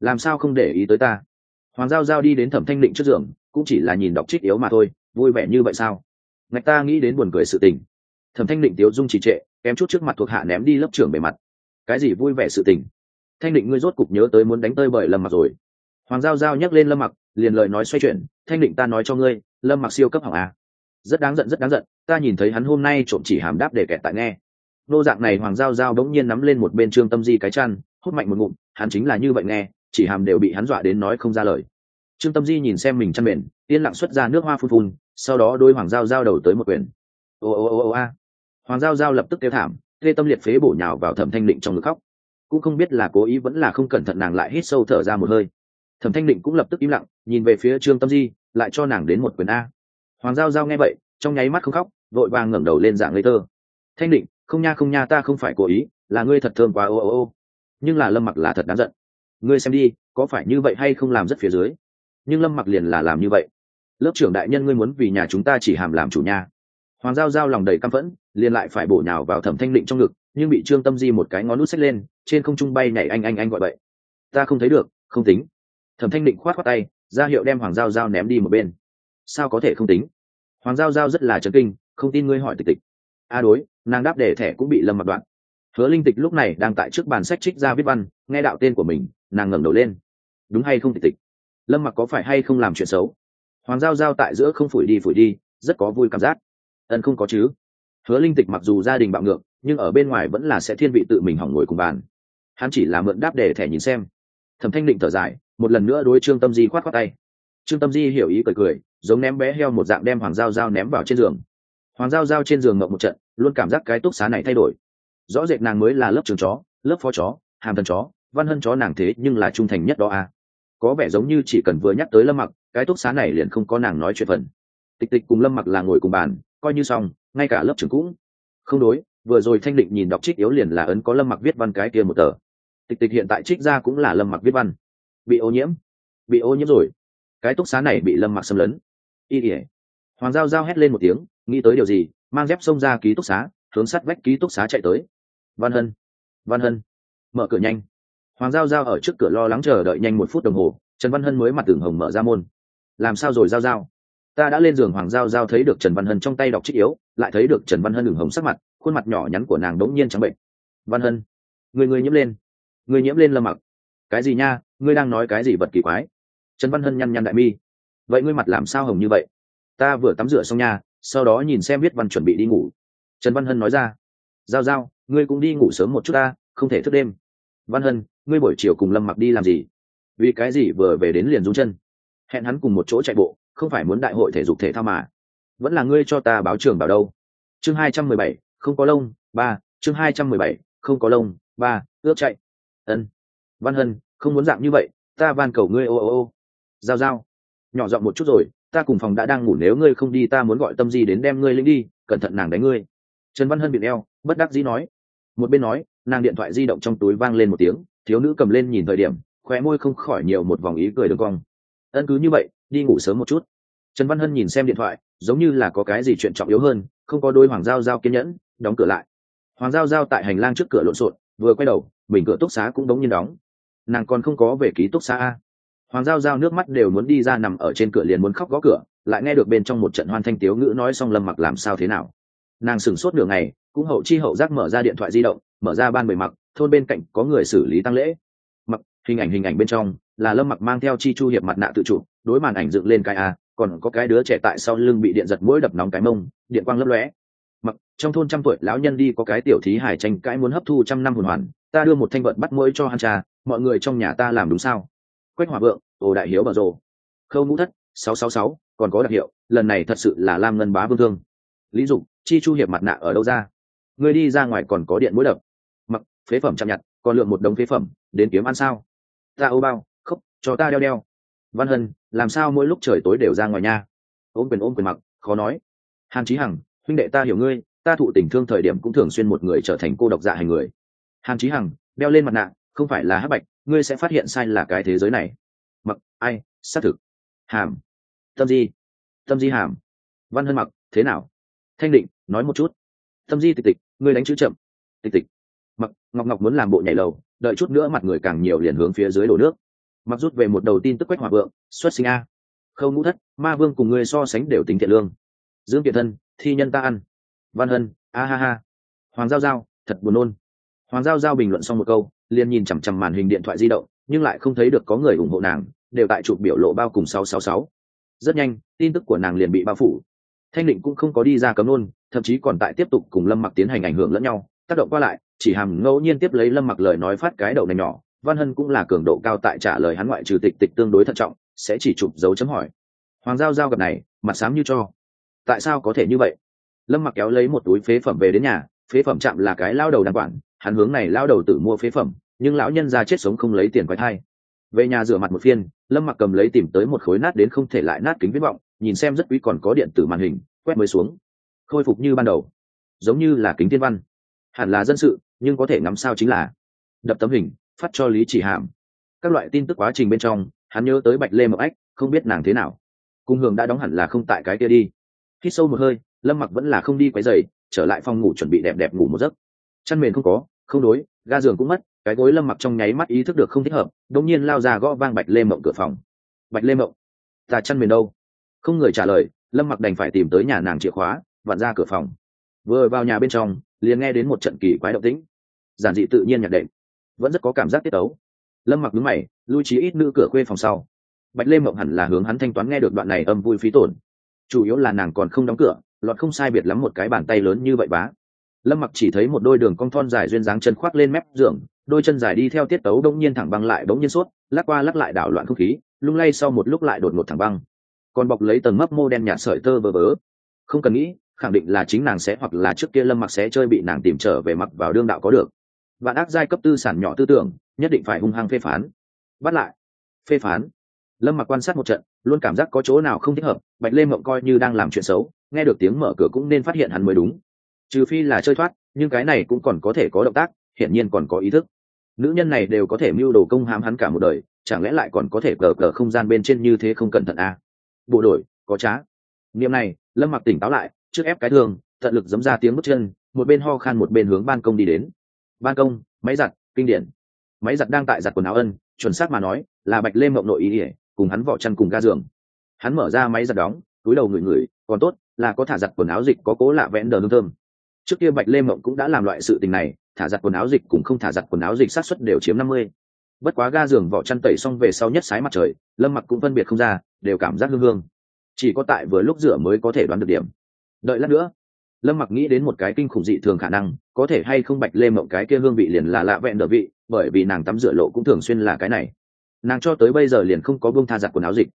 S1: làm sao không để ý tới ta? Hoàng giao giao đi đến thẩm thanh định trước giường, cũng chỉ là nhìn đọc trích yếu mà thôi, vui vẻ như vậy sao? Ngạch ta nghĩ đến buồn cười sự tình. Thẩm thanh định tiếu dung trì trệ, kém chút trước mặt thuộc hạ ném đi lớp trưởng bề mặt. Cái gì vui vẻ sự tình? Thanh định ngươi rốt cục nhớ tới muốn đánh tơi bởi lâm mặc rồi. Hoàng giao giao nhắc lên lâm mặc, liền lời nói xoay chuyển, thanh định ta nói cho ngươi, lâm mặc siêu cấp hỏng à. rất đáng giận, rất đáng giận, ta nhìn thấy hắn hôm nay trộm chỉ hàm đáp để kẻ tại nghe. Nô dạng này hoàng giao giao đống nhiên nắm lên một bên trương tâm di cái chăn, hút mạnh một ngụm, hắn chính là như vậy nghe chỉ hàm đều bị hắn dọa đến nói không ra lời. Trương tâm di nhìn xem mình chăn mền, yên lặng xuất ra nước hoa phun phun, sau đó đôi hoàng giao giao đầu tới một quyền ô ô ô ô, a. Hoàng giao giao lập tức kêu thảm, lê tâm liệt phế bổ nhào vào thẩm thanh định trong ngực khóc. Cũng không biết là cố ý vẫn là không cẩn thận nàng lại hít sâu thở ra một hơi. Thẩm thanh định cũng lập tức im lặng, nhìn về phía trương tâm di, lại cho nàng đến một quyền a. Hoàng giao giao nghe vậy, trong nháy mắt không khóc, vội vàng ngẩng đầu lên dạng ngây thơ. Thanh định, không nha không nha, ta không phải cố ý, là ngươi thật thương quá, ô ô ô. Nhưng là lâm mặc là thật đáng giận ngươi xem đi, có phải như vậy hay không làm rất phía dưới? Nhưng lâm mặc liền là làm như vậy. Lớp trưởng đại nhân ngươi muốn vì nhà chúng ta chỉ hàm làm chủ nhà. Hoàng giao giao lòng đầy căm phẫn, liền lại phải bổ nhào vào thẩm thanh định trong ngực, nhưng bị trương tâm di một cái ngón nút xách lên, trên không trung bay nhảy anh anh anh gọi vậy ta không thấy được, không tính. Thẩm thanh định khoát khoát tay, ra hiệu đem hoàng giao giao ném đi một bên. Sao có thể không tính? Hoàng giao giao rất là chấn kinh, không tin ngươi hỏi tịch tịch. A đối, nàng đáp để thẻ cũng bị lâm mặt đoạn hứa linh tịch lúc này đang tại trước bàn sách trích ra viết văn, nghe đạo tên của mình, nàng ngẩng đầu lên. Đúng hay không tịch tịch? Lâm mặc có phải hay không làm chuyện xấu? Hoàng giao giao tại giữa không phủi đi phủi đi, rất có vui cảm giác. Ân không có chứ. Hứa linh tịch mặc dù gia đình bạo ngược, nhưng ở bên ngoài vẫn là sẽ thiên vị tự mình hỏng ngồi cùng bàn. Hắn chỉ là mượn đáp để thẻ nhìn xem. Thẩm thanh định thở dài, một lần nữa đối trương tâm di khoát khoát tay. Trương tâm di hiểu ý cười cười, giống ném bé heo một dạng đem hoàng giao giao ném vào trên giường. Hoàng giao giao trên giường ngậm một trận, luôn cảm giác cái túc xá này thay đổi rõ rệt nàng mới là lớp trường chó, lớp phó chó, hàm thần chó, văn hân chó nàng thế nhưng là trung thành nhất đó à. có vẻ giống như chỉ cần vừa nhắc tới lâm mặc, cái túc xá này liền không có nàng nói chuyện phần. Tịch tịch cùng lâm mặc là ngồi cùng bàn, coi như xong, ngay cả lớp trưởng cũng không đối. Vừa rồi thanh định nhìn đọc trích yếu liền là ấn có lâm mặc viết văn cái kia một tờ. Tịch tịch hiện tại trích ra cũng là lâm mặc viết văn. Bị ô nhiễm. Bị ô nhiễm rồi. Cái túc xá này bị lâm mặc xâm lấn. Y ỉa hoàng giao giao hét lên một tiếng, nghĩ tới điều gì, mang dép xông ra ký túc xá, hướng sắt vách ký túc xá chạy tới văn hân văn hân. Mở cửa nhanh. Hoàng giao giao ở trước cửa lo lắng chờ đợi nhanh một phút đồng hồ, trần văn hân mới mặt tường hồng mở ra môn. Làm sao rồi giao giao? Ta đã lên giường, hoàng giao giao thấy được trần văn hân trong tay đọc trích yếu, lại thấy được trần văn hân đường hồng sắc mặt, khuôn mặt nhỏ nhắn của nàng đống nhiên trắng bệnh. Văn hân, người người nhiễm lên. Người nhiễm lên lâm mặc. Cái gì nha? Ngươi đang nói cái gì vật kỳ quái? Trần văn hân nhăn nhăn đại mi. Vậy ngươi mặt làm sao hồng như vậy? Ta vừa tắm rửa xong nha, sau đó nhìn xem viết văn chuẩn bị đi ngủ. Trần văn hân nói ra giao giao, ngươi cũng đi ngủ sớm một chút ta, không thể thức đêm. Văn hân, ngươi buổi chiều cùng lâm mặc đi làm gì? Vì cái gì vừa về đến liền rung chân? Hẹn hắn cùng một chỗ chạy bộ, không phải muốn đại hội thể dục thể thao mà. Vẫn là ngươi cho ta báo trường bảo đâu. Chương hai trăm mười bảy, không có lông, ba, chương hai trăm mười bảy, không có lông, ba, ước chạy. Ân. Văn hân, không muốn dạng như vậy, ta van cầu ngươi ô ô ô. Giao giao. Nhỏ giọng một chút rồi, ta cùng phòng đã đang ngủ, nếu ngươi không đi ta muốn gọi tâm di đến đem ngươi linh đi, cẩn thận nàng đánh ngươi. Trần văn hân bị đeo bất đắc dĩ nói. Một bên nói, nàng điện thoại di động trong túi vang lên một tiếng, thiếu nữ cầm lên nhìn thời điểm, khóe môi không khỏi nhiều một vòng ý cười đường cong. Ân cứ như vậy, đi ngủ sớm một chút. Trần văn hân nhìn xem điện thoại, giống như là có cái gì chuyện trọng yếu hơn, không có đôi hoàng giao giao kiên nhẫn, đóng cửa lại. Hoàng giao giao tại hành lang trước cửa lộn xộn, vừa quay đầu, mình cửa túc xá cũng đống nhiên đóng. Nàng còn không có về ký túc xá a. Hoàng giao giao nước mắt đều muốn đi ra nằm ở trên cửa liền muốn khóc gõ cửa, lại nghe được bên trong một trận hoan thanh tiếu ngữ nói xong lâm mặc làm sao thế nào. Nàng sửng sốt nửa ngày cũng hậu chi hậu giác mở ra điện thoại di động, mở ra ban bề mặc thôn bên cạnh có người xử lý tăng lễ. Mặc, hình ảnh hình ảnh bên trong, là lâm mặc mang theo chi chu hiệp mặt nạ tự chủ, đối màn ảnh dựng lên cái a, còn có cái đứa trẻ tại sau lưng bị điện giật mũi đập nóng cái mông, điện quang lấp lóe. Mặc, trong thôn trăm tuổi, lão nhân đi có cái tiểu thí hải tranh cãi muốn hấp thu trăm năm hồn hoàn, ta đưa một thanh vận bắt mũi cho hắn trà mọi người trong nhà ta làm đúng sao? Quách hòa vượng, ồ đại hiếu bà rồ. Khâu ngũ thất, sáu sáu sáu, còn có đặc hiệu, lần này thật sự là lam ngân bá vương thương. Lý dục, chi chu hiệp mặt nạ ở đâu ra? Ngươi đi ra ngoài còn có điện mũi đập. Mặc, phế phẩm chạm nhặt, còn lượng một đống phế phẩm, đến kiếm ăn sao? Ta ô bao, khóc, cho ta đeo đeo. Văn hân, làm sao mỗi lúc trời tối đều ra ngoài nha? Ôm quyền ôm quyền mặc, khó nói. Hàn chí hằng, huynh đệ ta hiểu ngươi, ta thụ tình thương thời điểm cũng thường xuyên một người trở thành cô độc dạ hành người. Hàn chí hằng, đeo lên mặt nạ, không phải là hắc bạch, ngươi sẽ phát hiện sai là cái thế giới này. Mặc, ai, xác thực. Hàm. Tâm di. Tâm di hàm. Văn hân mặc, thế nào? Thanh định, nói một chút. Tâm di tịch tịch ngươi đánh chữ chậm. Tịch tịch. Mặc, ngọc ngọc muốn làm bộ nhảy lầu, đợi chút nữa mặt người càng nhiều liền hướng phía dưới đổ nước. Mặc rút về một đầu tin tức quách hòa vượng, xuất sinh a. Khâu ngũ thất, ma vương cùng ngươi so sánh đều tính thiện lương. Dưỡng kiệt thân, thi nhân ta ăn. Văn hân, a ha ha. Hoàng giao giao, thật buồn nôn. Hoàng giao giao bình luận xong một câu, liền nhìn chằm chằm màn hình điện thoại di động, nhưng lại không thấy được có người ủng hộ nàng, đều tại chụp biểu lộ bao cùng sáu sáu sáu. Rất nhanh, tin tức của nàng liền bị bao phủ thanh định cũng không có đi ra cấm nôn, thậm chí còn tại tiếp tục cùng lâm mặc tiến hành ảnh hưởng lẫn nhau. Tác động qua lại, chỉ hàm ngẫu nhiên tiếp lấy lâm mặc lời nói phát cái đầu này nhỏ. Văn hân cũng là cường độ cao tại trả lời hắn ngoại trừ tịch tịch tương đối thận trọng, sẽ chỉ chụp dấu chấm hỏi. Hoàng giao giao gặp này, mặt sáng như cho. Tại sao có thể như vậy? Lâm mặc kéo lấy một túi phế phẩm về đến nhà, phế phẩm chạm là cái lao đầu đàn quản, hắn hướng này lao đầu tự mua phế phẩm, nhưng lão nhân ra chết sống không lấy tiền quái thai. Về nhà rửa mặt một phiên, lâm mặc cầm lấy tìm tới một khối nát đến không thể lại nát kính viết vọng nhìn xem rất quý còn có điện tử màn hình, quét mới xuống. Khôi phục như ban đầu, giống như là kính thiên văn. Hẳn là dân sự, nhưng có thể ngắm sao chính là đập tấm hình, phát cho lý chỉ hàm. Các loại tin tức quá trình bên trong, hắn nhớ tới bạch lê mậu ách, không biết nàng thế nào. Cung hường đã đóng hẳn là không tại cái kia đi. Hít sâu một hơi, lâm mặc vẫn là không đi quấy dày trở lại phòng ngủ chuẩn bị đẹp đẹp ngủ một giấc. Chăn mền không có, không đối, ga giường cũng mất, cái gối lâm mặc trong nháy mắt ý thức được không thích hợp đống nhiên lao ra gõ vang bạch lê mộng cửa phòng. Bạch lê mộng, ta chăn mền đâu? Không người trả lời, lâm mặc đành phải tìm tới nhà nàng chìa khóa, vặn ra cửa phòng. Vừa vào nhà bên trong, liền nghe đến một trận kỳ quái động tĩnh. Giản dị tự nhiên nhạc đệm, vẫn rất có cảm giác tiết tấu. Lâm mặc đứng mày lui trí ít nữ cửa khuê phòng sau. Bạch lê mộng hẳn là hướng hắn thanh toán nghe được đoạn này âm vui phí tổn. Chủ yếu là nàng còn không đóng cửa lọt không sai biệt lắm một cái bàn tay lớn như vậy bá. Lâm mặc chỉ thấy một đôi đường cong thon dài duyên dáng chân khoác lên mép giường, đôi chân dài đi theo tiết tấu đông nhiên thẳng băng lại đống nhiên suốt lắc qua lắc lại đảo loạn không khí, lung lay sau một lúc lại đột ngột thẳng băng còn bọc lấy tầng mấp mô đen nhạt sợi tơ bờ vớ không cần nghĩ, khẳng định là chính nàng sẽ hoặc là trước kia lâm mặc sẽ chơi bị nàng tìm trở về mặc vào đương đạo có được. Vạn ác giai cấp tư sản nhỏ tư tưởng, nhất định phải hung hăng phê phán. Bắt lại. Phê phán. Lâm mặc quan sát một trận, luôn cảm giác có chỗ nào không thích hợp, bạch lê mộng coi như đang làm chuyện xấu, nghe được tiếng mở cửa cũng nên phát hiện hắn mới đúng. Trừ phi là chơi thoát, nhưng cái này cũng còn có thể có động tác, hiển nhiên còn có ý thức. Nữ nhân này đều có thể mưu đồ công hãm hắn cả một đời, chẳng lẽ lại còn có thể cờ cờ không gian bên trên như thế không cẩn thận à? Bộ đổi, có trá. Niệm này, lâm mặc tỉnh táo lại, trước ép cái thương, tận lực giấm ra tiếng bước chân, một bên ho khan một bên hướng ban công đi đến. Ban công, máy giặt, kinh điển. Máy giặt đang tại giặt quần áo ân, chuẩn xác mà nói, là bạch lê mộng nội ý ỉa cùng hắn vỏ chăn cùng ga giường. Hắn mở ra máy giặt đóng, túi đầu ngửi ngửi, còn tốt, là có thả giặt quần áo dịch có cố lạ vẽn đờ hương thơm. Trước kia bạch lê mộng cũng đã làm loại sự tình này, thả giặt quần áo dịch cũng không thả giặt quần áo dịch sát xuất đều chiếm năm mươi bất quá ga giường vỏ chăn tẩy xong về sau nhất sái mặt trời, lâm mặc cũng phân biệt không ra, đều cảm giác hương hương. Chỉ có tại vừa lúc rửa mới có thể đoán được điểm. Đợi lát nữa, lâm mặc nghĩ đến một cái kinh khủng dị thường khả năng, có thể hay không bạch lê mộng cái kia hương vị liền là lạ vẹn đờ vị, bởi vì nàng tắm rửa lộ cũng thường xuyên là cái này. Nàng cho tới bây giờ liền không có buông tha giặt quần áo dịch.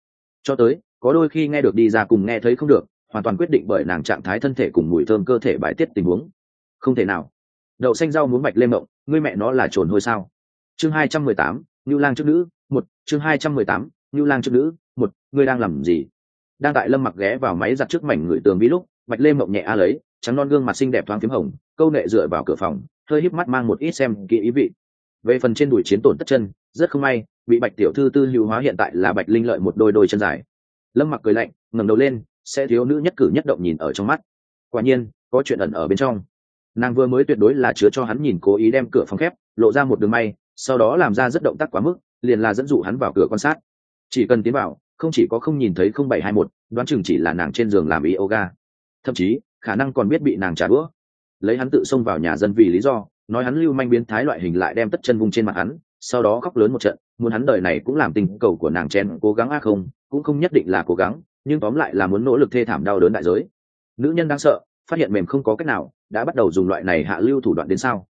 S1: Cho tới, có đôi khi nghe được đi ra cùng nghe thấy không được, hoàn toàn quyết định bởi nàng trạng thái thân thể cùng mùi thơm cơ thể bài tiết tình huống. Không thể nào. Đậu xanh rau muốn bạch lê mộng, ngươi mẹ nó là trồn hôi sao? Chương hai trăm mười tám, ngưu lang trước nữ, một. Chương hai trăm mười tám, ngưu lang trước nữ, một. Ngươi đang làm gì? Đang tại lâm mặc ghé vào máy giặt trước mảnh người tường bí lúc, bạch lê mộng nhẹ a lấy, trắng non gương mặt xinh đẹp thoáng phím hồng, câu nệ dựa vào cửa phòng, hơi híp mắt mang một ít xem kỹ ý vị. Về phần trên đùi chiến tổn tất chân, rất không may, bị bạch tiểu thư tư lưu hóa hiện tại là bạch linh lợi một đôi đôi chân dài. Lâm mặc cười lạnh, ngẩng đầu lên, sẽ thiếu nữ nhất cử nhất động nhìn ở trong mắt. Quả nhiên, có chuyện ẩn ở bên trong. Nàng vừa mới tuyệt đối là chứa cho hắn nhìn cố ý đem cửa phòng khép, lộ ra một đường may sau đó làm ra rất động tác quá mức, liền là dẫn dụ hắn vào cửa quan sát. Chỉ cần tiến vào, không chỉ có không nhìn thấy không bảy hai một, đoán chừng chỉ là nàng trên giường làm yoga. Thậm chí, khả năng còn biết bị nàng trả đũa. Lấy hắn tự xông vào nhà dân vì lý do, nói hắn lưu manh biến thái loại hình lại đem tất chân vung trên mặt hắn, sau đó khóc lớn một trận, muốn hắn đời này cũng làm tình cầu của nàng chen cố gắng a à không, cũng không nhất định là cố gắng, nhưng tóm lại là muốn nỗ lực thê thảm đau đớn đại giới. Nữ nhân đang sợ, phát hiện mềm không có cách nào, đã bắt đầu dùng loại này hạ lưu thủ đoạn đến sao?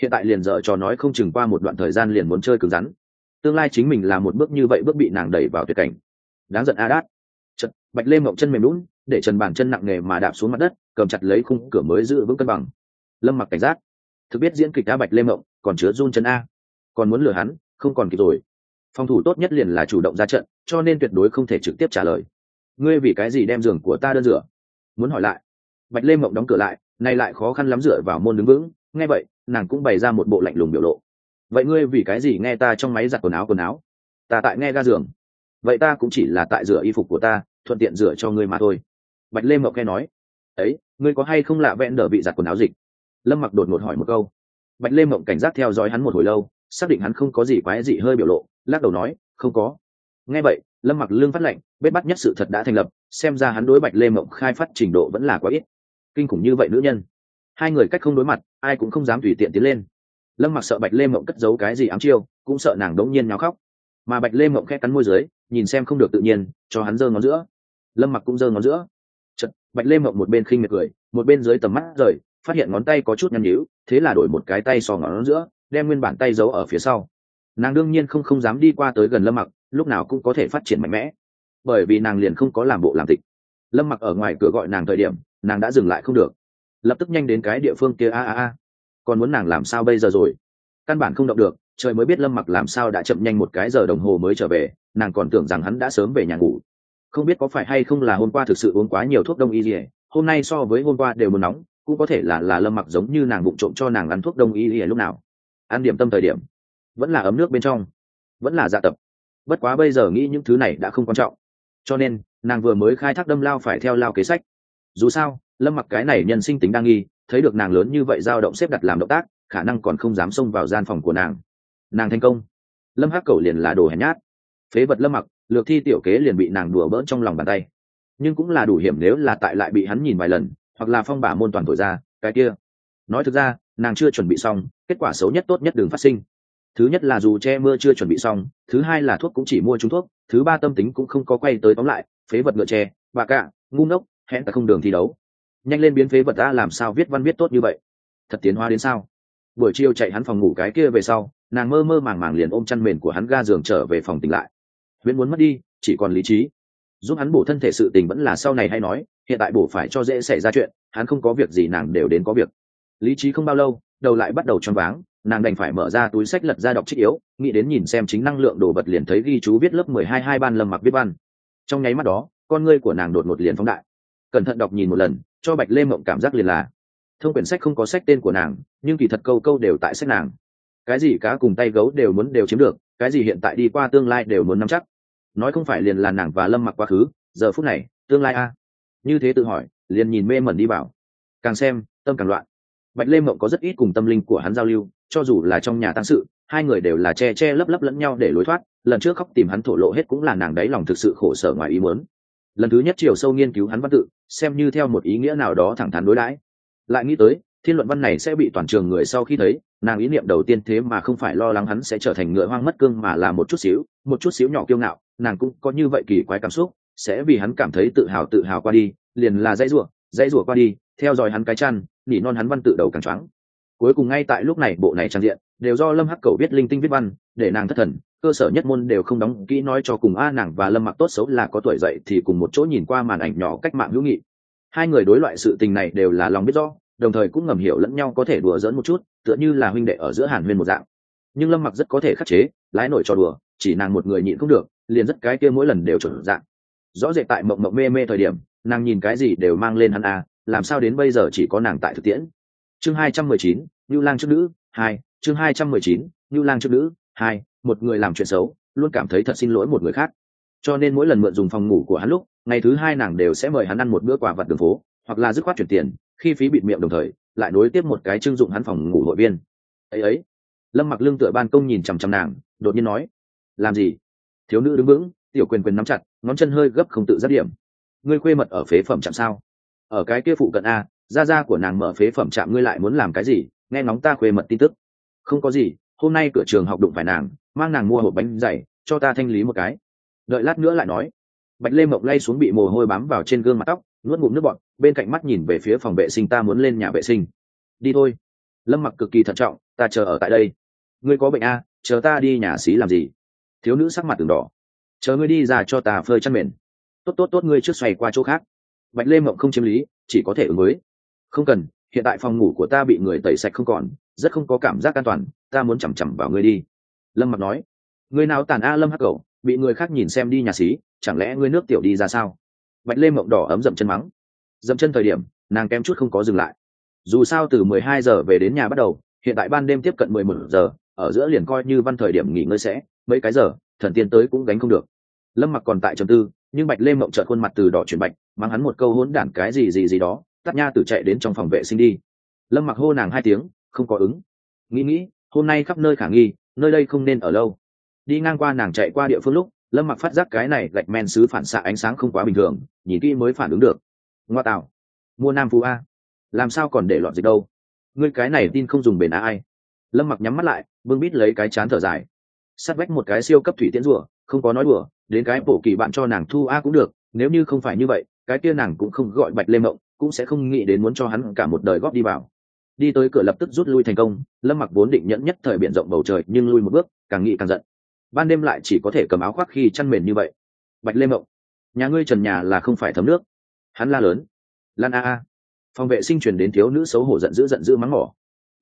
S1: Hiện tại liền dở cho nói không chừng qua một đoạn thời gian liền muốn chơi cứng rắn. Tương lai chính mình là một bước như vậy bước bị nàng đẩy vào tuyệt cảnh. Đáng giận a đát chật, bạch lê mộng chân mềm lún để trần bàn chân nặng nề mà đạp xuống mặt đất, cầm chặt lấy khung cửa mới giữ vững cân bằng. Lâm mặc cảnh giác. Thực biết diễn kịch đã bạch lê mộng, còn chứa run chân a. Còn muốn lừa hắn, không còn kịp rồi. Phòng thủ tốt nhất liền là chủ động ra trận, cho nên tuyệt đối không thể trực tiếp trả lời. Ngươi vì cái gì đem giường của ta đơn rửa? Muốn hỏi lại. Bạch lê mộng đóng cửa lại, nay lại khó khăn lắm dựa vào môn đứng vững. Nghe vậy nàng cũng bày ra một bộ lạnh lùng biểu lộ. Vậy ngươi vì cái gì nghe ta trong máy giặt quần áo quần áo? Ta tại nghe ga giường. Vậy ta cũng chỉ là tại rửa y phục của ta, thuận tiện rửa cho ngươi mà thôi. Bạch lê mộng nghe nói. Ấy, ngươi có hay không lạ vẹn đỡ bị giặt quần áo dịch? Lâm mặc đột ngột hỏi một câu. Bạch lê mộng cảnh giác theo dõi hắn một hồi lâu, xác định hắn không có gì quái dị hơi biểu lộ, lắc đầu nói, không có. Nghe vậy, lâm mặc lương phát lệnh, bết bắt nhất sự thật đã thành lập, xem ra hắn đối bạch lê mộng khai phát trình độ vẫn là quá ít. Kinh khủng như vậy nữ nhân hai người cách không đối mặt ai cũng không dám tùy tiện tiến lên. Lâm mặc sợ bạch lê mộng cất giấu cái gì ám chiêu cũng sợ nàng đống nhiên nháo khóc. Mà bạch lê mộng khẽ cắn môi dưới nhìn xem không được tự nhiên cho hắn giơ ngón giữa. Lâm mặc cũng giơ ngón giữa. Chật, bạch lê mộng một bên khinh miệt cười một bên dưới tầm mắt rời phát hiện ngón tay có chút nhăn nhíu thế là đổi một cái tay so ngón giữa đem nguyên bản tay giấu ở phía sau. Nàng đương nhiên không không dám đi qua tới gần lâm mặc lúc nào cũng có thể phát triển mạnh mẽ. Bởi vì nàng liền không có làm bộ làm tịch. Lâm mặc ở ngoài cửa gọi nàng thời điểm nàng đã dừng lại không được lập tức nhanh đến cái địa phương kia, a a a. Còn muốn nàng làm sao bây giờ rồi? Căn bản không động được, trời mới biết lâm mặc làm sao đã chậm nhanh một cái giờ đồng hồ mới trở về, nàng còn tưởng rằng hắn đã sớm về nhà ngủ. Không biết có phải hay không là hôm qua thực sự uống quá nhiều thuốc đông y gì, hôm nay so với hôm qua đều muốn nóng, cũng có thể là là lâm mặc giống như nàng bụng trộm cho nàng ăn thuốc đông y gì lúc nào. Ăn điểm tâm thời điểm, vẫn là ấm nước bên trong, vẫn là dạ tập. Bất quá bây giờ nghĩ những thứ này đã không quan trọng. Cho nên, nàng vừa mới khai thác đâm lao phải theo lao kế sách. Dù sao lâm mặc cái này nhân sinh tính đang nghi, thấy được nàng lớn như vậy dao động xếp đặt làm động tác, khả năng còn không dám xông vào gian phòng của nàng. Nàng thành công. Lâm hắc cầu liền là đồ hèn nhát. Phế vật lâm mặc, lược thi tiểu kế liền bị nàng đùa bỡn trong lòng bàn tay. Nhưng cũng là đủ hiểm nếu là tại lại bị hắn nhìn vài lần, hoặc là phong bả môn toàn thổi ra, cái kia. Nói thực ra, nàng chưa chuẩn bị xong, kết quả xấu nhất tốt nhất đừng phát sinh. Thứ nhất là dù che mưa chưa chuẩn bị xong, thứ hai là thuốc cũng chỉ mua trúng thuốc, thứ ba tâm tính cũng không có quay tới tóm lại, phế vật ngựa tre bà cạ, ngu ngốc, hẹn ta không đường thi đấu nhanh lên biến phế vật ta làm sao viết văn viết tốt như vậy? Thật tiến hóa đến sao? Buổi chiều chạy hắn phòng ngủ cái kia về sau, nàng mơ mơ màng màng liền ôm chăn mền của hắn ga giường trở về phòng tỉnh lại. Huyễn muốn mất đi, chỉ còn lý trí. Giúp hắn bổ thân thể sự tình vẫn là sau này hay nói, hiện tại bổ phải cho dễ xảy ra chuyện, hắn không có việc gì nàng đều đến có việc. Lý trí không bao lâu, đầu lại bắt đầu choáng váng, nàng đành phải mở ra túi sách lật ra đọc trích yếu, nghĩ đến nhìn xem chính năng lượng đồ vật liền thấy ghi chú viết lớp mười hai hai ban lâm mặc viết văn. Trong nháy mắt đó, con ngươi của nàng đột một liền phóng đại. Cẩn thận đọc nhìn một lần cho bạch lê mộng cảm giác liền là, thông quyển sách không có sách tên của nàng, nhưng kỳ thật câu câu đều tại sách nàng. Cái gì cá cùng tay gấu đều muốn đều chiếm được, cái gì hiện tại đi qua tương lai đều muốn nắm chắc. Nói không phải liền là nàng và lâm mặc quá khứ, giờ phút này, tương lai a. Như thế tự hỏi, liền nhìn mê mẩn đi vào càng xem, tâm càng loạn. Bạch lê mộng có rất ít cùng tâm linh của hắn giao lưu, cho dù là trong nhà tăng sự, hai người đều là che che lấp lấp lẫn nhau để lối thoát, lần trước khóc tìm hắn thổ lộ hết cũng là nàng đáy lòng thực sự khổ sở ngoài ý muốn lần thứ nhất chiều sâu nghiên cứu hắn văn tự, xem như theo một ý nghĩa nào đó thẳng thắn đối đãi. Lại nghĩ tới, thiên luận văn này sẽ bị toàn trường người sau khi thấy, nàng ý niệm đầu tiên thế mà không phải lo lắng hắn sẽ trở thành ngựa hoang mất cương mà là một chút xíu, một chút xíu nhỏ kiêu ngạo, nàng cũng có như vậy kỳ quái cảm xúc, sẽ vì hắn cảm thấy tự hào tự hào qua đi, liền là dãy rủa dãy rủa qua đi, theo dõi hắn cái chăn, nỉ non hắn văn tự đầu càng choáng. Cuối cùng ngay tại lúc này bộ này trang diện, đều do lâm hắc cầu viết linh tinh viết văn, để nàng thất thần cơ sở nhất môn đều không đóng kỹ nói cho cùng a nàng và lâm mặc tốt xấu là có tuổi dậy thì cùng một chỗ nhìn qua màn ảnh nhỏ cách mạng hữu nghị. Hai người đối loại sự tình này đều là lòng biết rõ, đồng thời cũng ngầm hiểu lẫn nhau có thể đùa dỡn một chút, tựa như là huynh đệ ở giữa hàn huyên một dạng. Nhưng lâm mặc rất có thể khắc chế, lái nổi cho đùa, chỉ nàng một người nhịn không được, liền rất cái kia mỗi lần đều chuẩn dạng. Rõ rệt tại mộng mộng mê mê thời điểm, nàng nhìn cái gì đều mang lên hắn a, làm sao đến bây giờ chỉ có nàng tại thực tiễn. Chương hai trăm mười chín, ngưu lang trước nữ, hai, chương hai trăm mười chín, ngưu lang trước nữ, hai một người làm chuyện xấu, luôn cảm thấy thật xin lỗi một người khác. Cho nên mỗi lần mượn dùng phòng ngủ của hắn lúc, ngày thứ hai nàng đều sẽ mời hắn ăn một bữa quà vặt đường phố, hoặc là dứt khoát chuyển tiền, khi phí bịt miệng đồng thời, lại nối tiếp một cái trưng dụng hắn phòng ngủ hội viên. Ấy ấy. Lâm mặc lương tựa ban công nhìn chằm chằm nàng, đột nhiên nói, làm gì? Thiếu nữ đứng vững, tiểu quyền quyền nắm chặt, ngón chân hơi gấp không tự giác điểm. Ngươi khuê mật ở phế phẩm chạm sao? Ở cái kia phụ cận a, gia gia của nàng mở phế phẩm chạm ngươi lại muốn làm cái gì? Nghe ngóng ta khuê mật tin tức. Không có gì, hôm nay cửa trường học đụng phải nàng mang nàng mua hộp bánh dày cho ta thanh lý một cái. Đợi lát nữa lại nói. Bạch lê mộng lay xuống bị mồ hôi bám vào trên gương mặt tóc nuốt ngụm nước bọt, bên cạnh mắt nhìn về phía phòng vệ sinh ta muốn lên nhà vệ sinh. Đi thôi. Lâm mặc cực kỳ thận trọng ta chờ ở tại đây. Ngươi có bệnh a chờ ta đi nhà xí làm gì? Thiếu nữ sắc mặt từng đỏ. Chờ ngươi đi ra cho ta phơi chăn mền. Tốt tốt tốt ngươi trước xoay qua chỗ khác. Bạch lê mộng không chiếm lý chỉ có thể ứng với. Không cần hiện tại phòng ngủ của ta bị người tẩy sạch không còn rất không có cảm giác an toàn ta muốn chằm chằm vào ngươi đi lâm mặc nói, người nào tàn a lâm hắc cầu bị người khác nhìn xem đi nhà xí, chẳng lẽ ngươi nước tiểu đi ra sao? Bạch lê mộng đỏ ấm dậm chân mắng. Dậm chân thời điểm, nàng kém chút không có dừng lại. Dù sao từ mười hai giờ về đến nhà bắt đầu, hiện tại ban đêm tiếp cận mười một giờ, ở giữa liền coi như văn thời điểm nghỉ ngơi sẽ, mấy cái giờ, thần tiên tới cũng gánh không được. Lâm mặc còn tại trầm tư, nhưng bạch lê mộng trợt khuôn mặt từ đỏ chuyển bạch, mang hắn một câu hỗn đản cái gì gì gì đó tắt nha tử chạy đến trong phòng vệ sinh đi. Lâm mặc hô nàng hai tiếng, không có ứng. Nghĩ nghĩ, hôm nay khắp nơi khả nghi nơi đây không nên ở lâu. Đi ngang qua nàng chạy qua địa phương lúc, lâm mặc phát giác cái này gạch men xứ phản xạ ánh sáng không quá bình thường, nhìn kỹ mới phản ứng được. Ngoa tạo. Mua nam phú a. Làm sao còn để lọt dịch đâu? Ngươi cái này tin không dùng bền á ai? Lâm mặc nhắm mắt lại, bưng bít lấy cái chán thở dài. Sát vách một cái siêu cấp thủy tiễn rùa, không có nói đùa, đến cái bổ kỳ bạn cho nàng thu a cũng được, nếu như không phải như vậy, cái kia nàng cũng không gọi bạch lê mộng, cũng sẽ không nghĩ đến muốn cho hắn cả một đời góp đi vào đi tới cửa lập tức rút lui thành công, lâm mặc vốn định nhẫn nhất thời biển rộng bầu trời, nhưng lui một bước, càng nghĩ càng giận. Ban đêm lại chỉ có thể cầm áo khoác khi chăn mền như vậy. Bạch lê mộng, nhà ngươi trần nhà là không phải thấm nước. Hắn la lớn. Lan a a. Phòng vệ sinh truyền đến thiếu nữ xấu hổ giận dữ giận dữ mắng mỏ.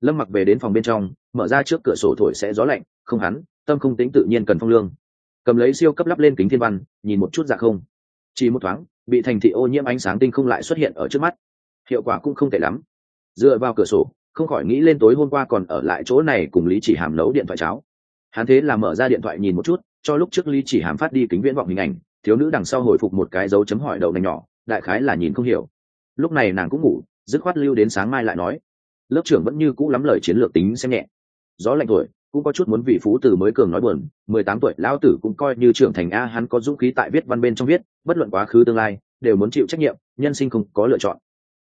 S1: Lâm mặc về đến phòng bên trong, mở ra trước cửa sổ thổi sẽ gió lạnh, không hắn, tâm không tính tự nhiên cần phong lương. Cầm lấy siêu cấp lắp lên kính thiên văn, nhìn một chút dạ không. Chỉ một thoáng, bị thành thị ô nhiễm ánh sáng tinh không lại xuất hiện ở trước mắt. Hiệu quả cũng không tệ lắm dựa vào cửa sổ, không khỏi nghĩ lên tối hôm qua còn ở lại chỗ này cùng lý chỉ hàm nấu điện thoại cháo. Hắn thế là mở ra điện thoại nhìn một chút, cho lúc trước lý chỉ hàm phát đi kính viễn vọng hình ảnh, thiếu nữ đằng sau hồi phục một cái dấu chấm hỏi đầu này nhỏ, đại khái là nhìn không hiểu. Lúc này nàng cũng ngủ, dứt khoát lưu đến sáng mai lại nói, lớp trưởng vẫn như cũ lắm lời chiến lược tính xem nhẹ. Gió lạnh tuổi, cũng có chút muốn vị phú từ mới cường nói buồn, mười tám tuổi, lão tử cũng coi như trưởng thành a, hắn có dũng khí tại viết văn bên trong viết, bất luận quá khứ tương lai, đều muốn chịu trách nhiệm, nhân sinh không có lựa chọn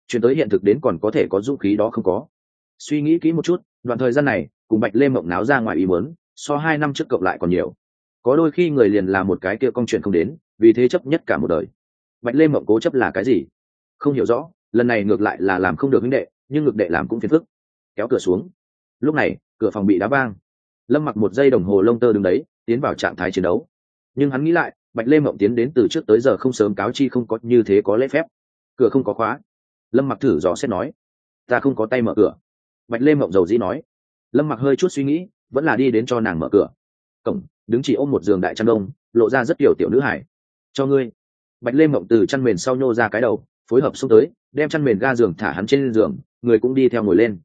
S1: chuyển tới hiện thực đến còn có thể có dũng khí đó không có. Suy nghĩ kỹ một chút, đoạn thời gian này, cùng bạch lê mộng náo ra ngoài ý muốn, so hai năm trước cộng lại còn nhiều. Có đôi khi người liền là một cái kia công chuyện không đến, vì thế chấp nhất cả một đời. Bạch lê mộng cố chấp là cái gì? Không hiểu rõ, lần này ngược lại là làm không được huynh đệ, nhưng ngược đệ làm cũng phiền phức. Kéo cửa xuống. Lúc này, cửa phòng bị đá vang. Lâm mặc một giây đồng hồ lông tơ đứng đấy, tiến vào trạng thái chiến đấu. Nhưng hắn nghĩ lại, bạch lê mộng tiến đến từ trước tới giờ không sớm cáo chi không có như thế có lễ phép. Cửa không có khóa lâm mặc thử dò xét nói, ta không có tay mở cửa. Bạch lê mộng dầu dĩ nói, lâm mặc hơi chút suy nghĩ, vẫn là đi đến cho nàng mở cửa. Cổng, đứng chỉ ôm một giường đại chăn đông, lộ ra rất kiểu tiểu nữ hải. Cho ngươi. Bạch lê mộng từ chăn mền sau nhô ra cái đầu, phối hợp xuống tới, đem chăn mền ga giường thả hắn trên giường, người cũng đi theo ngồi lên.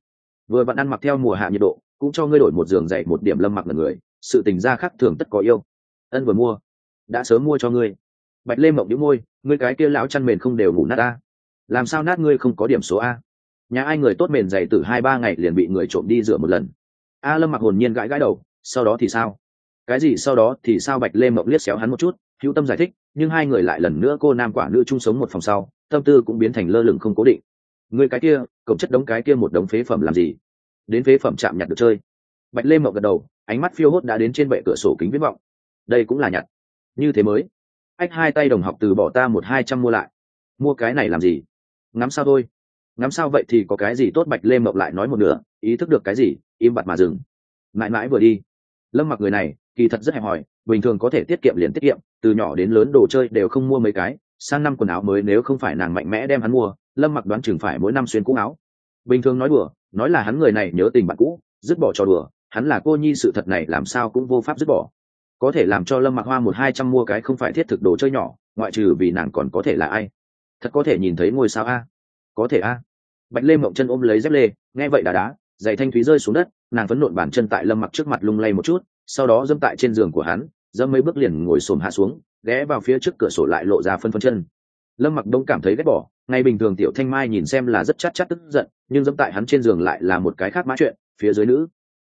S1: Vừa vặn ăn mặc theo mùa hạ nhiệt độ, cũng cho ngươi đổi một giường dậy một điểm lâm mặc là người, sự tình gia khác thường tất có yêu. Ân vừa mua, đã sớm mua cho ngươi. Bạch lê mộng đĩu môi, ngươi cái kia lão chăn mền không đều ngủ nát ta làm sao nát ngươi không có điểm số a? Nhà ai người tốt mền dày từ hai ba ngày liền bị người trộm đi rửa một lần. A lâm mặc hồn nhiên gãi gãi đầu, sau đó thì sao? Cái gì sau đó thì sao? Bạch lê mộng liếc xéo hắn một chút, hữu tâm giải thích, nhưng hai người lại lần nữa cô nam quả nữ chung sống một phòng sau, tâm tư cũng biến thành lơ lửng không cố định. Người cái kia cộng chất đống cái kia một đống phế phẩm làm gì? Đến phế phẩm chạm nhặt được chơi. Bạch lê mộng gật đầu, ánh mắt phiêu hốt đã đến trên bệ cửa sổ kính viết vọng. Đây cũng là nhặt. Như thế mới. Ách, hai tay đồng học từ bỏ ta một hai trăm mua lại. Mua cái này làm gì? Ngắm sao thôi. Ngắm sao vậy thì có cái gì tốt bạch lê mộng lại nói một nửa, ý thức được cái gì, im bặt mà dừng. Mãi mãi vừa đi. Lâm mặc người này, kỳ thật rất hẹp hòi, bình thường có thể tiết kiệm liền tiết kiệm, từ nhỏ đến lớn đồ chơi đều không mua mấy cái, sang năm quần áo mới nếu không phải nàng mạnh mẽ đem hắn mua, lâm mặc đoán chừng phải mỗi năm xuyên cũ áo. Bình thường nói đùa, nói là hắn người này nhớ tình bạn cũ, dứt bỏ trò đùa, hắn là cô nhi sự thật này làm sao cũng vô pháp dứt bỏ. Có thể làm cho lâm mặc hoa một hai trăm mua cái không phải thiết thực đồ chơi nhỏ, ngoại trừ vì nàng còn có thể là ai thật có thể nhìn thấy ngôi sao a. Có thể a. Bạch lê mộng chân ôm lấy dép lê, nghe vậy đá đá, giày thanh thúy rơi xuống đất, nàng phấn nộn bản chân tại lâm mặc trước mặt lung lay một chút, sau đó dâm tại trên giường của hắn dâm mấy bước liền ngồi xổm hạ xuống, ghé vào phía trước cửa sổ lại lộ ra phân phân chân. Lâm mặc đông cảm thấy ghét bỏ ngày bình thường tiểu thanh mai nhìn xem là rất chắc chắc tức giận, nhưng dâm tại hắn trên giường lại là một cái khác mã chuyện, phía dưới nữ.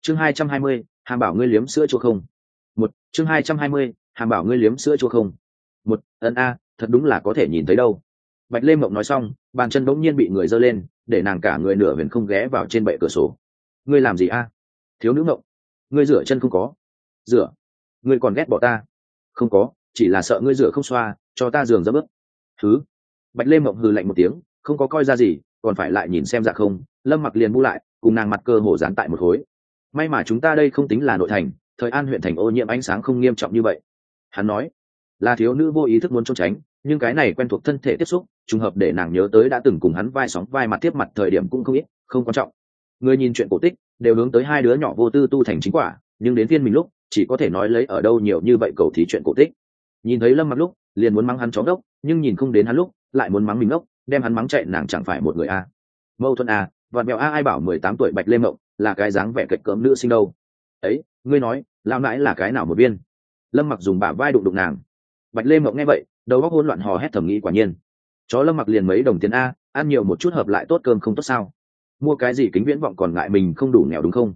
S1: Chương hai trăm hai mươi, hàm bảo ngươi liếm sữa chua không? Một, chương hai trăm hai mươi, hàm bảo ngươi liếm sữa chua không? Một, ân a, thật đúng là có thể nhìn thấy đâu bạch lê mộng nói xong, bàn chân bỗng nhiên bị người giơ lên, để nàng cả người nửa huyền không ghé vào trên bệ cửa sổ. Ngươi làm gì a? Thiếu nữ mộng, ngươi rửa chân không có. Rửa? Ngươi còn ghét bỏ ta? Không có, chỉ là sợ ngươi rửa không xoa, cho ta giường ra bước thứ? Bạch lê mộng hừ lạnh một tiếng, không có coi ra gì, còn phải lại nhìn xem dạ không, lâm mặc liền bu lại, cùng nàng mặt cơ hồ dán tại một khối. May mà chúng ta đây không tính là nội thành, thời an huyện thành ô nhiễm ánh sáng không nghiêm trọng như vậy. Hắn nói. Là thiếu nữ vô ý thức muốn trốn tránh nhưng cái này quen thuộc thân thể tiếp xúc, trùng hợp để nàng nhớ tới đã từng cùng hắn vai sóng vai mặt tiếp mặt thời điểm cũng không ít, không quan trọng. Người nhìn chuyện cổ tích, đều hướng tới hai đứa nhỏ vô tư tu thành chính quả, nhưng đến phiên mình lúc, chỉ có thể nói lấy ở đâu nhiều như vậy cầu thí chuyện cổ tích. Nhìn thấy lâm mặc lúc, liền muốn mắng hắn chó đốc nhưng nhìn không đến hắn lúc, lại muốn mắng mình ngốc, đem hắn mắng chạy, nàng chẳng phải một người a. Mâu thuẫn à, a vạt mẹo a ai bảo mười tám tuổi bạch lê mộng là cái dáng vẻ kịch cỡm nữ sinh đâu? Ấy, ngươi nói lao nãi là cái nào một viên? Lâm mặc dùng bả vai đụng đụng nàng. Bạch lê mộng nghe vậy đầu óc hỗn loạn hò hét thầm nghĩ quả nhiên. Chó lâm mặc liền mấy đồng tiền a, ăn nhiều một chút hợp lại tốt cơm không tốt sao? Mua cái gì kính viễn vọng còn ngại mình không đủ nghèo đúng không?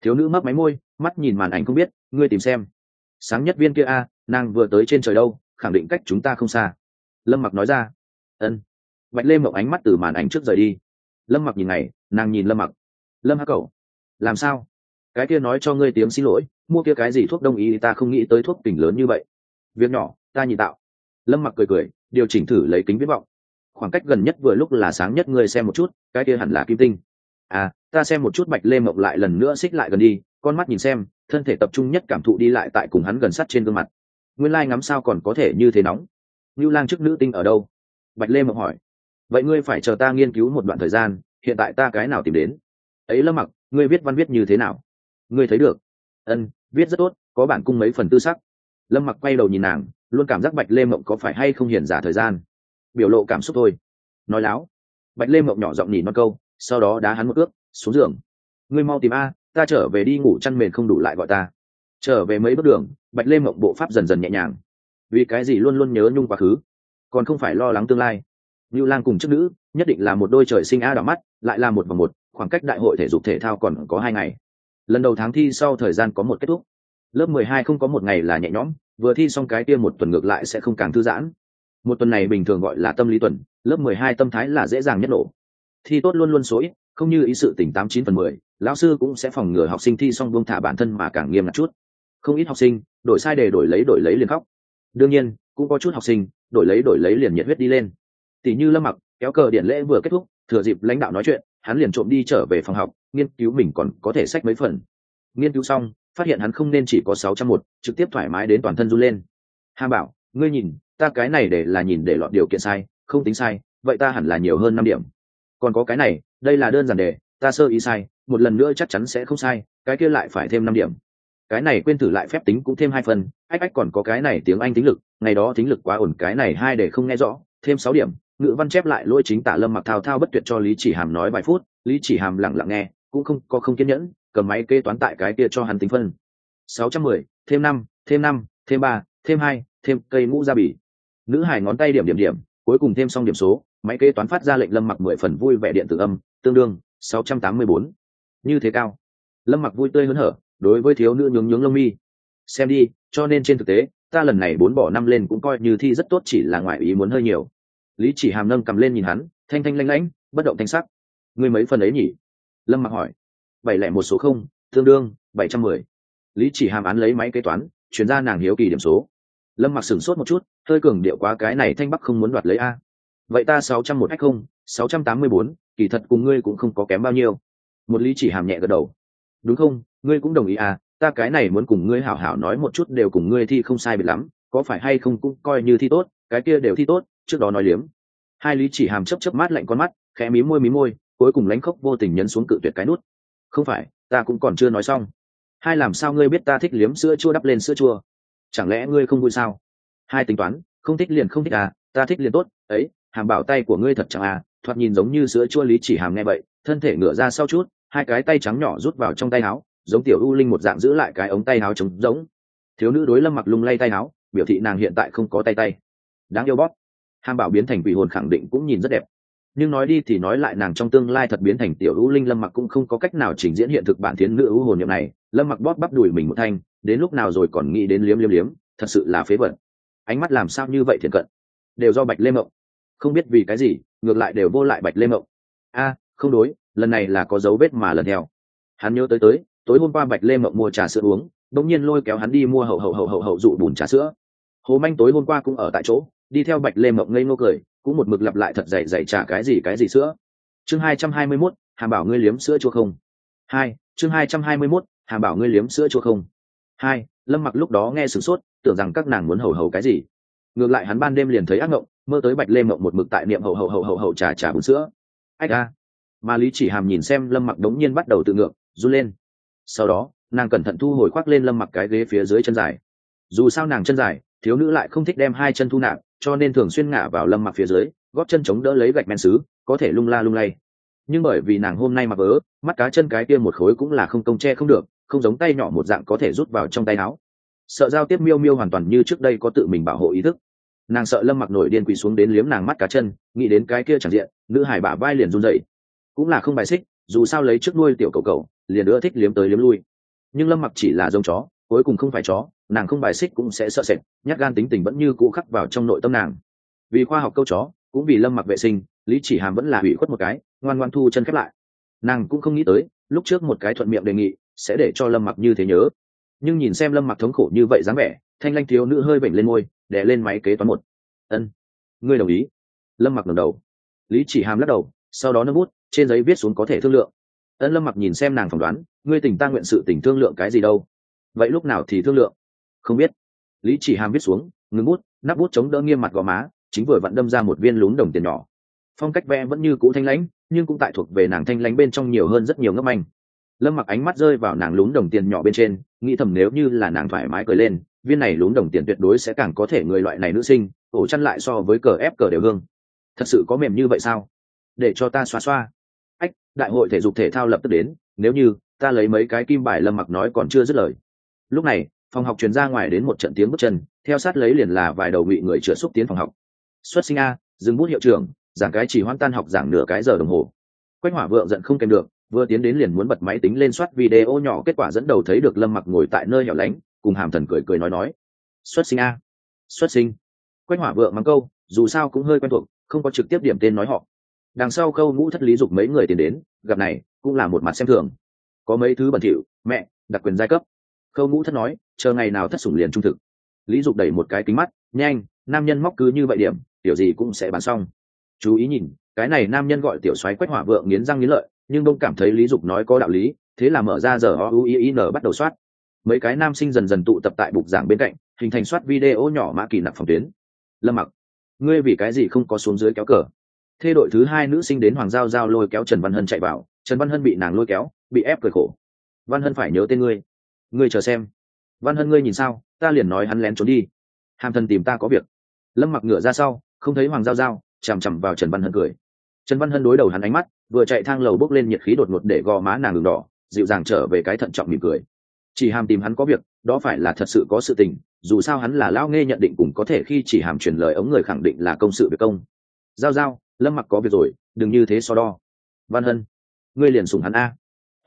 S1: Thiếu nữ mắc máy môi, mắt nhìn màn ảnh không biết, ngươi tìm xem. Sáng nhất viên kia a, nàng vừa tới trên trời đâu, khẳng định cách chúng ta không xa. Lâm mặc nói ra. Ân. Bạch lê mộng ánh mắt từ màn ảnh trước rời đi. Lâm mặc nhìn này nàng nhìn lâm mặc. Lâm hắc cậu làm sao? Cái kia nói cho ngươi tiếng xin lỗi, mua kia cái gì thuốc đông y ta không nghĩ tới thuốc tỉnh lớn như vậy. Việc nhỏ, ta nhìn tạo lâm mặc cười cười, điều chỉnh thử lấy kính viết vọng. Khoảng cách gần nhất vừa lúc là sáng nhất, ngươi xem một chút, cái kia hẳn là kim tinh. À ta xem một chút bạch lê mộng lại lần nữa xích lại gần đi, con mắt nhìn xem, thân thể tập trung nhất cảm thụ đi lại tại cùng hắn gần sát trên gương mặt. Nguyên lai、like、ngắm sao còn có thể như thế nóng? Như lang chức nữ tinh ở đâu? Bạch lê mộng hỏi. Vậy ngươi phải chờ ta nghiên cứu một đoạn thời gian, hiện tại ta cái nào tìm đến? Ấy lâm mặc, ngươi viết văn viết như thế nào? Ngươi thấy được. Ân, viết rất tốt, có bản cung mấy phần tư sắc lâm mặc quay đầu nhìn nàng, luôn cảm giác bạch lê mộng có phải hay không hiền giả thời gian. Biểu lộ cảm xúc thôi. Nói láo. Bạch lê mộng nhỏ giọng nhỉ non câu, sau đó đá hắn một ước xuống giường. Ngươi mau tìm a, ta trở về đi ngủ chăn mền không đủ lại gọi ta. Trở về mấy bước đường, bạch lê mộng bộ pháp dần dần nhẹ nhàng. Vì cái gì luôn luôn nhớ nhung quá khứ? Còn không phải lo lắng tương lai. Như lang cùng chức nữ, nhất định là một đôi trời sinh a đỏ mắt, lại là một và một, khoảng cách đại hội thể dục thể thao còn có hai ngày. Lần đầu tháng thi sau thời gian có một kết thúc lớp mười hai không có một ngày là nhẹ nhõm, vừa thi xong cái kia một tuần ngược lại sẽ không càng thư giãn. Một tuần này bình thường gọi là tâm lý tuần, lớp mười hai tâm thái là dễ dàng nhất nổ. Thi tốt luôn luôn số ít, không như ý sự tỉnh tám chín phần mười, lão sư cũng sẽ phòng ngừa học sinh thi xong buông thả bản thân mà càng nghiêm ngặt chút. Không ít học sinh, đổi sai đề đổi lấy đổi lấy liền khóc. Đương nhiên, cũng có chút học sinh, đổi lấy đổi lấy liền nhiệt huyết đi lên. Tỷ như lâm mặc, kéo cờ điện lễ vừa kết thúc, thừa dịp lãnh đạo nói chuyện, hắn liền trộm đi trở về phòng học, nghiên cứu mình còn có thể sách mấy phần. Nghiên cứu xong phát hiện hắn không nên chỉ có sáu trăm một, trực tiếp thoải mái đến toàn thân run lên. Hà bảo, ngươi nhìn, ta cái này để là nhìn để lọt điều kiện sai, không tính sai, vậy ta hẳn là nhiều hơn năm điểm. Còn có cái này, đây là đơn giản đề ta sơ ý sai, một lần nữa chắc chắn sẽ không sai, cái kia lại phải thêm năm điểm. Cái này quên thử lại phép tính cũng thêm hai phần, ách ách còn có cái này tiếng anh tính lực, ngày đó tính lực quá ổn, cái này hai để không nghe rõ, thêm sáu điểm, ngữ văn chép lại lỗi chính tả lâm mặc thao thao bất tuyệt cho lý chỉ hàm nói vài phút, lý chỉ hàm lặng lặng nghe cũng không có không kiên nhẫn, cầm máy kê toán tại cái kia cho hắn tính phân. Sáu trăm mười, thêm năm thêm năm, thêm ba, thêm hai, thêm cây mũ ra bỉ nữ hải ngón tay điểm điểm điểm, cuối cùng thêm xong điểm số, máy kê toán phát ra lệnh lâm mặc mười phần vui vẻ điện tử âm, tương đương sáu trăm tám mươi bốn. Như thế cao. Lâm mặc vui tươi hớn hở, đối với thiếu nữ nhướng nhướng lông mi. Xem đi, cho nên trên thực tế, ta lần này bốn bỏ năm lên cũng coi như thi rất tốt chỉ là ngoại ý muốn hơi nhiều. Lý chỉ hàm nâng cầm lên nhìn hắn, thanh thanh lanh lãnh bất động thanh sắc. Ngươi mấy phần ấy nhỉ? Lâm mặc hỏi. Bảy lẻ một số không tương đương bảy trăm mười. Lý chỉ hàm án lấy máy kế toán chuyển ra nàng hiếu kỳ điểm số. Lâm mặc sửng sốt một chút hơi cường điệu quá cái này thanh bắc không muốn đoạt lấy a. Vậy ta sáu trăm một h không? 684, kỳ thật cùng ngươi cũng không có kém bao nhiêu. Một lý chỉ hàm nhẹ gật đầu. Đúng không? Ngươi cũng đồng ý à? Ta cái này muốn cùng ngươi hảo hảo nói một chút đều cùng ngươi thi không sai biệt lắm có phải hay không cũng coi như thi tốt cái kia đều thi tốt trước đó nói liếm. Hai lý chỉ hàm chấp chấp mát lạnh con mắt khẽ mí môi mí môi cuối cùng lãnh khốc vô tình nhấn xuống cự tuyệt cái nút. Không phải, ta cũng còn chưa nói xong. Hai làm sao ngươi biết ta thích liếm sữa chua đắp lên sữa chua? Chẳng lẽ ngươi không vui sao? Hai tính toán, không thích liền không thích à ta thích liền tốt. Ấy, hàm bảo tay của ngươi thật chẳng à thoạt nhìn giống như sữa chua lý chỉ hàm nghe vậy, thân thể ngửa ra sau chút, hai cái tay trắng nhỏ rút vào trong tay áo, giống tiểu u linh một dạng giữ lại cái ống tay áo trống giống thiếu nữ đối lâm mặc lung lay tay áo, biểu thị nàng hiện tại không có tay tay. Đáng yêu bóp. Hàm bảo biến thành quỷ hồn khẳng định cũng nhìn rất đẹp nhưng nói đi thì nói lại nàng trong tương lai thật biến thành tiểu u linh lâm mặc cũng không có cách nào trình diễn hiện thực bản thiến nữ u hồn niệm này. Lâm mặc bóp bắp đùi mình một thanh, đến lúc nào rồi còn nghĩ đến liếm liếm liếm, thật sự là phế vật. Ánh mắt làm sao như vậy thiện cận? Đều do bạch lê mộng. Không biết vì cái gì, ngược lại đều vô lại bạch lê mộng. A, không đối, lần này là có dấu vết mà lần theo. Hắn nhớ tới tới, tối hôm qua bạch lê mộng mua trà sữa uống đ nhiên lôi kéo hắn đi mua hậu hậu hậu hậu hậu dụ bùn trà sữa. Hồ manh tối hôm qua cũng ở tại chỗ, đi theo bạch lê mộng ngây ngô cười cũng một mực lặp lại thật dày dày trả cái gì cái gì sữa. Chương hai trăm hai mươi mốt, hàm bảo ngươi liếm sữa chua không? Hai, chương hai trăm hai mươi mốt, hàm bảo ngươi liếm sữa chua không? Hai, lâm mặc lúc đó nghe sửng sốt, tưởng rằng các nàng muốn hầu hầu cái gì. Ngược lại hắn ban đêm liền thấy ác ngộng, mơ tới bạch lê mộng một mực tại niệm hầu hầu hầu hầu hầu trà trà bún sữa. Ách a. Mà lý chỉ hàm nhìn xem lâm mặc đống nhiên bắt đầu tự ngược, run lên. Sau đó, nàng cẩn thận thu hồi khoác lên lâm mặc cái ghế phía dưới chân dài. Dù sao nàng chân dài, thiếu nữ lại không thích đem hai chân thu nạp cho nên thường xuyên ngả vào lâm mặc phía dưới, góp chân chống đỡ lấy gạch men xứ, có thể lung la lung lay. Nhưng bởi vì nàng hôm nay mặc vớ mắt cá chân cái kia một khối cũng là không công che không được, không giống tay nhỏ một dạng có thể rút vào trong tay áo. Sợ giao tiếp miêu miêu hoàn toàn như trước đây có tự mình bảo hộ ý thức. Nàng sợ lâm mặc nổi điên quỳ xuống đến liếm nàng mắt cá chân, nghĩ đến cái kia chẳng diện, nữ hải bả vai liền run dậy cũng là không bài xích, dù sao lấy trước nuôi tiểu cầu cầu liền nữa thích liếm tới liếm lui. Nhưng lâm mặc chỉ là giống chó cuối cùng không phải chó, nàng không bài xích cũng sẽ sợ sệt, nhát gan tính tình vẫn như cũ khắc vào trong nội tâm nàng. Vì khoa học câu chó, cũng vì lâm mặc vệ sinh, lý chỉ hàm vẫn là hủy khuất một cái, ngoan ngoan thu chân khép lại. Nàng cũng không nghĩ tới, lúc trước một cái thuận miệng đề nghị sẽ để cho lâm mặc như thế nhớ. Nhưng nhìn xem lâm mặc thống khổ như vậy dáng vẻ, thanh lanh thiếu nữ hơi bệnh lên môi, đè lên máy kế toán một. Ân, ngươi đồng ý. Lâm mặc ngẩng đầu. Lý chỉ hàm lắc đầu, sau đó nâng bút, trên giấy viết xuống có thể thương lượng. Ân lâm mặc nhìn xem nàng phỏng đoán, ngươi tình ta nguyện sự tình thương lượng cái gì đâu? Vậy lúc nào thì thương lượng? Không biết. Lý chỉ hàm viết xuống, ngừng bút, nắp bút chống đỡ nghiêm mặt gò má, chính vừa vặn đâm ra một viên lún đồng tiền nhỏ. Phong cách vẽ vẫn như cũ thanh lãnh, nhưng cũng tại thuộc về nàng thanh lãnh bên trong nhiều hơn rất nhiều ngấp anh lâm mặc ánh mắt rơi vào nàng lún đồng tiền nhỏ bên trên, nghĩ thầm nếu như là nàng thoải mái cười lên, viên này lún đồng tiền tuyệt đối sẽ càng có thể người loại này nữ sinh, ổ chăn lại so với cờ ép cờ đều hương. Thật sự có mềm như vậy sao? Để cho ta xoa xoa. Ách, đại hội thể dục thể thao lập tức đến, nếu như ta lấy mấy cái kim bài lâm mặc nói còn chưa dứt lời lúc này, phòng học truyền ra ngoài đến một trận tiếng bước chân, theo sát lấy liền là vài đầu bị người chữa xúc tiến phòng học. Xuất sinh a, dừng bút hiệu trưởng, giảng cái chỉ hoan tan học giảng nửa cái giờ đồng hồ. Quách hỏa vượng giận không kèm được, vừa tiến đến liền muốn bật máy tính lên soát video nhỏ, kết quả dẫn đầu thấy được lâm mặc ngồi tại nơi hẻo lánh, cùng hàm thần cười cười nói nói. Xuất sinh a. Xuất sinh. Quách hỏa vượng mắng câu, dù sao cũng hơi quen thuộc, không có trực tiếp điểm tên nói họ. Đằng sau câu ngũ thất lý dục mấy người tiến đến, gặp này, cũng là một mặt xem thường. Có mấy thứ bẩn thỉu, mẹ, đặc quyền giai cấp câu ngũ thất nói, chờ ngày nào thất sủng liền trung thực. Lý dục đẩy một cái kính mắt, nhanh, nam nhân móc cứ như vậy điểm, tiểu gì cũng sẽ bán xong. Chú ý nhìn, cái này nam nhân gọi tiểu xoáy quách hỏa vượng nghiến răng nghiến lợi, nhưng đông cảm thấy lý dục nói có đạo lý, thế là mở ra giờ o u i n bắt đầu soát. Mấy cái nam sinh dần dần tụ tập tại bục giảng bên cạnh, hình thành soát video nhỏ mã kỳ nặc phòng tuyến. Lâm mặc, ngươi vì cái gì không có xuống dưới kéo cờ? Thê đội thứ hai nữ sinh đến hoàng giao giao lôi kéo trần văn hân chạy vào, trần văn hân bị nàng lôi kéo, bị ép cười khổ. Văn hân phải nhớ tên ngươi ngươi chờ xem. Văn hân ngươi nhìn sao? Ta liền nói hắn lén trốn đi. Hàm thần tìm ta có việc. Lâm mặc ngửa ra sau, không thấy hoàng giao giao, chằm chằm vào trần văn hân cười. Trần văn hân đối đầu hắn ánh mắt, vừa chạy thang lầu bốc lên nhiệt khí đột ngột để gò má nàng đường đỏ, dịu dàng trở về cái thận trọng mỉm cười. Chỉ hàm tìm hắn có việc, đó phải là thật sự có sự tình, dù sao hắn là lao nghe nhận định cũng có thể khi chỉ hàm truyền lời ống người khẳng định là công sự việc công. Giao giao, lâm mặc có việc rồi, đừng như thế so đo. Văn hân, ngươi liền sùng hắn a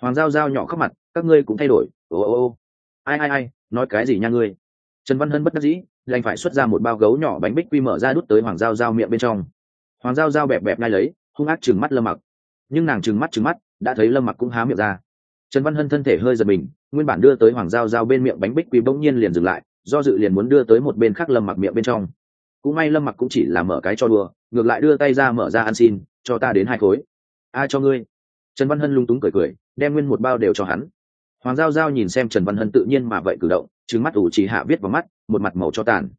S1: hoàng giao giao nhỏ khóc mặt, các ngươi cũng thay đổi, ô ô ô. Ai ai ai, nói cái gì nha ngươi? Trần văn hân bất đắc dĩ, đành phải xuất ra một bao gấu nhỏ bánh bích quy mở ra đút tới hoàng giao giao miệng bên trong. Hoàng giao giao bẹp bẹp ngay lấy, hung ác chừng mắt lâm mặc. Nhưng nàng chừng mắt chừng mắt, đã thấy lâm mặc cũng há miệng ra. Trần văn hân thân thể hơi giật mình, nguyên bản đưa tới hoàng giao giao bên miệng bánh bích quy bỗng nhiên liền dừng lại, do dự liền muốn đưa tới một bên khác lâm mặc miệng bên trong. Cũng may lâm mặc cũng chỉ là mở cái cho đùa, ngược lại đưa tay ra mở ra ăn xin, cho ta đến hai khối. Ai cho ngươi. Trần văn hân lung túng cười cười đem nguyên một bao đều cho hắn. Hoàng giao giao nhìn xem trần văn hân tự nhiên mà vậy cử động trứng mắt ủ chỉ hạ viết vào mắt, một mặt màu cho tàn.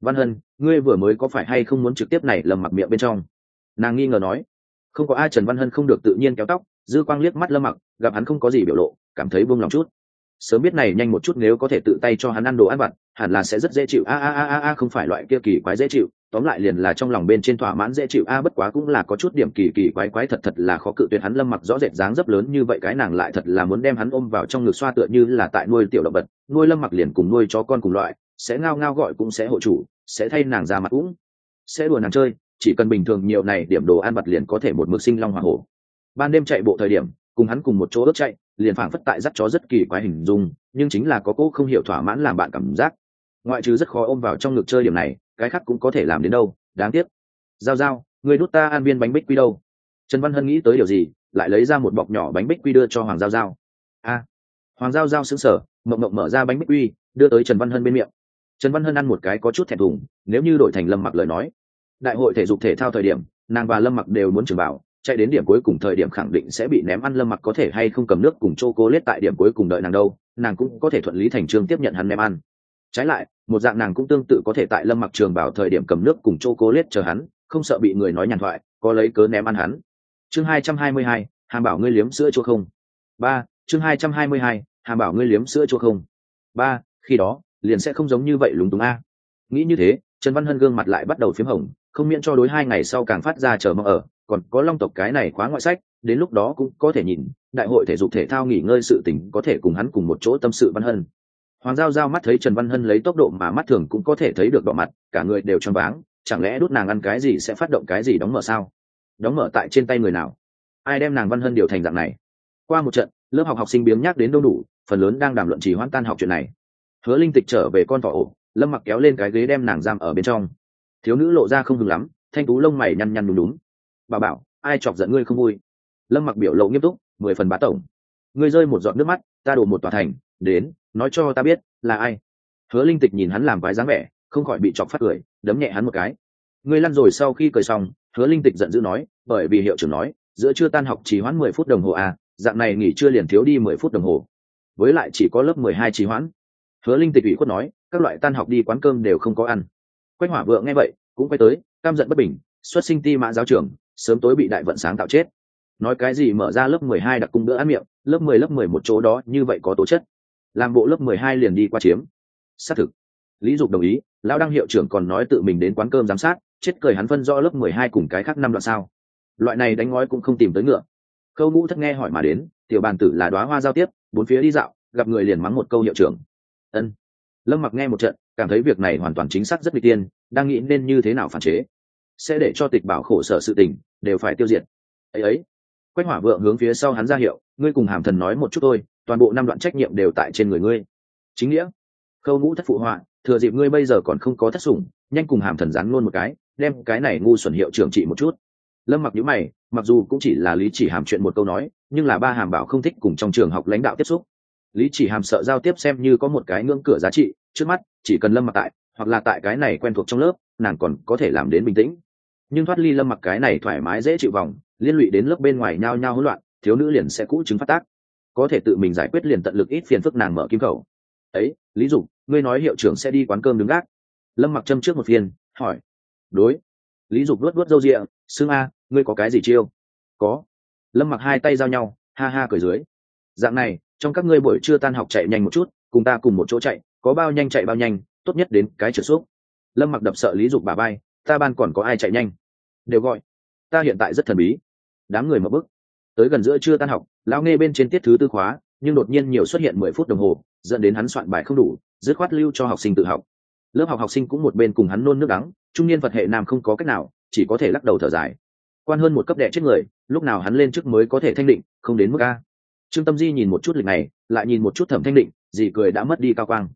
S1: Văn hân, ngươi vừa mới có phải hay không muốn trực tiếp này lầm mặc miệng bên trong? Nàng nghi ngờ nói. Không có ai, trần văn hân không được tự nhiên kéo tóc, dư quang liếc mắt lâm mặc, gặp hắn không có gì biểu lộ, cảm thấy buông lòng chút. Sớm biết này nhanh một chút, nếu có thể tự tay cho hắn ăn đồ ăn vặt, hẳn là sẽ rất dễ chịu. A a a a a, không phải loại kia kỳ quái dễ chịu tóm lại liền là trong lòng bên trên thỏa mãn dễ chịu. A, bất quá cũng là có chút điểm kỳ kỳ quái quái, thật thật là khó cự tuyệt hắn lâm mặc rõ rệt dáng dấp lớn như vậy, cái nàng lại thật là muốn đem hắn ôm vào trong ngực xoa tựa như là tại nuôi tiểu động vật. Nuôi lâm mặc liền cùng nuôi chó con cùng loại, sẽ ngao ngao gọi cũng sẽ hộ chủ, sẽ thay nàng ra mặt cũng sẽ đùa nàng chơi. Chỉ cần bình thường nhiều này điểm đồ ăn vặt liền có thể một mực sinh long hỏa hổ. Ban đêm chạy bộ thời điểm, cùng hắn cùng một chỗ ướt chạy, liền phảng phất tại dắt chó rất kỳ quái hình dung, nhưng chính là có cô không hiểu thỏa mãn làm bạn cảm giác. Ngoại trừ rất khó ôm vào trong ngực chơi điểm này cái khác cũng có thể làm đến đâu, đáng tiếc. Giao giao, người đút ta ăn viên bánh bích quy đâu? Trần văn hân nghĩ tới điều gì, lại lấy ra một bọc nhỏ bánh bích quy đưa cho hoàng giao giao. A. Hoàng giao giao xứng sở mộng mộng mở ra bánh bích quy, đưa tới trần văn hân bên miệng. Trần văn hân ăn một cái có chút thẹn thùng, nếu như đổi thành lâm mặc lời nói, đại hội thể dục thể thao thời điểm, nàng và lâm mặc đều muốn trường bảo, chạy đến điểm cuối cùng thời điểm khẳng định sẽ bị ném ăn lâm mặc có thể hay không cầm nước cùng chô cô lết tại điểm cuối cùng đợi nàng đâu, nàng cũng có thể thuận lý thành trương tiếp nhận hắn ném ăn. Trái lại một dạng nàng cũng tương tự có thể tại lâm mặc trường bảo thời điểm cầm nước cùng chô cô lết chờ hắn, không sợ bị người nói nhàn thoại, có lấy cớ ném ăn hắn. Chương hai trăm hai mươi hai, hàm bảo ngươi liếm sữa chua không? Ba, chương hai trăm hai mươi hai, hàm bảo ngươi liếm sữa chua không? Ba, khi đó, liền sẽ không giống như vậy lúng túng a. Nghĩ như thế, trần văn hân gương mặt lại bắt đầu p h í m hồng, không miễn cho đối hai ngày sau càng phát ra chờ mong ở, còn có long tộc cái này khóa ngoại sách, đến lúc đó cũng có thể nhìn, đại hội thể dục thể thao nghỉ ngơi sự tỉnh có thể cùng hắn cùng một chỗ tâm sự văn hân hoàng giao giao mắt thấy trần văn hân lấy tốc độ mà mắt thường cũng có thể thấy được đỏ mặt, cả người đều choáng váng, chẳng lẽ đút nàng ăn cái gì sẽ phát động cái gì đóng mở sao? Đóng mở tại trên tay người nào? Ai đem nàng văn hân điều thành dạng này? Qua một trận, lớp học học sinh biếng nhác đến đâu đủ, phần lớn đang đàm luận chỉ hoãn tan học chuyện này. Hứa linh tịch trở về con vỏ ổ, lâm mặc kéo lên cái ghế đem nàng giam ở bên trong. Thiếu nữ lộ ra không hừng lắm, thanh tú lông mày nhăn nhăn đúng đúng bà bảo, ai chọc giận ngươi không vui? Lâm mặc biểu lộ nghiêm túc, mười phần bá tổng. Ngươi rơi một giọt nước mắt, ta đổ một tòa thành, đến nói cho ta biết, là ai? Hứa linh tịch nhìn hắn làm vái dáng vẻ, không khỏi bị chọc phát cười, đấm nhẹ hắn một cái. Ngươi lăn rồi sau khi cười xong, hứa linh tịch giận dữ nói, bởi vì hiệu trưởng nói, giữa chưa tan học chỉ hoãn mười phút đồng hồ à dạng này nghỉ chưa liền thiếu đi mười phút đồng hồ. Với lại chỉ có lớp mười hai trì hoãn. Hứa linh tịch ủy khuất nói, các loại tan học đi quán cơm đều không có ăn. Quách hỏa vượng nghe vậy, cũng quay tới cam giận bất bình, xuất sinh ti mã giáo trưởng sớm tối bị đại vận sáng tạo chết. Nói cái gì mở ra lớp mười hai đặc cung bữa ăn miệng, lớp mười lớp mười một chỗ đó, như vậy có tố chất làm bộ lớp mười hai liền đi qua chiếm. Xác thực. Lý dục đồng ý, lão đăng hiệu trưởng còn nói tự mình đến quán cơm giám sát, chết cười hắn phân rõ lớp mười hai cùng cái khác năm đoạn sao. Loại này đánh ngói cũng không tìm tới ngựa. Khâu ngũ thất nghe hỏi mà đến, tiểu bàn tử là đoá hoa giao tiếp, bốn phía đi dạo, gặp người liền mắng một câu hiệu trưởng. Ân. Lâm mặc nghe một trận, cảm thấy việc này hoàn toàn chính xác rất bị tiên, đang nghĩ nên như thế nào phản chế. Sẽ để cho tịch bảo khổ sở sự tình, đều phải tiêu diệt. Ấy ấy. Quách hỏa vượng hướng phía sau hắn ra hiệu, ngươi cùng hàm thần nói một chút thôi toàn bộ năm đoạn trách nhiệm đều tại trên người ngươi. Chính nghĩa, khâu ngũ thất phụ họa, thừa dịp ngươi bây giờ còn không có thất sủng, nhanh cùng hàm thần rắn luôn một cái, đem cái này ngu xuẩn hiệu trưởng trị một chút. Lâm mặc nhữ mày, mặc dù cũng chỉ là lý chỉ hàm chuyện một câu nói, nhưng là ba hàm bảo không thích cùng trong trường học lãnh đạo tiếp xúc. Lý chỉ hàm sợ giao tiếp xem như có một cái ngưỡng cửa giá trị, trước mắt, chỉ cần lâm mặc tại, hoặc là tại cái này quen thuộc trong lớp, nàng còn có thể làm đến bình tĩnh. Nhưng thoát ly lâm mặc cái này thoải mái dễ chịu vòng, liên lụy đến lớp bên ngoài nhao nhao hỗn loạn, thiếu nữ liền sẽ cũ chứng phát tác có thể tự mình giải quyết liền tận lực ít phiền phức nàng mở kim khẩu. Ấy, lý dục, ngươi nói hiệu trưởng sẽ đi quán cơm đứng gác. Lâm mặc châm trước một phiên, hỏi. Đối. Lý dục luất luất râu rịa xương a, ngươi có cái gì chiêu? Có. Lâm mặc hai tay giao nhau, ha ha cười dưới. Dạng này, trong các ngươi buổi trưa tan học chạy nhanh một chút, cùng ta cùng một chỗ chạy, có bao nhanh chạy bao nhanh, tốt nhất đến cái trở xuống lâm mặc đập sợ lý dục bà bay ta ban còn có ai chạy nhanh? Đều gọi, ta hiện tại rất thần bí. Đám người mở bức tới gần giữa trưa tan học, lão nghe bên trên tiết thứ tư khóa, nhưng đột nhiên nhiều xuất hiện mười phút đồng hồ, dẫn đến hắn soạn bài không đủ, dứt khoát lưu cho học sinh tự học. Lớp học học sinh cũng một bên cùng hắn nôn nước đắng, trung niên phật hệ nam không có cách nào, chỉ có thể lắc đầu thở dài. Quan hơn một cấp đệ chết người, lúc nào hắn lên trước mới có thể thanh định, không đến mức a. Trương tâm di nhìn một chút lịch này, lại nhìn một chút thẩm thanh định, dì cười đã mất đi cao quang.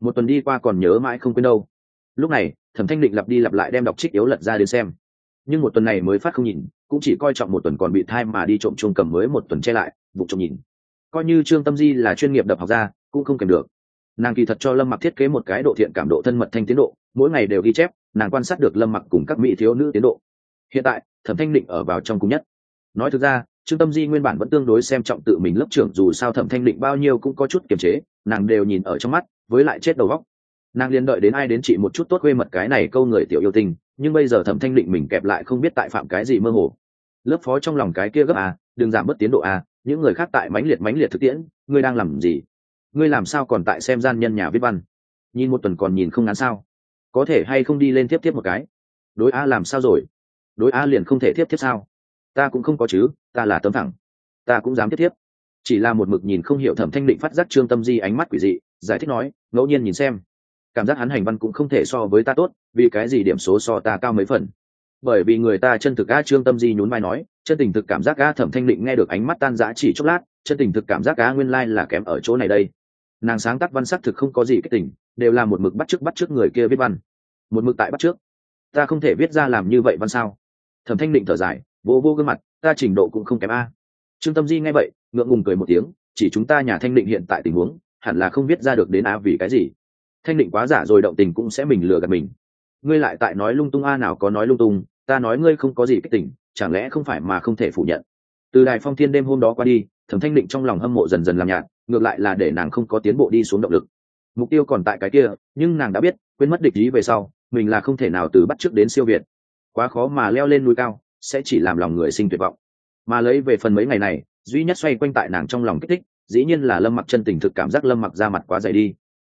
S1: Một tuần đi qua còn nhớ mãi không quên đâu. Lúc này, thẩm thanh định lặp đi lặp lại đem đọc trích yếu lật ra đến xem nhưng một tuần này mới phát không nhìn, cũng chỉ coi trọng một tuần còn bị thai mà đi trộm chuông cầm mới một tuần che lại, vụ trộm nhìn. Coi như trương tâm di là chuyên nghiệp đập học ra, cũng không kèm được. Nàng kỳ thật cho lâm mặc thiết kế một cái độ thiện cảm độ thân mật thanh tiến độ, mỗi ngày đều ghi chép, nàng quan sát được lâm mặc cùng các mỹ thiếu nữ tiến độ. Hiện tại, thẩm thanh định ở vào trong cùng nhất. Nói thực ra, trương tâm di nguyên bản vẫn tương đối xem trọng tự mình lớp trưởng dù sao thẩm thanh định bao nhiêu cũng có chút kiềm chế, nàng đều nhìn ở trong mắt, với lại chết đầu góc nàng liền đợi đến ai đến chị một chút tốt quê mật cái này câu người tiểu yêu tình nhưng bây giờ thẩm thanh định mình kẹp lại không biết tại phạm cái gì mơ hồ. Lớp phó trong lòng cái kia gấp à đừng giảm bớt tiến độ à những người khác tại mãnh liệt mãnh liệt thực tiễn, ngươi đang làm gì? Ngươi làm sao còn tại xem gian nhân nhà viết văn? Nhìn một tuần còn nhìn không ngắn sao? Có thể hay không đi lên tiếp tiếp một cái? Đối a làm sao rồi? Đối a liền không thể tiếp tiếp sao? Ta cũng không có chứ, ta là tấm thẳng. Ta cũng dám tiếp tiếp. Chỉ là một mực nhìn không hiểu thẩm thanh định phát giác trương tâm di ánh mắt quỷ dị, giải thích nói, ngẫu nhiên nhìn xem cảm giác hắn hành văn cũng không thể so với ta tốt, vì cái gì điểm số so ta cao mấy phần? Bởi vì người ta chân thực a trương tâm di nhún vai nói, chân tình thực cảm giác a thẩm thanh định nghe được ánh mắt tan dã chỉ chốc lát, chân tình thực cảm giác a nguyên lai là kém ở chỗ này đây. Nàng sáng tác văn sắc thực không có gì cái tình, đều là một mực bắt chước bắt chước người kia viết văn. Một mực tại bắt trước. ta không thể viết ra làm như vậy văn sao? Thẩm thanh định thở dài, vô vô gương mặt, ta trình độ cũng không kém a. Trương tâm di nghe vậy, ngượng ngùng cười một tiếng, chỉ chúng ta nhà thanh định hiện tại tình huống, hẳn là không viết ra được đến a vì cái gì? Thanh định quá giả rồi động tình cũng sẽ mình lừa gạt mình. Ngươi lại tại nói lung tung a, nào có nói lung tung, ta nói ngươi không có gì kích tỉnh chẳng lẽ không phải mà không thể phủ nhận? Từ đài phong thiên đêm hôm đó qua đi, thẩm thanh định trong lòng hâm mộ dần dần làm nhạt, ngược lại là để nàng không có tiến bộ đi xuống động lực. Mục tiêu còn tại cái kia, nhưng nàng đã biết, quên mất địch ý về sau, mình là không thể nào từ bắt trước đến siêu việt. Quá khó mà leo lên núi cao, sẽ chỉ làm lòng người sinh tuyệt vọng. Mà lấy về phần mấy ngày này, duy nhất xoay quanh tại nàng trong lòng kích thích, dĩ nhiên là lâm mặc chân tình thực cảm giác lâm mặc ra mặt quá dày đi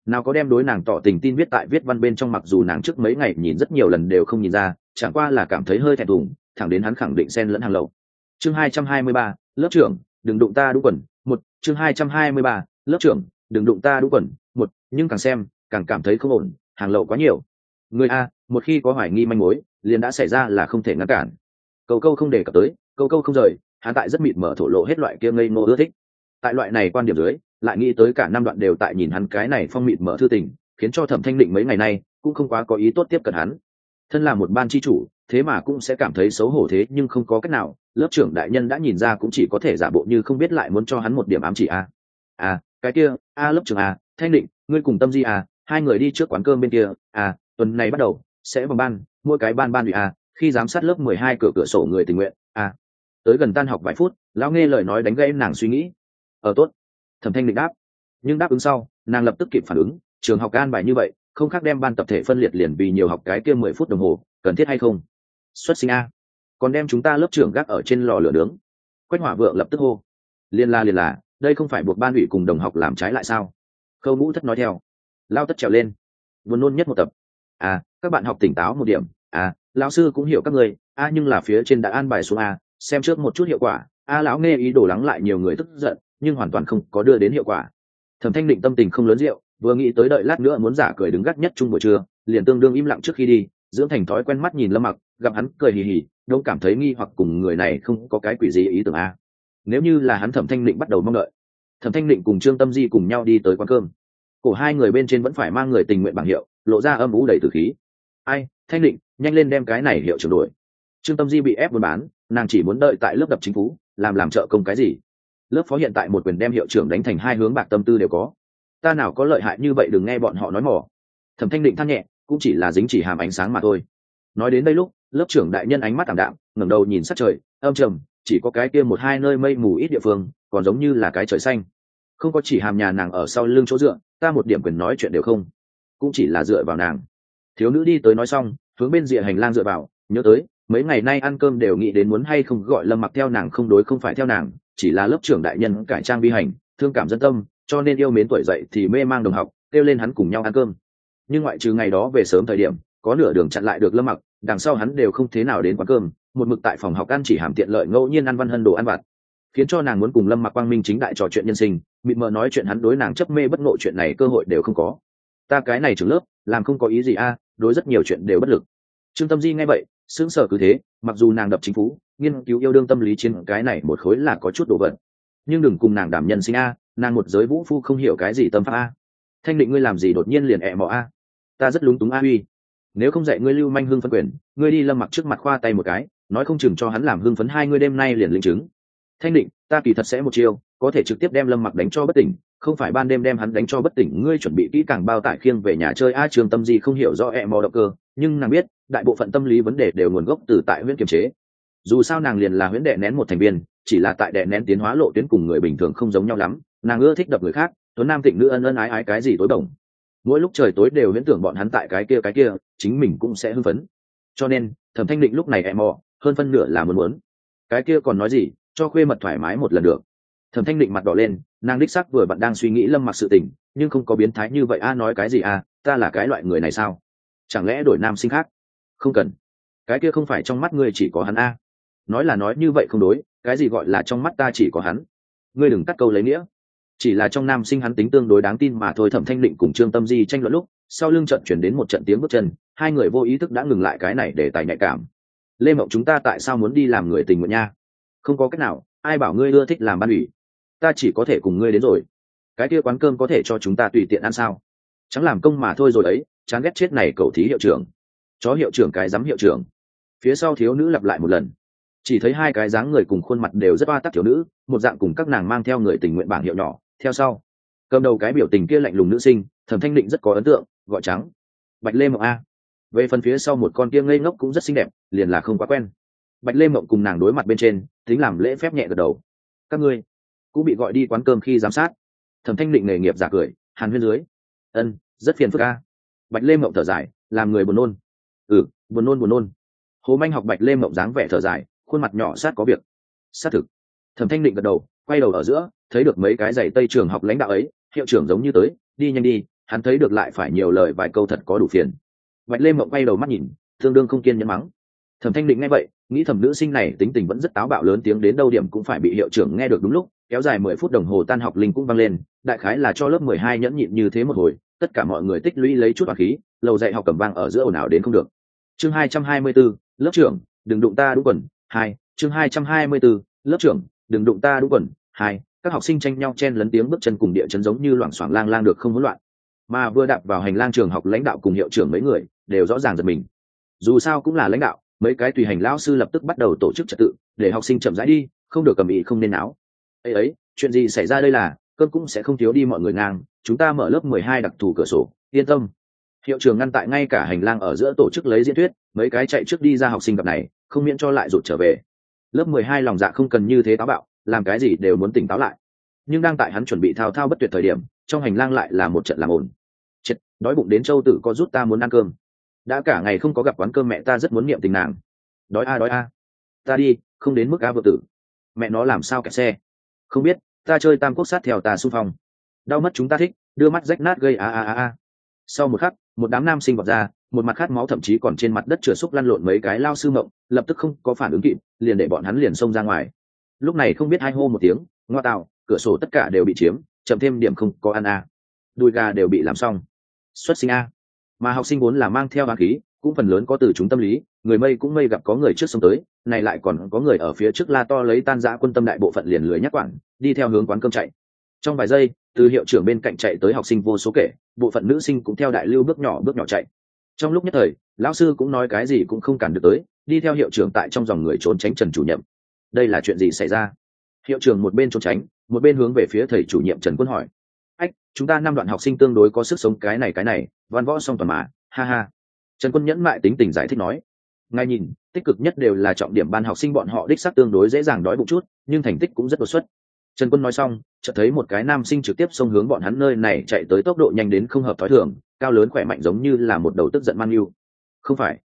S1: nào có đem đối nàng tỏ tình tin viết tại viết văn bên trong mặc dù nàng trước mấy ngày nhìn rất nhiều lần đều không nhìn ra, chẳng qua là cảm thấy hơi thẹn thùng, thẳng đến hắn khẳng định xen lẫn hàng lậu. Chương hai trăm hai mươi ba, lớp trưởng, đừng đụng ta đũ quần, một, chương hai trăm hai mươi ba, lớp trưởng, đừng đụng ta đũ quần, một, nhưng càng xem, càng cảm thấy không ổn, hàng lậu quá nhiều. Người a, một khi có hoài nghi manh mối, liền đã xảy ra là không thể ngăn cản. Câu câu không đề cập tới câu câu không rời, hắn tại rất mịt mở thổ lộ hết loại kia ngây ngô ưa thích. Tại loại này quan điểm dưới lại nghĩ tới cả năm đoạn đều tại nhìn hắn cái này phong mịt mở thư tình, khiến cho thẩm thanh định mấy ngày nay cũng không quá có ý tốt tiếp cận hắn. Thân là một ban tri chủ, thế mà cũng sẽ cảm thấy xấu hổ thế nhưng không có cách nào, lớp trưởng đại nhân đã nhìn ra cũng chỉ có thể giả bộ như không biết lại muốn cho hắn một điểm ám chỉ a à cái kia, a, lớp trưởng a thanh định, ngươi cùng tâm di a hai người đi trước quán cơm bên kia a tuần này bắt đầu, sẽ vào ban, mỗi cái ban ban ủy a khi giám sát lớp mười hai cửa cửa sổ người tình nguyện a tới gần tan học vài phút, lão nghe lời nói đánh gãy nàng suy nghĩ. Ở tốt thẩm thanh định đáp. Nhưng đáp ứng sau, nàng lập tức kịp phản ứng, trường học an bài như vậy, không khác đem ban tập thể phân liệt liền vì nhiều học cái kia mười phút đồng hồ, cần thiết hay không? Xuất sinh a. Còn đem chúng ta lớp trưởng gác ở trên lò lửa nướng. Quách hỏa vượng lập tức hô. Liên la liền là đây không phải buộc ban ủy cùng đồng học làm trái lại sao? Khâu ngũ thất nói theo. Lao tất trèo lên. Vừa nôn nhất một tập. À các bạn học tỉnh táo một điểm. À lão sư cũng hiểu các người. A nhưng là phía trên đã an bài xuống a, xem trước một chút hiệu quả. A lão nghe ý đồ lắng lại nhiều người tức giận nhưng hoàn toàn không có đưa đến hiệu quả. Thẩm thanh định tâm tình không lớn rượu, vừa nghĩ tới đợi lát nữa muốn giả cười đứng gắt nhất chung buổi trưa, liền tương đương im lặng trước khi đi, dưỡng thành thói quen mắt nhìn lâm mặc, gặp hắn cười hì hì đâu cảm thấy nghi hoặc cùng người này không có cái quỷ gì ý tưởng a. Nếu như là hắn thẩm thanh định bắt đầu mong đợi, thẩm thanh định cùng trương tâm di cùng nhau đi tới quán cơm. Cổ hai người bên trên vẫn phải mang người tình nguyện bảng hiệu, lộ ra âm ủ đầy từ khí. Ai, thanh định, nhanh lên đem cái này hiệu chuyển đổi. Trương tâm di bị ép buôn bán, nàng chỉ muốn đợi tại lớp đập chính phủ, làm làm trợ công cái gì? Lớp phó hiện tại một quyền đem hiệu trưởng đánh thành hai hướng bạc tâm tư đều có. Ta nào có lợi hại như vậy đừng nghe bọn họ nói mỏ thẩm thanh định than nhẹ, cũng chỉ là dính chỉ hàm ánh sáng mà thôi. Nói đến đây lúc, lớp trưởng đại nhân ánh mắt tảm đạm, ngẩng đầu nhìn sát trời, âm trầm, chỉ có cái kia một hai nơi mây mù ít địa phương, còn giống như là cái trời xanh. Không có chỉ hàm nhà nàng ở sau lưng chỗ dựa, ta một điểm quyền nói chuyện đều không. Cũng chỉ là dựa vào nàng. Thiếu nữ đi tới nói xong, hướng bên rìa hành lang dựa vào, nhớ tới mấy ngày nay ăn cơm đều nghĩ đến muốn hay không gọi lâm mặc theo nàng không đối không phải theo nàng, chỉ là lớp trưởng đại nhân cải trang vi hành, thương cảm dân tâm, cho nên yêu mến tuổi dậy thì mê mang đồng học, kêu lên hắn cùng nhau ăn cơm. Nhưng ngoại trừ ngày đó về sớm thời điểm, có nửa đường chặn lại được lâm mặc, đằng sau hắn đều không thế nào đến quán cơm, một mực tại phòng học ăn chỉ hàm tiện lợi ngẫu nhiên ăn văn hân đồ ăn vặt. Khiến cho nàng muốn cùng lâm mặc quang minh chính đại trò chuyện nhân sinh, mịt mờ nói chuyện hắn đối nàng chấp mê bất ngộ chuyện này cơ hội đều không có. Ta cái này trường lớp, làm không có ý gì a, đối rất nhiều chuyện đều bất lực. Trương tâm di nghe vậy sững sờ cứ thế, mặc dù nàng đập chính phủ, nghiên cứu yêu đương tâm lý trên cái này một khối là có chút đồ vật. Nhưng đừng cùng nàng đảm nhân sinh a, nàng một giới vũ phu không hiểu cái gì tâm pháp a. Thanh định ngươi làm gì đột nhiên liền ẹ mọ a? Ta rất lúng túng a uy nếu không dạy ngươi lưu manh hưng phân quyền, ngươi đi lâm mặc trước mặt khoa tay một cái, nói không chừng cho hắn làm hưng phấn hai ngươi đêm nay liền linh chứng. Thanh định, ta kỳ thật sẽ một chiêu, có thể trực tiếp đem lâm mặc đánh cho bất tỉnh, không phải ban đêm đem hắn đánh cho bất tỉnh, ngươi chuẩn bị kỹ càng bao tải khiêng về nhà chơi a trường tâm gì không hiểu rõ ẹ mò động cơ, nhưng nàng biết đại bộ phận tâm lý vấn đề đều nguồn gốc từ tại huyễn kiềm chế. Dù sao nàng liền là huyễn đệ nén một thành viên, chỉ là tại đệ nén tiến hóa lộ tuyến cùng người bình thường không giống nhau lắm, nàng ưa thích đập người khác, tuấn nam thịnh nữ ân ân ái ái cái gì tối bổng. Mỗi lúc trời tối đều huyễn tưởng bọn hắn tại cái kia cái kia, chính mình cũng sẽ hưng phấn. Cho nên, thẩm thanh định lúc này em mò, hơn phân nửa là muốn muốn. Cái kia còn nói gì, cho khuê mật thoải mái một lần được. Thẩm thanh định mặt đỏ lên, nàng đích sắc vừa bạn đang suy nghĩ lâm mặc sự tình, nhưng không có biến thái như vậy, a, nói cái gì, a, ta là cái loại người này sao? Chẳng lẽ đổi nam sinh khác? Không cần. Cái kia không phải trong mắt ngươi chỉ có hắn a. Nói là nói như vậy không đối, cái gì gọi là trong mắt ta chỉ có hắn. Ngươi đừng cắt câu lấy nghĩa. Chỉ là trong nam sinh hắn tính tương đối đáng tin mà thôi, thẩm thanh định cùng trương tâm di tranh luận lúc, sau lưng trận chuyển đến một trận tiếng bước chân, hai người vô ý thức đã ngừng lại cái này để tài nhạy cảm. Lê mộng chúng ta tại sao muốn đi làm người tình nguyện nha? Không có cách nào, ai bảo ngươi ưa thích làm ban ủy? Ta chỉ có thể cùng ngươi đến rồi. Cái kia quán cơm có thể cho chúng ta tùy tiện ăn sao? Chẳng làm công mà thôi rồi ấy, chán ghét chết này cậu thí hiệu trưởng chó hiệu trưởng cái giám hiệu trưởng. Phía sau thiếu nữ lặp lại một lần. Chỉ thấy hai cái dáng người cùng khuôn mặt đều rất ba tắc thiếu nữ, một dạng cùng các nàng mang theo người tình nguyện bảng hiệu nhỏ, theo sau. Cầm đầu cái biểu tình kia lạnh lùng nữ sinh, thẩm thanh định rất có ấn tượng, gọi trắng. Bạch lê mộng a. Về phần phía sau một con kia ngây ngốc cũng rất xinh đẹp, liền là không quá quen. Bạch lê mộng cùng nàng đối mặt bên trên, tính làm lễ phép nhẹ gật đầu. Các ngươi cũng bị gọi đi quán cơm khi giám sát. Thẩm thanh định nghề nghiệp giả cười, hàn huyên dưới. Ân, rất phiền phức a. Bạch lê mộng thở dài, làm người buồn nôn ừ buồn nôn buồn nôn. Hồ manh học bạch lê mộng dáng vẻ thở dài, khuôn mặt nhỏ sát có việc. Xác thực. Thẩm thanh định gật đầu, quay đầu ở giữa, thấy được mấy cái giày tây trường học lãnh đạo ấy, hiệu trưởng giống như tới, đi nhanh đi, hắn thấy được lại phải nhiều lời vài câu thật có đủ phiền. Bạch lê mộng quay đầu mắt nhìn, tương đương không kiên nhẫn mắng. Thẩm thanh định nghe vậy, nghĩ thẩm nữ sinh này tính tình vẫn rất táo bạo lớn tiếng đến đâu điểm cũng phải bị hiệu trưởng nghe được đúng lúc, kéo dài mười phút đồng hồ tan học linh cũng vang lên, đại khái là cho lớp mười hai nhẫn nhịn như thế một hồi tất cả mọi người tích lũy lấy chút hoàng khí lầu dạy học cầm vang ở giữa ồn ào đến không được. Chương hai trăm hai mươi 224, lớp trưởng đừng đụng ta đúng quần hai chương hai trăm hai mươi 224, lớp trưởng đừng đụng ta đúng quần hai các học sinh tranh nhau chen lấn tiếng bước chân cùng địa chấn giống như loảng xoảng lang lang được không hỗn loạn. Mà vừa đạp vào hành lang trường học lãnh đạo cùng hiệu trưởng mấy người đều rõ ràng giật mình. Dù sao cũng là lãnh đạo mấy cái tùy hành lão sư lập tức bắt đầu tổ chức trật tự để học sinh chậm rãi đi không được cầm ý không nên áo. ấy ấy chuyện gì xảy ra đây là cơm cũng sẽ không thiếu đi mọi người ngang chúng ta mở lớp mười hai đặc thù cửa sổ, yên tâm. Hiệu trường ngăn tại ngay cả hành lang ở giữa tổ chức lấy diễn thuyết, mấy cái chạy trước đi ra học sinh gặp này, không miễn cho lại rụt trở về. Lớp mười hai lòng dạ không cần như thế táo bạo, làm cái gì đều muốn tỉnh táo lại. Nhưng đang tại hắn chuẩn bị thao thao bất tuyệt thời điểm, trong hành lang lại là một trận làm ồn. Chết, đói bụng đến châu tử có rút ta muốn ăn cơm. Đã cả ngày không có gặp quán cơm mẹ ta rất muốn niệm tình nàng. Đói a đói a. Ta đi, không đến mức a vợ tử. Mẹ nó làm sao kẹt xe? Không biết, ta chơi tam quốc sát theo ta xung phong đau mất chúng ta thích, đưa mắt rách nát gây a a a a. Sau một khắc, một đám nam sinh vọt ra, một mặt khát máu thậm chí còn trên mặt đất chửa xúc lăn lộn mấy cái lao sư mộng, lập tức không có phản ứng kịp, liền để bọn hắn liền xông ra ngoài. Lúc này không biết hai hô một tiếng, ngoa tạo, cửa sổ tất cả đều bị chiếm, chậm thêm điểm không có ăn a. Đùi gà đều bị làm xong. Xuất sinh a. Mà học sinh vốn là mang theo hoàng khí, cũng phần lớn có từ chúng tâm lý, người mây cũng mây gặp có người trước sông tới, này lại còn có người ở phía trước la to lấy tan giã quân tâm đại bộ phận liền lưới nhắc quản, đi theo hướng quán cơm chạy. Trong vài giây từ hiệu trưởng bên cạnh chạy tới học sinh vô số kể, bộ phận nữ sinh cũng theo đại lưu bước nhỏ bước nhỏ chạy. Trong lúc nhất thời, lão sư cũng nói cái gì cũng không cản được tới, đi theo hiệu trưởng tại trong dòng người trốn tránh trần chủ nhiệm. Đây là chuyện gì xảy ra? Hiệu trưởng một bên trốn tránh, một bên hướng về phía thầy chủ nhiệm trần quân hỏi. Ách, chúng ta năm đoạn học sinh tương đối có sức sống cái này cái này, văn võ song toàn mà, ha ha. Trần quân nhẫn mại tính tình giải thích nói. Ngay nhìn, tích cực nhất đều là trọng điểm ban học sinh bọn họ đích xác tương đối dễ dàng đói bụng chút, nhưng thành tích cũng rất đột xuất. Trần quân nói xong chợt thấy một cái nam sinh trực tiếp xông hướng bọn hắn nơi này chạy tới tốc độ nhanh đến không hợp thói thường, cao lớn khỏe mạnh giống như là một đầu tức giận man yêu. Không phải.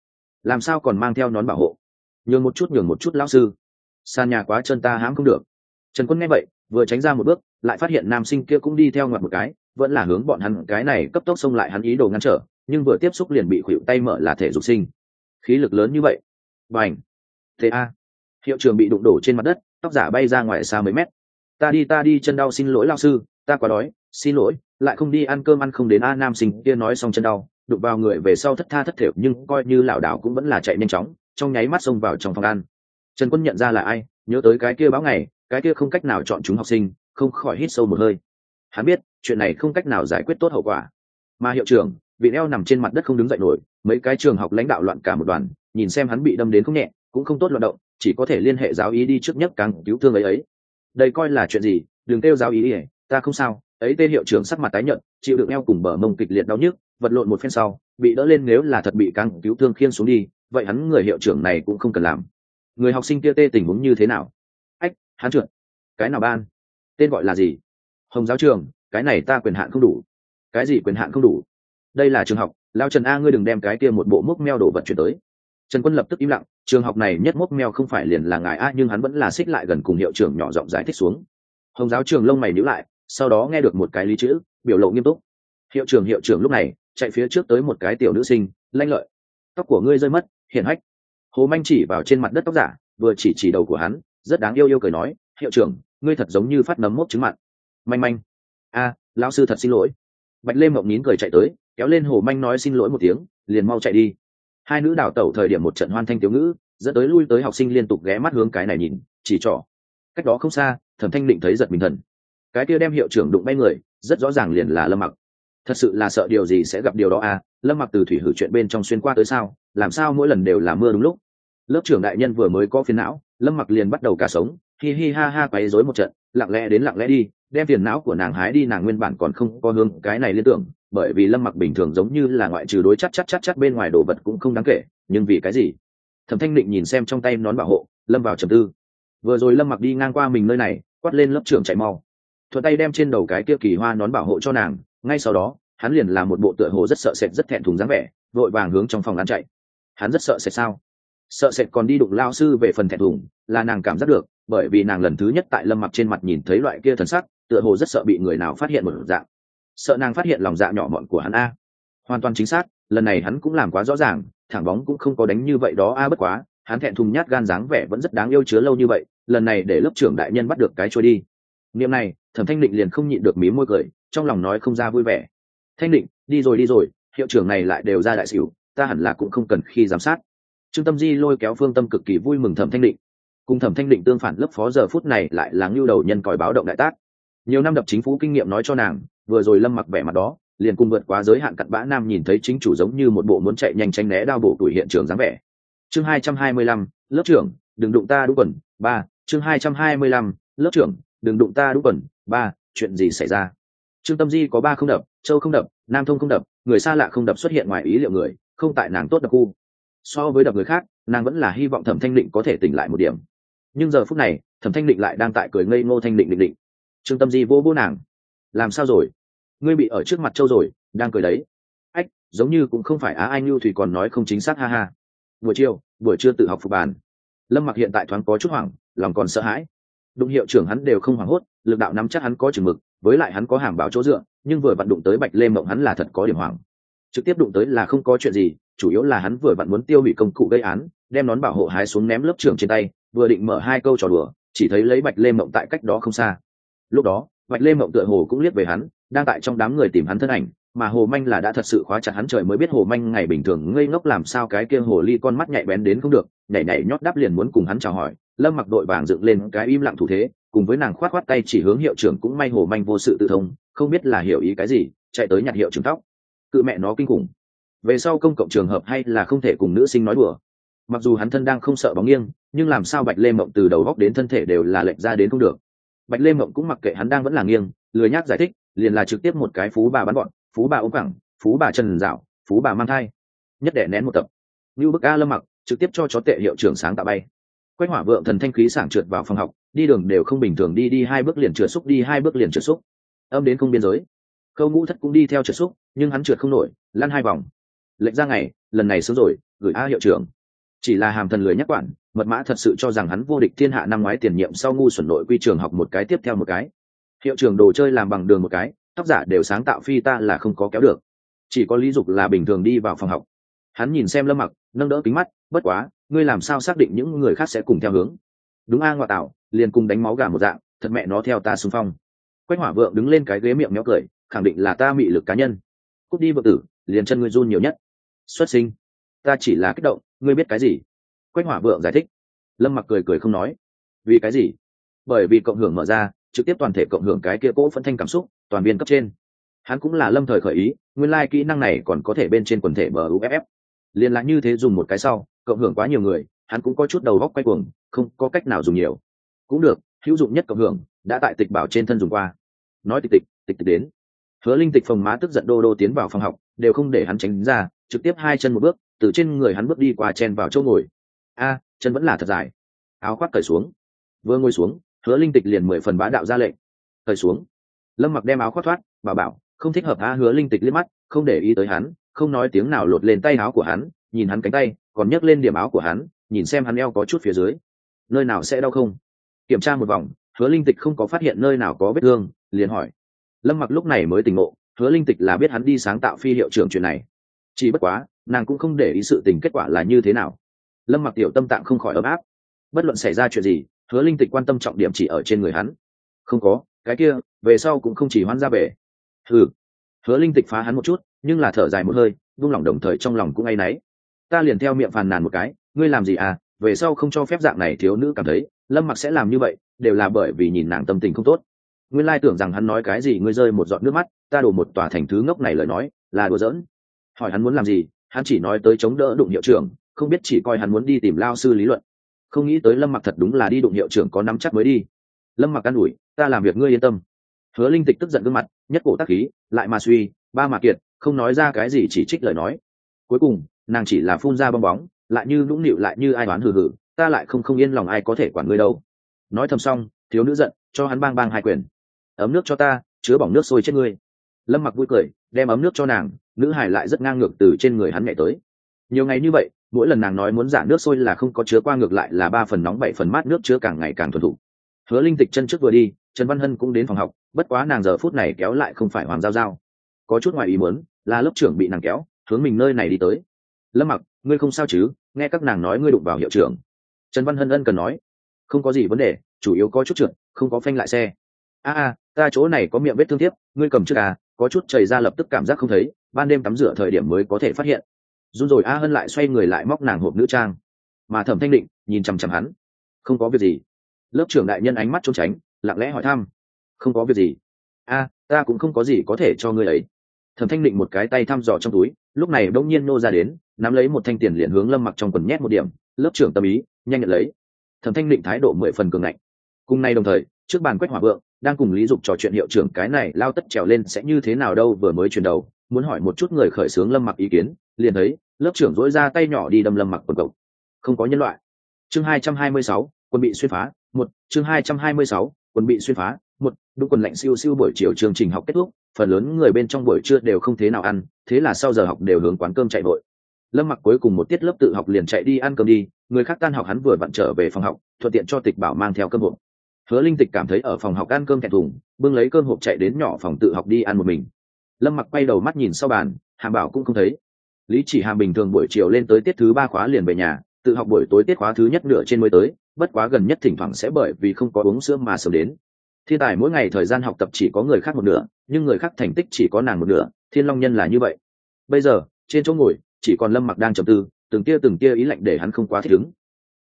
S1: Làm sao còn mang theo nón bảo hộ? Nhường một chút, nhường một chút lão sư. Sàn nhà quá chân ta hãm không được. Trần quân nghe vậy, vừa tránh ra một bước, lại phát hiện nam sinh kia cũng đi theo ngoặt một cái, vẫn là hướng bọn hắn cái này cấp tốc xông lại hắn ý đồ ngăn trở, nhưng vừa tiếp xúc liền bị khuỵu tay mở là thể dục sinh. Khí lực lớn như vậy. Và thế a. Hiệu trường bị đụng đổ trên mặt đất, tóc giả bay ra ngoài xa mấy mét ta đi ta đi chân đau, xin lỗi lao sư, ta quá đói, xin lỗi, lại không đi ăn cơm, ăn không đến a nam sinh kia nói xong chân đau, đụng vào người về sau thất tha thất thiểu nhưng coi như lảo đảo cũng vẫn là chạy nhanh chóng, trong nháy mắt xông vào trong phòng ăn. Trần quân nhận ra là ai, nhớ tới cái kia báo ngày, cái kia không cách nào chọn chúng học sinh, không khỏi hít sâu một hơi. Hắn biết, chuyện này không cách nào giải quyết tốt hậu quả. Mà hiệu trưởng, vị eo nằm trên mặt đất không đứng dậy nổi, mấy cái trường học lãnh đạo loạn cả một đoàn, nhìn xem hắn bị đâm đến không nhẹ, cũng không tốt loạn động, chỉ có thể liên hệ giáo ý đi trước nhất càng cứu thương ấy ấy đây coi là chuyện gì, đừng kêu giáo ý ỉa ta không sao. Ấy tên hiệu trưởng sắc mặt tái nhận chịu đựng eo cùng bờ mông kịch liệt đau nhức, vật lộn một phen sau, bị đỡ lên nếu là thật bị càng cứu thương khiên xuống đi, vậy hắn người hiệu trưởng này cũng không cần làm. Người học sinh kia tê tình huống như thế nào? Ách, hắn trượt. Cái nào ban? Tên gọi là gì? Hồng giáo trường, cái này ta quyền hạn không đủ. Cái gì quyền hạn không đủ? Đây là trường học. Lao trần a, ngươi đừng đem cái kia một bộ mốc meo đồ vật chuyển tới trần quân lập tức im lặng, trường học này nhất mốc meo không phải liền là ngài a, nhưng hắn vẫn là xích lại gần cùng hiệu trưởng nhỏ giọng giải thích xuống. Hồng giáo trường lông mày nhíu lại, sau đó nghe được một cái lý chữ, biểu lộ nghiêm túc. Hiệu trưởng hiệu trưởng lúc này, chạy phía trước tới một cái tiểu nữ sinh, lanh lợi. Tóc của ngươi rơi mất, hiển hách. Hồ manh chỉ vào trên mặt đất tóc giả, vừa chỉ chỉ đầu của hắn, rất đáng yêu yêu cười nói, hiệu trưởng, ngươi thật giống như phát nấm mốc trứng mặn. Manh manh. A, lão sư thật xin lỗi. Bạch lê mộng nín cười chạy tới, kéo lên hồ manh nói xin lỗi một tiếng, liền mau chạy đi hai nữ đào tẩu thời điểm một trận hoan thanh tiểu ngữ, dẫn tới lui tới học sinh liên tục ghé mắt hướng cái này nhìn, chỉ trỏ. Cách đó không xa, thẩm thanh định thấy giật mình thần. Cái kia đem hiệu trưởng đụng bay người, rất rõ ràng liền là lâm mặc. Thật sự là sợ điều gì sẽ gặp điều đó à? Lâm mặc từ thủy hử chuyện bên trong xuyên qua tới sao? Làm sao mỗi lần đều là mưa đúng lúc? Lớp trưởng đại nhân vừa mới có phiền não, lâm mặc liền bắt đầu cả sống, hi hi ha ha quấy rối một trận, lặng lẽ đến lặng lẽ đi, đem phiền não của nàng hái đi, nàng nguyên bản còn không có hướng cái này liên tưởng bởi vì lâm mặc bình thường giống như là ngoại trừ đối chắc chắc chắc chắc bên ngoài đồ vật cũng không đáng kể, nhưng vì cái gì? Thẩm thanh định nhìn xem trong tay nón bảo hộ, lâm vào trầm tư. Vừa rồi lâm mặc đi ngang qua mình nơi này, quát lên lớp trưởng chạy mau. Thuận tay đem trên đầu cái kia kỳ hoa nón bảo hộ cho nàng, ngay sau đó, hắn liền làm một bộ tựa hồ rất sợ sệt rất thẹn thùng dáng vẻ, vội vàng hướng trong phòng ăn chạy. Hắn rất sợ sệt sao? Sợ sệt còn đi đụng lao sư về phần thẹn thùng, là nàng cảm giác được, bởi vì nàng lần thứ nhất tại lâm mặc trên mặt nhìn thấy loại kia thần sắc, tựa hồ rất sợ bị người nào phát hiện một dạng sợ nàng phát hiện lòng dạ nhỏ mọn của hắn a. Hoàn toàn chính xác, lần này hắn cũng làm quá rõ ràng, thẳng bóng cũng không có đánh như vậy đó a, bất quá, hắn thẹn thùng nhát gan dáng vẻ vẫn rất đáng yêu chứa lâu như vậy, lần này để lớp trưởng đại nhân bắt được cái trôi đi. Niệm này, thẩm thanh định liền không nhịn được mí môi cười, trong lòng nói không ra vui vẻ. Thanh định, đi rồi đi rồi, hiệu trưởng này lại đều ra đại xỉu ta hẳn là cũng không cần khi giám sát. Trương tâm di lôi kéo phương tâm cực kỳ vui mừng thẩm thanh định. Cùng thẩm thanh định tương phản, lớp phó giờ phút này lại là ngưu đầu nhân còi báo động đại tác. Nhiều năm đập chính phủ kinh nghiệm nói cho nàng vừa rồi lâm mặc vẻ mặt đó, liền cùng vượt quá giới hạn cặn bã nam nhìn thấy chính chủ giống như một bộ muốn chạy nhanh tranh né đao bổ tuổi hiện trường dáng vẻ. Chương hai trăm hai mươi lăm, lớp trưởng, đừng đụng ta đúng quần, ba, chương hai trăm hai mươi lăm, lớp trưởng, đừng đụng ta đúng quần, ba, chuyện gì xảy ra? Trương tâm di có ba không đập, châu không đập, nam thông không đập, người xa lạ không đập xuất hiện ngoài ý liệu người, không tại nàng tốt đập khu. So với đập người khác, nàng vẫn là hy vọng thẩm thanh định có thể tỉnh lại một điểm. Nhưng giờ phút này, thẩm thanh định lại đang tại cười ngây ngô thanh định định định. Trương tâm di vô vô nàng. Làm sao rồi? Ngươi bị ở trước mặt châu rồi, đang cười đấy. Ách, giống như cũng không phải á anh lưu thủy còn nói không chính xác, ha ha. Buổi chiều, buổi trưa tự học phục bàn. Lâm mặc hiện tại thoáng có chút hoảng, lòng còn sợ hãi. Đụng hiệu trưởng hắn đều không hoảng hốt, lực đạo nắm chắc hắn có chừng mực, với lại hắn có hàm báo chỗ dựa, nhưng vừa vặn đụng tới bạch lê mộng hắn là thật có điểm hoảng. Trực tiếp đụng tới là không có chuyện gì, chủ yếu là hắn vừa vặn muốn tiêu hủy công cụ gây án, đem nón bảo hộ hái xuống ném lớp trưởng trên tay, vừa định mở hai câu trò đùa, chỉ thấy lấy bạch lê mộng tại cách đó không xa. Lúc đó, bạch lê mộng tựa hồ cũng liếc về hắn đang tại trong đám người tìm hắn thân ảnh, mà hồ manh là đã thật sự khóa chặt hắn trời mới biết hồ manh ngày bình thường ngây ngốc làm sao cái kia hồ ly con mắt nhạy bén đến không được, nhảy nhảy nhót đáp liền muốn cùng hắn chào hỏi. Lâm mặc đội vàng dựng lên cái im lặng thủ thế, cùng với nàng khoát khoát tay chỉ hướng hiệu trưởng cũng may hồ manh vô sự tự thông, không biết là hiểu ý cái gì, chạy tới nhặt hiệu trưởng tóc. Cự mẹ nó kinh khủng. Về sau công cộng trường hợp hay là không thể cùng nữ sinh nói đùa. Mặc dù hắn thân đang không sợ bóng nghiêng, nhưng làm sao bạch lê mộng từ đầu góc đến thân thể đều là lệch ra đến không được. Bạch lê mộng cũng mặc kệ hắn đang vẫn là nghiêng, lười nhác giải thích liền là trực tiếp một cái phú bà bắn bọn, phú bà ốm cẳng phú bà trần dạo phú bà mang thai. Nhất để nén một tập. Như bức a lâm mặc trực tiếp cho chó tệ hiệu trưởng sáng tạo bay. Quách hỏa vượng thần thanh khí sảng trượt vào phòng học đi đường đều không bình thường đi đi hai bước liền trượt xúc đi hai bước liền trượt xúc. Âm đến không biên giới. Khâu ngũ thất cũng đi theo trượt xúc nhưng hắn trượt không nổi lăn hai vòng. Lệnh ra ngày lần này sớm rồi gửi a hiệu trưởng. Chỉ là hàm thần lười nhắc quản mật mã thật sự cho rằng hắn vô địch thiên hạ năm ngoái tiền nhiệm sau ngu xuẩn nội quy trường học một cái tiếp theo một cái hiệu trưởng đồ chơi làm bằng đường một cái tác giả đều sáng tạo phi ta là không có kéo được. Chỉ có lý dục là bình thường đi vào phòng học. Hắn nhìn xem lâm mặc, nâng đỡ kính mắt, bất quá, ngươi làm sao xác định những người khác sẽ cùng theo hướng? Đúng a, ngoại tạo liền cùng đánh máu gà một dạng, thật mẹ nó theo ta xung phong. Quách hỏa vượng đứng lên cái ghế miệng méo cười, khẳng định là ta mị lực cá nhân. Cút đi vợ tử, liền chân ngươi run nhiều nhất. Xuất sinh. Ta chỉ là kích động, ngươi biết cái gì? Quách hỏa vượng giải thích. Lâm mặc cười cười không nói. Vì cái gì? Bởi vì cộng hưởng mở ra trực tiếp toàn thể cộng hưởng cái kia cỗ phân thanh cảm xúc, toàn viên cấp trên. Hắn cũng là lâm thời khởi ý, nguyên lai、like、kỹ năng này còn có thể bên trên quần thể bờ uff liên lạc như thế dùng một cái sau, cộng hưởng quá nhiều người, hắn cũng có chút đầu góc quay cuồng, không có cách nào dùng nhiều. Cũng được, hữu dụng nhất cộng hưởng, đã tại tịch bảo trên thân dùng qua. Nói tịch tịch tịch tịch đến. Hứa linh tịch phòng má tức giận đô đô tiến vào phòng học, đều không để hắn tránh ra, trực tiếp hai chân một bước, từ trên người hắn bước đi qua chen vào chỗ ngồi. A, chân vẫn là thật dài. Áo khoác cởi xuống. Vừa ngồi xuống hứa linh tịch liền mười phần bá đạo ra lệnh. Thời xuống, lâm mặc đem áo khoác thoát bà bảo, không thích hợp a hứa linh tịch liếc mắt, không để ý tới hắn, không nói tiếng nào lột lên tay áo của hắn, nhìn hắn cánh tay, còn nhấc lên điểm áo của hắn, nhìn xem hắn eo có chút phía dưới. Nơi nào sẽ đau không? Kiểm tra một vòng, hứa linh tịch không có phát hiện nơi nào có vết thương, liền hỏi. Lâm mặc lúc này mới tỉnh ngộ, hứa linh tịch là biết hắn đi sáng tạo phi hiệu trưởng chuyện này. Chỉ bất quá, nàng cũng không để ý sự tình kết quả là như thế nào. Lâm mặc tiểu tâm tạng không khỏi ấm áp. Bất luận xảy ra chuyện gì hứa linh tịch quan tâm trọng điểm chỉ ở trên người hắn. Không có, cái kia, về sau cũng không chỉ hoan ra về hừ. Hứa linh tịch phá hắn một chút, nhưng là thở dài một hơi, vung lòng đồng thời trong lòng cũng ngay náy. Ta liền theo miệng phàn nàn một cái, ngươi làm gì à về sau không cho phép dạng này thiếu nữ cảm thấy, lâm mặc sẽ làm như vậy, đều là bởi vì nhìn nàng tâm tình không tốt. Nguyên lai tưởng rằng hắn nói cái gì ngươi rơi một giọt nước mắt, ta đổ một tòa thành thứ ngốc này lời nói, là đùa giỡn. Hỏi hắn muốn làm gì, hắn chỉ nói tới chống đỡ đụng hiệu trưởng, không biết chỉ coi hắn muốn đi tìm lao sư lý luận không nghĩ tới lâm mặc thật đúng là đi đụng hiệu trưởng có nắm chắc mới đi. Lâm mặc an ủi, ta làm việc ngươi yên tâm. Hứa linh tịch tức giận gương mặt, nhất cổ tác khí, lại mà suy, ba mà kiệt, không nói ra cái gì chỉ trích lời nói. Cuối cùng, nàng chỉ là phun ra bong bóng, lại như nũng nịu lại như ai đoán hừ hừ, ta lại không không yên lòng ai có thể quản ngươi đâu. Nói thầm xong, thiếu nữ giận, cho hắn bang bang hai quyền. Ấm nước cho ta, chứa bỏng nước sôi chết ngươi. Lâm mặc vui cười, đem ấm nước cho nàng, nữ hải lại rất ngang ngược từ trên người hắn nhảy tới. Nhiều ngày như vậy mỗi lần nàng nói muốn giả nước sôi là không có chứa qua ngược lại là ba phần nóng, bảy phần mát nước chứa càng ngày càng thuần thục. Hứa linh tịch chân trước vừa đi, trần văn hân cũng đến phòng học, bất quá nàng giờ phút này kéo lại không phải hoàng giao giao. Có chút ngoài ý muốn, là lớp trưởng bị nàng kéo, hướng mình nơi này đi tới. Lâm mặc, ngươi không sao chứ? Nghe các nàng nói ngươi đụng vào hiệu trưởng. Trần văn hân ân cần nói. Không có gì vấn đề, chủ yếu có chút trượt, không có phanh lại xe. A a, ta chỗ này có miệng vết thương tiếp, ngươi cầm trước à có chút chảy ra lập tức cảm giác không thấy, ban đêm tắm rửa thời điểm mới có thể phát hiện run rồi, a hân lại xoay người lại móc nàng hộp nữ trang. Mà thẩm thanh định nhìn chằm chằm hắn. Không có việc gì. Lớp trưởng đại nhân ánh mắt trốn tránh, lặng lẽ hỏi thăm. Không có việc gì. A, ta cũng không có gì có thể cho ngươi ấy. Thẩm thanh định một cái tay thăm dò trong túi, lúc này đông nhiên nô ra đến, nắm lấy một thanh tiền liền hướng lâm mặc trong quần nhét một điểm. Lớp trưởng tâm ý, nhanh nhận lấy. Thẩm thanh định thái độ mười phần cường ngạnh. Cùng nay đồng thời, trước bàn quách hỏa vượng, đang cùng lý dục trò chuyện hiệu trưởng cái này lao tất trèo lên sẽ như thế nào đâu vừa mới chuyển đầu muốn hỏi một chút người khởi xướng lâm mặc ý kiến, liền thấy, lớp trưởng dỗi ra tay nhỏ đi đâm lâm mặc quần cộc. Không có nhân loại. Chương hai trăm hai mươi sáu, quân bị xuyên phá, một. Chương hai trăm hai mươi sáu, quân bị xuyên phá, một. Đúng quần lạnh siêu siêu buổi chiều chương trình học kết thúc, phần lớn người bên trong buổi trưa đều không thế nào ăn, thế là sau giờ học đều hướng quán cơm chạy vội. Lâm mặc cuối cùng một tiết lớp tự học liền chạy đi ăn cơm đi, người khác tan học hắn vừa vặn trở về phòng học, thuận tiện cho tịch bảo mang theo cơm hộp. Hứa linh tịch cảm thấy ở phòng học ăn cơm thẹn thùng, bưng lấy cơm hộp chạy đến nhỏ phòng tự học đi ăn một mình lâm mặc quay đầu mắt nhìn sau bàn, hàm bảo cũng không thấy. Lý chỉ hàm bình thường buổi chiều lên tới tiết thứ ba khóa liền về nhà, tự học buổi tối tiết khóa thứ nhất nửa trên mới tới, bất quá gần nhất thỉnh thoảng sẽ bởi vì không có uống sữa mà sớm đến. Thiên tài mỗi ngày thời gian học tập chỉ có người khác một nửa, nhưng người khác thành tích chỉ có nàng một nửa, thiên long nhân là như vậy. Bây giờ, trên chỗ ngồi, chỉ còn lâm mặc đang trầm tư, từng tia từng tia ý lạnh để hắn không quá thích ứng.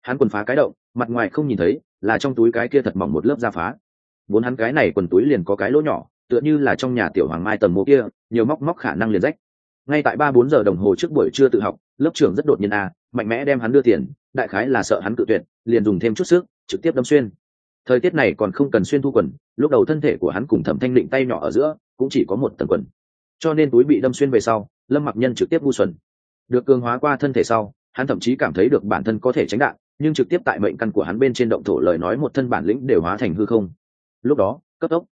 S1: Hắn quần phá cái động, mặt ngoài không nhìn thấy, là trong túi cái kia thật mỏng một lớp da phá. Vốn hắn cái này quần túi liền có cái lỗ nhỏ tựa như là trong nhà tiểu hoàng mai tầng mộ kia, nhiều móc móc khả năng liền rách. Ngay tại ba bốn giờ đồng hồ trước buổi trưa tự học, lớp trưởng rất đột nhiên a, mạnh mẽ đem hắn đưa tiền, đại khái là sợ hắn cự tuyệt, liền dùng thêm chút sức, trực tiếp đâm xuyên. Thời tiết này còn không cần xuyên thu quần, lúc đầu thân thể của hắn cùng thẩm thanh định tay nhỏ ở giữa, cũng chỉ có một tầng quần. Cho nên túi bị đâm xuyên về sau, lâm mặc nhân trực tiếp ngu xuẩn. Được cường hóa qua thân thể sau, hắn thậm chí cảm thấy được bản thân có thể tránh đạn, nhưng trực tiếp tại mệnh căn của hắn bên trên động thổ lời nói một thân bản lĩnh đều hóa thành hư không. Lúc đó, cấp tốc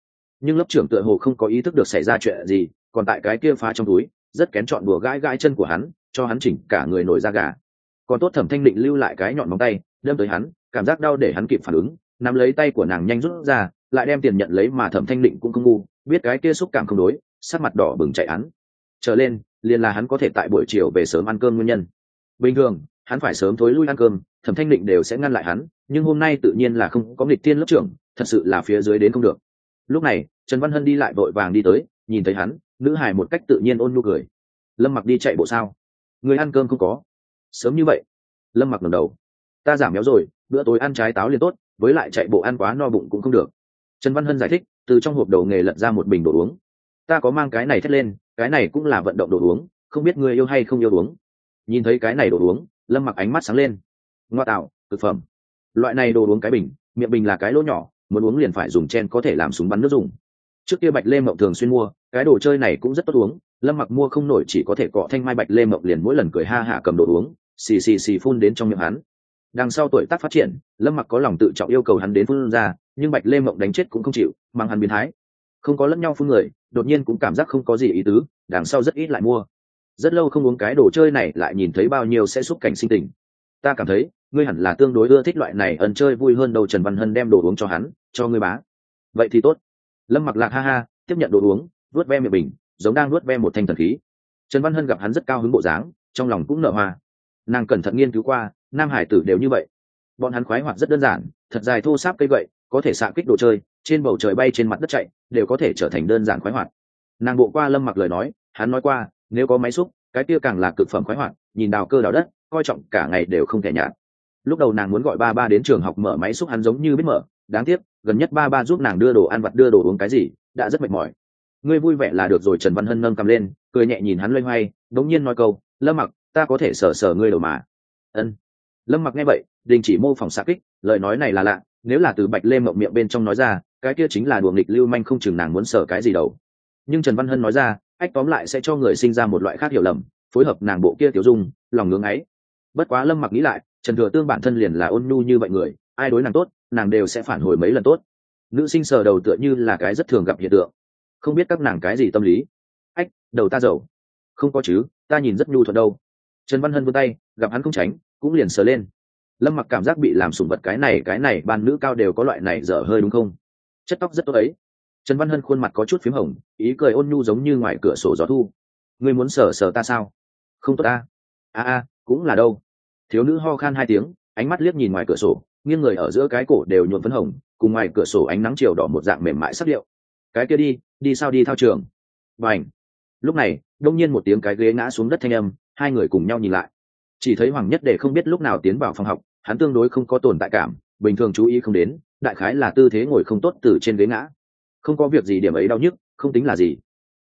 S1: nhưng lớp trưởng tựa hồ không có ý thức được xảy ra chuyện gì, còn tại cái kia phá trong túi, rất kén chọn đùa gãi gãi chân của hắn, cho hắn chỉnh cả người nổi da gà. Còn tốt thẩm thanh định lưu lại cái nhọn móng tay, đâm tới hắn, cảm giác đau để hắn kịp phản ứng, nắm lấy tay của nàng nhanh rút ra, lại đem tiền nhận lấy mà thẩm thanh định cũng không ngu, biết cái kia xúc cảm không đối, sắc mặt đỏ bừng chạy hắn. Trở lên, liền là hắn có thể tại buổi chiều về sớm ăn cơm nguyên nhân. Bình thường, hắn phải sớm thối lui ăn cơm, thẩm thanh định đều sẽ ngăn lại hắn, nhưng hôm nay tự nhiên là không có nghịch tiên lớp trưởng, thật sự là phía dưới đến không được. Lúc này trần văn hân đi lại vội vàng đi tới, nhìn thấy hắn, nữ hài một cách tự nhiên ôn nhu cười. Lâm mặc đi chạy bộ sao? Người ăn cơm không có. Sớm như vậy. Lâm mặc ngẩng đầu. Ta giảm béo rồi, bữa tối ăn trái táo liền tốt, với lại chạy bộ ăn quá no bụng cũng không được. Trần văn hân giải thích, từ trong hộp đầu nghề lật ra một bình đồ uống. Ta có mang cái này thét lên, cái này cũng là vận động đồ uống, không biết người yêu hay không yêu uống. Nhìn thấy cái này đồ uống, lâm mặc ánh mắt sáng lên. Ngoa tạo, thực phẩm. Loại này đồ uống cái bình, miệng bình là cái lỗ nhỏ, muốn uống liền phải dùng chen có thể làm súng bắn nước dùng trước kia bạch lê mộng thường xuyên mua, cái đồ chơi này cũng rất tốt uống. Lâm mặc mua không nổi chỉ có thể cọ thanh mai bạch lê mộng liền mỗi lần cười ha hạ cầm đồ uống, xì xì xì phun đến trong miệng hắn. Đằng sau tuổi tác phát triển, lâm mặc có lòng tự trọng yêu cầu hắn đến phun ra, nhưng bạch lê mộng đánh chết cũng không chịu, mang hắn biến thái. Không có lẫn nhau phun người, đột nhiên cũng cảm giác không có gì ý tứ, đằng sau rất ít lại mua. Rất lâu không uống cái đồ chơi này lại nhìn thấy bao nhiêu sẽ xúc cảnh sinh tình. Ta cảm thấy, ngươi hẳn là tương đối ưa thích loại này ẩn chơi vui hơn đầu trần văn hân đem đồ uống cho hắn, cho ngươi bá. Vậy thì tốt lâm mặc lạc ha ha, tiếp nhận đồ uống vớt ve miệng bình giống đang nuốt ve một thanh thần khí. Trần văn hân gặp hắn rất cao hứng bộ dáng, trong lòng cũng nở hoa. Nàng cẩn thận nghiên cứu qua, nam hải tử đều như vậy. Bọn hắn khoái hoạt rất đơn giản, thật dài thô sáp cây gậy, có thể xạ kích đồ chơi, trên bầu trời bay trên mặt đất chạy, đều có thể trở thành đơn giản khoái hoạt. Nàng bộ qua lâm mặc lời nói, hắn nói qua, nếu có máy xúc, cái kia càng là cực phẩm khoái hoạt, nhìn đào cơ đào đất, coi trọng cả ngày đều không thể nhạt. Lúc đầu nàng muốn gọi ba ba đến trường học mở máy xúc hắn giống như biết mở đáng tiếc, gần nhất ba ba giúp nàng đưa đồ ăn vặt, đưa đồ uống cái gì, đã rất mệt mỏi. Ngươi vui vẻ là được rồi, trần văn hân nâng cầm lên, cười nhẹ nhìn hắn loay hoay, đống nhiên nói câu, lâm mặc, ta có thể sờ sờ ngươi đầu mà. Ân. Lâm mặc nghe vậy, đình chỉ mô phỏng xa kích, lời nói này là lạ, nếu là từ bạch lê mộng miệng bên trong nói ra, cái kia chính là đùa nghịch lưu manh không chừng nàng muốn sờ cái gì đâu nhưng trần văn hân nói ra, ách, tóm lại sẽ cho người sinh ra một loại khác hiểu lầm, phối hợp nàng bộ kia tiểu dung, lòng ngưỡng ấy. Bất quá lâm mặc nghĩ lại, trần thừa tương bản thân liền là ôn nhu như vậy người ai đối nàng tốt, nàng đều sẽ phản hồi mấy lần tốt. Nữ sinh sờ đầu tựa như là cái rất thường gặp hiện tượng. Không biết các nàng cái gì tâm lý. Ách, đầu ta giàu. Không có chứ, ta nhìn rất nhu thuận đâu. Trần văn hân vươn tay, gặp hắn không tránh, cũng liền sờ lên. Lâm mặc cảm giác bị làm sủng vật cái này cái này, ban nữ cao đều có loại này dở hơi đúng không? Chất tóc rất tốt ấy. Trần văn hân khuôn mặt có chút p h í m hồng, ý cười ôn nhu giống như ngoài cửa sổ gió thu. Ngươi muốn sờ sờ ta sao? Không tốt ta. A a cũng là đâu. Thiếu nữ ho khan hai tiếng, ánh mắt liếc nhìn ngoài cửa sổ nghiêng người ở giữa cái cổ đều nhuộm phấn hồng, cùng ngoài cửa sổ ánh nắng chiều đỏ một dạng mềm mại sắc điệu. Cái kia đi đi sao đi thao trường? Và ảnh lúc này, đông nhiên một tiếng cái ghế ngã xuống đất thanh âm, hai người cùng nhau nhìn lại. Chỉ thấy hoàng nhất để không biết lúc nào tiến vào phòng học, hắn tương đối không có tồn tại cảm, bình thường chú ý không đến, đại khái là tư thế ngồi không tốt từ trên ghế ngã. Không có việc gì điểm ấy đau nhức, không tính là gì.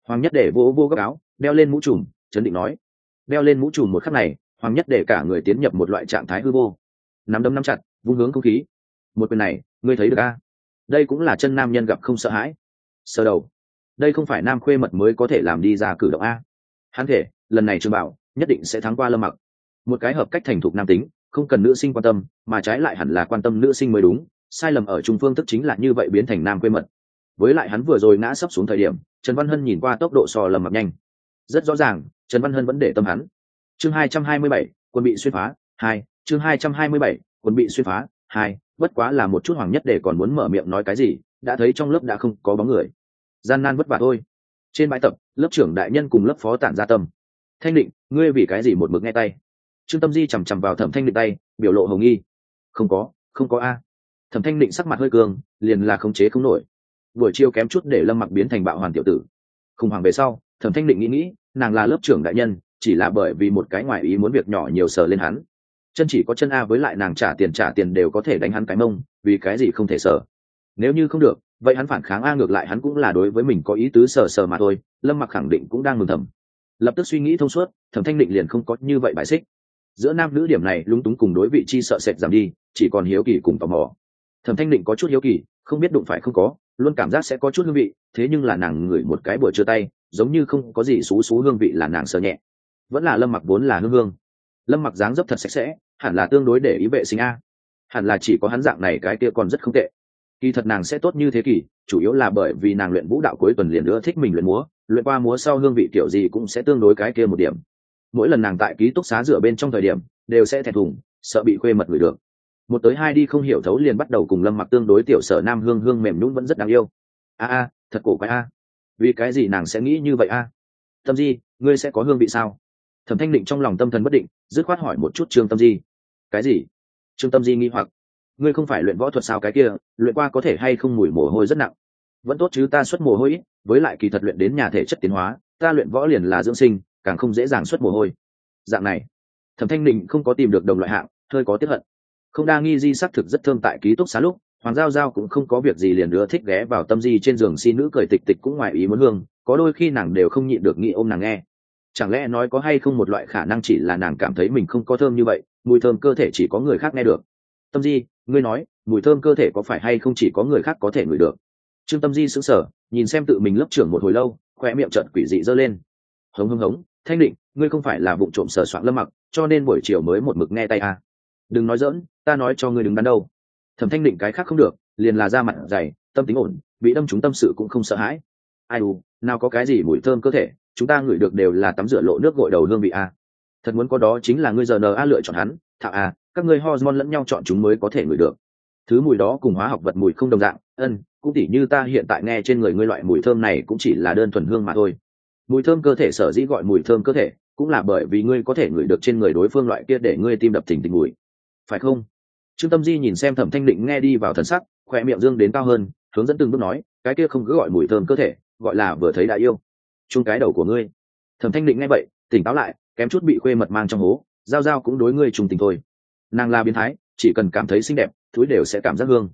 S1: Hoàng nhất để vỗ vô gấp áo, đeo lên mũ trùm, chấn định nói. Đeo lên mũ trùm một khắc này, hoàng nhất để cả người tiến nhập một loại trạng thái hư vô. Nắm đấm nắm chặt vung hướng không khí. Một quyền này ngươi thấy được a? Đây cũng là chân nam nhân gặp không sợ hãi. Sơ đầu. Đây không phải nam khuê mật mới có thể làm đi ra cử động a. Hắn thể lần này trương bảo nhất định sẽ thắng qua lâm mặc. Một cái hợp cách thành thục nam tính không cần nữ sinh quan tâm mà trái lại hẳn là quan tâm nữ sinh mới đúng. Sai lầm ở trung phương tức chính là như vậy biến thành nam khuê mật. Với lại hắn vừa rồi ngã sấp xuống thời điểm trần văn hân nhìn qua tốc độ sò lầm mặc nhanh. Rất rõ ràng trần văn hân vẫn để tâm hắn. Chương 227, quân bị xuyên phá. Hai chương 227, quần bị xuyên phá, hai, bất quá là một chút hoàng nhất để còn muốn mở miệng nói cái gì, đã thấy trong lớp đã không có bóng người. Gian nan vất vả thôi. Trên bãi tập, lớp trưởng đại nhân cùng lớp phó tản gia tâm. Thanh định, ngươi vì cái gì một mực nghe tay? Trương tâm di chằm chằm vào thẩm thanh định tay, biểu lộ hồng nghi. Không có không có a. Thẩm thanh định sắc mặt hơi cường, liền là khống chế không nổi. Buổi chiều kém chút để lâm mặc biến thành bạo hoàn tiểu tử. Khủng hoảng về sau, thẩm thanh định nghĩ nghĩ, nàng là lớp trưởng đại nhân, chỉ là bởi vì một cái ngoại ý muốn việc nhỏ nhiều sờ lên hắn chân chỉ có chân a với lại nàng trả tiền trả tiền đều có thể đánh hắn cái mông, vì cái gì không thể sợ? Nếu như không được, vậy hắn phản kháng a ngược lại hắn cũng là đối với mình có ý tứ sờ sờ mà thôi, lâm mặc khẳng định cũng đang mừng thầm. Lập tức suy nghĩ thông suốt, thẩm thanh định liền không có như vậy bài xích. Giữa nam nữ điểm này lúng túng cùng đối vị chi sợ sệt giảm đi, chỉ còn hiếu kỳ cùng tò mò. Thẩm thanh định có chút hiếu kỳ, không biết đụng phải không có, luôn cảm giác sẽ có chút hương vị, thế nhưng là nàng ngửi một cái bữa chưa tay, giống như không có gì xú xú hương vị là nàng sợ nhẹ. Vẫn là lâm mặc vốn là hương hương. Lâm mặc dáng dấp thật sạch sẽ hẳn là tương đối để ý vệ sinh a. Hẳn là chỉ có hắn dạng này cái kia còn rất không tệ. Kỳ thật nàng sẽ tốt như thế kỷ chủ yếu là bởi vì nàng luyện vũ đạo cuối tuần liền nữa thích mình luyện múa, luyện qua múa sau hương vị kiểu gì cũng sẽ tương đối cái kia một điểm. Mỗi lần nàng tại ký túc xá dựa bên trong thời điểm, đều sẽ thẹn thùng, sợ bị khuê mật gửi được. Một tới hai đi không hiểu thấu liền bắt đầu cùng lâm mặc tương đối tiểu sở nam hương hương mềm nhún vẫn rất đáng yêu. A a, thật cổ quái a. Vì cái gì nàng sẽ nghĩ như vậy a? Tâm di, ngươi sẽ có hương vị sao? Thẩm thanh định trong lòng tâm thần bất định, dứt khoát hỏi một chút trương tâm di. Cái gì? Trương tâm di nghi hoặc. Ngươi không phải luyện võ thuật sao cái kia, luyện qua có thể hay không mùi mồ hôi rất nặng? Vẫn tốt chứ, ta xuất mồ hôi với lại kỳ thật luyện đến nhà thể chất tiến hóa, ta luyện võ liền là dưỡng sinh, càng không dễ dàng xuất mồ hôi. Dạng này, thẩm thanh định không có tìm được đồng loại hạng, hơi có tiếp hận. Không đa nghi di xác thực rất thơm tại ký túc xá lúc, hoàng giao giao cũng không có việc gì liền nữa thích ghé vào tâm di trên giường xin nữ cười tịch tịch cũng ngoài ý muốn hương, có đôi khi nàng đều không nhịn được nghĩ ôm nàng nghe chẳng lẽ nói có hay không một loại khả năng chỉ là nàng cảm thấy mình không có thơm như vậy, mùi thơm cơ thể chỉ có người khác nghe được? Tâm di, ngươi nói, mùi thơm cơ thể có phải hay không chỉ có người khác có thể ngửi được? Trương tâm di sững sờ, nhìn xem tự mình lớp trưởng một hồi lâu khoe miệng trận quỷ dị giơ lên. Hống hống hống, thanh định, ngươi không phải là vụ trộm sờ soạn lâm mặc, cho nên buổi chiều mới một mực nghe tay à. đừng nói dỡn ta nói cho ngươi đứng đắn đâu. Thẩm thanh định cái khác không được, liền là da mặt dày, tâm tính ổn, bị đâm chúng tâm sự cũng không sợ hãi. Ai u, nào có cái gì mùi thơm cơ thể chúng ta ngửi được đều là tắm rửa lộ nước gội đầu hương vị a. Thật muốn có đó chính là ngươi giờ n a lựa chọn hắn thạo a, các ngươi hormone lẫn nhau chọn chúng mới có thể ngửi được. Thứ mùi đó cùng hóa học vật mùi không đồng dạng, ân, cũng tỉ như ta hiện tại nghe trên người ngươi loại mùi thơm này cũng chỉ là đơn thuần hương mà thôi. Mùi thơm cơ thể sở dĩ gọi mùi thơm cơ thể, cũng là bởi vì ngươi có thể ngửi được trên người đối phương loại kia để ngươi tim đập thình thịch mùi. Phải không? Trương tâm di nhìn xem thẩm thanh định nghe đi vào thần sắc, khoe miệng dương đến cao hơn, hướng dẫn từng bước nói, cái kia không cứ gọi mùi thơm cơ thể, gọi là vừa thấy đã yêu chung cái đầu của ngươi. Thẩm thanh định nghe vậy, tỉnh táo lại, kém chút bị khuê mật mang trong hố, giao giao cũng đối ngươi trùng tình thôi. Nàng là biến thái, chỉ cần cảm thấy xinh đẹp, thúi đều sẽ cảm giác hương.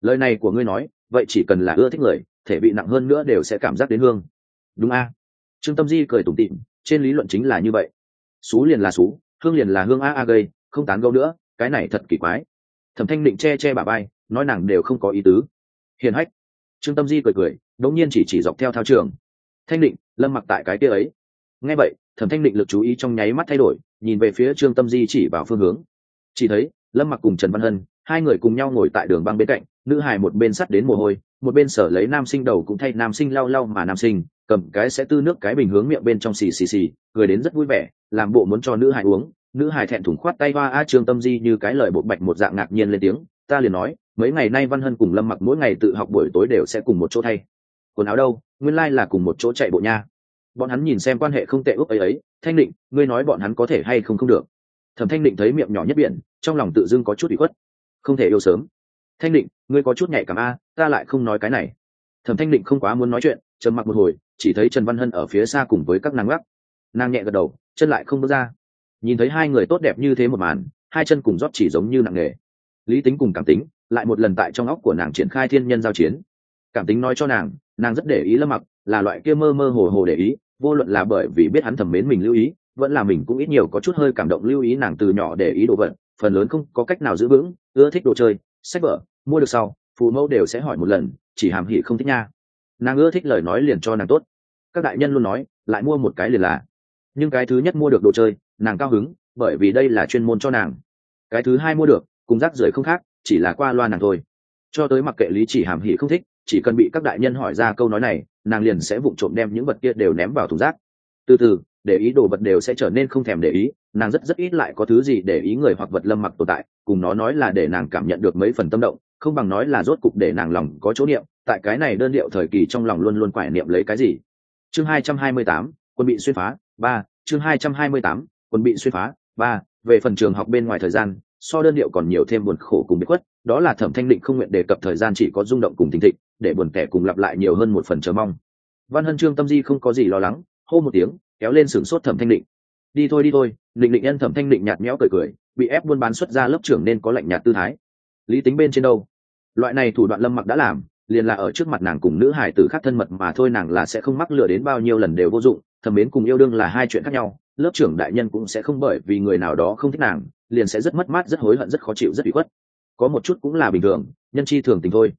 S1: Lời này của ngươi nói, vậy chỉ cần là ưa thích người, thể bị nặng hơn nữa đều sẽ cảm giác đến hương. Đúng a? Trương tâm di cười tủm tịm trên lý luận chính là như vậy. Xú liền là xú hương liền là hương a a gây, không tán gâu nữa, cái này thật kỳ quái. Thẩm thanh định che che bà bay nói nàng đều không có ý tứ. Hiền hách. Trương tâm di cười cười, đống nhiên chỉ chỉ dọc theo thao trường thanh định, lâm mặc tại cái kia ấy. Nghe vậy, thẩm thanh định lực chú ý trong nháy mắt thay đổi, nhìn về phía trương tâm di chỉ vào phương hướng. Chỉ thấy, lâm mặc cùng trần văn hân, hai người cùng nhau ngồi tại đường băng bên cạnh, nữ hài một bên sắt đến mồ hôi, một bên sở lấy nam sinh đầu cũng thay nam sinh lau lau mà nam sinh, cầm cái sẽ tư nước cái bình hướng miệng bên trong xì xì xì, cười đến rất vui vẻ, làm bộ muốn cho nữ hài uống. Nữ hài thẹn thùng khoát tay hoa a trương tâm di như cái lời bộ bạch một dạng ngạc nhiên lên tiếng, ta liền nói, mấy ngày nay văn hân cùng lâm mặc mỗi ngày tự học buổi tối đều sẽ cùng một chỗ thay quần áo đâu, nguyên lai、like、là cùng một chỗ chạy bộ nha. Bọn hắn nhìn xem quan hệ không tệ ước ấy ấy, thanh định, ngươi nói bọn hắn có thể hay không không được. Thẩm thanh định thấy miệng nhỏ nhất biển, trong lòng tự dưng có chút bị khuất. Không thể yêu sớm. Thanh định, ngươi có chút nhạy cảm a, ta lại không nói cái này. Thẩm thanh định không quá muốn nói chuyện, trầm mặc một hồi, chỉ thấy trần văn hân ở phía xa cùng với các nàng gác nàng nhẹ gật đầu, chân lại không bước ra. Nhìn thấy hai người tốt đẹp như thế một màn, hai chân cùng rót chỉ giống như nặng nghề lý tính cùng cảm tính, lại một lần tại trong óc của nàng triển khai thiên nhân giao chiến cảm tính nói cho nàng nàng rất để ý lâm mặc, là loại kia mơ mơ hồ hồ để ý, vô luận là bởi vì biết hắn thầm mến mình lưu ý, vẫn là mình cũng ít nhiều có chút hơi cảm động lưu ý nàng từ nhỏ để ý đồ vật, phần lớn không có cách nào giữ vững, ưa thích đồ chơi, sách vở, mua được sau, phụ mẫu đều sẽ hỏi một lần, chỉ hàm hỉ không thích nha. Nàng ưa thích lời nói liền cho nàng tốt. Các đại nhân luôn nói, lại mua một cái liền là. Nhưng cái thứ nhất mua được đồ chơi, nàng cao hứng, bởi vì đây là chuyên môn cho nàng. Cái thứ hai mua được, cùng rác rưởi không khác, chỉ là qua loa nàng thôi. Cho tới mặc kệ lý chỉ hàm hỉ không thích chỉ cần bị các đại nhân hỏi ra câu nói này, nàng liền sẽ vụng trộm đem những vật kia đều ném vào thùng rác. Từ từ, để ý đồ vật đều sẽ trở nên không thèm để ý, nàng rất rất ít lại có thứ gì để ý người hoặc vật lâm mặc tồn tại, cùng nó nói là để nàng cảm nhận được mấy phần tâm động, không bằng nói là rốt cục để nàng lòng có chỗ niệm, tại cái này đơn điệu thời kỳ trong lòng luôn luôn quải niệm lấy cái gì? Chương hai trăm hai mươi tám, quân bị xuyên phá, ba, chương hai trăm hai mươi tám, quân bị xuyên phá, ba, về phần trường học bên ngoài thời gian, so đơn điệu còn nhiều thêm buồn khổ cùng bị khuất, đó là thẩm thanh định không nguyện đề cập thời gian chỉ có rung động cùng thình thịch để buồn kẻ cùng lặp lại nhiều hơn một phần chờ mong. Văn hân trương tâm di không có gì lo lắng, hô một tiếng, kéo lên sửng sốt thẩm thanh định. Đi thôi đi thôi, định định nhân thẩm thanh định nhạt méo cười cười, bị ép buôn bán xuất ra lớp trưởng nên có lạnh nhạt tư thái. Lý tính bên trên đâu? Loại này thủ đoạn lâm mặc đã làm, liền là ở trước mặt nàng cùng nữ hải tử khác thân mật mà thôi nàng là sẽ không mắc lừa đến bao nhiêu lần đều vô dụng thầm mến cùng yêu đương là hai chuyện khác nhau, lớp trưởng đại nhân cũng sẽ không bởi vì người nào đó không thích nàng, liền sẽ rất mất mát, rất hối hận, rất khó chịu, rất bị khuất. Có một chút cũng là bình thường, nhân chi thường tình thôi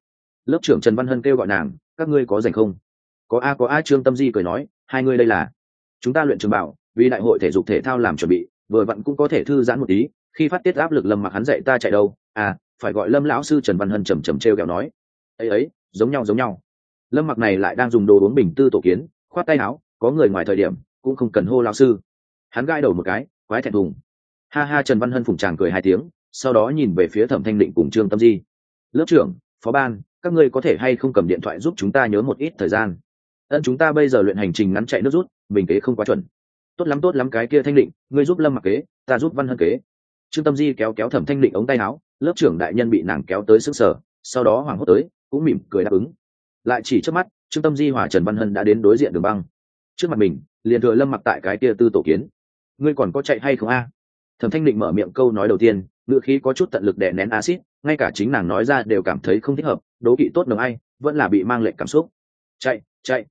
S1: lớp trưởng trần văn hân kêu gọi nàng, các ngươi có dành không? Có a có a, trương tâm di cười nói, hai ngươi đây là chúng ta luyện trường bảo, vì đại hội thể dục thể thao làm chuẩn bị, vừa vặn cũng có thể thư giãn một tí, khi phát tiết áp lực lâm mặc hắn dạy ta chạy đâu. À phải gọi lâm lão sư trần văn hân trầm trầm t r e o kẹo nói. Ấy ấy, giống nhau giống nhau. Lâm mặc này lại đang dùng đồ uống bình tư tổ kiến, khoát tay áo, có người ngoài thời điểm, cũng không cần hô lão sư. Hắn gai đầu một cái, quái thẹn thùng. Ha ha, trần văn hân phùng tràng cười hai tiếng, sau đó nhìn về phía thẩm thanh định cùng trương tâm di. Lớp trưởng, phó ban các ngươi có thể hay không cầm điện thoại giúp chúng ta nhớ một ít thời gian? Ân, chúng ta bây giờ luyện hành trình ngắn chạy nước rút mình kế không quá chuẩn. Tốt lắm tốt lắm, cái kia thanh định, ngươi giúp lâm mặc kế, ta giúp văn hân kế. Trương tâm di kéo kéo thẩm thanh định ống tay áo, lớp trưởng đại nhân bị nàng kéo tới sức sở, sau đó hoàng hốt tới, cũng mỉm cười đáp ứng. Lại chỉ trước mắt, trương tâm di, hòa trần văn hân đã đến đối diện đường băng. Trước mặt mình, liền thừa lâm mặc tại cái kia tư tổ kiến. Ngươi còn có chạy hay không a? Thẩm thanh định mở miệng câu nói đầu tiên, ngựa khí có chút tận lực đè nén acid ngay cả chính nàng nói ra đều cảm thấy không thích hợp, đố kỵ tốt nồng ai, vẫn là bị mang lệnh cảm xúc. Chạy chạy.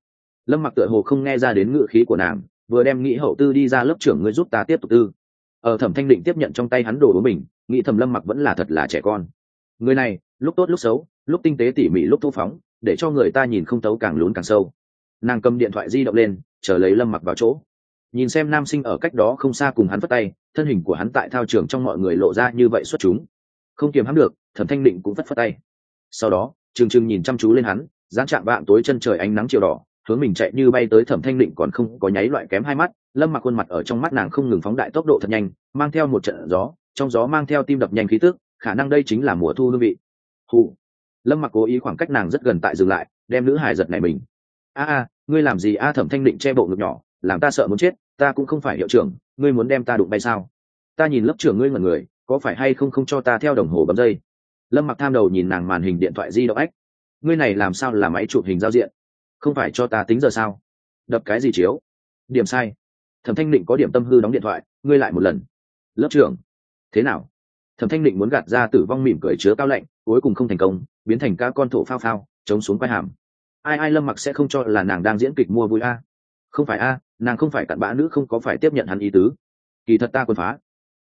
S1: Lâm mặc tựa hồ không nghe ra đến ngựa khí của nàng, vừa đem nghĩ hậu tư đi ra lớp trưởng ngươi giúp ta tiếp tục tư. Ở thẩm thanh định tiếp nhận trong tay hắn đồ của mình nghĩ thầm lâm mặc vẫn là thật là trẻ con. Người này, lúc tốt lúc xấu, lúc tinh tế tỉ mỉ lúc thu phóng, để cho người ta nhìn không tấu càng lún càng sâu. Nàng cầm điện thoại di động lên, chờ lấy lâm mặc vào chỗ. Nhìn xem nam sinh ở cách đó không xa cùng hắn vất tay, thân hình của hắn tại thao trường trong mọi người lộ ra như vậy xuất chúng không kiềm hãm được, thẩm thanh định cũng phất phất tay. Sau đó, trừng trừng nhìn chăm chú lên hắn giáng chạm vạn tối chân trời ánh nắng chiều đỏ, hướng mình chạy như bay tới thẩm thanh định còn không có nháy loại kém hai mắt, lâm mặc khuôn mặt ở trong mắt nàng không ngừng phóng đại tốc độ thật nhanh, mang theo một trận gió, trong gió mang theo tim đập nhanh khí tức, khả năng đây chính là mùa thu hương vị. Hù! Lâm mặc cố ý khoảng cách nàng rất gần tại dừng lại, đem nữ hài giật này mình. A a, ngươi làm gì a? Thẩm thanh định che bộ ngực nhỏ, làm ta sợ muốn chết, ta cũng không phải hiệu trưởng, ngươi muốn đem ta đụng bay sao? Ta nhìn lớp trưởng ngươi ngẩn người có phải hay không không cho ta theo đồng hồ bấm dây? Lâm mặc tham đầu nhìn nàng màn hình điện thoại di động ách. Ngươi này làm sao là máy chụp hình giao diện? Không phải cho ta tính giờ sao? Đập cái gì chiếu? Điểm sai. Thẩm thanh định có điểm tâm hư đóng điện thoại, ngươi lại một lần. Lớp trưởng. Thế nào? Thẩm thanh định muốn gạt ra tử vong mỉm cười chứa cao lạnh, cuối cùng không thành công, biến thành ca con thổ phao phao, chống xuống quai hàm. Ai ai lâm mặc sẽ không cho là nàng đang diễn kịch mua vui a? Không phải a, nàng không phải cặn bã nữ không có phải tiếp nhận hắn ý tứ. Kỳ thật ta quân phá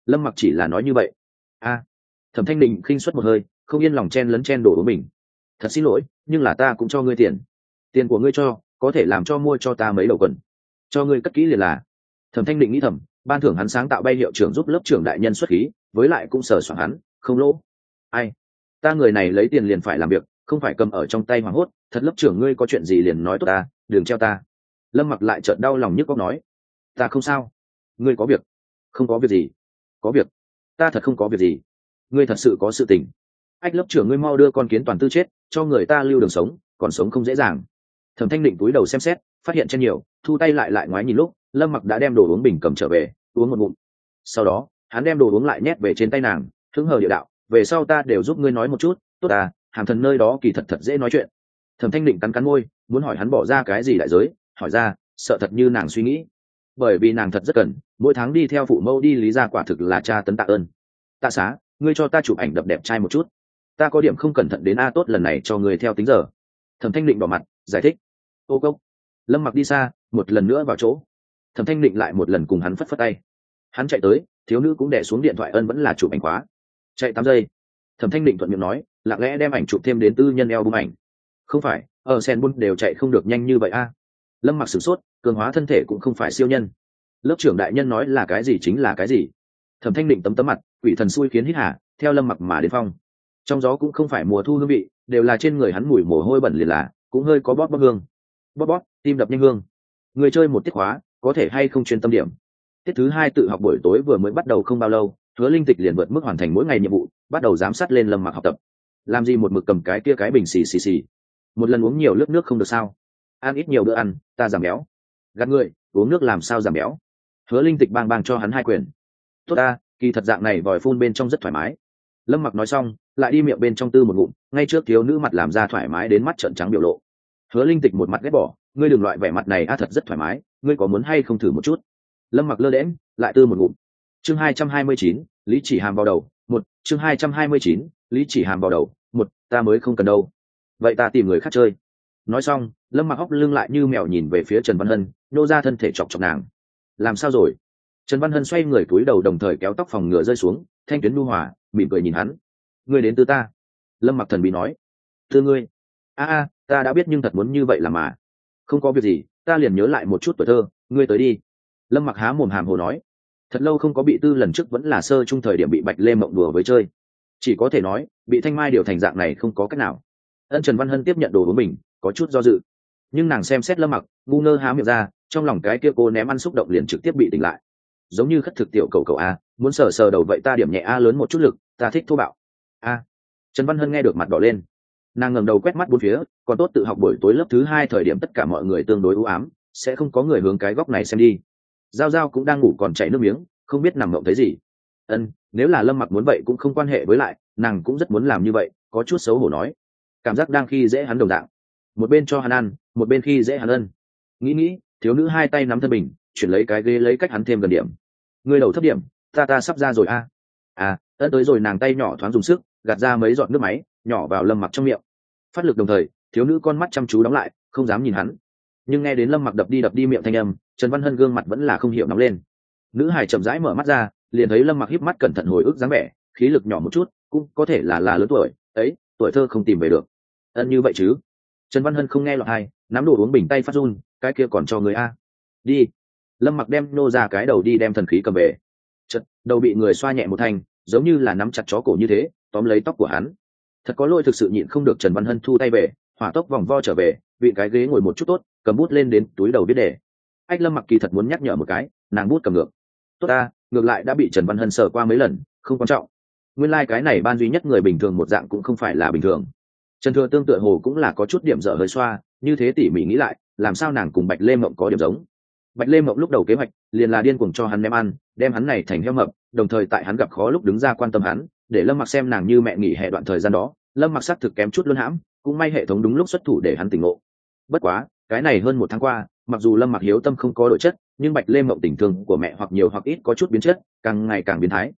S1: lâm mặc chỉ là nói như vậy. A, thẩm thanh định khinh xuất một hơi, không yên lòng chen lấn chen đổ của mình. Thật xin lỗi, nhưng là ta cũng cho ngươi tiền. Tiền của ngươi cho, có thể làm cho mua cho ta mấy đầu quần. Cho ngươi cất kỹ liền là. Thẩm thanh định nghĩ thầm, ban thưởng hắn sáng tạo bay hiệu trưởng giúp lớp trưởng đại nhân xuất khí, với lại cũng sờ soạn hắn, không lỗ. Ai? Ta người này lấy tiền liền phải làm việc, không phải cầm ở trong tay hoảng hốt, thật lớp trưởng ngươi có chuyện gì liền nói tốt ta, đừng treo ta. Lâm mặc lại trợn đau lòng nhức góc nói, ta không sao. Ngươi có việc. Không có việc gì có việc. Ta thật không có việc gì. Ngươi thật sự có sự tình. Ách, lớp trưởng ngươi mau đưa con kiến toàn tư chết, cho người ta lưu đường sống, còn sống không dễ dàng. Thẩm thanh định túi đầu xem xét, phát hiện trên nhiều, thu tay lại lại ngoái nhìn lúc, lâm mặc đã đem đồ uống bình cầm trở về, uống một ngụm. Sau đó, hắn đem đồ uống lại nhét về trên tay nàng, hứng hờ địa đạo, về sau ta đều giúp ngươi nói một chút, tốt à hàm thần nơi đó kỳ thật thật dễ nói chuyện. Thẩm thanh định cắn cắn môi, muốn hỏi hắn bỏ ra cái gì đại giới, hỏi ra, sợ thật như nàng suy nghĩ bởi vì nàng thật rất cần, mỗi tháng đi theo phụ mẫu đi lý ra quả thực là cha tấn tạ ơn. Tạ xá, ngươi cho ta chụp ảnh đập đẹp trai một chút. Ta có điểm không cẩn thận đến a tốt lần này cho người theo tính giờ. Thẩm thanh định bỏ mặt, giải thích. Ô cốc. Lâm mặc đi xa, một lần nữa vào chỗ. Thẩm thanh định lại một lần cùng hắn phất phất tay. Hắn chạy tới, thiếu nữ cũng đẻ xuống điện thoại ân vẫn là chụp ảnh khóa. Chạy tám giây. Thẩm thanh định thuận miệng nói, lặng lẽ đem ảnh chụp thêm đến tư nhân eo bung ảnh. Không phải, ở sen bun đều chạy không được nhanh như vậy a lâm mặc sửng sốt, cường hóa thân thể cũng không phải siêu nhân. Lớp trưởng đại nhân nói là cái gì chính là cái gì. Thẩm thanh định tấm tấm mặt, quỷ thần xui khiến hít hả theo lâm mặc mà đến phong. Trong gió cũng không phải mùa thu hương vị, đều là trên người hắn mùi mồ hôi bẩn liền là, cũng hơi có bóp bóp hương. Bóp bóp, tim đập nhanh hương. Người chơi một tiết hóa, có thể hay không chuyên tâm điểm. Tiết thứ hai tự học buổi tối vừa mới bắt đầu không bao lâu, hứa linh tịch liền vượt mức hoàn thành mỗi ngày nhiệm vụ, bắt đầu giám sát lên lâm mặc học tập. Làm gì một mực cầm cái kia cái bình xì xì xì. Một lần uống nhiều nước nước không được sao? Ăn ít nhiều bữa ăn, ta giảm béo. Gạt người, uống nước làm sao giảm béo? Hứa linh tịch bang bang cho hắn hai quyền. Tốt ta, kỳ thật dạng này vòi phun bên trong rất thoải mái. Lâm mặc nói xong, lại đi miệng bên trong tư một ngụm, ngay trước thiếu nữ mặt làm ra thoải mái đến mắt trợn trắng biểu lộ. Hứa linh tịch một mặt ghét bỏ, ngươi đừng loại vẻ mặt này a thật rất thoải mái, ngươi có muốn hay không thử một chút? Lâm mặc lơ đễm lại tư một ngụm. Chương hai trăm hai mươi chín, lý chỉ hàm vào đầu, một, chương hai trăm hai mươi chín, lý chỉ hàm vào đầu, một, ta mới không cần đâu. Vậy ta tìm người khác chơi. Nói xong lâm mặc hóc lưng lại như mèo nhìn về phía trần văn hân, nô ra thân thể chọc chọc nàng. Làm sao rồi? Trần văn hân xoay người cúi đầu đồng thời kéo tóc phòng ngựa rơi xuống, thanh tuyến nu hòa, mỉm cười nhìn hắn. Ngươi đến từ ta? Lâm mặc thần bị nói. Từ ngươi? A a, ta đã biết nhưng thật muốn như vậy là mà. Không có việc gì, ta liền nhớ lại một chút tuổi thơ, ngươi tới đi. Lâm mặc há mồm hàm hồ nói. Thật lâu không có bị tư lần trước vẫn là sơ chung thời điểm bị bạch lê mộng đùa với chơi. Chỉ có thể nói, bị thanh mai điều thành dạng này không có cách nào. Ân trần văn hân tiếp nhận đồ của mình, có chút do dự nhưng nàng xem xét lâm mặc, ngu ngơ há miệng ra, trong lòng cái kia cô ném ăn xúc động liền trực tiếp bị tỉnh lại. Giống như khất thực tiểu cầu cầu a, muốn sờ sờ đầu vậy ta điểm nhẹ a lớn một chút lực, ta thích thô bạo. A. Trần văn hân nghe được mặt đỏ lên. Nàng ngẩng đầu quét mắt bốn phía, còn tốt tự học buổi tối lớp thứ hai thời điểm tất cả mọi người tương đối ưu ám, sẽ không có người hướng cái góc này xem đi. Giao giao cũng đang ngủ còn chảy nước miếng, không biết nằm mộng thấy gì. Ân, nếu là lâm mặc muốn vậy cũng không quan hệ với lại, nàng cũng rất muốn làm như vậy, có chút xấu hổ nói. Cảm giác đang khi dễ hắn đồng dạng một bên cho hắn ăn, một bên khi dễ hắn ân. Nghĩ nghĩ, thiếu nữ hai tay nắm thân bình chuyển lấy cái ghế lấy cách hắn thêm gần điểm. Người đầu thấp điểm, ta ta sắp ra rồi a. À ân tới rồi nàng tay nhỏ thoáng dùng sức, gạt ra mấy giọt nước máy, nhỏ vào lâm mặc trong miệng. Phát lực đồng thời, thiếu nữ con mắt chăm chú đóng lại, không dám nhìn hắn. Nhưng nghe đến lâm mặc đập đi đập đi miệng thanh âm, trần văn hân gương mặt vẫn là không hiểu nóng lên. Nữ hải chậm rãi mở mắt ra, liền thấy lâm mặc híp mắt cẩn thận hồi ức dáng vẻ, khí lực nhỏ một chút, cũng có thể là là lớn tuổi, ấy, tuổi thơ không tìm về được. Ân như vậy chứ? Trần văn hân không nghe lọt hai nắm đồ uống bình tay phát run, cái kia còn cho người a? Đi. Lâm mặc đem nô ra cái đầu đi đem thần khí cầm về. Chật đầu bị người xoa nhẹ một thanh, giống như là nắm chặt chó cổ như thế, tóm lấy tóc của hắn. Thật có lỗi thực sự nhịn không được trần văn hân thu tay về, hỏa tốc vòng vo trở về, vị cái ghế ngồi một chút tốt, cầm bút lên đến túi đầu viết đề. Anh lâm mặc kỳ thật muốn nhắc nhở một cái, nàng bút cầm ngược. Tốt ta, ngược lại đã bị trần văn hân sờ qua mấy lần, không quan trọng. Nguyên lai、like、cái này ban duy nhất người bình thường một dạng cũng không phải là bình thường trần thừa tương tự hồ cũng là có chút điểm dở hơi xoa, như thế tỉ mỉ nghĩ lại, làm sao nàng cùng bạch lê mộng có điểm giống? Bạch lê mộng lúc đầu kế hoạch, liền là điên cuồng cho hắn ném ăn, đem hắn này thành heo mập, đồng thời tại hắn gặp khó lúc đứng ra quan tâm hắn, để lâm mặc xem nàng như mẹ nghỉ hè đoạn thời gian đó, lâm mặc xác thực kém chút luôn hãm, cũng may hệ thống đúng lúc xuất thủ để hắn tỉnh ngộ. Bất quá, cái này hơn một tháng qua, mặc dù lâm mặc hiếu tâm không có đội chất, nhưng bạch lê mộng tình thương của mẹ hoặc nhiều hoặc ít có chút biến chất, càng ngày càng biến thái.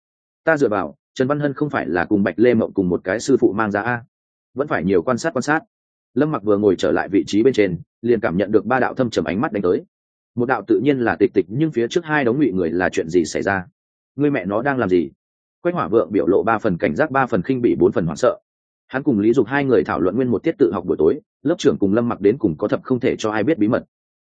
S1: Ta dựa vào, trần văn hân không phải là cùng bạch lê mộng cùng một cái sư phụ mang ra a vẫn phải nhiều quan sát quan sát. Lâm mặc vừa ngồi trở lại vị trí bên trên, liền cảm nhận được ba đạo thâm trầm ánh mắt đánh tới. Một đạo tự nhiên là tịch tịch, nhưng phía trước hai đống ngụy người là chuyện gì xảy ra? Người mẹ nó đang làm gì? Quách hỏa vượng biểu lộ ba phần cảnh giác, ba phần khinh bị, bốn phần hoảng sợ. Hắn cùng lý dục hai người thảo luận nguyên một tiết tự học buổi tối, lớp trưởng cùng lâm mặc đến cùng có thập không thể cho ai biết bí mật.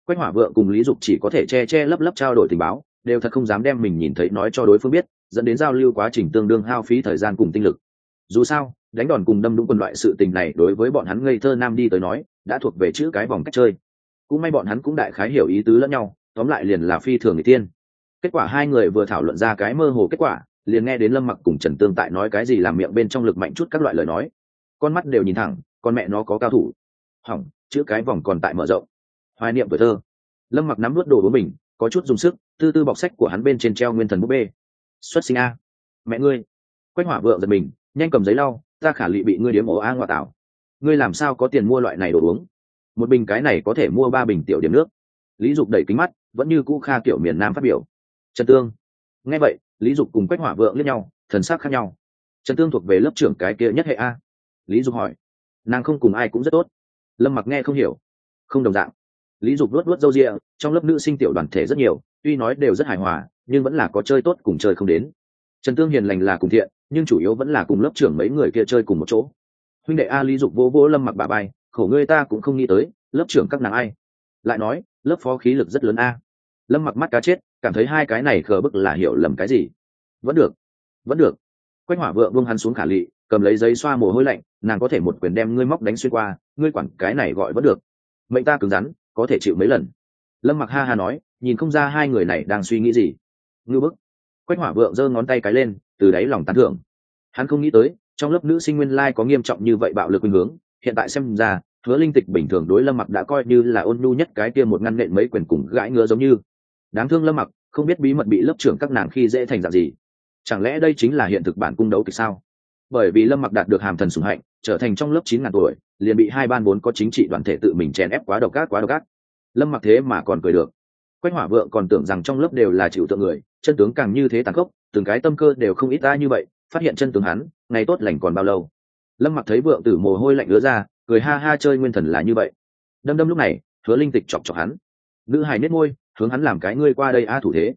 S1: Quách hỏa vượng cùng lý dục chỉ có thể che che lấp lấp trao đổi tình báo, đều thật không dám đem mình nhìn thấy nói cho đối phương biết, dẫn đến giao lưu quá trình tương đương hao phí thời gian cùng tinh lực. Dù sao đánh đòn cùng đâm đúng quân loại sự tình này đối với bọn hắn ngây thơ nam đi tới nói, đã thuộc về chữ cái vòng cách chơi. Cũng may bọn hắn cũng đại khái hiểu ý tứ lẫn nhau, tóm lại liền là phi thường người tiên. Kết quả hai người vừa thảo luận ra cái mơ hồ kết quả, liền nghe đến lâm mặc cùng trần tương tại nói cái gì làm miệng bên trong lực mạnh chút các loại lời nói. Con mắt đều nhìn thẳng, con mẹ nó có cao thủ. Hỏng, chữ cái vòng còn tại mở rộng. Hoài niệm tuổi thơ. Lâm mặc nắm vớt đồ của mình, có chút dùng sức, tư tư bọc sách của hắn bên trên treo nguyên thần búp bê. Xuất sinh a. Mẹ ngươi. Quách hỏa vượng giật mình, nhanh cầm giấy lau ta khả lị bị ngươi điếm ổ a ngoại tảo. Ngươi làm sao có tiền mua loại này đồ uống? Một bình cái này có thể mua ba bình tiểu điểm nước. Lý dục đẩy kính mắt, vẫn như cũ kha kiểu miền nam phát biểu. Trần tương. Nghe vậy, lý dục cùng quách hỏa vượng lẫn nhau, thần sắc khác nhau. Trần tương thuộc về lớp trưởng cái kia nhất hệ a. Lý dục hỏi. Nàng không cùng ai cũng rất tốt. Lâm mặc nghe không hiểu. Không đồng dạng. Lý dục luất luất râu rịa trong lớp nữ sinh tiểu đoàn thể rất nhiều, tuy nói đều rất hài hòa, nhưng vẫn là có chơi tốt cùng chơi không đến. Trần tương hiền lành là cùng thiện nhưng chủ yếu vẫn là cùng lớp trưởng mấy người kia chơi cùng một chỗ. Huynh đệ a lý dục vô vô lâm mặc bà bay, khổ ngươi ta cũng không nghĩ tới, lớp trưởng các nàng ai? Lại nói, lớp phó khí lực rất lớn a. Lâm mặc mắt cá chết, cảm thấy hai cái này khờ bức là hiểu lầm cái gì? Vẫn được vẫn được. Quách hỏa vượng buông hắn xuống khả lị, cầm lấy giấy xoa mồ hôi lạnh, nàng có thể một quyền đem ngươi móc đánh xuyên qua, ngươi quản cái này gọi vẫn được. Mệnh ta cứng rắn, có thể chịu mấy lần? Lâm mặc ha ha nói, nhìn không ra hai người này đang suy nghĩ gì. Ngư bức. Quách hỏa vượng giơ ngón tay cái lên từ đáy lòng tán thưởng. Hắn không nghĩ tới, trong lớp nữ sinh nguyên lai có nghiêm trọng như vậy bạo lực khuynh hướng, hiện tại xem ra, hứa linh tịch bình thường đối lâm mặc đã coi như là ôn nhu nhất cái kia một ngăn nện mấy quyền cùng gãi ngứa giống như. Đáng thương lâm mặc, không biết bí mật bị lớp trưởng các nàng khi dễ thành dạng gì. Chẳng lẽ đây chính là hiện thực bản cung đấu kịch sao? Bởi vì lâm mặc đạt được hàm thần sùng hạnh, trở thành trong lớp chín ngàn tuổi, liền bị hai ban bốn có chính trị đoàn thể tự mình chèn ép quá độc ác, quá độc ác. Lâm mặc thế mà còn cười được. Quách hỏa vượng còn tưởng rằng trong lớp đều là chịu tượng người, chân tướng càng như thế tàn khốc từng cái tâm cơ đều không ít ta như vậy, phát hiện chân tướng hắn, ngày tốt lành còn bao lâu. Lâm mặc thấy vượng tử mồ hôi lạnh ứa ra, cười ha ha chơi nguyên thần là như vậy. Đâm đâm lúc này, hứa linh tịch chọc chọc hắn. Nữ hài nết môi, hướng hắn làm cái ngươi qua đây a thủ thế.